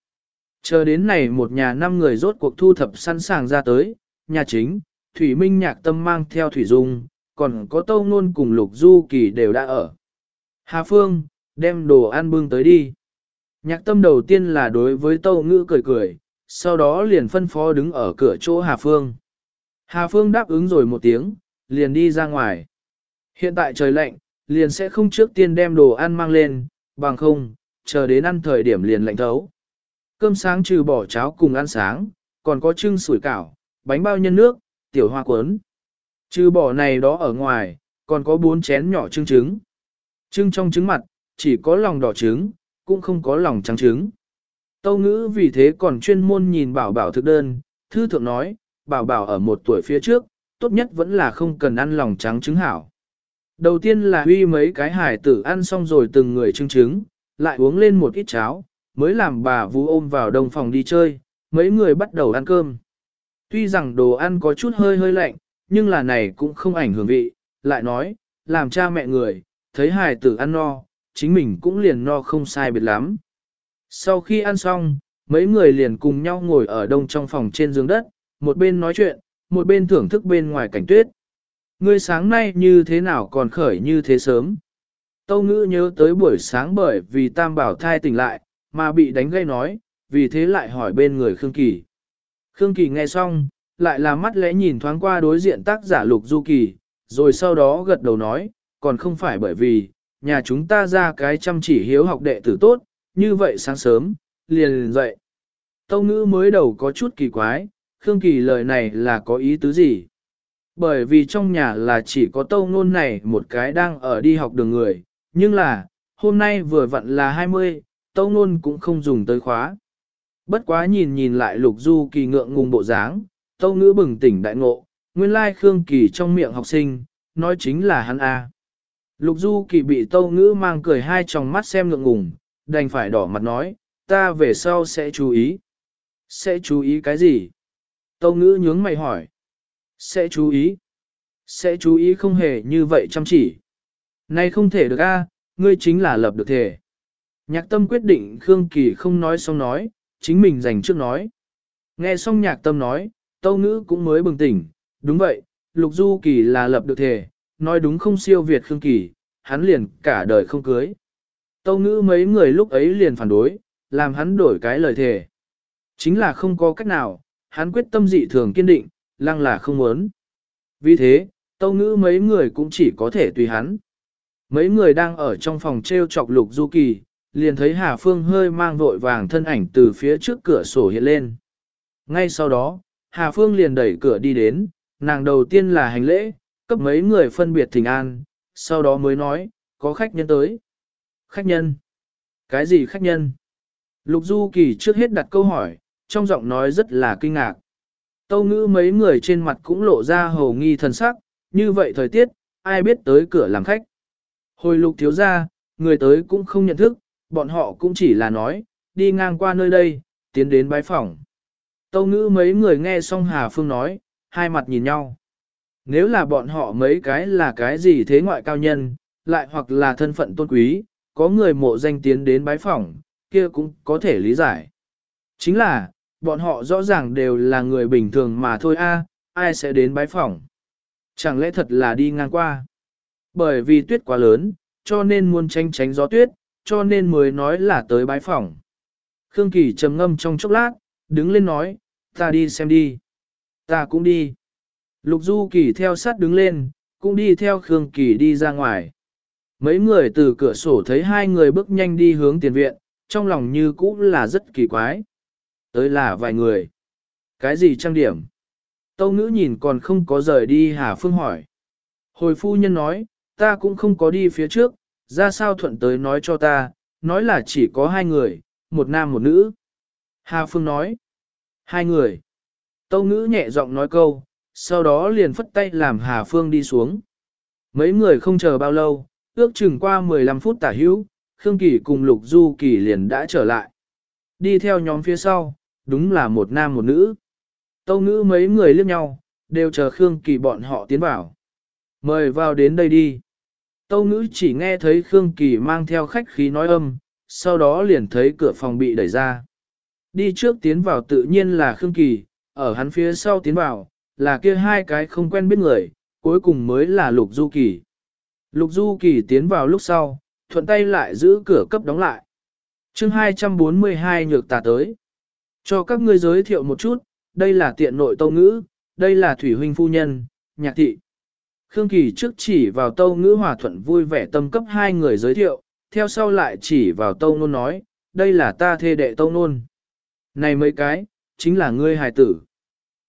Speaker 1: Chờ đến này một nhà năm người rốt cuộc thu thập sẵn sàng ra tới, nhà chính, Thủy Minh nhạc tâm mang theo Thủy Dung, còn có Tâu Nôn cùng Lục Du Kỳ đều đã ở. Hà Phương, đem đồ ăn bưng tới đi. Nhạc tâm đầu tiên là đối với Tâu Ngữ cười cười, sau đó liền phân phó đứng ở cửa chỗ Hà Phương. Hà Phương đáp ứng rồi một tiếng, liền đi ra ngoài. Hiện tại trời lạnh, liền sẽ không trước tiên đem đồ ăn mang lên, bằng không, chờ đến ăn thời điểm liền lạnh thấu. Cơm sáng trừ bỏ cháo cùng ăn sáng, còn có trưng sủi cảo, bánh bao nhân nước, tiểu hoa cuốn. Trừ bỏ này đó ở ngoài, còn có bốn chén nhỏ trưng trứng. Trưng trong trứng mặt, chỉ có lòng đỏ trứng, cũng không có lòng trắng trứng. Tâu ngữ vì thế còn chuyên môn nhìn bảo bảo thực đơn, thư thượng nói, bảo bảo ở một tuổi phía trước, tốt nhất vẫn là không cần ăn lòng trắng trứng hảo. Đầu tiên là huy mấy cái hải tử ăn xong rồi từng người trưng trứng, lại uống lên một ít cháo, mới làm bà vũ ôm vào đông phòng đi chơi, mấy người bắt đầu ăn cơm. Tuy rằng đồ ăn có chút hơi hơi lạnh, nhưng là này cũng không ảnh hưởng vị, lại nói, làm cha mẹ người, thấy hài tử ăn no, chính mình cũng liền no không sai biệt lắm. Sau khi ăn xong, mấy người liền cùng nhau ngồi ở đông trong phòng trên giường đất, một bên nói chuyện, một bên thưởng thức bên ngoài cảnh tuyết. Ngươi sáng nay như thế nào còn khởi như thế sớm? Tâu ngữ nhớ tới buổi sáng bởi vì tam bảo thai tỉnh lại, mà bị đánh gây nói, vì thế lại hỏi bên người Khương Kỳ. Khương Kỳ nghe xong, lại là mắt lẽ nhìn thoáng qua đối diện tác giả Lục Du Kỳ, rồi sau đó gật đầu nói, còn không phải bởi vì, nhà chúng ta ra cái chăm chỉ hiếu học đệ tử tốt, như vậy sáng sớm, liền liền dậy. Tâu ngữ mới đầu có chút kỳ quái, Khương Kỳ lời này là có ý tứ gì? Bởi vì trong nhà là chỉ có tâu ngôn này một cái đang ở đi học đường người, nhưng là, hôm nay vừa vặn là 20, tâu nôn cũng không dùng tới khóa. Bất quá nhìn nhìn lại lục du kỳ ngượng ngùng bộ dáng, tâu ngữ bừng tỉnh đại ngộ, nguyên lai Khương Kỳ trong miệng học sinh, nói chính là hắn A. Lục Du Kỳ bị Tâu Ngữ mang cười hai tròng mắt xem ngượng ngùng, đành phải đỏ mặt nói, ta về sau sẽ chú ý. Sẽ chú ý cái gì? Tâu Ngữ nhướng mày hỏi. Sẽ chú ý. Sẽ chú ý không hề như vậy chăm chỉ. Này không thể được a, ngươi chính là lập được thể. Nhạc tâm quyết định Khương Kỳ không nói xong nói, chính mình dành trước nói. Nghe xong nhạc tâm nói, Tâu Ngữ cũng mới bừng tỉnh, đúng vậy, Lục Du Kỳ là lập được thể, nói đúng không siêu Việt Khương Kỳ, hắn liền cả đời không cưới. Tâu Ngữ mấy người lúc ấy liền phản đối, làm hắn đổi cái lời thề. Chính là không có cách nào, hắn quyết tâm dị thường kiên định, lăng là không muốn. Vì thế, Tâu Ngữ mấy người cũng chỉ có thể tùy hắn. Mấy người đang ở trong phòng treo chọc Lục Du Kỳ, liền thấy Hà Phương hơi mang vội vàng thân ảnh từ phía trước cửa sổ hiện lên. Ngay sau đó, Hà Phương liền đẩy cửa đi đến, nàng đầu tiên là hành lễ, cấp mấy người phân biệt thỉnh an, sau đó mới nói, có khách nhân tới. Khách nhân? Cái gì khách nhân? Lục Du Kỳ trước hết đặt câu hỏi, trong giọng nói rất là kinh ngạc. Tâu ngữ mấy người trên mặt cũng lộ ra hầu nghi thần sắc, như vậy thời tiết, ai biết tới cửa làm khách. Hồi lục thiếu ra, người tới cũng không nhận thức, bọn họ cũng chỉ là nói, đi ngang qua nơi đây, tiến đến bái phỏng. Tâu ngữ mấy người nghe xong Hà Phương nói, hai mặt nhìn nhau. Nếu là bọn họ mấy cái là cái gì thế ngoại cao nhân, lại hoặc là thân phận tôn quý, có người mộ danh tiến đến bái phỏng, kia cũng có thể lý giải. Chính là, bọn họ rõ ràng đều là người bình thường mà thôi a, ai sẽ đến bái phỏng. Chẳng lẽ thật là đi ngang qua. Bởi vì tuyết quá lớn, cho nên muốn tránh tránh gió tuyết, cho nên mới nói là tới bái phỏng. Khương Kỳ trầm ngâm trong chốc lát, đứng lên nói, ta đi xem đi. Ta cũng đi. Lục Du Kỳ theo sát đứng lên, cũng đi theo Khương Kỳ đi ra ngoài. Mấy người từ cửa sổ thấy hai người bước nhanh đi hướng tiền viện, trong lòng như cũ là rất kỳ quái. Tới là vài người. Cái gì trang điểm? Tâu ngữ nhìn còn không có rời đi Hà Phương hỏi. Hồi phu nhân nói, ta cũng không có đi phía trước, ra sao thuận tới nói cho ta, nói là chỉ có hai người, một nam một nữ. Hà Phương nói, hai người. Tâu ngữ nhẹ giọng nói câu, sau đó liền phất tay làm Hà Phương đi xuống. Mấy người không chờ bao lâu, ước chừng qua 15 phút tả hữu, Khương Kỳ cùng Lục Du Kỳ liền đã trở lại. Đi theo nhóm phía sau, đúng là một nam một nữ. Tâu ngữ mấy người liếc nhau, đều chờ Khương Kỳ bọn họ tiến vào. Mời vào đến đây đi. Tâu ngữ chỉ nghe thấy Khương Kỳ mang theo khách khí nói âm, sau đó liền thấy cửa phòng bị đẩy ra. Đi trước tiến vào tự nhiên là Khương Kỳ, ở hắn phía sau tiến vào, là kia hai cái không quen biết người, cuối cùng mới là Lục Du Kỳ. Lục Du Kỳ tiến vào lúc sau, thuận tay lại giữ cửa cấp đóng lại. chương 242 nhược tà tới. Cho các ngươi giới thiệu một chút, đây là tiện nội tâu ngữ, đây là thủy huynh phu nhân, nhạc thị. Khương Kỳ trước chỉ vào tâu ngữ hòa thuận vui vẻ tâm cấp hai người giới thiệu, theo sau lại chỉ vào tâu nôn nói, đây là ta thê đệ tâu nôn. Này mấy cái, chính là ngươi hài tử.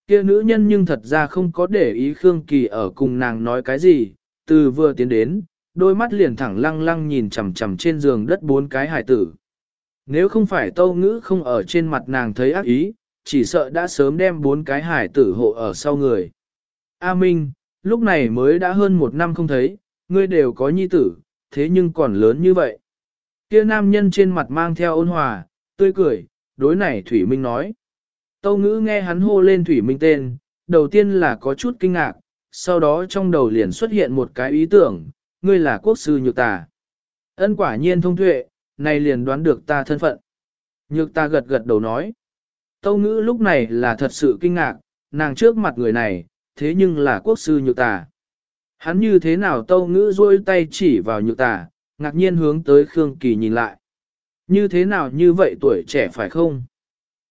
Speaker 1: Kia nữ nhân nhưng thật ra không có để ý Khương Kỳ ở cùng nàng nói cái gì, từ vừa tiến đến, đôi mắt liền thẳng lăng lăng nhìn chằm chằm trên giường đất bốn cái hài tử. Nếu không phải tâu ngữ không ở trên mặt nàng thấy ác ý, chỉ sợ đã sớm đem bốn cái hải tử hộ ở sau người. A Minh, lúc này mới đã hơn một năm không thấy, ngươi đều có nhi tử, thế nhưng còn lớn như vậy. Kia nam nhân trên mặt mang theo ôn hòa, tươi cười, đối này Thủy Minh nói. Tâu ngữ nghe hắn hô lên Thủy Minh tên, đầu tiên là có chút kinh ngạc, sau đó trong đầu liền xuất hiện một cái ý tưởng, ngươi là quốc sư nhược tà. Ân quả nhiên thông tuệ, này liền đoán được ta thân phận. Nhược ta gật gật đầu nói. Tâu ngữ lúc này là thật sự kinh ngạc, nàng trước mặt người này, thế nhưng là quốc sư nhược tà. Hắn như thế nào tâu ngữ rôi tay chỉ vào nhược tà, ngạc nhiên hướng tới Khương Kỳ nhìn lại. Như thế nào như vậy tuổi trẻ phải không?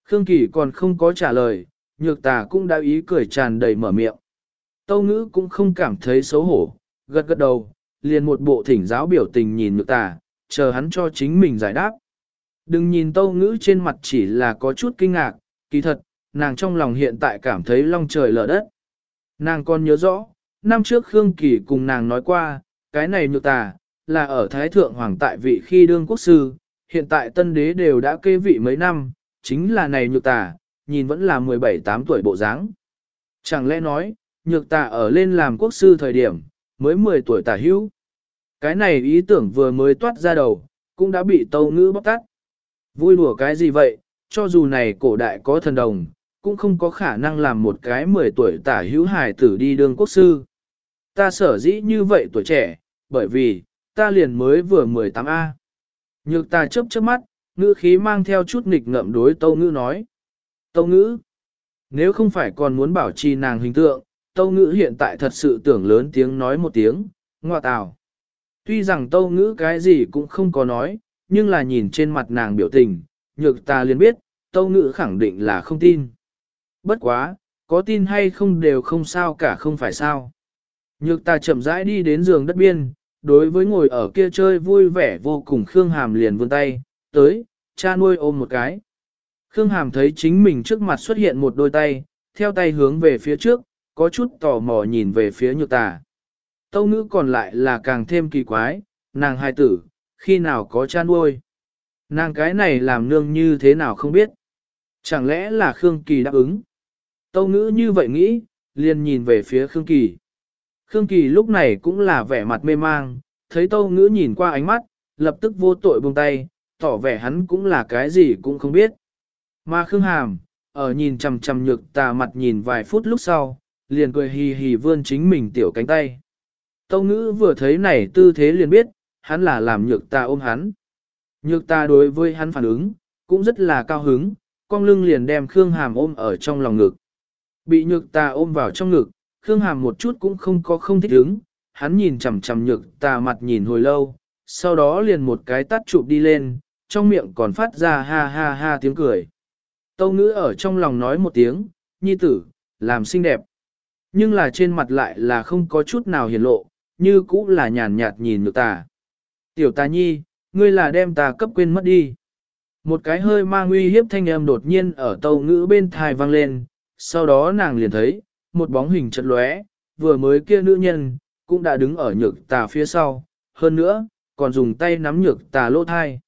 Speaker 1: Khương Kỳ còn không có trả lời, nhược tà cũng đã ý cười tràn đầy mở miệng. Tâu ngữ cũng không cảm thấy xấu hổ, gật gật đầu, liền một bộ thỉnh giáo biểu tình nhìn nhược tà, chờ hắn cho chính mình giải đáp. Đừng nhìn tâu ngữ trên mặt chỉ là có chút kinh ngạc, kỳ thật, nàng trong lòng hiện tại cảm thấy long trời lở đất. Nàng còn nhớ rõ, năm trước Khương Kỳ cùng nàng nói qua, cái này nhược tà, là ở Thái Thượng Hoàng tại vị khi đương quốc sư, hiện tại tân đế đều đã kê vị mấy năm, chính là này nhược tà, nhìn vẫn là 17-8 tuổi bộ dáng. Chẳng lẽ nói, nhược tà ở lên làm quốc sư thời điểm, mới 10 tuổi tả hữu. Cái này ý tưởng vừa mới toát ra đầu, cũng đã bị tâu ngữ bóc tắt. Vui đùa cái gì vậy, cho dù này cổ đại có thần đồng, cũng không có khả năng làm một cái 10 tuổi tả hữu hài tử đi đương quốc sư. Ta sở dĩ như vậy tuổi trẻ, bởi vì, ta liền mới vừa 18A. Nhược ta chớp chớp mắt, ngữ khí mang theo chút nghịch ngợm đối tâu ngữ nói. Tâu ngữ, nếu không phải còn muốn bảo trì nàng hình tượng, tâu ngữ hiện tại thật sự tưởng lớn tiếng nói một tiếng, ngọa tào. Tuy rằng tâu ngữ cái gì cũng không có nói, nhưng là nhìn trên mặt nàng biểu tình, nhược ta liền biết, tâu ngữ khẳng định là không tin. Bất quá, có tin hay không đều không sao cả không phải sao. Nhược ta chậm rãi đi đến giường đất biên, đối với ngồi ở kia chơi vui vẻ vô cùng Khương Hàm liền vươn tay, tới, cha nuôi ôm một cái. Khương Hàm thấy chính mình trước mặt xuất hiện một đôi tay, theo tay hướng về phía trước, có chút tò mò nhìn về phía nhược tà. Tâu ngữ còn lại là càng thêm kỳ quái, nàng hai tử, khi nào có cha nuôi. Nàng cái này làm nương như thế nào không biết. Chẳng lẽ là Khương Kỳ đáp ứng. Tâu ngữ như vậy nghĩ, liền nhìn về phía Khương Kỳ. Khương Kỳ lúc này cũng là vẻ mặt mê mang, thấy tâu ngữ nhìn qua ánh mắt, lập tức vô tội buông tay, tỏ vẻ hắn cũng là cái gì cũng không biết. Mà Khương Hàm, ở nhìn chầm chầm nhược tà mặt nhìn vài phút lúc sau, liền cười hì hì vươn chính mình tiểu cánh tay. Tâu ngữ vừa thấy này tư thế liền biết, hắn là làm nhược tà ôm hắn. Nhược tà đối với hắn phản ứng, cũng rất là cao hứng, con lưng liền đem Khương Hàm ôm ở trong lòng ngực. Bị nhược tà ôm vào trong ngực, Khương Hàm một chút cũng không có không thích ứng, hắn nhìn chằm chằm nhược tà mặt nhìn hồi lâu, sau đó liền một cái tắt chụp đi lên, trong miệng còn phát ra ha ha ha tiếng cười. Tâu ngữ ở trong lòng nói một tiếng, nhi tử, làm xinh đẹp. Nhưng là trên mặt lại là không có chút nào hiển lộ, như cũ là nhàn nhạt nhìn nhược tà. Tiểu tà nhi, ngươi là đem ta cấp quên mất đi. Một cái hơi mang nguy hiếp thanh âm đột nhiên ở tâu ngữ bên thai vang lên, sau đó nàng liền thấy, một bóng hình chật lóe, vừa mới kia nữ nhân, cũng đã đứng ở nhược tà phía sau, hơn nữa, còn dùng tay nắm nhược tà lỗ thai.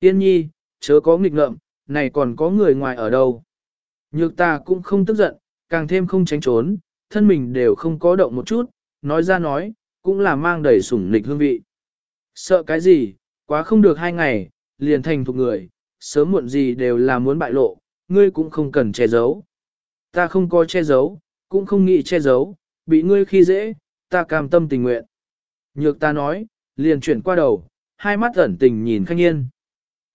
Speaker 1: Tiên nhi, chớ có nghịch ngợm, này còn có người ngoài ở đâu. Nhược tà cũng không tức giận, càng thêm không tránh trốn, thân mình đều không có động một chút, nói ra nói, cũng là mang đầy sủng nịch hương vị. Sợ cái gì, quá không được hai ngày, liền thành thuộc người, sớm muộn gì đều là muốn bại lộ, ngươi cũng không cần che giấu. Ta không có che giấu, cũng không nghĩ che giấu, bị ngươi khi dễ, ta cam tâm tình nguyện. Nhược ta nói, liền chuyển qua đầu, hai mắt ẩn tình nhìn Khanh Yên.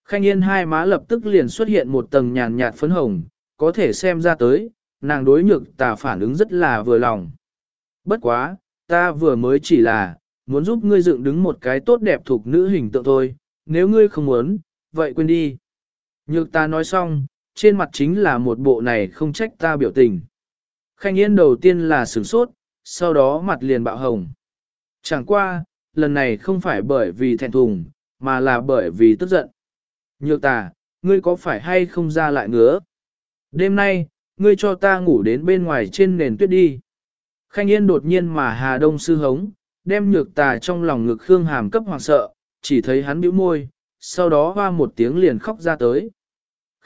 Speaker 1: Khanh Yên hai má lập tức liền xuất hiện một tầng nhàn nhạt phấn hồng, có thể xem ra tới, nàng đối nhược ta phản ứng rất là vừa lòng. Bất quá, ta vừa mới chỉ là, muốn giúp ngươi dựng đứng một cái tốt đẹp thuộc nữ hình tượng thôi, nếu ngươi không muốn, vậy quên đi. Nhược ta nói xong, trên mặt chính là một bộ này không trách ta biểu tình. Khanh Yên đầu tiên là sửng sốt, sau đó mặt liền bạo hồng. Chẳng qua, lần này không phải bởi vì thẹn thùng, mà là bởi vì tức giận. Nhược tà, ngươi có phải hay không ra lại ngứa? Đêm nay, ngươi cho ta ngủ đến bên ngoài trên nền tuyết đi. Khanh Yên đột nhiên mà Hà Đông sư hống, đem nhược tà trong lòng ngực Khương Hàm cấp hoàng sợ, chỉ thấy hắn bĩu môi, sau đó hoa một tiếng liền khóc ra tới.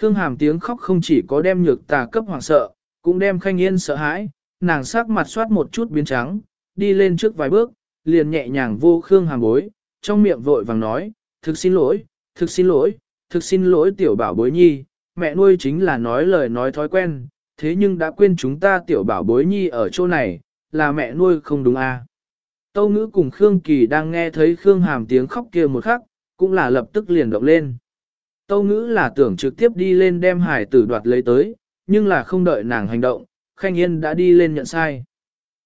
Speaker 1: Khương Hàm tiếng khóc không chỉ có đem nhược tà cấp hoàng sợ, cũng đem Khanh Yên sợ hãi, nàng sắc mặt soát một chút biến trắng, đi lên trước vài bước, liền nhẹ nhàng vô Khương Hàm bối, trong miệng vội vàng nói, thực xin lỗi, thực xin lỗi, thực xin lỗi tiểu bảo bối nhi, mẹ nuôi chính là nói lời nói thói quen, thế nhưng đã quên chúng ta tiểu bảo bối nhi ở chỗ này, là mẹ nuôi không đúng à. Tâu ngữ cùng Khương Kỳ đang nghe thấy Khương Hàm tiếng khóc kia một khắc, cũng là lập tức liền động lên. Tâu ngữ là tưởng trực tiếp đi lên đem hải tử đoạt lấy tới, nhưng là không đợi nàng hành động, Khanh Yên đã đi lên nhận sai.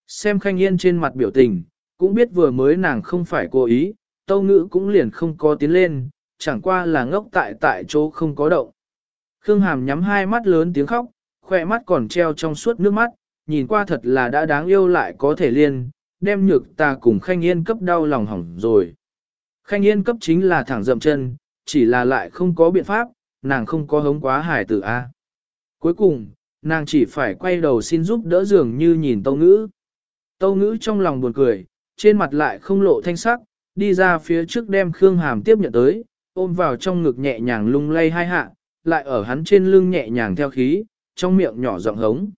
Speaker 1: Xem Khanh Yên trên mặt biểu tình, cũng biết vừa mới nàng không phải cố ý, tâu ngữ cũng liền không có tiến lên, chẳng qua là ngốc tại tại chỗ không có động. Khương Hàm nhắm hai mắt lớn tiếng khóc, khỏe mắt còn treo trong suốt nước mắt, nhìn qua thật là đã đáng yêu lại có thể liên, đem nhược ta cùng Khanh Yên cấp đau lòng hỏng rồi. Khanh Yên cấp chính là thẳng dậm chân, chỉ là lại không có biện pháp, nàng không có hống quá hải tử A. Cuối cùng, nàng chỉ phải quay đầu xin giúp đỡ dường như nhìn tâu ngữ. Tâu ngữ trong lòng buồn cười, trên mặt lại không lộ thanh sắc, đi ra phía trước đem Khương Hàm tiếp nhận tới, ôm vào trong ngực nhẹ nhàng lung lay hai hạ, lại ở hắn trên lưng nhẹ nhàng theo khí, trong miệng nhỏ giọng hống.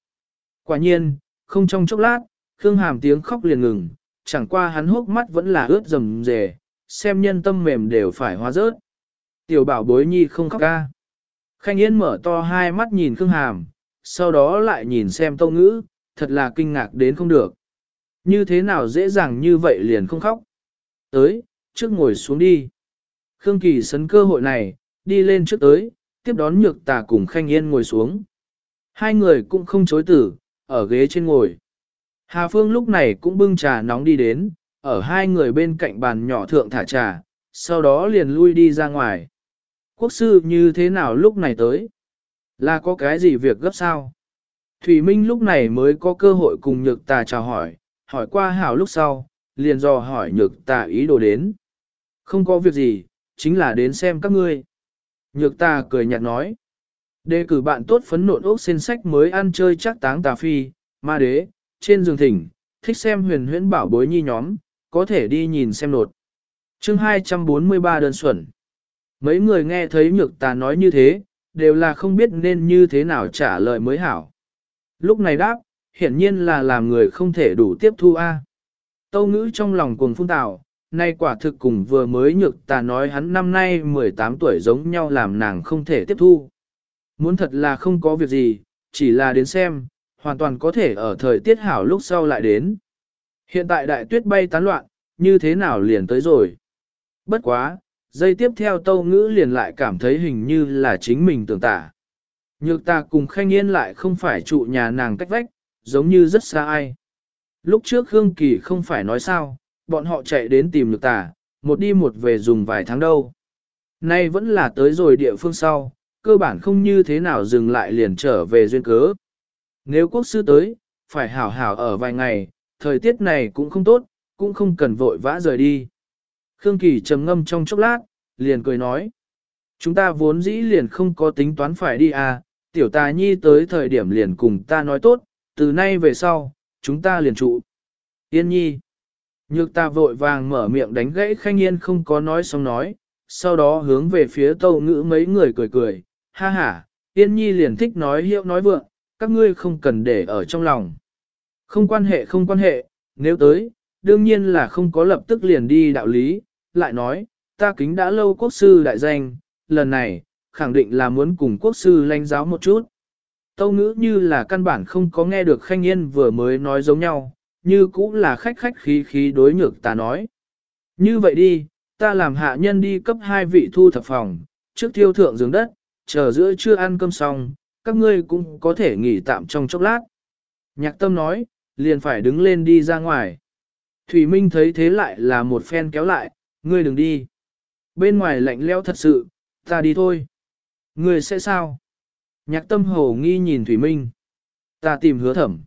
Speaker 1: Quả nhiên, không trong chốc lát, Khương Hàm tiếng khóc liền ngừng, chẳng qua hắn hốc mắt vẫn là ướt rầm rề, xem nhân tâm mềm đều phải hóa rớt. Tiểu bảo bối nhi không khóc ca. Khanh Yên mở to hai mắt nhìn Khương Hàm, sau đó lại nhìn xem tâu ngữ, thật là kinh ngạc đến không được. Như thế nào dễ dàng như vậy liền không khóc. Tới, trước ngồi xuống đi. Khương Kỳ sấn cơ hội này, đi lên trước tới, tiếp đón nhược tà cùng Khanh Yên ngồi xuống. Hai người cũng không chối tử, ở ghế trên ngồi. Hà Phương lúc này cũng bưng trà nóng đi đến, ở hai người bên cạnh bàn nhỏ thượng thả trà, sau đó liền lui đi ra ngoài. Quốc sư như thế nào lúc này tới? Là có cái gì việc gấp sao? Thủy Minh lúc này mới có cơ hội cùng nhược tà chào hỏi, hỏi qua hảo lúc sau, liền dò hỏi nhược tà ý đồ đến. Không có việc gì, chính là đến xem các ngươi. Nhược tà cười nhạt nói. Đề cử bạn tốt phấn nộn ốc xin sách mới ăn chơi chắc táng tà phi, ma đế, trên giường thỉnh, thích xem huyền huyễn bảo bối nhi nhóm, có thể đi nhìn xem nột. chương 243 đơn xuẩn. Mấy người nghe thấy nhược tà nói như thế, đều là không biết nên như thế nào trả lời mới hảo. Lúc này đáp, hiển nhiên là làm người không thể đủ tiếp thu A. Tâu ngữ trong lòng cuồng phun tạo, nay quả thực cùng vừa mới nhược tà nói hắn năm nay 18 tuổi giống nhau làm nàng không thể tiếp thu. Muốn thật là không có việc gì, chỉ là đến xem, hoàn toàn có thể ở thời tiết hảo lúc sau lại đến. Hiện tại đại tuyết bay tán loạn, như thế nào liền tới rồi. Bất quá, giây tiếp theo tâu ngữ liền lại cảm thấy hình như là chính mình tưởng tả. Nhược ta cùng khanh yên lại không phải trụ nhà nàng cách vách, giống như rất xa ai. Lúc trước Hương Kỳ không phải nói sao, bọn họ chạy đến tìm nhược ta một đi một về dùng vài tháng đâu. Nay vẫn là tới rồi địa phương sau, cơ bản không như thế nào dừng lại liền trở về duyên cớ. Nếu quốc sư tới, phải hảo hảo ở vài ngày, thời tiết này cũng không tốt, cũng không cần vội vã rời đi. Khương Kỳ trầm ngâm trong chốc lát, liền cười nói. Chúng ta vốn dĩ liền không có tính toán phải đi à, tiểu tà nhi tới thời điểm liền cùng ta nói tốt, từ nay về sau, chúng ta liền trụ. Yên nhi. Nhược ta vội vàng mở miệng đánh gãy khanh yên không có nói xong nói, sau đó hướng về phía tâu ngữ mấy người cười cười, ha ha, yên nhi liền thích nói hiệu nói vượng, các ngươi không cần để ở trong lòng. Không quan hệ không quan hệ, nếu tới, đương nhiên là không có lập tức liền đi đạo lý, lại nói, ta kính đã lâu quốc sư đại danh, lần này, khẳng định là muốn cùng quốc sư lãnh giáo một chút. Tâu ngữ như là căn bản không có nghe được khanh yên vừa mới nói giống nhau, như cũng là khách khách khí khí đối nhược ta nói. Như vậy đi, ta làm hạ nhân đi cấp hai vị thu thập phòng, trước thiêu thượng giường đất, chờ giữa chưa ăn cơm xong, các ngươi cũng có thể nghỉ tạm trong chốc lát. Nhạc tâm nói, liền phải đứng lên đi ra ngoài. Thủy Minh thấy thế lại là một phen kéo lại, ngươi đừng đi. Bên ngoài lạnh leo thật sự, ta đi thôi. Ngươi sẽ sao? Nhạc tâm hồ nghi nhìn Thủy Minh. Ta tìm hứa thẩm.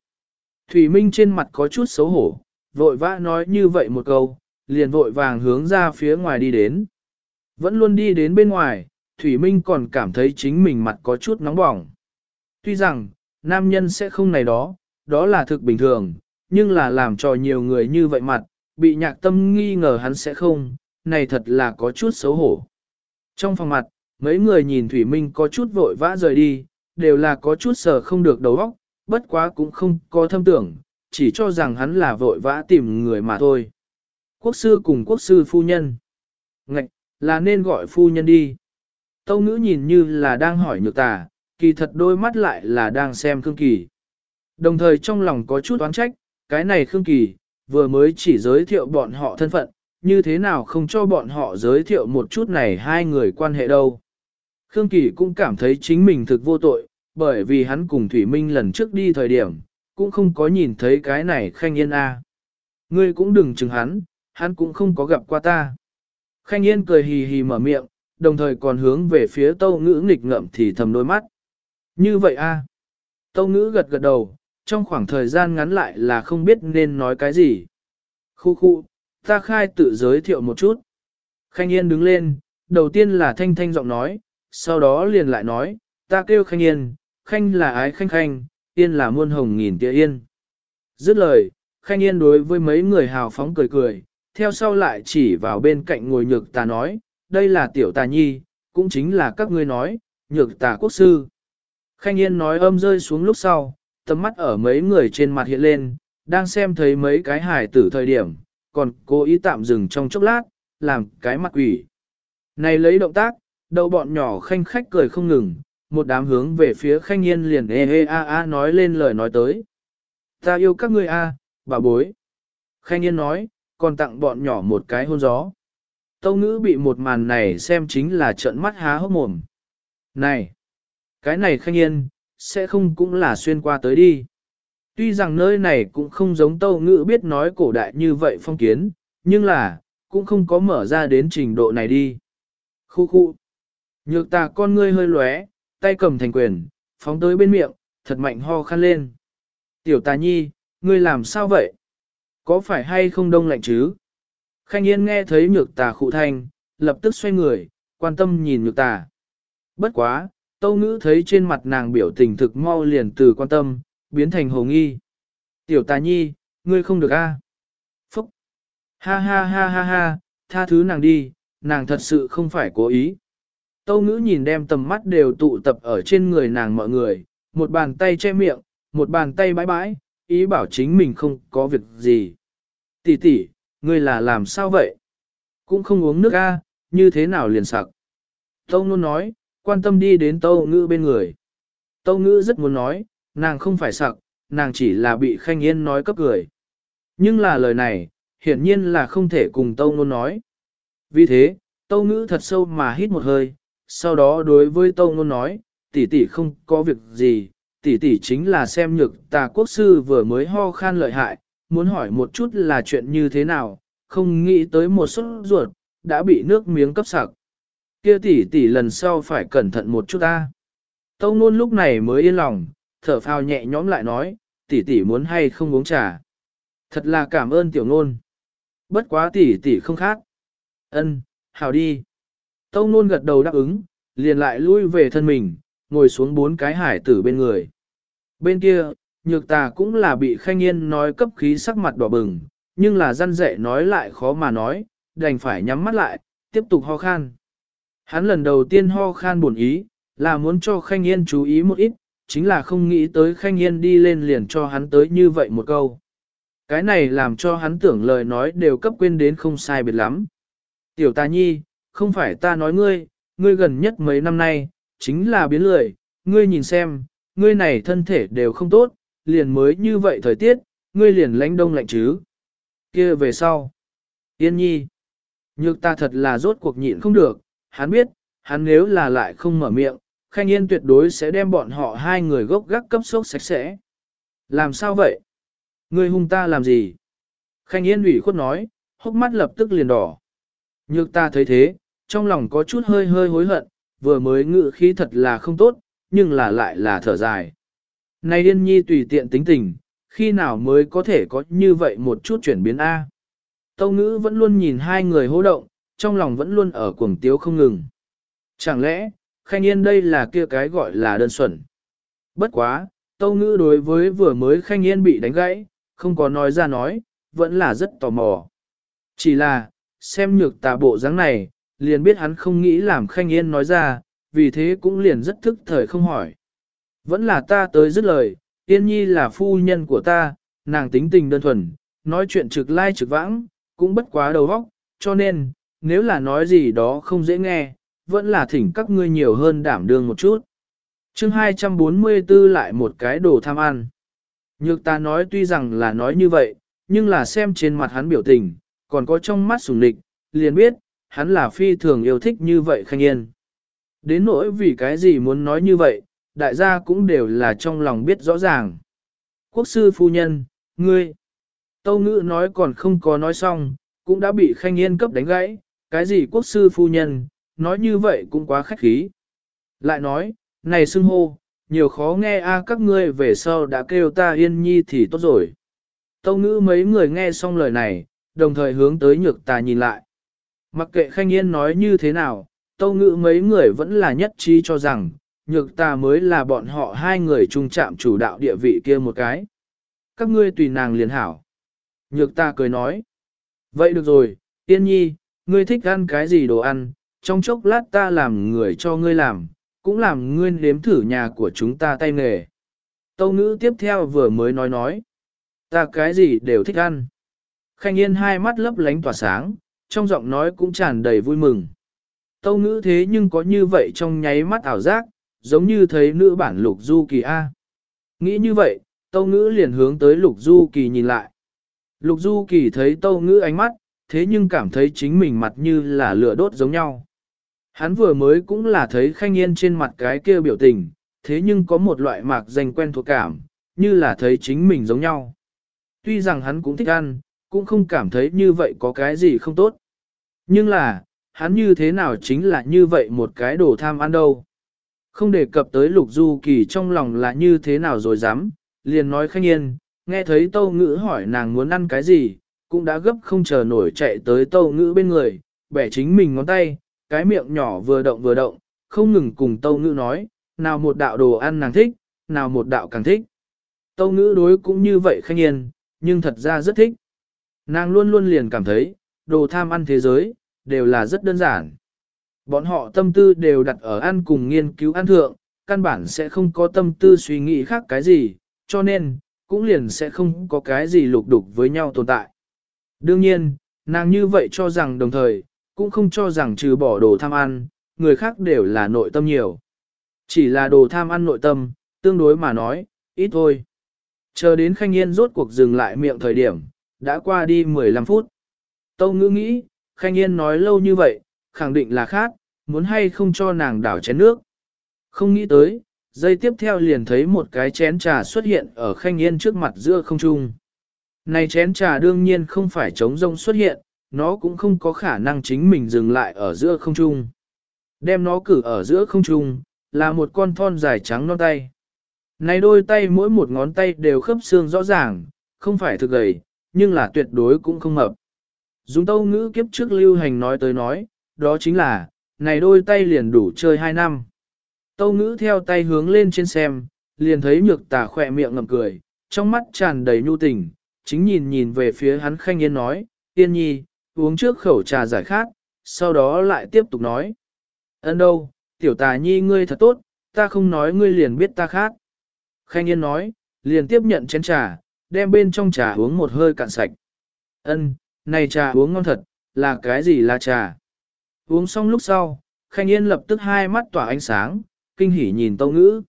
Speaker 1: Thủy Minh trên mặt có chút xấu hổ, vội vã nói như vậy một câu, liền vội vàng hướng ra phía ngoài đi đến. Vẫn luôn đi đến bên ngoài, Thủy Minh còn cảm thấy chính mình mặt có chút nóng bỏng. Tuy rằng, nam nhân sẽ không này đó, đó là thực bình thường, nhưng là làm cho nhiều người như vậy mặt, bị nhạc tâm nghi ngờ hắn sẽ không, này thật là có chút xấu hổ. Trong phòng mặt, mấy người nhìn Thủy Minh có chút vội vã rời đi, đều là có chút sờ không được đầu óc, bất quá cũng không có thâm tưởng, chỉ cho rằng hắn là vội vã tìm người mà thôi. Quốc sư cùng quốc sư phu nhân. Ngạch, là nên gọi phu nhân đi. Tâu ngữ nhìn như là đang hỏi nhược tà, kỳ thật đôi mắt lại là đang xem Khương Kỳ. Đồng thời trong lòng có chút oán trách, cái này Khương Kỳ, vừa mới chỉ giới thiệu bọn họ thân phận, như thế nào không cho bọn họ giới thiệu một chút này hai người quan hệ đâu. Khương Kỳ cũng cảm thấy chính mình thực vô tội, bởi vì hắn cùng Thủy Minh lần trước đi thời điểm, cũng không có nhìn thấy cái này Khanh Yên A. Ngươi cũng đừng chừng hắn, hắn cũng không có gặp qua ta. Khanh Yên cười hì hì mở miệng, đồng thời còn hướng về phía tâu ngữ nghịch ngậm thì thầm đôi mắt. Như vậy a Tâu ngữ gật gật đầu, trong khoảng thời gian ngắn lại là không biết nên nói cái gì. Khu khu, ta khai tự giới thiệu một chút. Khanh Yên đứng lên, đầu tiên là thanh thanh giọng nói, sau đó liền lại nói, ta kêu Khanh Yên, Khanh là ái Khanh Khanh, Yên là muôn hồng nghìn tia Yên. Dứt lời, Khanh Yên đối với mấy người hào phóng cười cười, theo sau lại chỉ vào bên cạnh ngồi nhược ta nói, đây là tiểu tà nhi, cũng chính là các ngươi nói, nhược tà quốc sư. Khanh Yên nói âm rơi xuống lúc sau, tầm mắt ở mấy người trên mặt hiện lên, đang xem thấy mấy cái hài tử thời điểm, còn cố ý tạm dừng trong chốc lát, làm cái mặt quỷ. Này lấy động tác, đầu bọn nhỏ khanh khách cười không ngừng, một đám hướng về phía khanh yên liền e e a a nói lên lời nói tới. Ta yêu các ngươi a, bà bối. Khanh yên nói, còn tặng bọn nhỏ một cái hôn gió. Tâu ngữ bị một màn này xem chính là trợn mắt há hốc mồm. Này, cái này khanh yên, sẽ không cũng là xuyên qua tới đi. Tuy rằng nơi này cũng không giống tâu ngữ biết nói cổ đại như vậy phong kiến, nhưng là, cũng không có mở ra đến trình độ này đi. Khu khu. Nhược tà con ngươi hơi lóe, tay cầm thành quyền, phóng tới bên miệng, thật mạnh ho khăn lên. Tiểu tà nhi, ngươi làm sao vậy? Có phải hay không đông lạnh chứ? Khanh Yên nghe thấy nhược tà khụ thanh, lập tức xoay người, quan tâm nhìn nhược tà. Bất quá, tâu ngữ thấy trên mặt nàng biểu tình thực mau liền từ quan tâm, biến thành hồ nghi. Tiểu tà nhi, ngươi không được a Phúc! Ha ha ha ha ha, tha thứ nàng đi, nàng thật sự không phải cố ý. Tâu ngữ nhìn đem tầm mắt đều tụ tập ở trên người nàng mọi người, một bàn tay che miệng, một bàn tay bãi bãi, ý bảo chính mình không có việc gì. Tỷ tỷ, ngươi là làm sao vậy? Cũng không uống nước a, như thế nào liền sặc? Tâu nôn nói, quan tâm đi đến tâu ngữ bên người. Tâu ngữ rất muốn nói, nàng không phải sặc, nàng chỉ là bị khanh yên nói cấp cười. Nhưng là lời này, hiển nhiên là không thể cùng tâu Ngôn nói. Vì thế, tâu ngữ thật sâu mà hít một hơi, sau đó đối với tâu Ngôn nói, tỷ tỷ không có việc gì, tỷ tỷ chính là xem nhược tà quốc sư vừa mới ho khan lợi hại, muốn hỏi một chút là chuyện như thế nào, không nghĩ tới một suất ruột, đã bị nước miếng cấp sặc. Kia tỷ tỷ lần sau phải cẩn thận một chút ta. Tâu Ngôn lúc này mới yên lòng, thở phào nhẹ nhõm lại nói, tỷ tỷ muốn hay không uống trà. Thật là cảm ơn tiểu nôn. Bất quá tỷ tỷ không khác. Ân, hào đi. Tâu nôn gật đầu đáp ứng, liền lại lui về thân mình, ngồi xuống bốn cái hải tử bên người. Bên kia, nhược tà cũng là bị khanh yên nói cấp khí sắc mặt đỏ bừng, nhưng là răn dạy nói lại khó mà nói, đành phải nhắm mắt lại, tiếp tục ho khan. Hắn lần đầu tiên ho khan buồn ý, là muốn cho khanh yên chú ý một ít, chính là không nghĩ tới khanh yên đi lên liền cho hắn tới như vậy một câu. Cái này làm cho hắn tưởng lời nói đều cấp quên đến không sai biệt lắm. Tiểu ta nhi, không phải ta nói ngươi, ngươi gần nhất mấy năm nay, chính là biến lười, ngươi nhìn xem, ngươi này thân thể đều không tốt, liền mới như vậy thời tiết, ngươi liền lánh đông lạnh chứ. kia về sau. Yên nhi. Nhược ta thật là rốt cuộc nhịn không được, hắn biết, hắn nếu là lại không mở miệng, Khanh Yên tuyệt đối sẽ đem bọn họ hai người gốc gác cấp sốc sạch sẽ. Làm sao vậy? Ngươi hung ta làm gì? Khanh Yên ủy khuất nói, hốc mắt lập tức liền đỏ. Nhược ta thấy thế, trong lòng có chút hơi hơi hối hận, vừa mới ngự khí thật là không tốt, nhưng là lại là thở dài. Này Yên Nhi tùy tiện tính tình, khi nào mới có thể có như vậy một chút chuyển biến A. Tâu ngữ vẫn luôn nhìn hai người hô động, trong lòng vẫn luôn ở cuồng tiếu không ngừng. Chẳng lẽ, khanh yên đây là kia cái gọi là đơn xuẩn. Bất quá, tâu ngữ đối với vừa mới khanh yên bị đánh gãy, không có nói ra nói, vẫn là rất tò mò. Chỉ là, xem nhược tà bộ dáng này, liền biết hắn không nghĩ làm khanh yên nói ra, vì thế cũng liền rất thức thời không hỏi. Vẫn là ta tới dứt lời, yên nhi là phu nhân của ta, nàng tính tình đơn thuần, nói chuyện trực lai trực vãng, cũng bất quá đầu óc, cho nên, nếu là nói gì đó không dễ nghe, vẫn là thỉnh các ngươi nhiều hơn đảm đương một chút. chương 244 lại một cái đồ tham ăn. Nhược ta nói tuy rằng là nói như vậy, nhưng là xem trên mặt hắn biểu tình, còn có trong mắt sùng địch, liền biết, hắn là phi thường yêu thích như vậy khanh yên. Đến nỗi vì cái gì muốn nói như vậy, đại gia cũng đều là trong lòng biết rõ ràng. Quốc sư phu nhân, ngươi, tâu ngữ nói còn không có nói xong, cũng đã bị khanh yên cấp đánh gãy, cái gì quốc sư phu nhân, nói như vậy cũng quá khách khí. Lại nói, này xưng hô, nhiều khó nghe a các ngươi về sau đã kêu ta yên nhi thì tốt rồi. Tâu ngữ mấy người nghe xong lời này, đồng thời hướng tới nhược tà nhìn lại. Mặc kệ khanh yên nói như thế nào, tâu ngữ mấy người vẫn là nhất trí cho rằng, nhược tà mới là bọn họ hai người trung chạm chủ đạo địa vị kia một cái. Các ngươi tùy nàng liền hảo. Nhược ta cười nói. Vậy được rồi, yên nhi, ngươi thích ăn cái gì đồ ăn, trong chốc lát ta làm người cho ngươi làm, cũng làm ngươi nếm thử nhà của chúng ta tay nghề. Tâu ngữ tiếp theo vừa mới nói nói. Ta cái gì đều thích ăn. Khanh yên hai mắt lấp lánh tỏa sáng, trong giọng nói cũng tràn đầy vui mừng. Tâu ngữ thế nhưng có như vậy trong nháy mắt ảo giác, giống như thấy nữ bản lục du kỳ A. Nghĩ như vậy, tâu ngữ liền hướng tới lục du kỳ nhìn lại. Lục du kỳ thấy tâu ngữ ánh mắt, thế nhưng cảm thấy chính mình mặt như là lửa đốt giống nhau. Hắn vừa mới cũng là thấy khanh yên trên mặt cái kia biểu tình, thế nhưng có một loại mạc danh quen thuộc cảm, như là thấy chính mình giống nhau. Tuy rằng hắn cũng thích ăn, cũng không cảm thấy như vậy có cái gì không tốt. Nhưng là, hắn như thế nào chính là như vậy một cái đồ tham ăn đâu. Không đề cập tới lục du kỳ trong lòng là như thế nào rồi dám, liền nói khanh yên, nghe thấy tâu ngữ hỏi nàng muốn ăn cái gì, cũng đã gấp không chờ nổi chạy tới tâu ngữ bên người, bẻ chính mình ngón tay, cái miệng nhỏ vừa động vừa động, không ngừng cùng tâu ngữ nói, nào một đạo đồ ăn nàng thích, nào một đạo càng thích. Tâu ngữ đối cũng như vậy khanh yên, nhưng thật ra rất thích. Nàng luôn luôn liền cảm thấy, đồ tham ăn thế giới, đều là rất đơn giản. Bọn họ tâm tư đều đặt ở ăn cùng nghiên cứu ăn thượng, căn bản sẽ không có tâm tư suy nghĩ khác cái gì, cho nên, cũng liền sẽ không có cái gì lục đục với nhau tồn tại. Đương nhiên, nàng như vậy cho rằng đồng thời, cũng không cho rằng trừ bỏ đồ tham ăn, người khác đều là nội tâm nhiều. Chỉ là đồ tham ăn nội tâm, tương đối mà nói, ít thôi. Chờ đến khanh yên rốt cuộc dừng lại miệng thời điểm, đã qua đi 15 phút. Tâu ngữ nghĩ, khanh yên nói lâu như vậy, khẳng định là khác, muốn hay không cho nàng đảo chén nước. Không nghĩ tới, giây tiếp theo liền thấy một cái chén trà xuất hiện ở khanh yên trước mặt giữa không trung. Này chén trà đương nhiên không phải trống rông xuất hiện, nó cũng không có khả năng chính mình dừng lại ở giữa không trung. Đem nó cử ở giữa không trung, là một con thon dài trắng non tay. Này đôi tay mỗi một ngón tay đều khớp xương rõ ràng, không phải thực gầy, nhưng là tuyệt đối cũng không mập. Dùng tâu ngữ kiếp trước lưu hành nói tới nói, đó chính là, này đôi tay liền đủ chơi 2 năm. Tâu ngữ theo tay hướng lên trên xem, liền thấy nhược tà khỏe miệng ngầm cười, trong mắt tràn đầy nhu tình, chính nhìn nhìn về phía hắn khanh yên nói, yên nhi, uống trước khẩu trà giải khát, sau đó lại tiếp tục nói. Ấn đâu, tiểu tà nhi ngươi thật tốt, ta không nói ngươi liền biết ta khác. Khanh yên nói, liền tiếp nhận chén trà, đem bên trong trà uống một hơi cạn sạch. Ân, này trà uống ngon thật, là cái gì là trà? Uống xong lúc sau, Khanh Yên lập tức hai mắt tỏa ánh sáng, kinh hỉ nhìn Tâu Ngữ.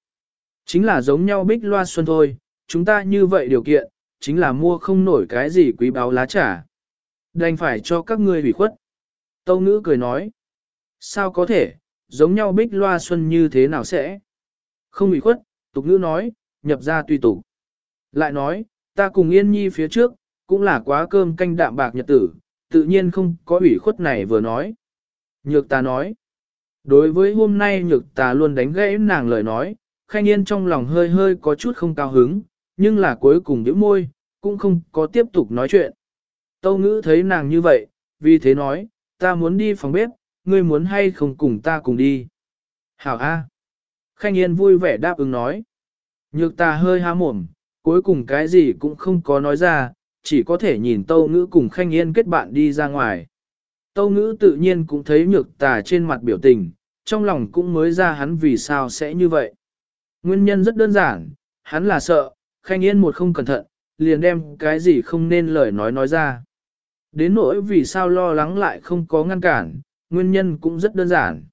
Speaker 1: Chính là giống nhau bích loa xuân thôi, chúng ta như vậy điều kiện, chính là mua không nổi cái gì quý báo lá trà. Đành phải cho các ngươi hủy khuất. Tâu Ngữ cười nói. Sao có thể, giống nhau bích loa xuân như thế nào sẽ? Không hủy khuất, tục ngữ nói, nhập ra tùy tục. Lại nói, ta cùng Yên Nhi phía trước, cũng là quá cơm canh đạm bạc nhật tử, tự nhiên không có ủy khuất này vừa nói. Nhược ta nói, đối với hôm nay nhược ta luôn đánh gãy nàng lời nói, khanh yên trong lòng hơi hơi có chút không cao hứng, nhưng là cuối cùng nhíu môi, cũng không có tiếp tục nói chuyện. Tâu ngữ thấy nàng như vậy, vì thế nói, ta muốn đi phòng bếp, ngươi muốn hay không cùng ta cùng đi. Hảo A. Khanh yên vui vẻ đáp ứng nói. Nhược ta hơi há mồm, cuối cùng cái gì cũng không có nói ra, chỉ có thể nhìn tâu ngữ cùng khanh yên kết bạn đi ra ngoài. Tâu ngữ tự nhiên cũng thấy nhược tà trên mặt biểu tình, trong lòng cũng mới ra hắn vì sao sẽ như vậy. Nguyên nhân rất đơn giản, hắn là sợ, khanh yên một không cẩn thận, liền đem cái gì không nên lời nói nói ra. Đến nỗi vì sao lo lắng lại không có ngăn cản, nguyên nhân cũng rất đơn giản.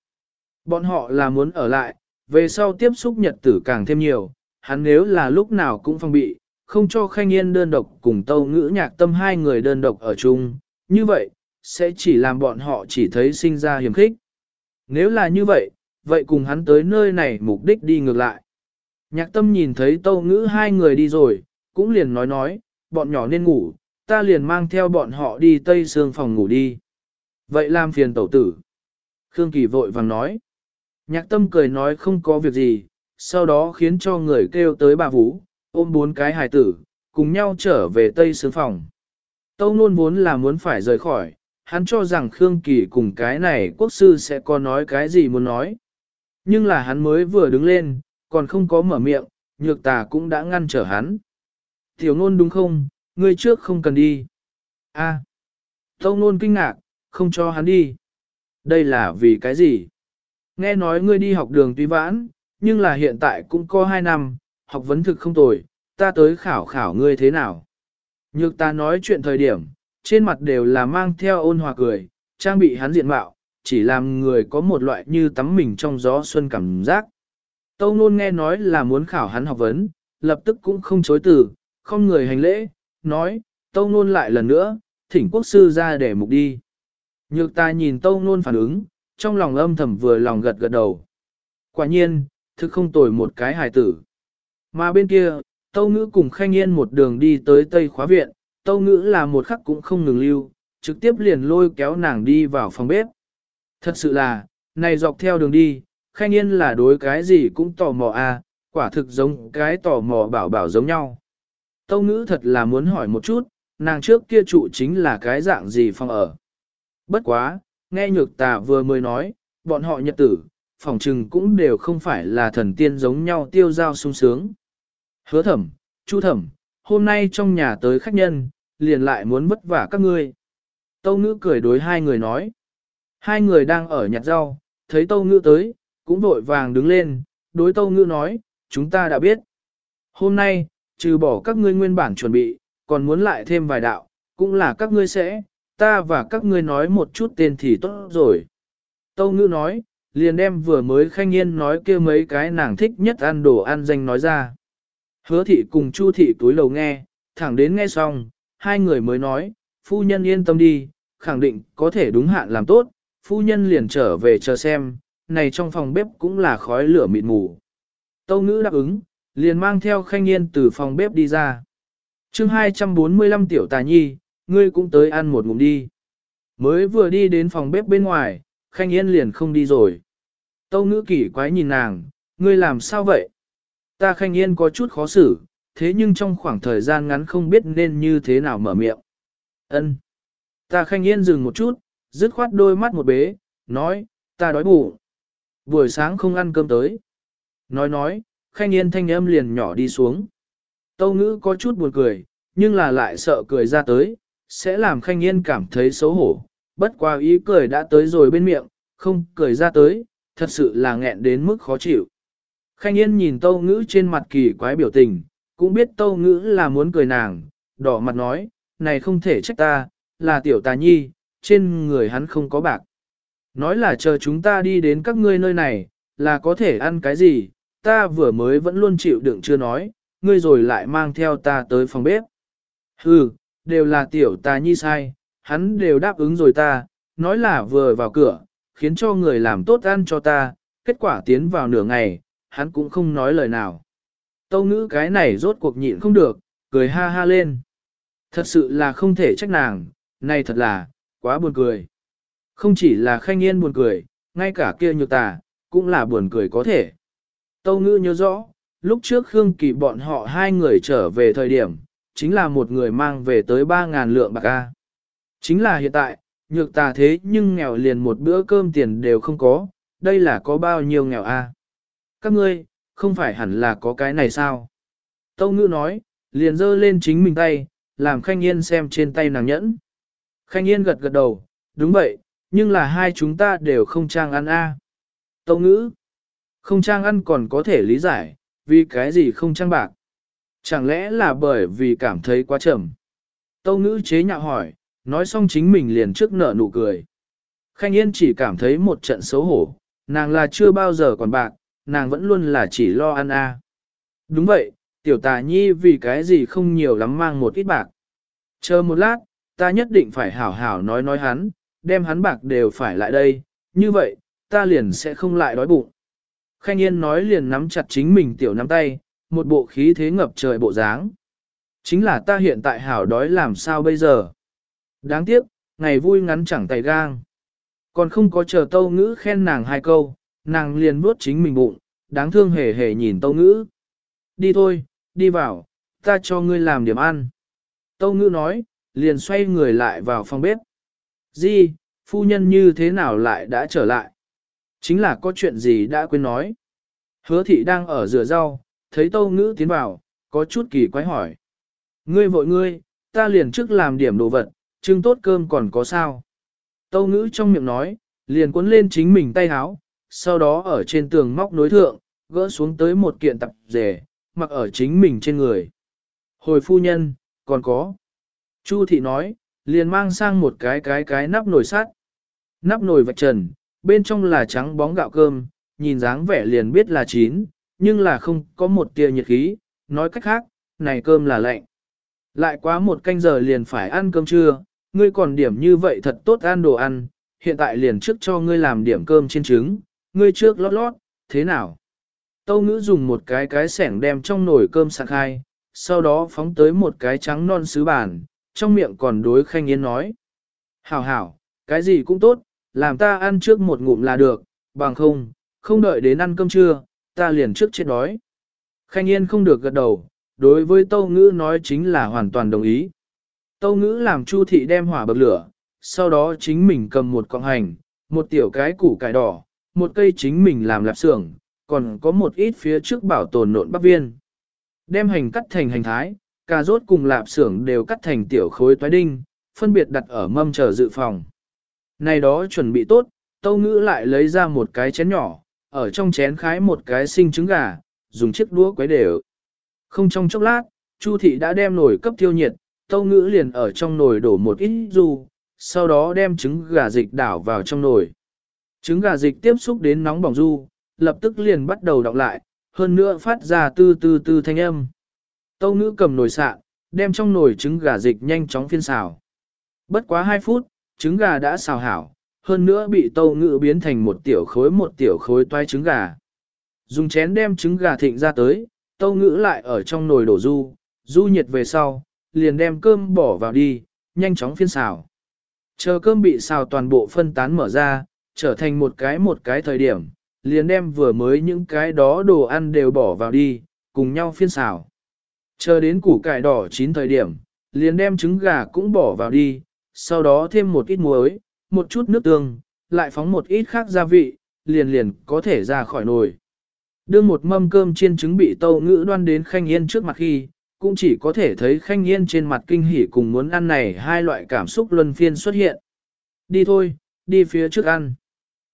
Speaker 1: Bọn họ là muốn ở lại, về sau tiếp xúc nhật tử càng thêm nhiều, hắn nếu là lúc nào cũng phong bị, không cho khanh yên đơn độc cùng tâu ngữ nhạc tâm hai người đơn độc ở chung, như vậy, sẽ chỉ làm bọn họ chỉ thấy sinh ra hiểm khích. Nếu là như vậy, vậy cùng hắn tới nơi này mục đích đi ngược lại. Nhạc tâm nhìn thấy tâu ngữ hai người đi rồi, cũng liền nói nói, bọn nhỏ nên ngủ, ta liền mang theo bọn họ đi tây xương phòng ngủ đi. Vậy làm phiền tẩu tử. Khương Kỳ vội vàng nói. Nhạc tâm cười nói không có việc gì, sau đó khiến cho người kêu tới bà Vũ, ôm bốn cái hài tử, cùng nhau trở về tây xương phòng. Tâu nôn vốn là muốn phải rời khỏi, hắn cho rằng Khương Kỳ cùng cái này quốc sư sẽ có nói cái gì muốn nói. Nhưng là hắn mới vừa đứng lên, còn không có mở miệng, nhược tà cũng đã ngăn trở hắn. Tiểu nôn đúng không, ngươi trước không cần đi. a à. Tâu nôn kinh ngạc, không cho hắn đi. Đây là vì cái gì? Nghe nói ngươi đi học đường tuy vãn, nhưng là hiện tại cũng có hai năm, học vấn thực không tồi, ta tới khảo khảo ngươi thế nào. Nhược ta nói chuyện thời điểm, trên mặt đều là mang theo ôn hòa cười, trang bị hắn diện mạo, chỉ làm người có một loại như tắm mình trong gió xuân cảm giác. Tâu nôn nghe nói là muốn khảo hắn học vấn, lập tức cũng không chối từ, không người hành lễ, nói, tâu nôn lại lần nữa, thỉnh quốc sư ra để mục đi. Nhược ta nhìn tâu nôn phản ứng, trong lòng âm thầm vừa lòng gật gật đầu. Quả nhiên, thực không tồi một cái hài tử. Mà bên kia, tâu ngữ cùng khanh yên một đường đi tới Tây khóa viện, tâu ngữ là một khắc cũng không ngừng lưu, trực tiếp liền lôi kéo nàng đi vào phòng bếp. Thật sự là, này dọc theo đường đi, khanh yên là đối cái gì cũng tò mò à, quả thực giống cái tò mò bảo bảo giống nhau. Tâu ngữ thật là muốn hỏi một chút, nàng trước kia trụ chính là cái dạng gì phòng ở. Bất quá, nghe nhược tà vừa mới nói, bọn họ nhật tử, phòng trừng cũng đều không phải là thần tiên giống nhau tiêu giao sung sướng. Hứa thẩm, chu thẩm, hôm nay trong nhà tới khách nhân, liền lại muốn vất vả các ngươi. Tâu ngữ cười đối hai người nói. Hai người đang ở nhặt rau, thấy tâu ngữ tới, cũng vội vàng đứng lên, đối tâu ngữ nói, chúng ta đã biết. Hôm nay, trừ bỏ các ngươi nguyên bản chuẩn bị, còn muốn lại thêm vài đạo, cũng là các ngươi sẽ, ta và các ngươi nói một chút tên thì tốt rồi. Tâu ngữ nói, liền đem vừa mới khanh yên nói kia mấy cái nàng thích nhất ăn đồ ăn danh nói ra. Hứa thị cùng chu thị túi lầu nghe, thẳng đến nghe xong, hai người mới nói, phu nhân yên tâm đi, khẳng định có thể đúng hạn làm tốt, phu nhân liền trở về chờ xem, này trong phòng bếp cũng là khói lửa mịt mù. Tâu ngữ đáp ứng, liền mang theo khanh yên từ phòng bếp đi ra. chương 245 tiểu tà nhi, ngươi cũng tới ăn một ngụm đi. Mới vừa đi đến phòng bếp bên ngoài, khanh yên liền không đi rồi. Tâu ngữ kỳ quái nhìn nàng, ngươi làm sao vậy? Ta khanh yên có chút khó xử, thế nhưng trong khoảng thời gian ngắn không biết nên như thế nào mở miệng. Ân. Ta khanh yên dừng một chút, dứt khoát đôi mắt một bế, nói, ta đói bụng. Buổi sáng không ăn cơm tới. Nói nói, khanh yên thanh âm liền nhỏ đi xuống. Tâu ngữ có chút buồn cười, nhưng là lại sợ cười ra tới, sẽ làm khanh yên cảm thấy xấu hổ. Bất qua ý cười đã tới rồi bên miệng, không cười ra tới, thật sự là nghẹn đến mức khó chịu. Khanh yên nhìn tâu ngữ trên mặt kỳ quái biểu tình, cũng biết tâu ngữ là muốn cười nàng, đỏ mặt nói, này không thể trách ta, là tiểu tà nhi, trên người hắn không có bạc. Nói là chờ chúng ta đi đến các ngươi nơi này, là có thể ăn cái gì, ta vừa mới vẫn luôn chịu đựng chưa nói, ngươi rồi lại mang theo ta tới phòng bếp. Hừ, đều là tiểu ta nhi sai, hắn đều đáp ứng rồi ta, nói là vừa vào cửa, khiến cho người làm tốt ăn cho ta, kết quả tiến vào nửa ngày, hắn cũng không nói lời nào. Tâu ngữ cái này rốt cuộc nhịn không được, cười ha ha lên. Thật sự là không thể trách nàng, này thật là, quá buồn cười. Không chỉ là khanh yên buồn cười, ngay cả kia nhược tà, cũng là buồn cười có thể. Tâu ngữ nhớ rõ, lúc trước Khương Kỳ bọn họ hai người trở về thời điểm, chính là một người mang về tới 3.000 lượng bạc A. Chính là hiện tại, nhược tà thế nhưng nghèo liền một bữa cơm tiền đều không có, đây là có bao nhiêu nghèo A. Các ngươi, không phải hẳn là có cái này sao? Tâu ngữ nói, liền dơ lên chính mình tay, làm Khanh Yên xem trên tay nàng nhẫn. Khanh Yên gật gật đầu, đúng vậy, nhưng là hai chúng ta đều không trang ăn a. Tâu ngữ, không trang ăn còn có thể lý giải, vì cái gì không trang bạc. Chẳng lẽ là bởi vì cảm thấy quá trầm. Tâu ngữ chế nhạo hỏi, nói xong chính mình liền trước nở nụ cười. Khanh Yên chỉ cảm thấy một trận xấu hổ, nàng là chưa bao giờ còn bạc, nàng vẫn luôn là chỉ lo ăn a. Đúng vậy, tiểu tà nhi vì cái gì không nhiều lắm mang một ít bạc. Chờ một lát, ta nhất định phải hảo hảo nói nói hắn, đem hắn bạc đều phải lại đây, như vậy, ta liền sẽ không lại đói bụng. Khanh Yên nói liền nắm chặt chính mình tiểu nắm tay, một bộ khí thế ngập trời bộ dáng. Chính là ta hiện tại hảo đói làm sao bây giờ. Đáng tiếc, ngày vui ngắn chẳng tay gang. Còn không có chờ tâu ngữ khen nàng hai câu, nàng liền vuốt chính mình bụng, đáng thương hề hề nhìn tâu ngữ. Đi thôi, đi vào, ta cho ngươi làm điểm ăn. Tâu ngữ nói, liền xoay người lại vào phòng bếp. Di, phu nhân như thế nào lại đã trở lại? Chính là có chuyện gì đã quên nói. Hứa thị đang ở rửa rau, thấy tâu ngữ tiến vào, có chút kỳ quái hỏi. Ngươi vội ngươi, ta liền trước làm điểm đồ vật, chưng tốt cơm còn có sao? Tâu ngữ trong miệng nói, liền cuốn lên chính mình tay háo, sau đó ở trên tường móc nối thượng, gỡ xuống tới một kiện tập rể, mặc ở chính mình trên người. Hồi phu nhân, còn có. Chu thị nói, liền mang sang một cái cái cái nắp nồi sắt. Nắp nồi vạch trần, bên trong là trắng bóng gạo cơm, nhìn dáng vẻ liền biết là chín, nhưng là không có một tia nhiệt khí, nói cách khác, này cơm là lạnh. Lại quá một canh giờ liền phải ăn cơm trưa, ngươi còn điểm như vậy thật tốt ăn đồ ăn, hiện tại liền trước cho ngươi làm điểm cơm trên trứng, ngươi trước lót lót, thế nào? Tâu ngữ dùng một cái cái sẻng đem trong nồi cơm sạc hai, sau đó phóng tới một cái trắng non sứ bàn, trong miệng còn đối khanh yến nói. Hảo hảo, cái gì cũng tốt, làm ta ăn trước một ngụm là được, bằng không, không đợi đến ăn cơm trưa, ta liền trước chết đói. Khanh yên không được gật đầu, đối với tâu ngữ nói chính là hoàn toàn đồng ý. Tâu ngữ làm chu thị đem hỏa bậc lửa, sau đó chính mình cầm một cọng hành, một tiểu cái củ cải đỏ, một cây chính mình làm lạp xưởng, còn có một ít phía trước bảo tồn nộn bắp viên. Đem hành cắt thành hành thái, cà rốt cùng lạp xưởng đều cắt thành tiểu khối toái đinh, phân biệt đặt ở mâm chờ dự phòng. Này đó chuẩn bị tốt, tâu ngữ lại lấy ra một cái chén nhỏ, ở trong chén khái một cái sinh trứng gà, dùng chiếc đũa quấy đều. Không trong chốc lát, Chu thị đã đem nồi cấp tiêu nhiệt, tâu ngữ liền ở trong nồi đổ một ít ru, sau đó đem trứng gà dịch đảo vào trong nồi. Trứng gà dịch tiếp xúc đến nóng bỏng ru, lập tức liền bắt đầu đọc lại, hơn nữa phát ra tư tư tư thanh âm. Tâu ngữ cầm nồi sạ, đem trong nồi trứng gà dịch nhanh chóng phiên xào. Bất quá 2 phút, trứng gà đã xào hảo, hơn nữa bị tâu ngự biến thành một tiểu khối một tiểu khối toái trứng gà. Dùng chén đem trứng gà thịnh ra tới, tâu ngữ lại ở trong nồi đổ du, du nhiệt về sau, liền đem cơm bỏ vào đi, nhanh chóng phiên xào. Chờ cơm bị xào toàn bộ phân tán mở ra, trở thành một cái một cái thời điểm, liền đem vừa mới những cái đó đồ ăn đều bỏ vào đi, cùng nhau phiên xào. Chờ đến củ cải đỏ chín thời điểm, liền đem trứng gà cũng bỏ vào đi, sau đó thêm một ít muối, một chút nước tương, lại phóng một ít khác gia vị, liền liền có thể ra khỏi nồi. Đưa một mâm cơm chiên trứng bị tâu ngữ đoan đến khanh yên trước mặt khi, cũng chỉ có thể thấy khanh yên trên mặt kinh hỉ cùng muốn ăn này hai loại cảm xúc luân phiên xuất hiện. Đi thôi, đi phía trước ăn.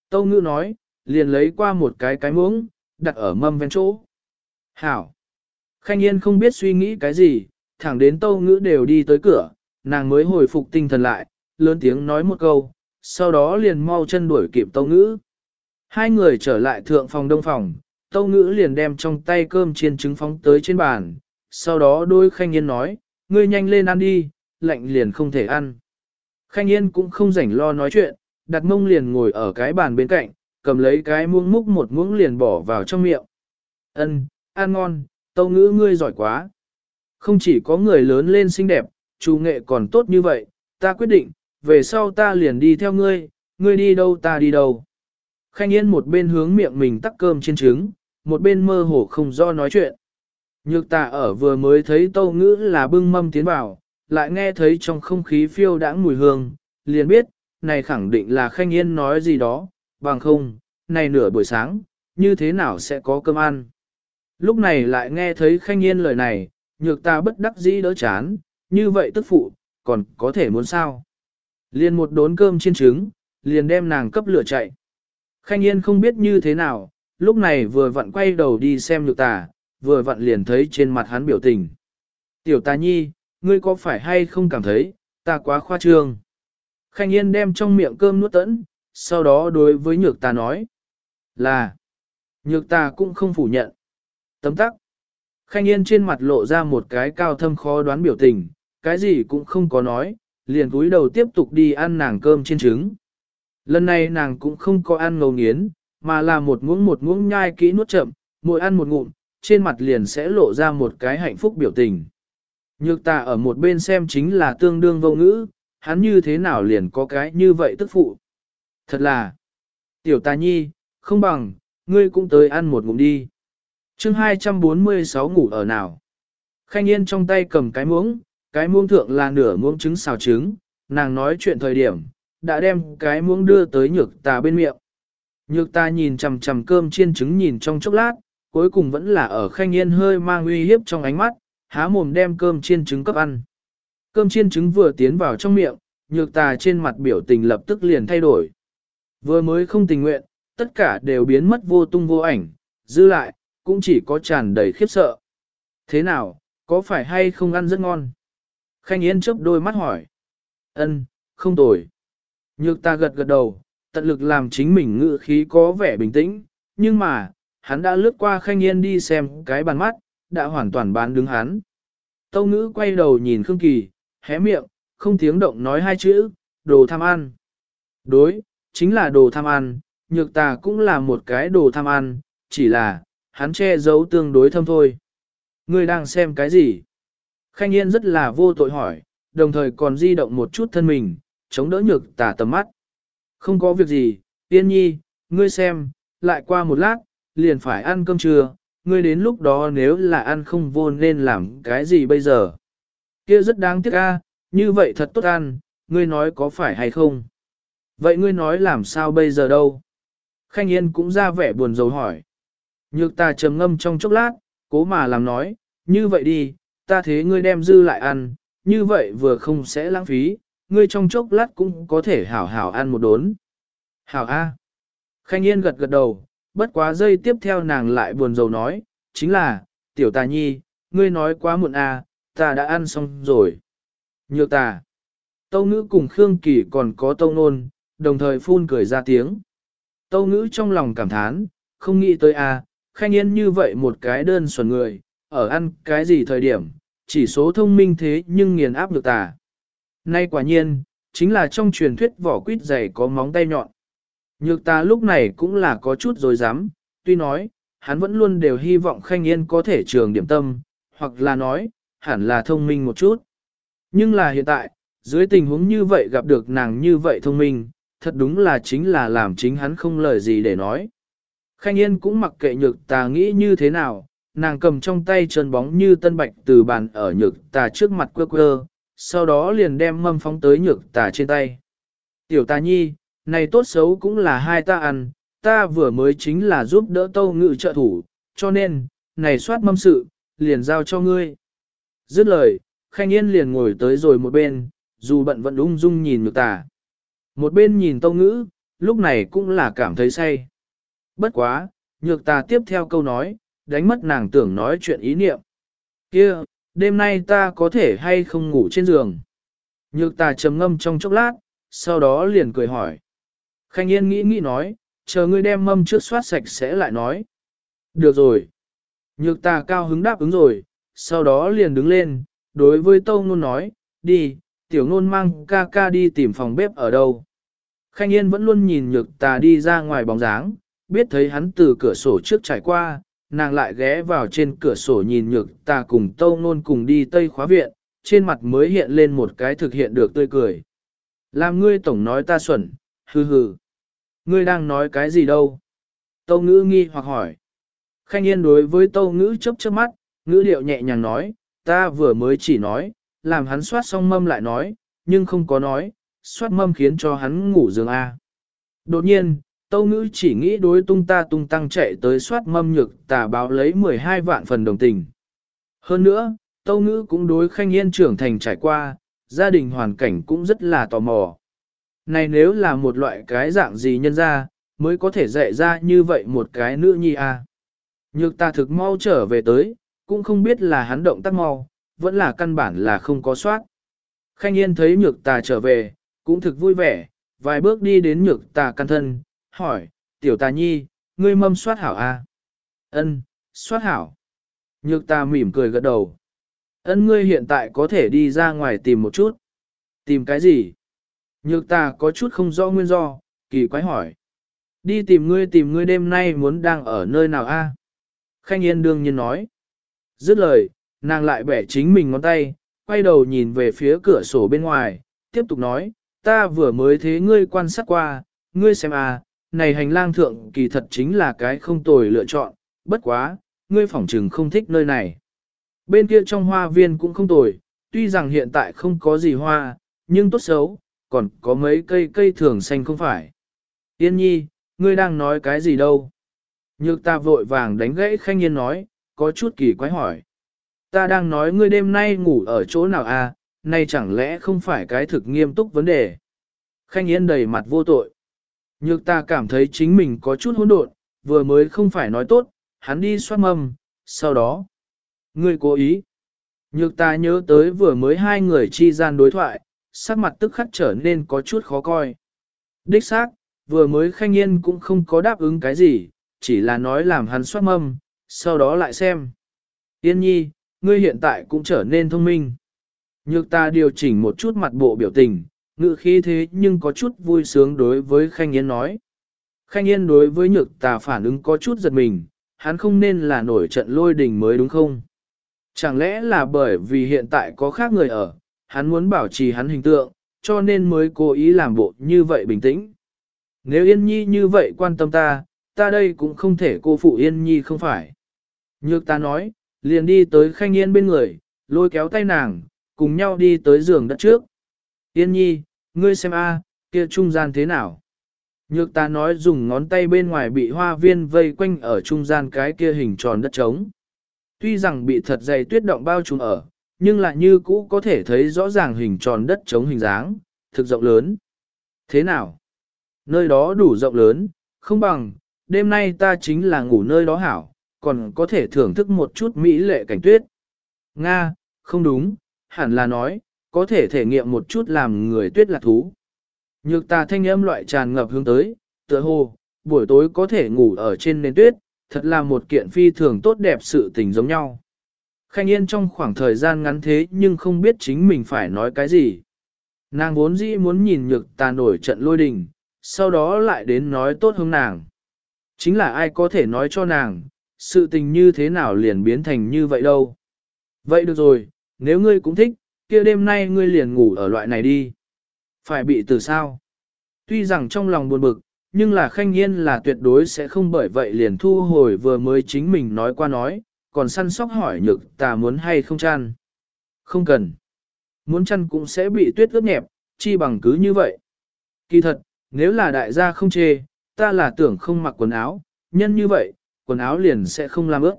Speaker 1: Tâu ngữ nói, liền lấy qua một cái cái muỗng, đặt ở mâm ven chỗ. Hảo! Khanh yên không biết suy nghĩ cái gì, thẳng đến tâu ngữ đều đi tới cửa, nàng mới hồi phục tinh thần lại, lớn tiếng nói một câu, sau đó liền mau chân đuổi kịp tâu ngữ. Hai người trở lại thượng phòng đông phòng, tâu ngữ liền đem trong tay cơm chiên trứng phóng tới trên bàn, sau đó đôi khanh yên nói, ngươi nhanh lên ăn đi, lạnh liền không thể ăn. Khanh yên cũng không rảnh lo nói chuyện, đặt mông liền ngồi ở cái bàn bên cạnh, cầm lấy cái muỗng múc một muỗng liền bỏ vào trong miệng. Ân, ăn ngon, tâu ngữ ngươi giỏi quá. Không chỉ có người lớn lên xinh đẹp, Chú nghệ còn tốt như vậy, ta quyết định, về sau ta liền đi theo ngươi, ngươi đi đâu ta đi đâu. Khanh Yên một bên hướng miệng mình tắc cơm trên trứng, một bên mơ hồ không do nói chuyện. Nhược tà ở vừa mới thấy tâu ngữ là bưng mâm tiến vào, lại nghe thấy trong không khí phiêu đãng mùi hương, liền biết, này khẳng định là Khanh Yên nói gì đó, bằng không, này nửa buổi sáng, như thế nào sẽ có cơm ăn. Lúc này lại nghe thấy Khanh Yên lời này, nhược ta bất đắc dĩ đỡ chán, như vậy tức phụ, còn có thể muốn sao. Liền một đốn cơm chiên trứng, liền đem nàng cấp lửa chạy. Khanh Yên không biết như thế nào, lúc này vừa vặn quay đầu đi xem nhược tà, vừa vặn liền thấy trên mặt hắn biểu tình. Tiểu tà nhi, ngươi có phải hay không cảm thấy, ta quá khoa trương. Khanh Yên đem trong miệng cơm nuốt tẫn, sau đó đối với nhược ta nói là nhược ta cũng không phủ nhận. Tấm tắc. Khanh Yên trên mặt lộ ra một cái cao thâm khó đoán biểu tình, cái gì cũng không có nói, liền cúi đầu tiếp tục đi ăn nàng cơm trên trứng. Lần này nàng cũng không có ăn ngầu nghiến, mà là một muỗng một muỗng nhai kỹ nuốt chậm, mỗi ăn một ngụm, trên mặt liền sẽ lộ ra một cái hạnh phúc biểu tình. Nhược ta ở một bên xem chính là tương đương vô ngữ, hắn như thế nào liền có cái như vậy tức phụ. Thật là, tiểu tà nhi, không bằng, ngươi cũng tới ăn một ngụm đi. chương 246 ngủ ở nào? Khanh Yên trong tay cầm cái muỗng, cái muỗng thượng là nửa muỗng trứng xào trứng, nàng nói chuyện thời điểm, đã đem cái muỗng đưa tới nhược tà bên miệng. Nhược tà nhìn chằm chằm cơm chiên trứng nhìn trong chốc lát, cuối cùng vẫn là ở Khanh Yên hơi mang uy hiếp trong ánh mắt, há mồm đem cơm chiên trứng cấp ăn. Cơm chiên trứng vừa tiến vào trong miệng, nhược tà trên mặt biểu tình lập tức liền thay đổi. Vừa mới không tình nguyện, tất cả đều biến mất vô tung vô ảnh, dư lại, cũng chỉ có tràn đầy khiếp sợ. Thế nào, có phải hay không ăn rất ngon? Khanh Yên chớp đôi mắt hỏi. Ân, không tồi. Nhược ta gật gật đầu, tận lực làm chính mình ngự khí có vẻ bình tĩnh, nhưng mà, hắn đã lướt qua khanh yên đi xem cái bàn mắt, đã hoàn toàn bán đứng hắn. Tâu ngữ quay đầu nhìn Khương Kỳ, hé miệng, không tiếng động nói hai chữ, đồ tham ăn. Đối, chính là đồ tham ăn, nhược tà cũng là một cái đồ tham ăn, chỉ là, hắn che giấu tương đối thâm thôi. Ngươi đang xem cái gì? Khanh Yên rất là vô tội hỏi, đồng thời còn di động một chút thân mình, chống đỡ nhược tà tầm mắt. Không có việc gì, Yên Nhi, ngươi xem, lại qua một lát, liền phải ăn cơm trưa, ngươi đến lúc đó nếu là ăn không vô nên làm cái gì bây giờ? Kia rất đáng tiếc a, như vậy thật tốt ăn, ngươi nói có phải hay không? Vậy ngươi nói làm sao bây giờ đâu? Khanh Yên cũng ra vẻ buồn rầu hỏi. Nhược ta trầm ngâm trong chốc lát, cố mà làm nói, như vậy đi, ta thế ngươi đem dư lại ăn, như vậy vừa không sẽ lãng phí, ngươi trong chốc lát cũng có thể hảo hảo ăn một đốn. Hảo A. Khanh Yên gật gật đầu, bất quá giây tiếp theo nàng lại buồn rầu nói, chính là, tiểu tà nhi, ngươi nói quá muộn A, ta đã ăn xong rồi. Nhược tà. Tâu ngữ cùng Khương Kỳ còn có tâu nôn, đồng thời phun cười ra tiếng. Tâu ngữ trong lòng cảm thán, không nghĩ tới A, khanh yên như vậy một cái đơn xuẩn người, ở ăn cái gì thời điểm, chỉ số thông minh thế nhưng nghiền áp được tà. Nay quả nhiên, chính là trong truyền thuyết vỏ quýt dày có móng tay nhọn. Nhược ta lúc này cũng là có chút dối dám, tuy nói, hắn vẫn luôn đều hy vọng khanh yên có thể trường điểm tâm, hoặc là nói, hẳn là thông minh một chút. Nhưng là hiện tại, dưới tình huống như vậy gặp được nàng như vậy thông minh, thật đúng là chính là làm chính hắn không lời gì để nói. Khanh Yên cũng mặc kệ nhược tà nghĩ như thế nào, nàng cầm trong tay chân bóng như tân bạch từ bàn ở nhược tà trước mặt quơ quơ, sau đó liền đem mâm phóng tới nhược tà trên tay. Tiểu tà nhi, này tốt xấu cũng là hai ta ăn, ta vừa mới chính là giúp đỡ tâu ngự trợ thủ, cho nên, này soát mâm sự, liền giao cho ngươi. Dứt lời, Khanh Yên liền ngồi tới rồi một bên, dù bận vẫn ung dung nhìn nhược tà. Một bên nhìn tâu ngữ, lúc này cũng là cảm thấy say. Bất quá, nhược tà tiếp theo câu nói, đánh mất nàng tưởng nói chuyện ý niệm. kia đêm nay ta có thể hay không ngủ trên giường? Nhược tà trầm ngâm trong chốc lát, sau đó liền cười hỏi. Khanh Yên nghĩ nghĩ nói, chờ ngươi đem mâm trước soát sạch sẽ lại nói. Được rồi. Nhược tà cao hứng đáp ứng rồi, sau đó liền đứng lên, đối với Tâu Nôn nói, đi, tiểu nôn mang ca ca đi tìm phòng bếp ở đâu. Khanh Yên vẫn luôn nhìn nhược tà đi ra ngoài bóng dáng, biết thấy hắn từ cửa sổ trước trải qua, nàng lại ghé vào trên cửa sổ nhìn nhược ta cùng Tâu Nôn cùng đi Tây khóa viện, trên mặt mới hiện lên một cái thực hiện được tươi cười. Làm ngươi tổng nói ta xuẩn, hừ hừ. Ngươi đang nói cái gì đâu? Tâu ngữ nghi hoặc hỏi. Khanh Yên đối với tâu ngữ chớp chớp mắt, ngữ điệu nhẹ nhàng nói, ta vừa mới chỉ nói, làm hắn soát xong mâm lại nói, nhưng không có nói, soát mâm khiến cho hắn ngủ giường A. Đột nhiên, tâu ngữ chỉ nghĩ đối tung ta tung tăng chạy tới soát mâm nhược tà báo lấy 12 vạn phần đồng tình. Hơn nữa, tâu ngữ cũng đối khanh yên trưởng thành trải qua, gia đình hoàn cảnh cũng rất là tò mò. Này nếu là một loại cái dạng gì nhân ra, mới có thể dạy ra như vậy một cái nữ nhi à? Nhược ta thực mau trở về tới, cũng không biết là hắn động tác mau, vẫn là căn bản là không có soát. Khanh Yên thấy nhược tà trở về, cũng thực vui vẻ, vài bước đi đến nhược tà căn thân, hỏi, tiểu tà nhi, ngươi mâm soát hảo a à? Ân, soát hảo. Nhược ta mỉm cười gật đầu. Ân ngươi hiện tại có thể đi ra ngoài tìm một chút. Tìm cái gì? Nhược ta có chút không rõ nguyên do, kỳ quái hỏi. Đi tìm ngươi tìm ngươi đêm nay muốn đang ở nơi nào a? Khanh Yên đương nhiên nói. Dứt lời, nàng lại bẻ chính mình ngón tay, quay đầu nhìn về phía cửa sổ bên ngoài, tiếp tục nói, ta vừa mới thế ngươi quan sát qua, ngươi xem à, này hành lang thượng kỳ thật chính là cái không tồi lựa chọn, bất quá, ngươi phỏng trừng không thích nơi này. Bên kia trong hoa viên cũng không tồi, tuy rằng hiện tại không có gì hoa, nhưng tốt xấu, còn có mấy cây cây thường xanh không phải. Yên nhi, ngươi đang nói cái gì đâu? Nhược ta vội vàng đánh gãy khanh yên nói, có chút kỳ quái hỏi. Ta đang nói ngươi đêm nay ngủ ở chỗ nào à, nay chẳng lẽ không phải cái thực nghiêm túc vấn đề. Khanh yên đầy mặt vô tội. Nhược ta cảm thấy chính mình có chút hỗn độn, vừa mới không phải nói tốt, hắn đi soát mâm, sau đó. Ngươi cố ý. Nhược ta nhớ tới vừa mới hai người chi gian đối thoại, sắc mặt tức khắc trở nên có chút khó coi. Đích xác, vừa mới khanh yên cũng không có đáp ứng cái gì, chỉ là nói làm hắn soát mâm, sau đó lại xem. Yên nhi, ngươi hiện tại cũng trở nên thông minh. Nhược ta điều chỉnh một chút mặt bộ biểu tình, ngự khí thế nhưng có chút vui sướng đối với Khanh Yên nói. Khanh Yên đối với nhược tà phản ứng có chút giật mình, hắn không nên là nổi trận lôi đình mới đúng không? Chẳng lẽ là bởi vì hiện tại có khác người ở, hắn muốn bảo trì hắn hình tượng, cho nên mới cố ý làm bộ như vậy bình tĩnh. Nếu Yên Nhi như vậy quan tâm ta, ta đây cũng không thể cô phụ Yên Nhi không phải. Nhược ta nói, liền đi tới Khanh Yên bên người, lôi kéo tay nàng, cùng nhau đi tới giường đất trước. Yên Nhi, ngươi xem a, kia trung gian thế nào? Nhược ta nói dùng ngón tay bên ngoài bị hoa viên vây quanh ở trung gian cái kia hình tròn đất trống. Tuy rằng bị thật dày tuyết động bao trùm ở, nhưng lại như cũ có thể thấy rõ ràng hình tròn đất trống hình dáng, thực rộng lớn. Thế nào? Nơi đó đủ rộng lớn, không bằng, đêm nay ta chính là ngủ nơi đó hảo, còn có thể thưởng thức một chút mỹ lệ cảnh tuyết. Nga, không đúng, hẳn là nói, có thể thể nghiệm một chút làm người tuyết lạc thú. Nhược tà thanh âm loại tràn ngập hướng tới, tựa hồ, buổi tối có thể ngủ ở trên nền tuyết, thật là một kiện phi thường tốt đẹp sự tình giống nhau. Khanh Yên trong khoảng thời gian ngắn thế nhưng không biết chính mình phải nói cái gì. Nàng vốn dĩ muốn nhìn nhược tà nổi trận lôi đình, sau đó lại đến nói tốt hơn nàng. Chính là ai có thể nói cho nàng, sự tình như thế nào liền biến thành như vậy đâu. Vậy được rồi, nếu ngươi cũng thích, kia đêm nay ngươi liền ngủ ở loại này đi. Phải bị từ sao? Tuy rằng trong lòng buồn bực, nhưng là khanh yên là tuyệt đối sẽ không bởi vậy liền thu hồi vừa mới chính mình nói qua nói, còn săn sóc hỏi nhược ta muốn hay không chăn. Không cần. Muốn chăn cũng sẽ bị tuyết ướt nhẹp, chi bằng cứ như vậy. Kỳ thật, nếu là đại gia không chê, ta là tưởng không mặc quần áo, nhân như vậy, quần áo liền sẽ không làm ướt.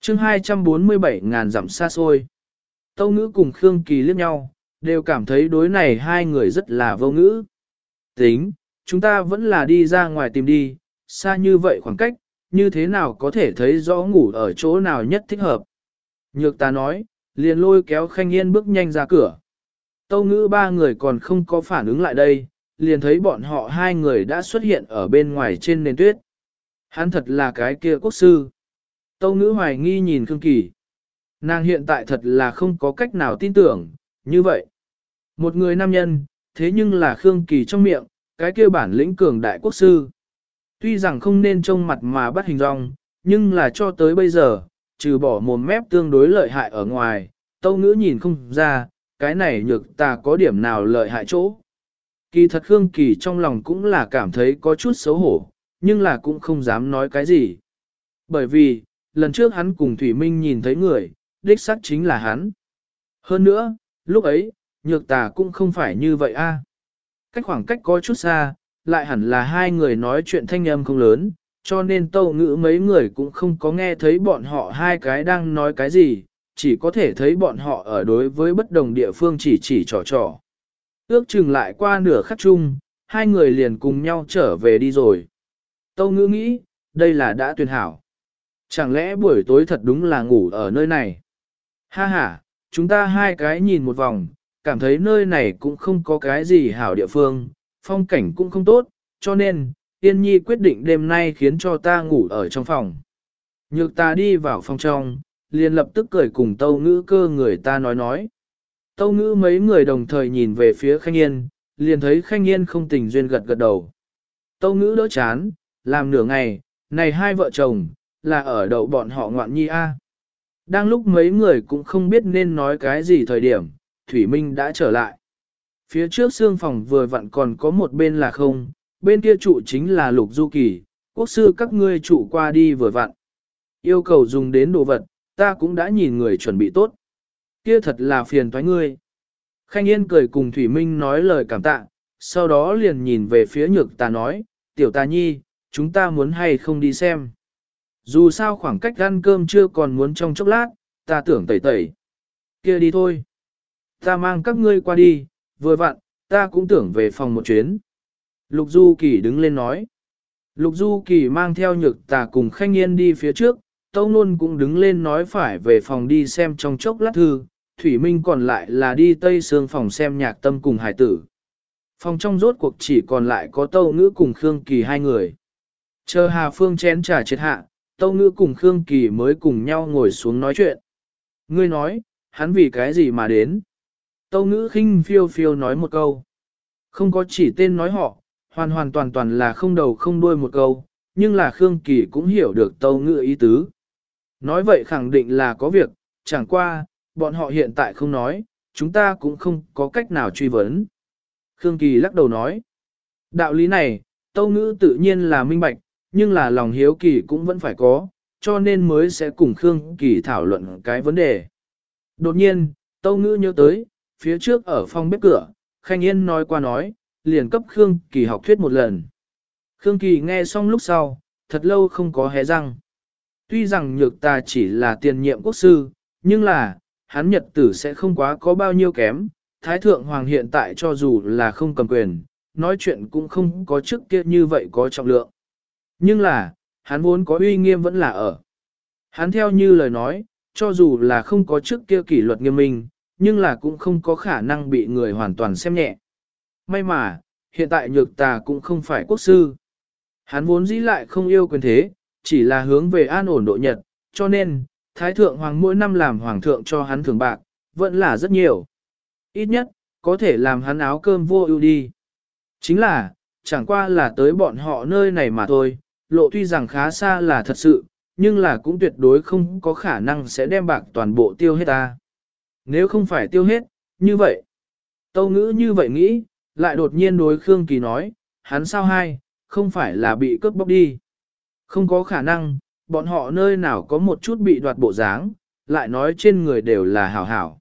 Speaker 1: chương 247 ngàn dặm xa xôi. Tâu ngữ cùng Khương Kỳ liếc nhau, đều cảm thấy đối này hai người rất là vô ngữ. Tính, chúng ta vẫn là đi ra ngoài tìm đi, xa như vậy khoảng cách, như thế nào có thể thấy rõ ngủ ở chỗ nào nhất thích hợp. Nhược ta nói, liền lôi kéo Khanh Yên bước nhanh ra cửa. Tâu ngữ ba người còn không có phản ứng lại đây, liền thấy bọn họ hai người đã xuất hiện ở bên ngoài trên nền tuyết. Hắn thật là cái kia quốc sư. Tâu ngữ hoài nghi nhìn Khương Kỳ. Nàng hiện tại thật là không có cách nào tin tưởng, như vậy. Một người nam nhân, thế nhưng là Khương Kỳ trong miệng, cái kia bản lĩnh cường đại quốc sư. Tuy rằng không nên trông mặt mà bắt hình rong, nhưng là cho tới bây giờ, trừ bỏ mồm mép tương đối lợi hại ở ngoài, tâu ngữ nhìn không ra, cái này nhược ta có điểm nào lợi hại chỗ. Kỳ thật Khương Kỳ trong lòng cũng là cảm thấy có chút xấu hổ, nhưng là cũng không dám nói cái gì. Bởi vì, lần trước hắn cùng Thủy Minh nhìn thấy người, đích xác chính là hắn. Hơn nữa, lúc ấy, nhược tà cũng không phải như vậy a. Cách khoảng cách có chút xa, lại hẳn là hai người nói chuyện thanh âm không lớn, cho nên tâu ngữ mấy người cũng không có nghe thấy bọn họ hai cái đang nói cái gì, chỉ có thể thấy bọn họ ở đối với bất đồng địa phương chỉ chỉ trò trò. Ước chừng lại qua nửa khắc chung, hai người liền cùng nhau trở về đi rồi. Tâu ngữ nghĩ, đây là đã tuyên hảo. Chẳng lẽ buổi tối thật đúng là ngủ ở nơi này? Ha ha, chúng ta hai cái nhìn một vòng, cảm thấy nơi này cũng không có cái gì hảo địa phương, phong cảnh cũng không tốt, cho nên, Yên Nhi quyết định đêm nay khiến cho ta ngủ ở trong phòng. Nhược ta đi vào phòng trong, liền lập tức cười cùng tâu ngữ cơ người ta nói nói. Tâu ngữ mấy người đồng thời nhìn về phía Khanh Yên, liền thấy Khanh Yên không tình duyên gật gật đầu. Tâu ngữ đỡ chán, làm nửa ngày, này hai vợ chồng, là ở đậu bọn họ ngoạn nhi a đang lúc mấy người cũng không biết nên nói cái gì thời điểm, Thủy Minh đã trở lại. Phía trước xương phòng vừa vặn còn có một bên là không, bên kia trụ chính là lục du kỳ, quốc sư các ngươi trụ qua đi vừa vặn. Yêu cầu dùng đến đồ vật, ta cũng đã nhìn người chuẩn bị tốt. Kia thật là phiền toái ngươi. Khanh Yên cười cùng Thủy Minh nói lời cảm tạ, sau đó liền nhìn về phía nhược ta nói, tiểu ta nhi, chúng ta muốn hay không đi xem. Dù sao khoảng cách ăn cơm chưa còn muốn trong chốc lát, ta tưởng tẩy tẩy. kia đi thôi. Ta mang các ngươi qua đi, vừa vặn, ta cũng tưởng về phòng một chuyến. Lục Du Kỳ đứng lên nói. Lục Du Kỳ mang theo nhược tà cùng khanh yên đi phía trước, Tâu Nôn cũng đứng lên nói phải về phòng đi xem trong chốc lát thư, Thủy Minh còn lại là đi Tây Sương phòng xem nhạc tâm cùng hải tử. Phòng trong rốt cuộc chỉ còn lại có Tâu Ngữ cùng Khương Kỳ hai người. Chờ Hà Phương chén trà chết hạ, Tâu Ngữ cùng Khương Kỳ mới cùng nhau ngồi xuống nói chuyện. Ngươi nói, hắn vì cái gì mà đến? Tâu Ngữ khinh phiêu phiêu nói một câu. Không có chỉ tên nói họ, hoàn hoàn toàn toàn là không đầu không đuôi một câu, nhưng là Khương Kỳ cũng hiểu được Tâu Ngữ ý tứ. Nói vậy khẳng định là có việc, chẳng qua, bọn họ hiện tại không nói, chúng ta cũng không có cách nào truy vấn. Khương Kỳ lắc đầu nói, đạo lý này, Tâu Ngữ tự nhiên là minh bạch, nhưng là lòng hiếu kỳ cũng vẫn phải có, cho nên mới sẽ cùng Khương Kỳ thảo luận cái vấn đề. Đột nhiên, Tâu Ngữ nhớ tới, phía trước ở phòng bếp cửa, Khanh Yên nói qua nói, liền cấp Khương Kỳ học thuyết một lần. Khương Kỳ nghe xong lúc sau, thật lâu không có hé răng. Tuy rằng nhược ta chỉ là tiền nhiệm quốc sư, nhưng là, hắn nhật tử sẽ không quá có bao nhiêu kém. Thái thượng hoàng hiện tại cho dù là không cầm quyền, nói chuyện cũng không có trước kia như vậy có trọng lượng. Nhưng là, hắn vốn có uy nghiêm vẫn là ở. Hắn theo như lời nói, cho dù là không có trước kia kỷ luật nghiêm minh, nhưng là cũng không có khả năng bị người hoàn toàn xem nhẹ. May mà, hiện tại nhược tà cũng không phải quốc sư. Hắn vốn dĩ lại không yêu quyền thế, chỉ là hướng về an ổn độ nhật, cho nên, Thái Thượng Hoàng mỗi năm làm Hoàng thượng cho hắn thưởng bạc, vẫn là rất nhiều. Ít nhất, có thể làm hắn áo cơm vô ưu đi. Chính là, chẳng qua là tới bọn họ nơi này mà thôi, lộ tuy rằng khá xa là thật sự, nhưng là cũng tuyệt đối không có khả năng sẽ đem bạc toàn bộ tiêu hết ta. Nếu không phải tiêu hết, như vậy. Tâu ngữ như vậy nghĩ, lại đột nhiên đối Khương Kỳ nói, hắn sao hai, không phải là bị cướp bóc đi. Không có khả năng, bọn họ nơi nào có một chút bị đoạt bộ dáng, lại nói trên người đều là hảo hảo.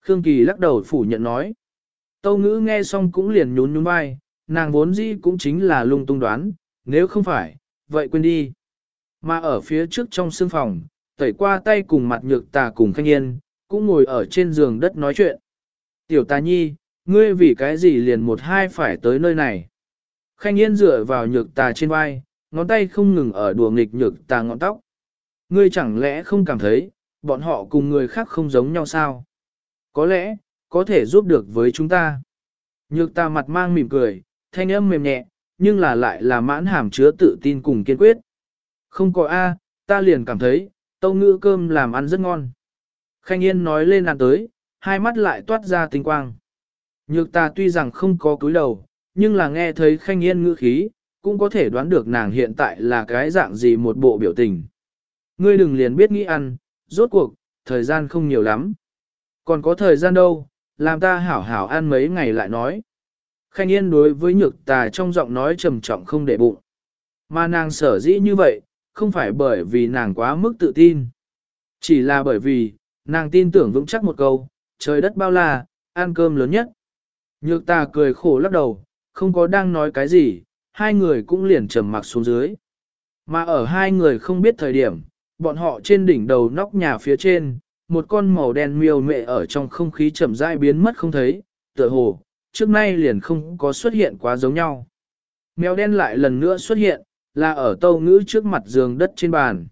Speaker 1: Khương Kỳ lắc đầu phủ nhận nói. Tâu ngữ nghe xong cũng liền nhún nhún vai, nàng vốn dĩ cũng chính là lung tung đoán, nếu không phải, vậy quên đi. Mà ở phía trước trong sương phòng, tẩy qua tay cùng mặt nhược tà cùng khanh yên, cũng ngồi ở trên giường đất nói chuyện. Tiểu tà nhi, ngươi vì cái gì liền một hai phải tới nơi này. Khanh yên dựa vào nhược tà trên vai, ngón tay không ngừng ở đùa nghịch nhược tà ngọn tóc. Ngươi chẳng lẽ không cảm thấy, bọn họ cùng người khác không giống nhau sao? Có lẽ, có thể giúp được với chúng ta. Nhược tà mặt mang mỉm cười, thanh âm mềm nhẹ, nhưng là lại là mãn hàm chứa tự tin cùng kiên quyết. Không có A, ta liền cảm thấy, tâu ngữ cơm làm ăn rất ngon. Khanh Yên nói lên ăn tới, hai mắt lại toát ra tinh quang. Nhược ta tuy rằng không có cúi đầu, nhưng là nghe thấy Khanh Yên ngữ khí, cũng có thể đoán được nàng hiện tại là cái dạng gì một bộ biểu tình. Ngươi đừng liền biết nghĩ ăn, rốt cuộc, thời gian không nhiều lắm. Còn có thời gian đâu, làm ta hảo hảo ăn mấy ngày lại nói. Khanh Yên đối với nhược tà trong giọng nói trầm trọng không để bụng. Mà nàng sở dĩ như vậy, không phải bởi vì nàng quá mức tự tin. Chỉ là bởi vì, nàng tin tưởng vững chắc một câu, trời đất bao la, ăn cơm lớn nhất. Nhược tà cười khổ lắc đầu, không có đang nói cái gì, hai người cũng liền trầm mặc xuống dưới. Mà ở hai người không biết thời điểm, bọn họ trên đỉnh đầu nóc nhà phía trên, một con màu đen miêu mẹ ở trong không khí chậm rãi biến mất không thấy, tựa hồ, trước nay liền không có xuất hiện quá giống nhau. Mèo đen lại lần nữa xuất hiện, là ở tâu ngữ trước mặt giường đất trên bàn.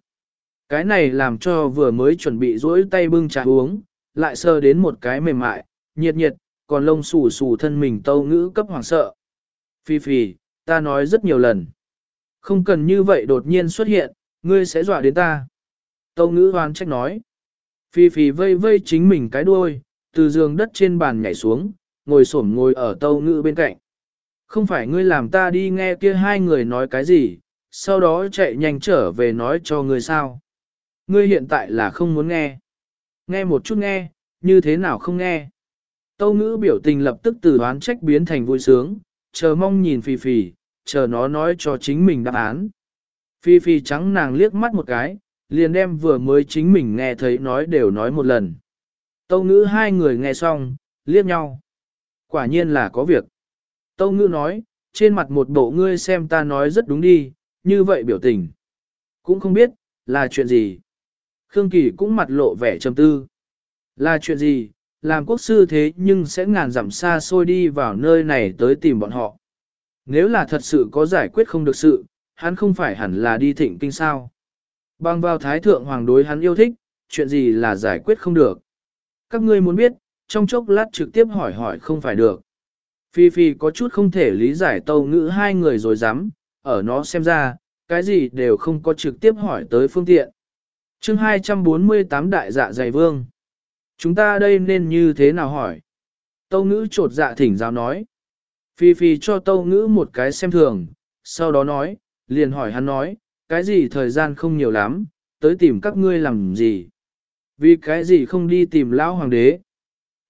Speaker 1: Cái này làm cho vừa mới chuẩn bị rỗi tay bưng trà uống, lại sơ đến một cái mềm mại, nhiệt nhiệt, còn lông xù xù thân mình tâu ngữ cấp hoàng sợ. Phi phi, ta nói rất nhiều lần. Không cần như vậy đột nhiên xuất hiện, ngươi sẽ dọa đến ta. Tâu ngữ hoan trách nói. Phi phi vây vây chính mình cái đuôi, từ giường đất trên bàn nhảy xuống, ngồi xổm ngồi ở tâu ngữ bên cạnh. Không phải ngươi làm ta đi nghe kia hai người nói cái gì, sau đó chạy nhanh trở về nói cho ngươi sao. Ngươi hiện tại là không muốn nghe. Nghe một chút nghe, như thế nào không nghe. Tâu ngữ biểu tình lập tức từ đoán trách biến thành vui sướng, chờ mong nhìn Phi Phi, chờ nó nói cho chính mình đáp án. Phi Phi trắng nàng liếc mắt một cái, liền đem vừa mới chính mình nghe thấy nói đều nói một lần. Tâu ngữ hai người nghe xong, liếc nhau. Quả nhiên là có việc. Tâu ngữ nói, trên mặt một bộ ngươi xem ta nói rất đúng đi, như vậy biểu tình. Cũng không biết, là chuyện gì. Khương Kỳ cũng mặt lộ vẻ trầm tư. Là chuyện gì, làm quốc sư thế nhưng sẽ ngàn dặm xa xôi đi vào nơi này tới tìm bọn họ. Nếu là thật sự có giải quyết không được sự, hắn không phải hẳn là đi thịnh kinh sao. Bằng vào thái thượng hoàng đối hắn yêu thích, chuyện gì là giải quyết không được. Các ngươi muốn biết, trong chốc lát trực tiếp hỏi hỏi không phải được. Phi Phi có chút không thể lý giải tâu ngữ hai người rồi dám, ở nó xem ra, cái gì đều không có trực tiếp hỏi tới phương tiện. chương 248 Đại dạ dày vương. Chúng ta đây nên như thế nào hỏi? Tâu ngữ trột dạ thỉnh giáo nói. Phi Phi cho tâu ngữ một cái xem thường, sau đó nói, liền hỏi hắn nói, cái gì thời gian không nhiều lắm, tới tìm các ngươi làm gì? Vì cái gì không đi tìm lão hoàng đế?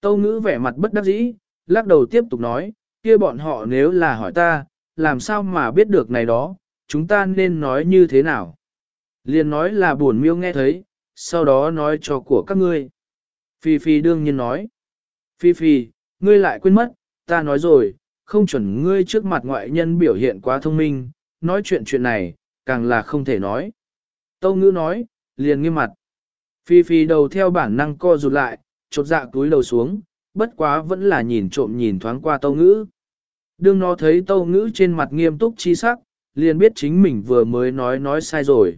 Speaker 1: Tâu ngữ vẻ mặt bất đắc dĩ, lắc đầu tiếp tục nói, kia bọn họ nếu là hỏi ta, làm sao mà biết được này đó, chúng ta nên nói như thế nào? Liền nói là buồn miêu nghe thấy, sau đó nói cho của các ngươi. Phi Phi đương nhiên nói. Phi Phi, ngươi lại quên mất, ta nói rồi, không chuẩn ngươi trước mặt ngoại nhân biểu hiện quá thông minh, nói chuyện chuyện này, càng là không thể nói. Tâu ngữ nói, liền nghiêm mặt. Phi Phi đầu theo bản năng co rụt lại, chột dạ túi đầu xuống, bất quá vẫn là nhìn trộm nhìn thoáng qua tâu ngữ. Đương nó thấy tâu ngữ trên mặt nghiêm túc chi sắc, liền biết chính mình vừa mới nói nói sai rồi.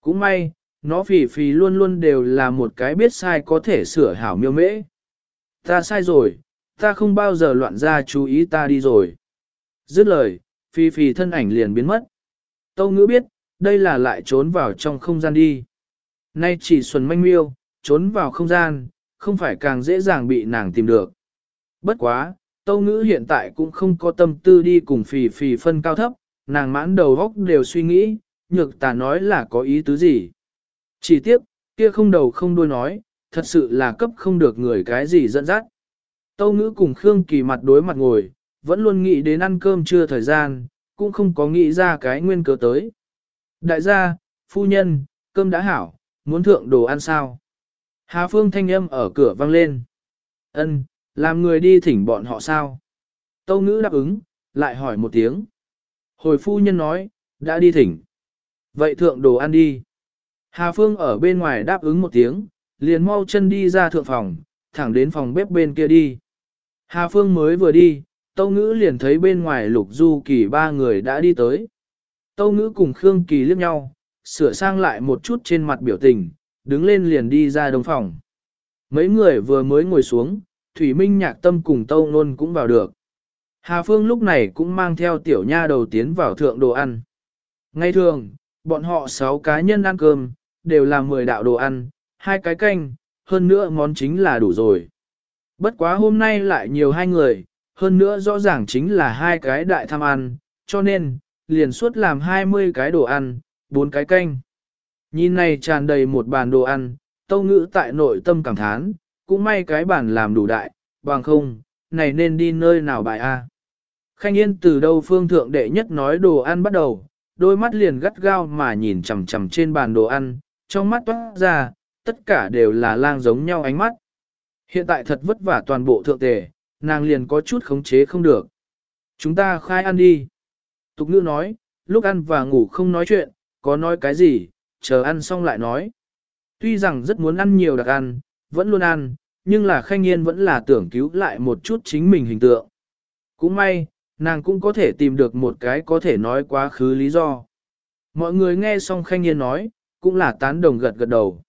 Speaker 1: Cũng may, nó phì phì luôn luôn đều là một cái biết sai có thể sửa hảo miêu mễ. Ta sai rồi, ta không bao giờ loạn ra chú ý ta đi rồi. Dứt lời, phi phi thân ảnh liền biến mất. Tâu ngữ biết, đây là lại trốn vào trong không gian đi. Nay chỉ xuân manh miêu, trốn vào không gian, không phải càng dễ dàng bị nàng tìm được. Bất quá, tâu ngữ hiện tại cũng không có tâm tư đi cùng phì phì phân cao thấp, nàng mãn đầu góc đều suy nghĩ, nhược tà nói là có ý tứ gì. Chỉ tiếp, kia không đầu không đuôi nói, thật sự là cấp không được người cái gì dẫn dắt. Tâu ngữ cùng Khương Kỳ mặt đối mặt ngồi, vẫn luôn nghĩ đến ăn cơm trưa thời gian, cũng không có nghĩ ra cái nguyên cớ tới. Đại gia, phu nhân, cơm đã hảo, muốn thượng đồ ăn sao? Hà Phương thanh âm ở cửa vang lên. Ân, làm người đi thỉnh bọn họ sao? Tâu ngữ đáp ứng, lại hỏi một tiếng. Hồi phu nhân nói, đã đi thỉnh. Vậy thượng đồ ăn đi. Hà Phương ở bên ngoài đáp ứng một tiếng, liền mau chân đi ra thượng phòng, thẳng đến phòng bếp bên kia đi. Hà Phương mới vừa đi, Tâu Ngữ liền thấy bên ngoài Lục Du Kỳ ba người đã đi tới. Tâu Ngữ cùng Khương Kỳ liếc nhau, sửa sang lại một chút trên mặt biểu tình, đứng lên liền đi ra đồng phòng. Mấy người vừa mới ngồi xuống, Thủy Minh nhạc tâm cùng Tâu Nôn cũng vào được. Hà Phương lúc này cũng mang theo tiểu nha đầu tiến vào thượng đồ ăn. Ngay thường, bọn họ 6 cá nhân ăn cơm, đều là 10 đạo đồ ăn, hai cái canh, hơn nữa món chính là đủ rồi. Bất quá hôm nay lại nhiều hai người, hơn nữa rõ ràng chính là hai cái đại tham ăn, cho nên, liền suốt làm 20 cái đồ ăn, bốn cái canh. Nhìn này tràn đầy một bàn đồ ăn, tâu ngữ tại nội tâm cảm thán, cũng may cái bàn làm đủ đại, bằng không, này nên đi nơi nào bài a Khanh yên từ đâu phương thượng đệ nhất nói đồ ăn bắt đầu, đôi mắt liền gắt gao mà nhìn chằm chằm trên bàn đồ ăn, trong mắt toát ra, tất cả đều là lang giống nhau ánh mắt. Hiện tại thật vất vả toàn bộ thượng tề, nàng liền có chút khống chế không được. Chúng ta khai ăn đi. Tục ngữ nói, lúc ăn và ngủ không nói chuyện, có nói cái gì, chờ ăn xong lại nói. Tuy rằng rất muốn ăn nhiều đặc ăn, vẫn luôn ăn, nhưng là khanh nhiên vẫn là tưởng cứu lại một chút chính mình hình tượng. Cũng may, nàng cũng có thể tìm được một cái có thể nói quá khứ lý do. Mọi người nghe xong khanh nhiên nói, cũng là tán đồng gật gật đầu.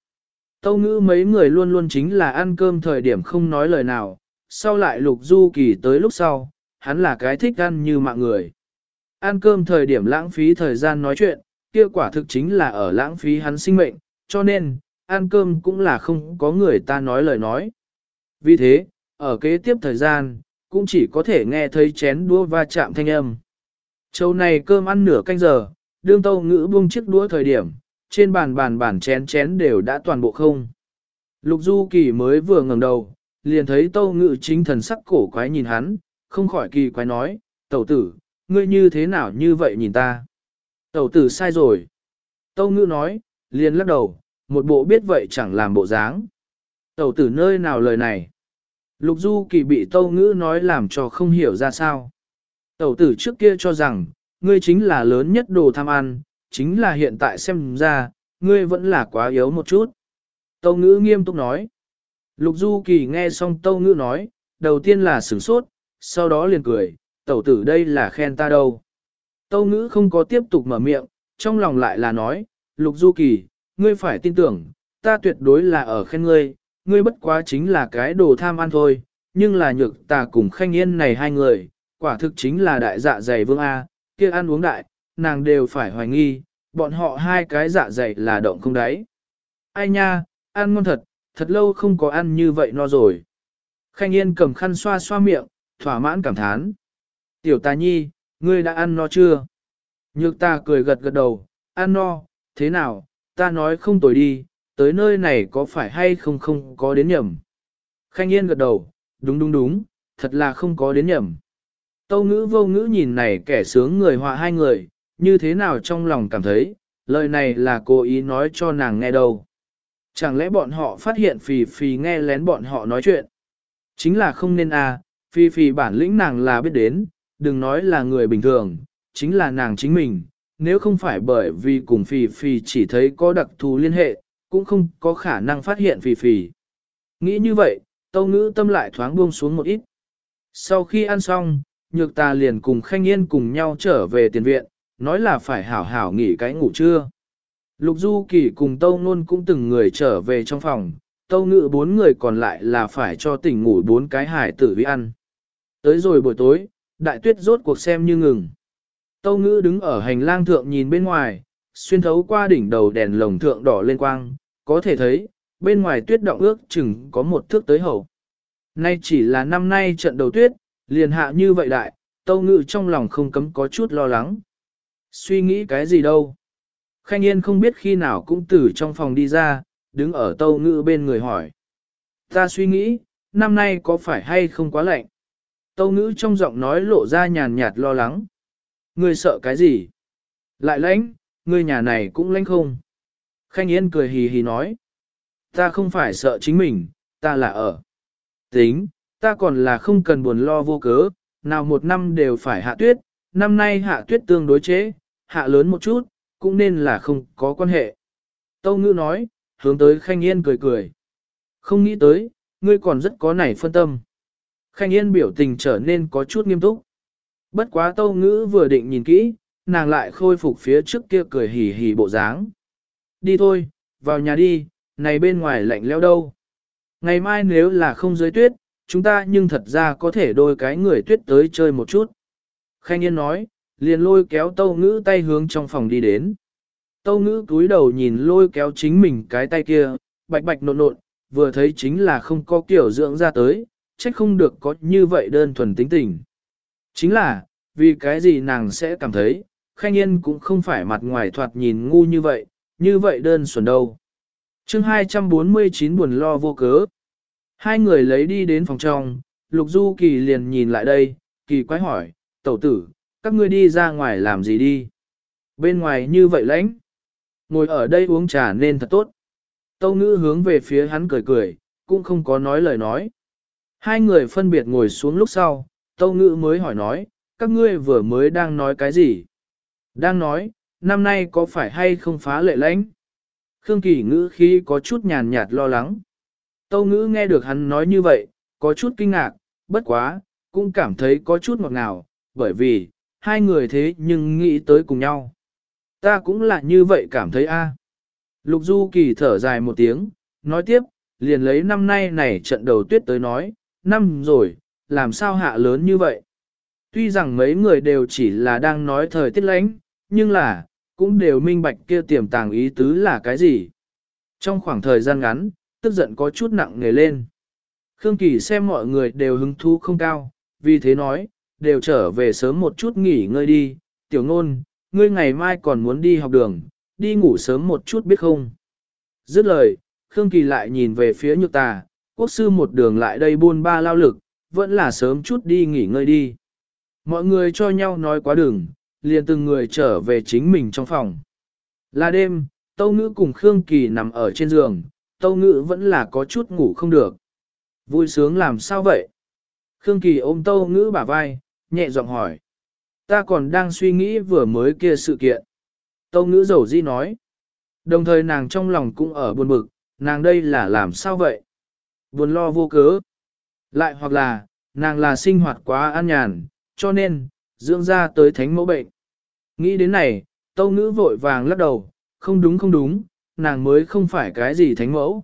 Speaker 1: Tâu ngữ mấy người luôn luôn chính là ăn cơm thời điểm không nói lời nào, sau lại lục du kỳ tới lúc sau, hắn là cái thích ăn như mạng người. Ăn cơm thời điểm lãng phí thời gian nói chuyện, kia quả thực chính là ở lãng phí hắn sinh mệnh, cho nên, ăn cơm cũng là không có người ta nói lời nói. Vì thế, ở kế tiếp thời gian, cũng chỉ có thể nghe thấy chén đũa va chạm thanh âm. Châu này cơm ăn nửa canh giờ, đương tâu ngữ buông chiếc đũa thời điểm, trên bàn bàn bàn chén chén đều đã toàn bộ không. Lục Du Kỳ mới vừa ngẩng đầu, liền thấy tâu ngữ chính thần sắc cổ quái nhìn hắn, không khỏi kỳ quái nói, tẩu tử, ngươi như thế nào như vậy nhìn ta? Tẩu tử sai rồi. Tâu ngữ nói, liền lắc đầu, một bộ biết vậy chẳng làm bộ dáng. Tẩu tử nơi nào lời này? Lục Du Kỳ bị tâu ngữ nói làm cho không hiểu ra sao. Tẩu tử trước kia cho rằng, ngươi chính là lớn nhất đồ tham ăn, chính là hiện tại xem ra, ngươi vẫn là quá yếu một chút. Tâu ngữ nghiêm túc nói. Lục Du Kỳ nghe xong tâu ngữ nói, đầu tiên là sửng sốt, sau đó liền cười, tẩu tử đây là khen ta đâu. Tâu ngữ không có tiếp tục mở miệng, trong lòng lại là nói, Lục Du Kỳ, ngươi phải tin tưởng, ta tuyệt đối là ở khen ngươi, ngươi bất quá chính là cái đồ tham ăn thôi, nhưng là nhược ta cùng khanh yên này hai người, quả thực chính là đại dạ dày vương A, kia ăn uống đại, nàng đều phải hoài nghi, bọn họ hai cái dạ dày là động không đáy. Ai nha, ăn ngon thật, thật lâu không có ăn như vậy no rồi. Khanh Yên cầm khăn xoa xoa miệng, thỏa mãn cảm thán. Tiểu tà nhi, ngươi đã ăn no chưa? Nhược ta cười gật gật đầu, ăn no, thế nào, ta nói không tồi đi, tới nơi này có phải hay không không có đến nhầm. Khanh Yên gật đầu, đúng đúng đúng, thật là không có đến nhầm. Tâu ngữ vô ngữ nhìn này kẻ sướng người họa hai người, như thế nào trong lòng cảm thấy, lời này là cố ý nói cho nàng nghe đâu. Chẳng lẽ bọn họ phát hiện phì phì nghe lén bọn họ nói chuyện? Chính là không nên à, phì phì bản lĩnh nàng là biết đến, đừng nói là người bình thường, chính là nàng chính mình, nếu không phải bởi vì cùng phì phì chỉ thấy có đặc thù liên hệ, cũng không có khả năng phát hiện phì phì. Nghĩ như vậy, tâu ngữ tâm lại thoáng buông xuống một ít. Sau khi ăn xong, nhược ta liền cùng khanh yên cùng nhau trở về tiền viện, nói là phải hảo hảo nghỉ cái ngủ trưa. Lục Du Kỳ cùng Tâu Nôn cũng từng người trở về trong phòng, Tâu Ngự bốn người còn lại là phải cho tỉnh ngủ bốn cái hải tử vi ăn. Tới rồi buổi tối, đại tuyết rốt cuộc xem như ngừng. Tâu ngữ đứng ở hành lang thượng nhìn bên ngoài, xuyên thấu qua đỉnh đầu đèn lồng thượng đỏ lên quang, có thể thấy, bên ngoài tuyết động ước chừng có một thước tới hậu. Nay chỉ là năm nay trận đầu tuyết, liền hạ như vậy đại, Tâu Ngự trong lòng không cấm có chút lo lắng. Suy nghĩ cái gì đâu? Khanh Yên không biết khi nào cũng từ trong phòng đi ra, đứng ở tâu ngữ bên người hỏi. Ta suy nghĩ, năm nay có phải hay không quá lạnh? Tâu ngữ trong giọng nói lộ ra nhàn nhạt lo lắng. Ngươi sợ cái gì? Lại lãnh, ngươi nhà này cũng lãnh không? Khanh Yên cười hì hì nói. Ta không phải sợ chính mình, ta là ở. Tính, ta còn là không cần buồn lo vô cớ, nào một năm đều phải hạ tuyết, năm nay hạ tuyết tương đối chế, hạ lớn một chút, cũng nên là không có quan hệ. Tâu ngữ nói, hướng tới Khanh Yên cười cười. Không nghĩ tới, ngươi còn rất có nảy phân tâm. Khanh Yên biểu tình trở nên có chút nghiêm túc. Bất quá tâu ngữ vừa định nhìn kỹ, nàng lại khôi phục phía trước kia cười hì hì bộ dáng. Đi thôi, vào nhà đi, này bên ngoài lạnh leo đâu. Ngày mai nếu là không dưới tuyết, chúng ta nhưng thật ra có thể đôi cái người tuyết tới chơi một chút. Khanh Yên nói, liền lôi kéo tâu ngữ tay hướng trong phòng đi đến. Tâu ngữ cúi đầu nhìn lôi kéo chính mình cái tay kia, bạch bạch nộn nộn, vừa thấy chính là không có kiểu dưỡng ra tới, trách không được có như vậy đơn thuần tính tình. Chính là, vì cái gì nàng sẽ cảm thấy, khanh yên cũng không phải mặt ngoài thoạt nhìn ngu như vậy, như vậy đơn thuần đâu. chương 249 buồn lo vô cớ. Hai người lấy đi đến phòng trong, Lục Du Kỳ liền nhìn lại đây, Kỳ quái hỏi, tẩu tử, các ngươi đi ra ngoài làm gì đi? Bên ngoài như vậy lãnh. Ngồi ở đây uống trà nên thật tốt. Tâu ngữ hướng về phía hắn cười cười, cũng không có nói lời nói. Hai người phân biệt ngồi xuống lúc sau, tâu ngữ mới hỏi nói, các ngươi vừa mới đang nói cái gì? Đang nói, năm nay có phải hay không phá lệ lãnh? Khương Kỳ ngữ khi có chút nhàn nhạt lo lắng. Tâu ngữ nghe được hắn nói như vậy, có chút kinh ngạc, bất quá, cũng cảm thấy có chút ngọt ngào, bởi vì, hai người thế nhưng nghĩ tới cùng nhau. Ta cũng là như vậy cảm thấy a. Lục Du Kỳ thở dài một tiếng, nói tiếp, liền lấy năm nay này trận đầu tuyết tới nói, năm rồi, làm sao hạ lớn như vậy. Tuy rằng mấy người đều chỉ là đang nói thời tiết lánh, nhưng là, cũng đều minh bạch kia tiềm tàng ý tứ là cái gì. Trong khoảng thời gian ngắn, tức giận có chút nặng nề lên. Khương Kỳ xem mọi người đều hứng thú không cao, vì thế nói, đều trở về sớm một chút nghỉ ngơi đi, tiểu ngôn, ngươi ngày mai còn muốn đi học đường, đi ngủ sớm một chút biết không. Dứt lời, Khương Kỳ lại nhìn về phía nhược tà, quốc sư một đường lại đây buôn ba lao lực, vẫn là sớm chút đi nghỉ ngơi đi. Mọi người cho nhau nói quá đường, liền từng người trở về chính mình trong phòng. Là đêm, Tâu Ngữ cùng Khương Kỳ nằm ở trên giường, Tâu Ngữ vẫn là có chút ngủ không được. Vui sướng làm sao vậy? Khương Kỳ ôm Tâu Ngữ bả vai, nhẹ giọng hỏi. Ta còn đang suy nghĩ vừa mới kia sự kiện. Tâu ngữ dầu di nói. Đồng thời nàng trong lòng cũng ở buồn bực, nàng đây là làm sao vậy? Buồn lo vô cớ. Lại hoặc là, nàng là sinh hoạt quá an nhàn, cho nên, dưỡng ra tới thánh mẫu bệnh. Nghĩ đến này, tâu ngữ vội vàng lắc đầu, không đúng không đúng, nàng mới không phải cái gì thánh mẫu.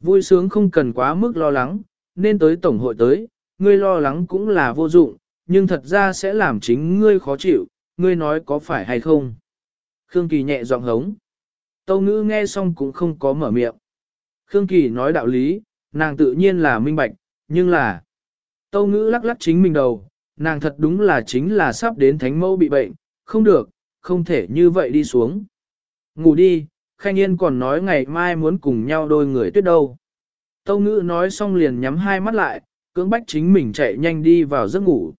Speaker 1: Vui sướng không cần quá mức lo lắng, nên tới tổng hội tới, ngươi lo lắng cũng là vô dụng, nhưng thật ra sẽ làm chính ngươi khó chịu, ngươi nói có phải hay không. Khương Kỳ nhẹ giọng hống. Tâu ngữ nghe xong cũng không có mở miệng. Khương Kỳ nói đạo lý, nàng tự nhiên là minh bạch, nhưng là... Tâu ngữ lắc lắc chính mình đầu, nàng thật đúng là chính là sắp đến thánh mẫu bị bệnh, không được, không thể như vậy đi xuống. Ngủ đi, Khanh Yên còn nói ngày mai muốn cùng nhau đôi người tuyết đâu. Tâu ngữ nói xong liền nhắm hai mắt lại, cưỡng bách chính mình chạy nhanh đi vào giấc ngủ.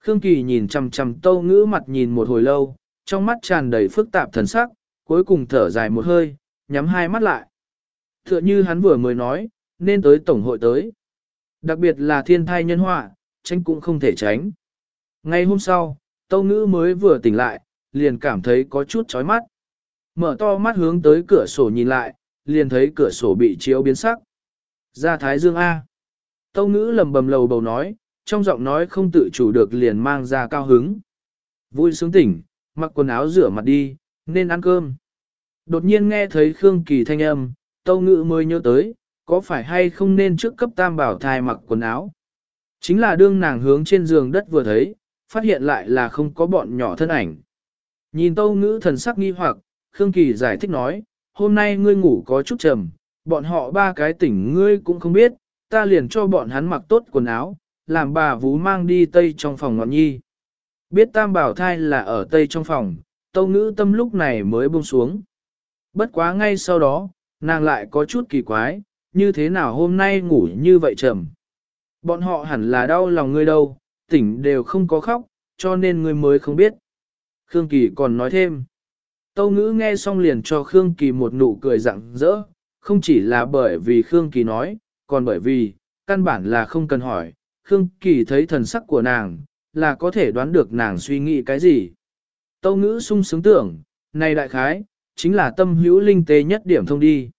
Speaker 1: Khương Kỳ nhìn chầm chầm tâu ngữ mặt nhìn một hồi lâu, trong mắt tràn đầy phức tạp thần sắc, cuối cùng thở dài một hơi, nhắm hai mắt lại. Tựa như hắn vừa mới nói, nên tới tổng hội tới. Đặc biệt là thiên thai nhân họa, tránh cũng không thể tránh. Ngay hôm sau, tâu ngữ mới vừa tỉnh lại, liền cảm thấy có chút chói mắt. Mở to mắt hướng tới cửa sổ nhìn lại, liền thấy cửa sổ bị chiếu biến sắc. Ra Thái Dương A. Tâu ngữ lầm bầm lầu bầu nói, trong giọng nói không tự chủ được liền mang ra cao hứng. Vui sướng tỉnh, mặc quần áo rửa mặt đi, nên ăn cơm. Đột nhiên nghe thấy Khương Kỳ thanh âm, tâu ngữ mới nhớ tới, có phải hay không nên trước cấp tam bảo thai mặc quần áo. Chính là đương nàng hướng trên giường đất vừa thấy, phát hiện lại là không có bọn nhỏ thân ảnh. Nhìn tâu ngữ thần sắc nghi hoặc, Khương Kỳ giải thích nói, hôm nay ngươi ngủ có chút trầm, bọn họ ba cái tỉnh ngươi cũng không biết, ta liền cho bọn hắn mặc tốt quần áo, làm bà vú mang đi tây trong phòng ngọn nhi. Biết tam bảo thai là ở tây trong phòng, tâu ngữ tâm lúc này mới buông xuống. Bất quá ngay sau đó, nàng lại có chút kỳ quái, như thế nào hôm nay ngủ như vậy trầm. Bọn họ hẳn là đau lòng ngươi đâu, tỉnh đều không có khóc, cho nên ngươi mới không biết. Khương Kỳ còn nói thêm. Tâu ngữ nghe xong liền cho Khương Kỳ một nụ cười rặng rỡ, không chỉ là bởi vì Khương Kỳ nói, còn bởi vì, căn bản là không cần hỏi, Khương Kỳ thấy thần sắc của nàng, là có thể đoán được nàng suy nghĩ cái gì. Tâu ngữ sung sướng tưởng, này đại khái, chính là tâm hữu linh tế nhất điểm thông đi.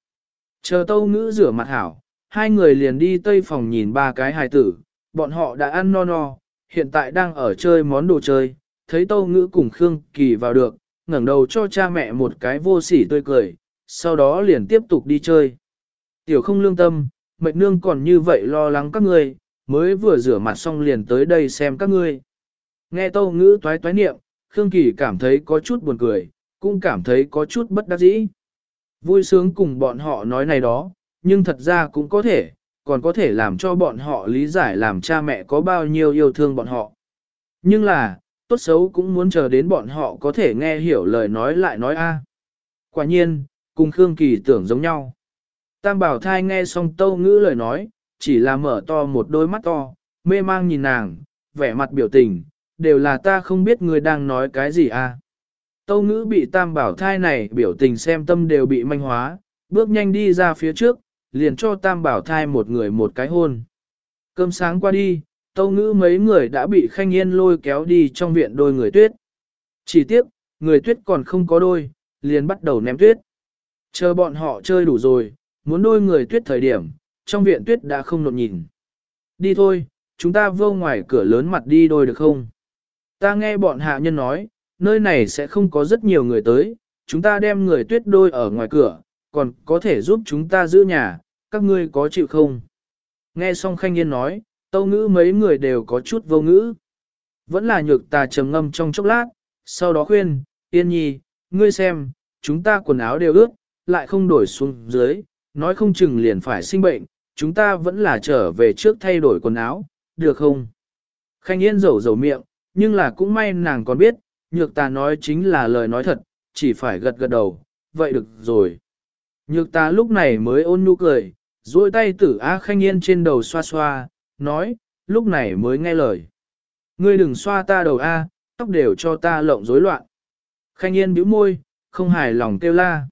Speaker 1: Chờ tâu ngữ rửa mặt hảo, hai người liền đi tây phòng nhìn ba cái hài tử, bọn họ đã ăn no no, hiện tại đang ở chơi món đồ chơi, thấy tâu ngữ cùng Khương Kỳ vào được, ngẩng đầu cho cha mẹ một cái vô sỉ tươi cười, sau đó liền tiếp tục đi chơi. Tiểu không lương tâm, mệnh nương còn như vậy lo lắng các ngươi, mới vừa rửa mặt xong liền tới đây xem các ngươi. Nghe tâu ngữ toái toái niệm, Khương Kỳ cảm thấy có chút buồn cười, cũng cảm thấy có chút bất đắc dĩ. Vui sướng cùng bọn họ nói này đó, nhưng thật ra cũng có thể, còn có thể làm cho bọn họ lý giải làm cha mẹ có bao nhiêu yêu thương bọn họ. Nhưng là, tốt xấu cũng muốn chờ đến bọn họ có thể nghe hiểu lời nói lại nói a. Quả nhiên, cùng Khương Kỳ tưởng giống nhau. Tam bảo thai nghe xong tâu ngữ lời nói, chỉ là mở to một đôi mắt to, mê mang nhìn nàng, vẻ mặt biểu tình, đều là ta không biết người đang nói cái gì a. Tâu ngữ bị tam bảo thai này biểu tình xem tâm đều bị manh hóa, bước nhanh đi ra phía trước, liền cho tam bảo thai một người một cái hôn. Cơm sáng qua đi, tâu ngữ mấy người đã bị khanh yên lôi kéo đi trong viện đôi người tuyết. Chỉ tiếp, người tuyết còn không có đôi, liền bắt đầu ném tuyết. Chờ bọn họ chơi đủ rồi, muốn đôi người tuyết thời điểm, trong viện tuyết đã không nộn nhìn. Đi thôi, chúng ta vô ngoài cửa lớn mặt đi đôi được không? Ta nghe bọn hạ nhân nói, nơi này sẽ không có rất nhiều người tới, chúng ta đem người tuyết đôi ở ngoài cửa, còn có thể giúp chúng ta giữ nhà, các ngươi có chịu không? Nghe xong Khanh Yên nói, tâu ngữ mấy người đều có chút vô ngữ. Vẫn là nhược tà trầm ngâm trong chốc lát, sau đó khuyên, Yên Nhi, ngươi xem, chúng ta quần áo đều ướt, lại không đổi xuống dưới, nói không chừng liền phải sinh bệnh, chúng ta vẫn là trở về trước thay đổi quần áo, được không? Khanh Yên rầu rầu miệng, nhưng là cũng may nàng còn biết, nhược ta nói chính là lời nói thật, chỉ phải gật gật đầu, vậy được rồi. Nhược ta lúc này mới ôn nhu cười, duỗi tay tử A Khanh Yên trên đầu xoa xoa, nói, lúc này mới nghe lời. Ngươi đừng xoa ta đầu A, tóc đều cho ta lộng rối loạn. Khanh Yên bĩu môi, không hài lòng kêu la.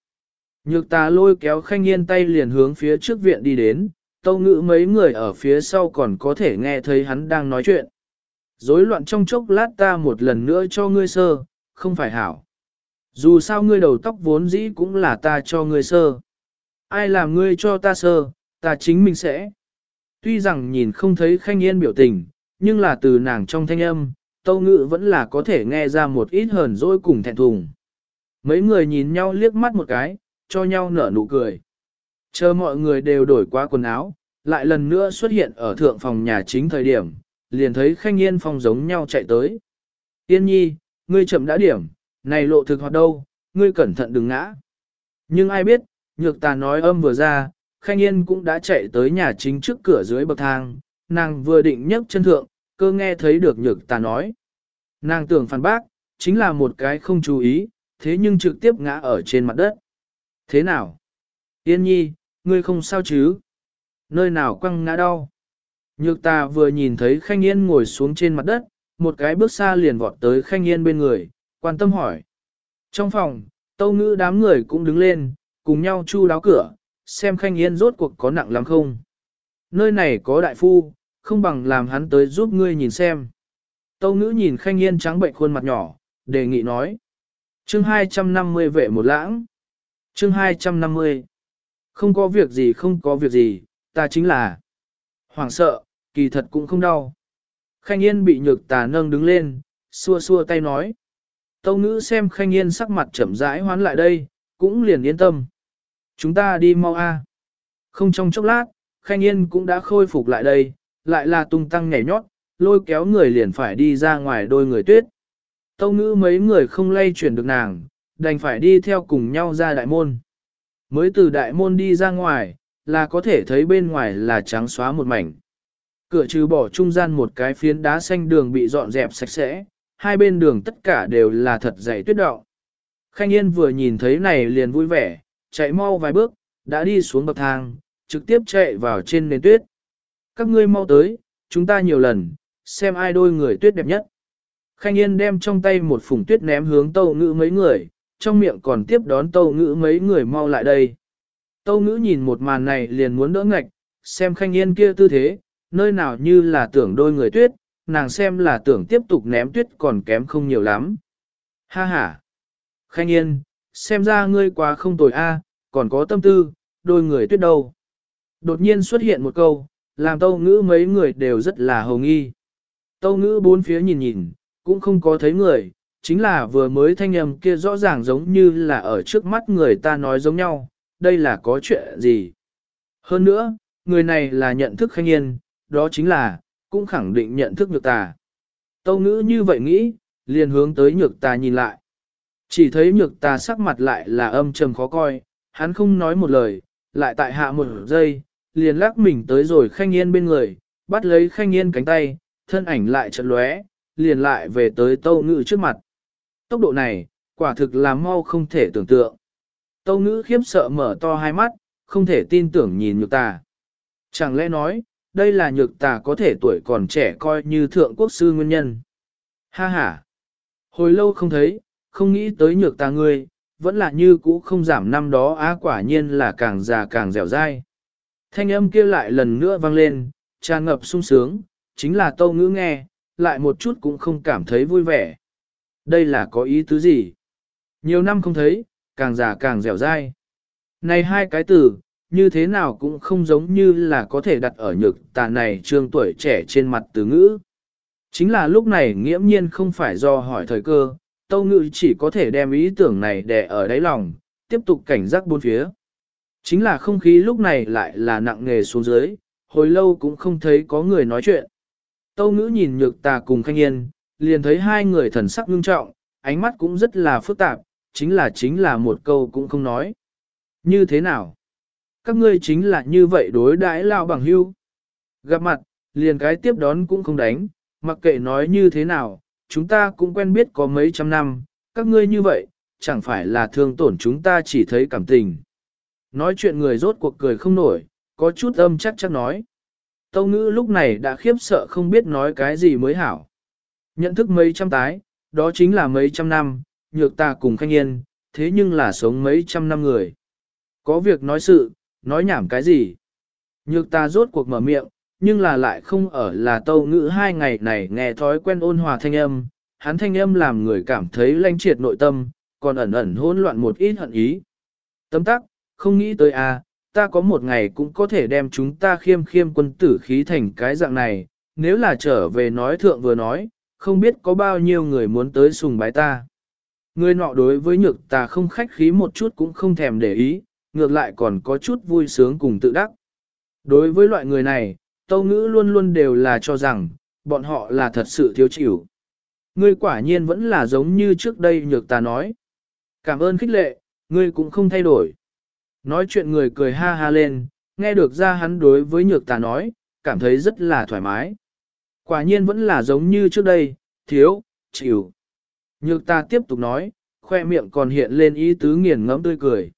Speaker 1: Nhược ta lôi kéo Khanh Yên tay liền hướng phía trước viện đi đến, tâu ngữ mấy người ở phía sau còn có thể nghe thấy hắn đang nói chuyện. Rối loạn trong chốc lát ta một lần nữa cho ngươi sơ, không phải hảo. Dù sao ngươi đầu tóc vốn dĩ cũng là ta cho ngươi sơ. Ai làm ngươi cho ta sơ, ta chính mình sẽ. Tuy rằng nhìn không thấy khanh yên biểu tình, nhưng là từ nàng trong thanh âm, tâu ngữ vẫn là có thể nghe ra một ít hờn dỗi cùng thẹn thùng. Mấy người nhìn nhau liếc mắt một cái, cho nhau nở nụ cười. Chờ mọi người đều đổi qua quần áo, lại lần nữa xuất hiện ở thượng phòng nhà chính thời điểm, liền thấy khanh yên phong giống nhau chạy tới. Yên nhi, ngươi chậm đã điểm, này lộ thực hoạt đâu, ngươi cẩn thận đừng ngã. Nhưng ai biết, nhược tà nói âm vừa ra, khanh yên cũng đã chạy tới nhà chính trước cửa dưới bậc thang, nàng vừa định nhấc chân thượng, cơ nghe thấy được nhược tà nói. Nàng tưởng phản bác, chính là một cái không chú ý, thế nhưng trực tiếp ngã ở trên mặt đất. Thế nào? Yên nhi, ngươi không sao chứ? Nơi nào quăng ngã đau? Nhược ta vừa nhìn thấy Khanh Yên ngồi xuống trên mặt đất, một cái bước xa liền vọt tới Khanh Yên bên người, quan tâm hỏi. Trong phòng, tâu ngữ đám người cũng đứng lên, cùng nhau chu đáo cửa, xem Khanh Yên rốt cuộc có nặng lắm không. Nơi này có đại phu, không bằng làm hắn tới giúp ngươi nhìn xem. Tâu ngữ nhìn Khanh Yên trắng bệnh khuôn mặt nhỏ, đề nghị nói. chương 250 vệ một lãng. chương 250. Không có việc gì không có việc gì, ta chính là hoảng sợ, kỳ thật cũng không đau. Khanh Yên bị nhược tà nâng đứng lên, xua xua tay nói. Tâu ngữ xem Khanh Yên sắc mặt chậm rãi hoán lại đây, cũng liền yên tâm. Chúng ta đi mau a Không trong chốc lát, Khanh Yên cũng đã khôi phục lại đây, lại là tung tăng nhảy nhót, lôi kéo người liền phải đi ra ngoài đôi người tuyết. Tâu ngữ mấy người không lay chuyển được nàng, đành phải đi theo cùng nhau ra đại môn. Mới từ đại môn đi ra ngoài, là có thể thấy bên ngoài là trắng xóa một mảnh. Cửa trừ bỏ trung gian một cái phiến đá xanh đường bị dọn dẹp sạch sẽ, hai bên đường tất cả đều là thật dày tuyết động. Khanh Yên vừa nhìn thấy này liền vui vẻ, chạy mau vài bước, đã đi xuống bậc thang, trực tiếp chạy vào trên nền tuyết. Các ngươi mau tới, chúng ta nhiều lần, xem ai đôi người tuyết đẹp nhất. Khanh Yên đem trong tay một phùng tuyết ném hướng tâu ngữ mấy người, trong miệng còn tiếp đón tâu ngữ mấy người mau lại đây. Tâu ngữ nhìn một màn này liền muốn đỡ ngạch, xem Khanh Yên kia tư thế, nơi nào như là tưởng đôi người tuyết, nàng xem là tưởng tiếp tục ném tuyết còn kém không nhiều lắm. Ha ha! Khanh Yên, xem ra ngươi quá không tồi a, còn có tâm tư, đôi người tuyết đâu. Đột nhiên xuất hiện một câu, làm tâu ngữ mấy người đều rất là hồng nghi. Tâu ngữ bốn phía nhìn nhìn, cũng không có thấy người, chính là vừa mới thanh âm kia rõ ràng giống như là ở trước mắt người ta nói giống nhau, đây là có chuyện gì. Hơn nữa, người này là nhận thức khanh yên, đó chính là, cũng khẳng định nhận thức nhược tà. Tâu ngữ như vậy nghĩ, liền hướng tới nhược tà nhìn lại. Chỉ thấy nhược tà sắc mặt lại là âm trầm khó coi, hắn không nói một lời, lại tại hạ một giây, liền lắc mình tới rồi khanh yên bên người, bắt lấy khanh yên cánh tay, thân ảnh lại chợt lóe, liền lại về tới tâu ngữ trước mặt. Tốc độ này, quả thực là mau không thể tưởng tượng. Tâu ngữ khiếp sợ mở to hai mắt, không thể tin tưởng nhìn nhược tà. Chẳng lẽ nói, đây là nhược tà có thể tuổi còn trẻ coi như thượng quốc sư nguyên nhân. Ha ha! Hồi lâu không thấy, không nghĩ tới nhược tà ngươi, vẫn là như cũ không giảm năm đó á quả nhiên là càng già càng dẻo dai. Thanh âm kia lại lần nữa vang lên, tràn ngập sung sướng, chính là tâu ngữ nghe, lại một chút cũng không cảm thấy vui vẻ. Đây là có ý tứ gì? Nhiều năm không thấy, càng già càng dẻo dai. Này hai cái từ, như thế nào cũng không giống như là có thể đặt ở nhược tà này trương tuổi trẻ trên mặt từ ngữ. Chính là lúc này nghiễm nhiên không phải do hỏi thời cơ, tâu ngữ chỉ có thể đem ý tưởng này để ở đáy lòng, tiếp tục cảnh giác bốn phía. Chính là không khí lúc này lại là nặng nghề xuống dưới, hồi lâu cũng không thấy có người nói chuyện. Tâu ngữ nhìn nhược tà cùng khanh yên, liền thấy hai người thần sắc ngưng trọng, ánh mắt cũng rất là phức tạp, chính là chính là một câu cũng không nói. Như thế nào? Các ngươi chính là như vậy đối đãi lao bằng hưu. Gặp mặt, liền cái tiếp đón cũng không đánh, mặc kệ nói như thế nào, chúng ta cũng quen biết có mấy trăm năm, các ngươi như vậy, chẳng phải là thương tổn chúng ta chỉ thấy cảm tình. Nói chuyện người rốt cuộc cười không nổi, có chút âm chắc chắc nói. Tâu ngữ lúc này đã khiếp sợ không biết nói cái gì mới hảo. Nhận thức mấy trăm tái, đó chính là mấy trăm năm, nhược ta cùng khanh yên, thế nhưng là sống mấy trăm năm người. Có việc nói sự, nói nhảm cái gì? Nhược ta rốt cuộc mở miệng, nhưng là lại không ở là tâu ngữ hai ngày này nghe thói quen ôn hòa thanh âm, hắn thanh âm làm người cảm thấy lanh triệt nội tâm, còn ẩn ẩn hỗn loạn một ít hận ý. Tấm tắc, không nghĩ tới à, ta có một ngày cũng có thể đem chúng ta khiêm khiêm quân tử khí thành cái dạng này, nếu là trở về nói thượng vừa nói, không biết có bao nhiêu người muốn tới sùng bái ta. Người nọ đối với nhược ta không khách khí một chút cũng không thèm để ý, ngược lại còn có chút vui sướng cùng tự đắc. Đối với loại người này, tâu ngữ luôn luôn đều là cho rằng, bọn họ là thật sự thiếu chịu. Ngươi quả nhiên vẫn là giống như trước đây nhược ta nói. Cảm ơn khích lệ, ngươi cũng không thay đổi. Nói chuyện người cười ha ha lên, nghe được ra hắn đối với nhược ta nói, cảm thấy rất là thoải mái. Quả nhiên vẫn là giống như trước đây, thiếu, chịu. Nhược ta tiếp tục nói, khoe miệng còn hiện lên ý tứ nghiền ngẫm tươi cười.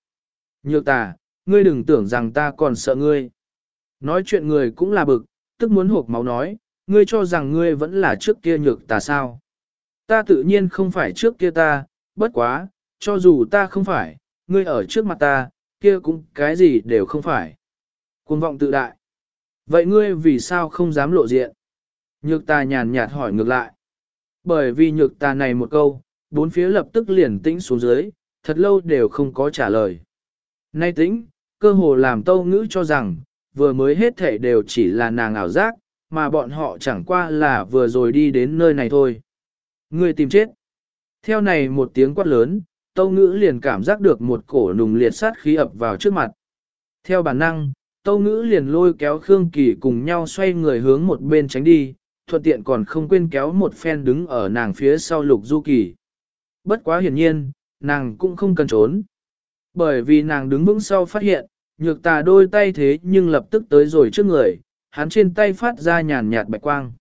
Speaker 1: Nhược ta, ngươi đừng tưởng rằng ta còn sợ ngươi. Nói chuyện người cũng là bực, tức muốn hộp máu nói, ngươi cho rằng ngươi vẫn là trước kia nhược ta sao. Ta tự nhiên không phải trước kia ta, bất quá, cho dù ta không phải, ngươi ở trước mặt ta, kia cũng cái gì đều không phải. Cuồng vọng tự đại. Vậy ngươi vì sao không dám lộ diện? Nhược ta nhàn nhạt hỏi ngược lại. Bởi vì nhược tà này một câu, bốn phía lập tức liền tĩnh xuống dưới, thật lâu đều không có trả lời. Nay tĩnh, cơ hồ làm tâu ngữ cho rằng, vừa mới hết thể đều chỉ là nàng ảo giác, mà bọn họ chẳng qua là vừa rồi đi đến nơi này thôi. Người tìm chết. Theo này một tiếng quát lớn, tâu ngữ liền cảm giác được một cổ nùng liệt sát khí ập vào trước mặt. Theo bản năng, tâu ngữ liền lôi kéo Khương Kỳ cùng nhau xoay người hướng một bên tránh đi, thuận tiện còn không quên kéo một phen đứng ở nàng phía sau lục du kỳ. Bất quá hiển nhiên, nàng cũng không cần trốn. Bởi vì nàng đứng vững sau phát hiện, nhược tà đôi tay thế nhưng lập tức tới rồi trước người, hắn trên tay phát ra nhàn nhạt bạch quang.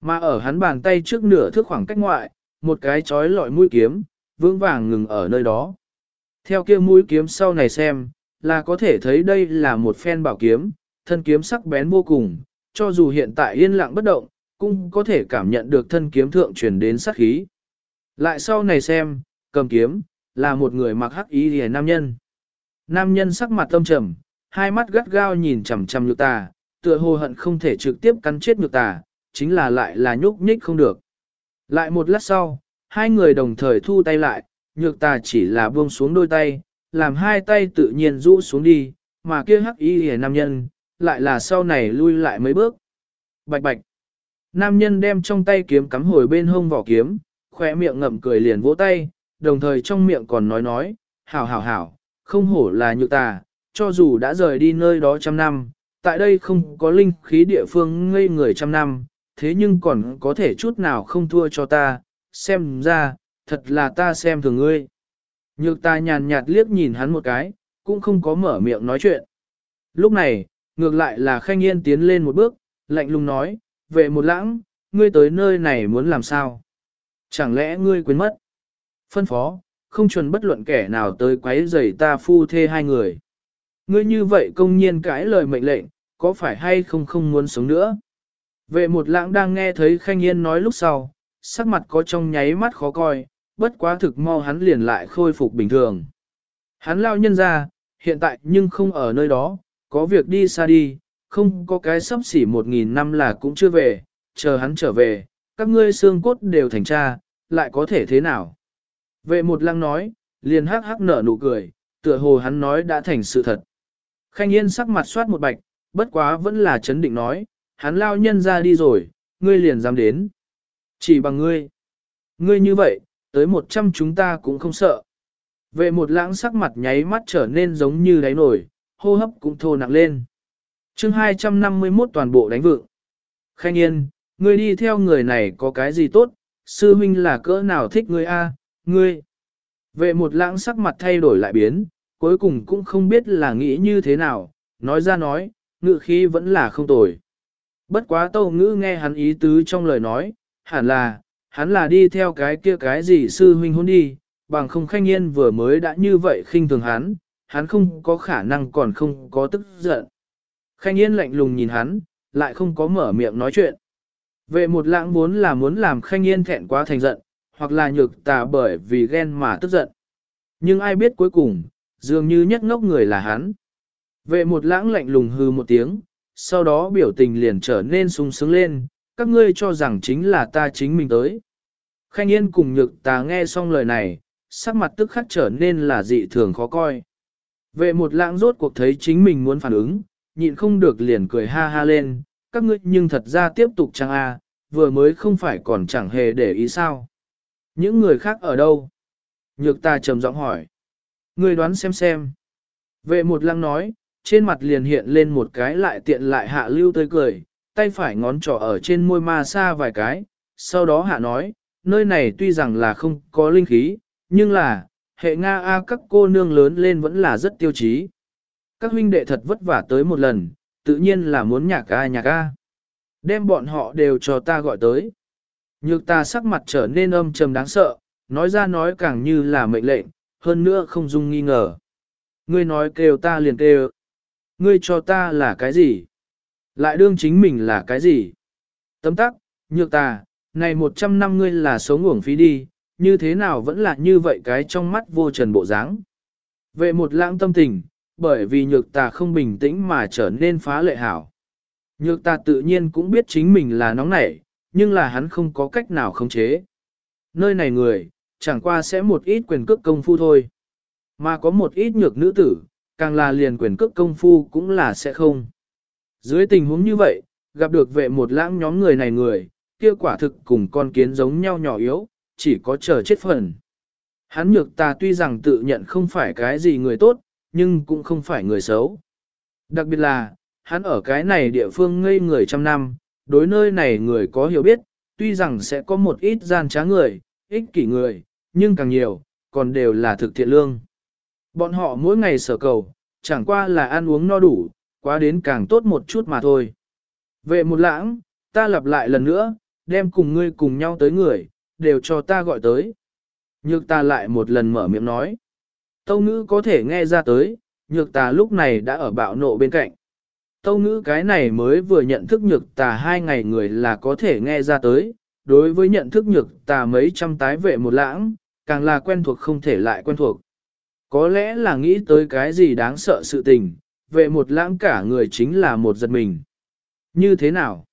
Speaker 1: Mà ở hắn bàn tay trước nửa thước khoảng cách ngoại, một cái chói lọi mũi kiếm, vững vàng ngừng ở nơi đó. Theo kia mũi kiếm sau này xem, là có thể thấy đây là một phen bảo kiếm, thân kiếm sắc bén vô cùng, cho dù hiện tại yên lặng bất động, cũng có thể cảm nhận được thân kiếm thượng truyền đến sát khí. Lại sau này xem, cầm kiếm, là một người mặc hắc y hề nam nhân. Nam nhân sắc mặt tâm trầm, hai mắt gắt gao nhìn chằm chằm nhược tà, tựa hồ hận không thể trực tiếp cắn chết nhược tà, chính là lại là nhúc nhích không được. Lại một lát sau, hai người đồng thời thu tay lại, nhược tà chỉ là buông xuống đôi tay, làm hai tay tự nhiên rũ xuống đi, mà kia hắc y hề nam nhân, lại là sau này lui lại mấy bước. Bạch bạch. Nam nhân đem trong tay kiếm cắm hồi bên hông vỏ kiếm, khỏe miệng ngậm cười liền vỗ tay, đồng thời trong miệng còn nói nói, hảo hảo hảo, không hổ là nhược tà, cho dù đã rời đi nơi đó trăm năm, tại đây không có linh khí địa phương ngây người trăm năm, thế nhưng còn có thể chút nào không thua cho ta, xem ra, thật là ta xem thường ngươi. Nhược ta nhàn nhạt liếc nhìn hắn một cái, cũng không có mở miệng nói chuyện. Lúc này, ngược lại là khanh yên tiến lên một bước, lạnh lùng nói, vệ một lãng, ngươi tới nơi này muốn làm sao? Chẳng lẽ ngươi quên mất? Phân phó, không chuẩn bất luận kẻ nào tới quấy rầy ta phu thê hai người. Ngươi như vậy công nhiên cãi lời mệnh lệnh, có phải hay không không muốn sống nữa? Vệ một lãng đang nghe thấy Khanh Yên nói lúc sau, sắc mặt có trong nháy mắt khó coi, bất quá thực mau hắn liền lại khôi phục bình thường. Hắn lao nhân ra, hiện tại nhưng không ở nơi đó, có việc đi xa đi, không có cái sắp xỉ một nghìn năm là cũng chưa về, chờ hắn trở về, các ngươi xương cốt đều thành cha, lại có thể thế nào? Vệ một lăng nói, liền hắc hắc nở nụ cười, tựa hồ hắn nói đã thành sự thật. Khanh Yên sắc mặt soát một bạch, bất quá vẫn là chấn định nói, hắn lao nhân ra đi rồi, ngươi liền dám đến. Chỉ bằng ngươi. Ngươi như vậy, tới một trăm chúng ta cũng không sợ. Vệ một lãng sắc mặt nháy mắt trở nên giống như đáy nổi, hô hấp cũng thô nặng lên chương 251 toàn bộ đánh vượng. Khanh Yên, ngươi đi theo người này có cái gì tốt, sư huynh là cỡ nào thích ngươi a, ngươi. Vệ một lãng sắc mặt thay đổi lại biến, cuối cùng cũng không biết là nghĩ như thế nào, nói ra nói, ngự khí vẫn là không tồi. Bất quá tâu ngữ nghe hắn ý tứ trong lời nói, hẳn là, hắn là đi theo cái kia cái gì sư huynh hôn đi, bằng không khanh yên vừa mới đã như vậy khinh thường hắn, hắn không có khả năng còn không có tức giận. Khanh yên lạnh lùng nhìn hắn, lại không có mở miệng nói chuyện. Vệ một lãng muốn là muốn làm khanh yên thẹn quá thành giận, hoặc là nhược tà bởi vì ghen mà tức giận. Nhưng ai biết cuối cùng, dường như nhất ngốc người là hắn. Vệ một lãng lạnh lùng hư một tiếng, sau đó biểu tình liền trở nên sung sướng lên, các ngươi cho rằng chính là ta chính mình tới. Khanh Yên cùng nhược tà nghe xong lời này, sắc mặt tức khắc trở nên là dị thường khó coi. Vệ một lãng rốt cuộc thấy chính mình muốn phản ứng, nhịn không được liền cười ha ha lên, các ngươi nhưng thật ra tiếp tục chăng a, vừa mới không phải còn chẳng hề để ý sao. Những người khác ở đâu? Nhược ta trầm giọng hỏi. người đoán xem xem. Vệ một lăng nói, trên mặt liền hiện lên một cái lại tiện lại hạ lưu tươi cười, tay phải ngón trỏ ở trên môi ma xa vài cái, sau đó hạ nói, nơi này tuy rằng là không có linh khí, nhưng là, hệ Nga A các cô nương lớn lên vẫn là rất tiêu chí. Các huynh đệ thật vất vả tới một lần, tự nhiên là muốn nhạc A nhạc A. Đem bọn họ đều cho ta gọi tới. Nhược ta sắc mặt trở nên âm trầm đáng sợ, nói ra nói càng như là mệnh lệnh, hơn nữa không dung nghi ngờ. Ngươi nói kêu ta liền kêu. Ngươi cho ta là cái gì? Lại đương chính mình là cái gì? Tấm tắc, nhược ta, này một trăm năm ngươi là sống uổng phí đi, như thế nào vẫn là như vậy cái trong mắt vô trần bộ dáng. Vệ một lãng tâm tình, bởi vì nhược ta không bình tĩnh mà trở nên phá lệ hảo. Nhược ta tự nhiên cũng biết chính mình là nóng nảy, nhưng là hắn không có cách nào khống chế. Nơi này người, chẳng qua sẽ một ít quyền cước công phu thôi. Mà có một ít nhược nữ tử, càng là liền quyền cước công phu cũng là sẽ không. Dưới tình huống như vậy, gặp được vệ một lãng nhóm người này người, kia quả thực cùng con kiến giống nhau nhỏ yếu, chỉ có chờ chết phần. Hắn nhược ta tuy rằng tự nhận không phải cái gì người tốt, nhưng cũng không phải người xấu. Đặc biệt là, hắn ở cái này địa phương ngây người trăm năm, đối nơi này người có hiểu biết, tuy rằng sẽ có một ít gian trá người, ích kỷ người, nhưng càng nhiều, còn đều là thực thiện lương. Bọn họ mỗi ngày sở cầu, chẳng qua là ăn uống no đủ, quá đến càng tốt một chút mà thôi. Vệ một lãng, ta lặp lại lần nữa, đem cùng ngươi cùng nhau tới người, đều cho ta gọi tới. Nhược ta lại một lần mở miệng nói. Tâu ngữ có thể nghe ra tới, nhược tà lúc này đã ở bạo nộ bên cạnh. Tâu ngữ cái này mới vừa nhận thức nhược tà hai ngày người là có thể nghe ra tới, đối với nhận thức nhược tà mấy trăm tái vệ một lãng, càng là quen thuộc không thể lại quen thuộc. Có lẽ là nghĩ tới cái gì đáng sợ sự tình, vệ một lãng cả người chính là một giật mình. Như thế nào?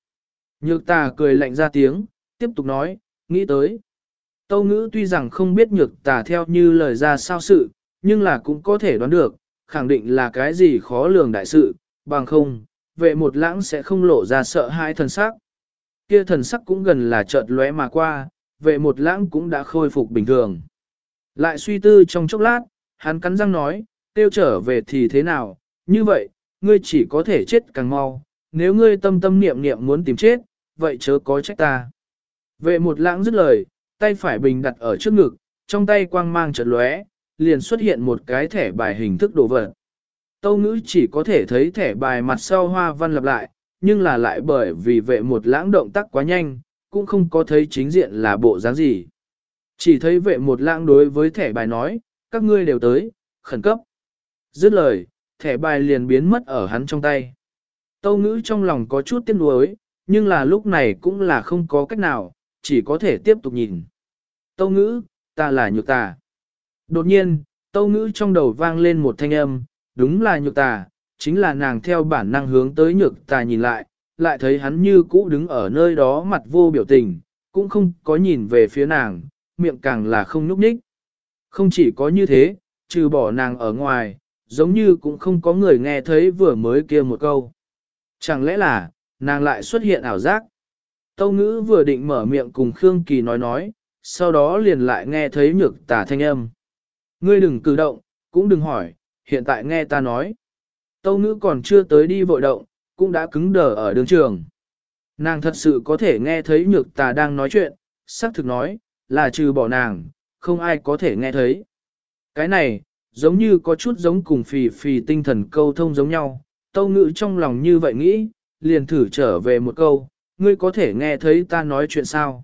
Speaker 1: Nhược tà cười lạnh ra tiếng, tiếp tục nói, nghĩ tới. Tâu ngữ tuy rằng không biết nhược tà theo như lời ra sao sự, nhưng là cũng có thể đoán được, khẳng định là cái gì khó lường đại sự, bằng không, vệ một lãng sẽ không lộ ra sợ hai thần sắc. Kia thần sắc cũng gần là chợt lóe mà qua, vệ một lãng cũng đã khôi phục bình thường. Lại suy tư trong chốc lát, hắn cắn răng nói, tiêu trở về thì thế nào, như vậy, ngươi chỉ có thể chết càng mau, nếu ngươi tâm tâm niệm niệm muốn tìm chết, vậy chớ có trách ta. Vệ một lãng dứt lời, tay phải bình đặt ở trước ngực, trong tay quang mang chợt lóe, liền xuất hiện một cái thẻ bài hình thức đồ vật. Tâu ngữ chỉ có thể thấy thẻ bài mặt sau hoa văn lặp lại, nhưng là lại bởi vì vệ một lãng động tác quá nhanh, cũng không có thấy chính diện là bộ dáng gì. Chỉ thấy vệ một lãng đối với thẻ bài nói, các ngươi đều tới, khẩn cấp. Dứt lời, thẻ bài liền biến mất ở hắn trong tay. Tâu ngữ trong lòng có chút tiếc nuối, nhưng là lúc này cũng là không có cách nào, chỉ có thể tiếp tục nhìn. Tâu ngữ, ta là nhược tà. Đột nhiên, tâu ngữ trong đầu vang lên một thanh âm, đúng là nhược tà, chính là nàng theo bản năng hướng tới nhược tà nhìn lại, lại thấy hắn như cũ đứng ở nơi đó mặt vô biểu tình, cũng không có nhìn về phía nàng, miệng càng là không nhúc nhích. Không chỉ có như thế, trừ bỏ nàng ở ngoài, giống như cũng không có người nghe thấy vừa mới kia một câu. Chẳng lẽ là, nàng lại xuất hiện ảo giác? Tâu ngữ vừa định mở miệng cùng Khương Kỳ nói nói, sau đó liền lại nghe thấy nhược tà thanh âm. Ngươi đừng cử động, cũng đừng hỏi, hiện tại nghe ta nói. Tâu ngữ còn chưa tới đi vội động, cũng đã cứng đờ ở đường trường. Nàng thật sự có thể nghe thấy nhược tà đang nói chuyện, xác thực nói, là trừ bỏ nàng, không ai có thể nghe thấy. Cái này, giống như có chút giống cùng phì phì tinh thần câu thông giống nhau, tâu ngữ trong lòng như vậy nghĩ, liền thử trở về một câu, ngươi có thể nghe thấy ta nói chuyện sao?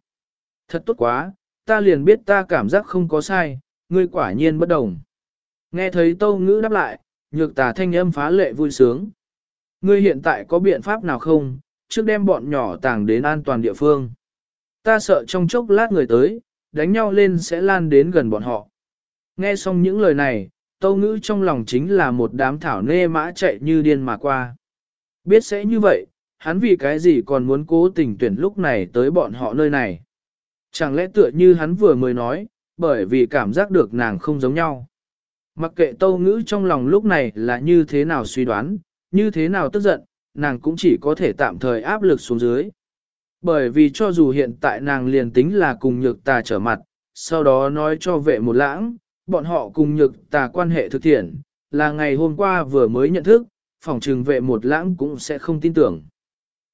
Speaker 1: Thật tốt quá, ta liền biết ta cảm giác không có sai, ngươi quả nhiên bất đồng. Nghe thấy tâu ngữ đáp lại, nhược tà thanh âm phá lệ vui sướng. Ngươi hiện tại có biện pháp nào không, trước đem bọn nhỏ tàng đến an toàn địa phương. Ta sợ trong chốc lát người tới, đánh nhau lên sẽ lan đến gần bọn họ. Nghe xong những lời này, tâu ngữ trong lòng chính là một đám thảo nê mã chạy như điên mà qua. Biết sẽ như vậy, hắn vì cái gì còn muốn cố tình tuyển lúc này tới bọn họ nơi này. Chẳng lẽ tựa như hắn vừa mới nói, bởi vì cảm giác được nàng không giống nhau. Mặc kệ tâu ngữ trong lòng lúc này là như thế nào suy đoán, như thế nào tức giận, nàng cũng chỉ có thể tạm thời áp lực xuống dưới. Bởi vì cho dù hiện tại nàng liền tính là cùng nhược tà trở mặt, sau đó nói cho vệ một lãng, bọn họ cùng nhược tà quan hệ thực thiện, là ngày hôm qua vừa mới nhận thức, phòng trừng vệ một lãng cũng sẽ không tin tưởng.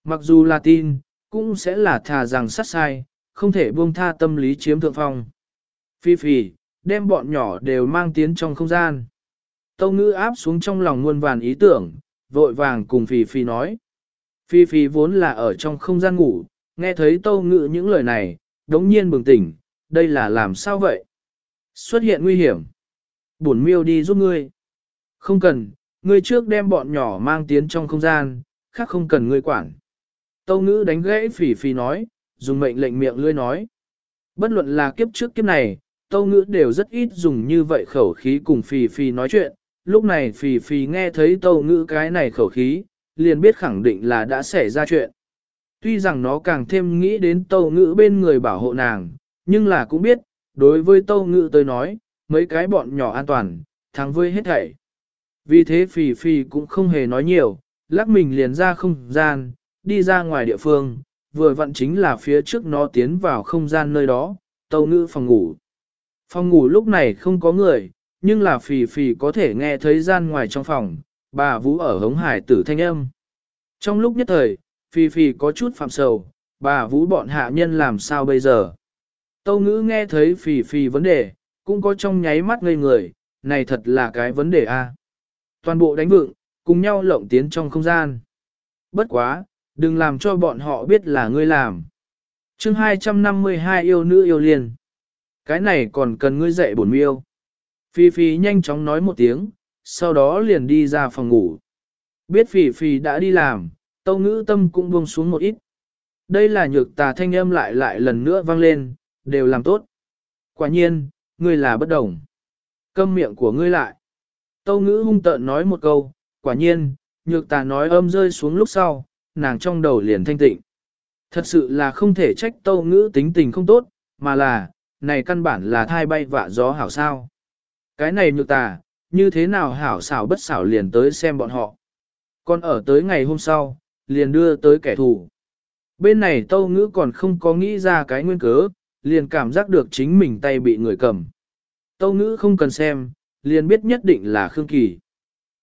Speaker 1: Mặc dù là tin, cũng sẽ là thà rằng sát sai, không thể buông tha tâm lý chiếm thượng phong. Phi Phi, đem bọn nhỏ đều mang tiến trong không gian. Tâu ngữ áp xuống trong lòng muôn vàn ý tưởng, vội vàng cùng Phi Phi nói. Phi Phi vốn là ở trong không gian ngủ, nghe thấy tâu ngữ những lời này, đống nhiên bừng tỉnh, đây là làm sao vậy? Xuất hiện nguy hiểm. Bổn miêu đi giúp ngươi. Không cần, ngươi trước đem bọn nhỏ mang tiến trong không gian, khác không cần ngươi quản. Tâu ngữ đánh gãy phỉ phỉ nói, dùng mệnh lệnh miệng lươi nói. Bất luận là kiếp trước kiếp này, tâu ngữ đều rất ít dùng như vậy khẩu khí cùng phì phì nói chuyện. Lúc này phì phì nghe thấy tâu ngữ cái này khẩu khí, liền biết khẳng định là đã xảy ra chuyện. Tuy rằng nó càng thêm nghĩ đến tâu ngữ bên người bảo hộ nàng, nhưng là cũng biết, đối với tâu ngữ tới nói, mấy cái bọn nhỏ an toàn, thắng với hết thảy. Vì thế Phì Phì cũng không hề nói nhiều, lắc mình liền ra không gian, đi ra ngoài địa phương, vừa vặn chính là phía trước nó tiến vào không gian nơi đó, tâu ngữ phòng ngủ. Phòng ngủ lúc này không có người, nhưng là Phì Phì có thể nghe thấy gian ngoài trong phòng, bà Vũ ở hống hải tử thanh âm. Trong lúc nhất thời, Phì Phì có chút phạm sầu, bà Vũ bọn hạ nhân làm sao bây giờ? Tâu ngữ nghe thấy Phì Phì vấn đề, cũng có trong nháy mắt ngây người, này thật là cái vấn đề a Toàn bộ đánh vựng, cùng nhau lộng tiến trong không gian. Bất quá, đừng làm cho bọn họ biết là ngươi làm. chương 252 yêu nữ yêu liền. Cái này còn cần ngươi dạy bổn miêu. Phi Phi nhanh chóng nói một tiếng, sau đó liền đi ra phòng ngủ. Biết Phi Phi đã đi làm, tâu ngữ tâm cũng buông xuống một ít. Đây là nhược tà thanh âm lại lại lần nữa vang lên, đều làm tốt. Quả nhiên, ngươi là bất đồng. Câm miệng của ngươi lại. Tâu ngữ hung tợn nói một câu, quả nhiên, nhược tà nói âm rơi xuống lúc sau, nàng trong đầu liền thanh tịnh. Thật sự là không thể trách tâu ngữ tính tình không tốt, mà là, này căn bản là thai bay vạ gió hảo sao. Cái này nhược tà, như thế nào hảo xảo bất xảo liền tới xem bọn họ. Còn ở tới ngày hôm sau, liền đưa tới kẻ thù. Bên này tâu ngữ còn không có nghĩ ra cái nguyên cớ, liền cảm giác được chính mình tay bị người cầm. Tâu ngữ không cần xem, liền biết nhất định là Khương Kỳ.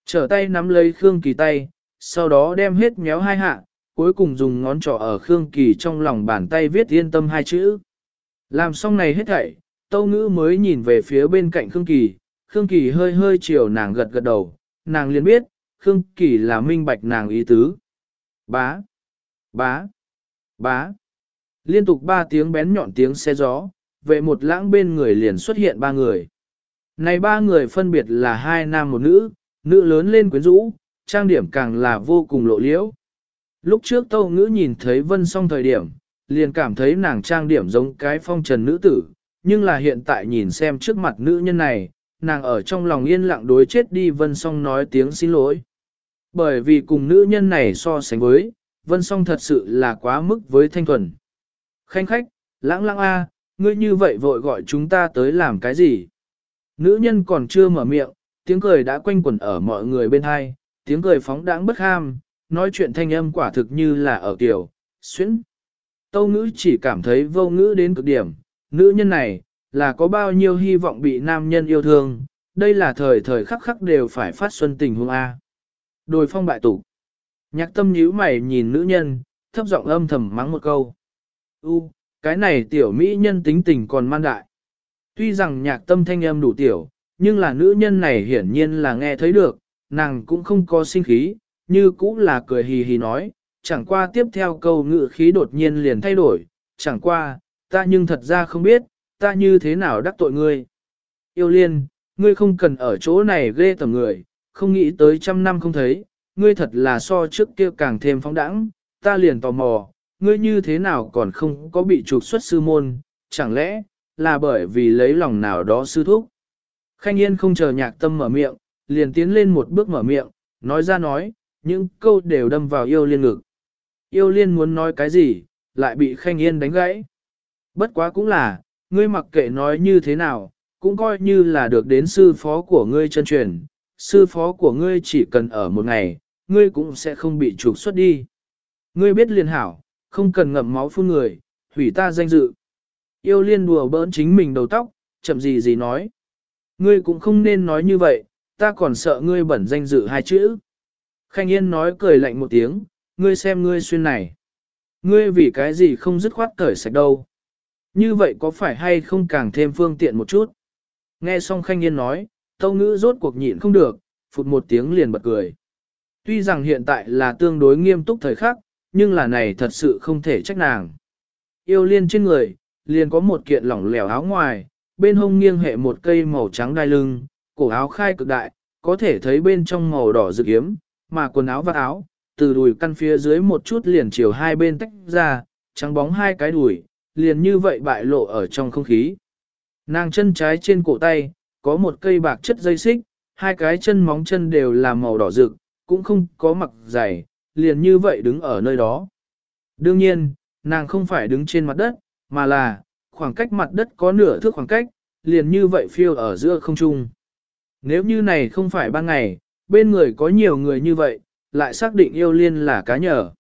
Speaker 1: Trở tay nắm lấy Khương Kỳ tay, sau đó đem hết méo hai hạ, cuối cùng dùng ngón trỏ ở Khương Kỳ trong lòng bàn tay viết yên tâm hai chữ. Làm xong này hết thảy, Tâu Ngữ mới nhìn về phía bên cạnh Khương Kỳ, Khương Kỳ hơi hơi chiều nàng gật gật đầu, nàng liền biết, Khương Kỳ là minh bạch nàng ý tứ. Bá, bá, bá. Liên tục ba tiếng bén nhọn tiếng xe gió, vệ một lãng bên người liền xuất hiện ba người. Này ba người phân biệt là hai nam một nữ, nữ lớn lên quyến rũ, trang điểm càng là vô cùng lộ liễu. Lúc trước Tâu Ngữ nhìn thấy Vân Song thời điểm, liền cảm thấy nàng trang điểm giống cái phong trần nữ tử, nhưng là hiện tại nhìn xem trước mặt nữ nhân này, nàng ở trong lòng yên lặng đối chết đi Vân Song nói tiếng xin lỗi. Bởi vì cùng nữ nhân này so sánh với, Vân Song thật sự là quá mức với thanh thuần. Khanh khách, lãng lãng a, ngươi như vậy vội gọi chúng ta tới làm cái gì? Nữ nhân còn chưa mở miệng, tiếng cười đã quanh quẩn ở mọi người bên hai, tiếng cười phóng đãng bất ham, nói chuyện thanh âm quả thực như là ở tiểu xuyến. Tâu ngữ chỉ cảm thấy vô ngữ đến cực điểm, nữ nhân này, là có bao nhiêu hy vọng bị nam nhân yêu thương, đây là thời thời khắc khắc đều phải phát xuân tình hương A. Đồi phong bại tủ. Nhạc tâm nhíu mày nhìn nữ nhân, thấp giọng âm thầm mắng một câu. U, cái này tiểu mỹ nhân tính tình còn man đại. Tuy rằng nhạc tâm thanh âm đủ tiểu, nhưng là nữ nhân này hiển nhiên là nghe thấy được, nàng cũng không có sinh khí, như cũng là cười hì hì nói, chẳng qua tiếp theo câu ngữ khí đột nhiên liền thay đổi, chẳng qua, ta nhưng thật ra không biết, ta như thế nào đắc tội ngươi. Yêu liên, ngươi không cần ở chỗ này ghê tầm người, không nghĩ tới trăm năm không thấy, ngươi thật là so trước kia càng thêm phóng đẳng, ta liền tò mò, ngươi như thế nào còn không có bị trục xuất sư môn, chẳng lẽ, là bởi vì lấy lòng nào đó sư thúc. Khanh Yên không chờ nhạc tâm mở miệng, liền tiến lên một bước mở miệng, nói ra nói, những câu đều đâm vào yêu liên ngực. Yêu liên muốn nói cái gì, lại bị Khanh Yên đánh gãy. Bất quá cũng là, ngươi mặc kệ nói như thế nào, cũng coi như là được đến sư phó của ngươi chân truyền, sư phó của ngươi chỉ cần ở một ngày, ngươi cũng sẽ không bị trục xuất đi. Ngươi biết liền hảo, không cần ngậm máu phun người, hủy ta danh dự. Yêu liên đùa bỡn chính mình đầu tóc, chậm gì gì nói. Ngươi cũng không nên nói như vậy, ta còn sợ ngươi bẩn danh dự hai chữ. Khanh Yên nói cười lạnh một tiếng, ngươi xem ngươi xuyên này. Ngươi vì cái gì không dứt khoát cởi sạch đâu. Như vậy có phải hay không càng thêm phương tiện một chút? Nghe xong Khanh Yên nói, tâu ngữ rốt cuộc nhịn không được, phụt một tiếng liền bật cười. Tuy rằng hiện tại là tương đối nghiêm túc thời khắc, nhưng là này thật sự không thể trách nàng. Yêu liên trên người, liền có một kiện lỏng lẻo áo ngoài, bên hông nghiêng hệ một cây màu trắng đai lưng, cổ áo khai cực đại, có thể thấy bên trong màu đỏ rực hiếm, mà quần áo và áo, từ đùi căn phía dưới một chút liền chiều hai bên tách ra, trắng bóng hai cái đùi, liền như vậy bại lộ ở trong không khí. Nàng chân trái trên cổ tay, có một cây bạc chất dây xích, hai cái chân móng chân đều là màu đỏ rực, cũng không có mặc dày, liền như vậy đứng ở nơi đó. Đương nhiên, nàng không phải đứng trên mặt đất, mà là, khoảng cách mặt đất có nửa thước khoảng cách, liền như vậy phiêu ở giữa không trung. Nếu như này không phải ban ngày, bên người có nhiều người như vậy, lại xác định yêu liên là cá nhở.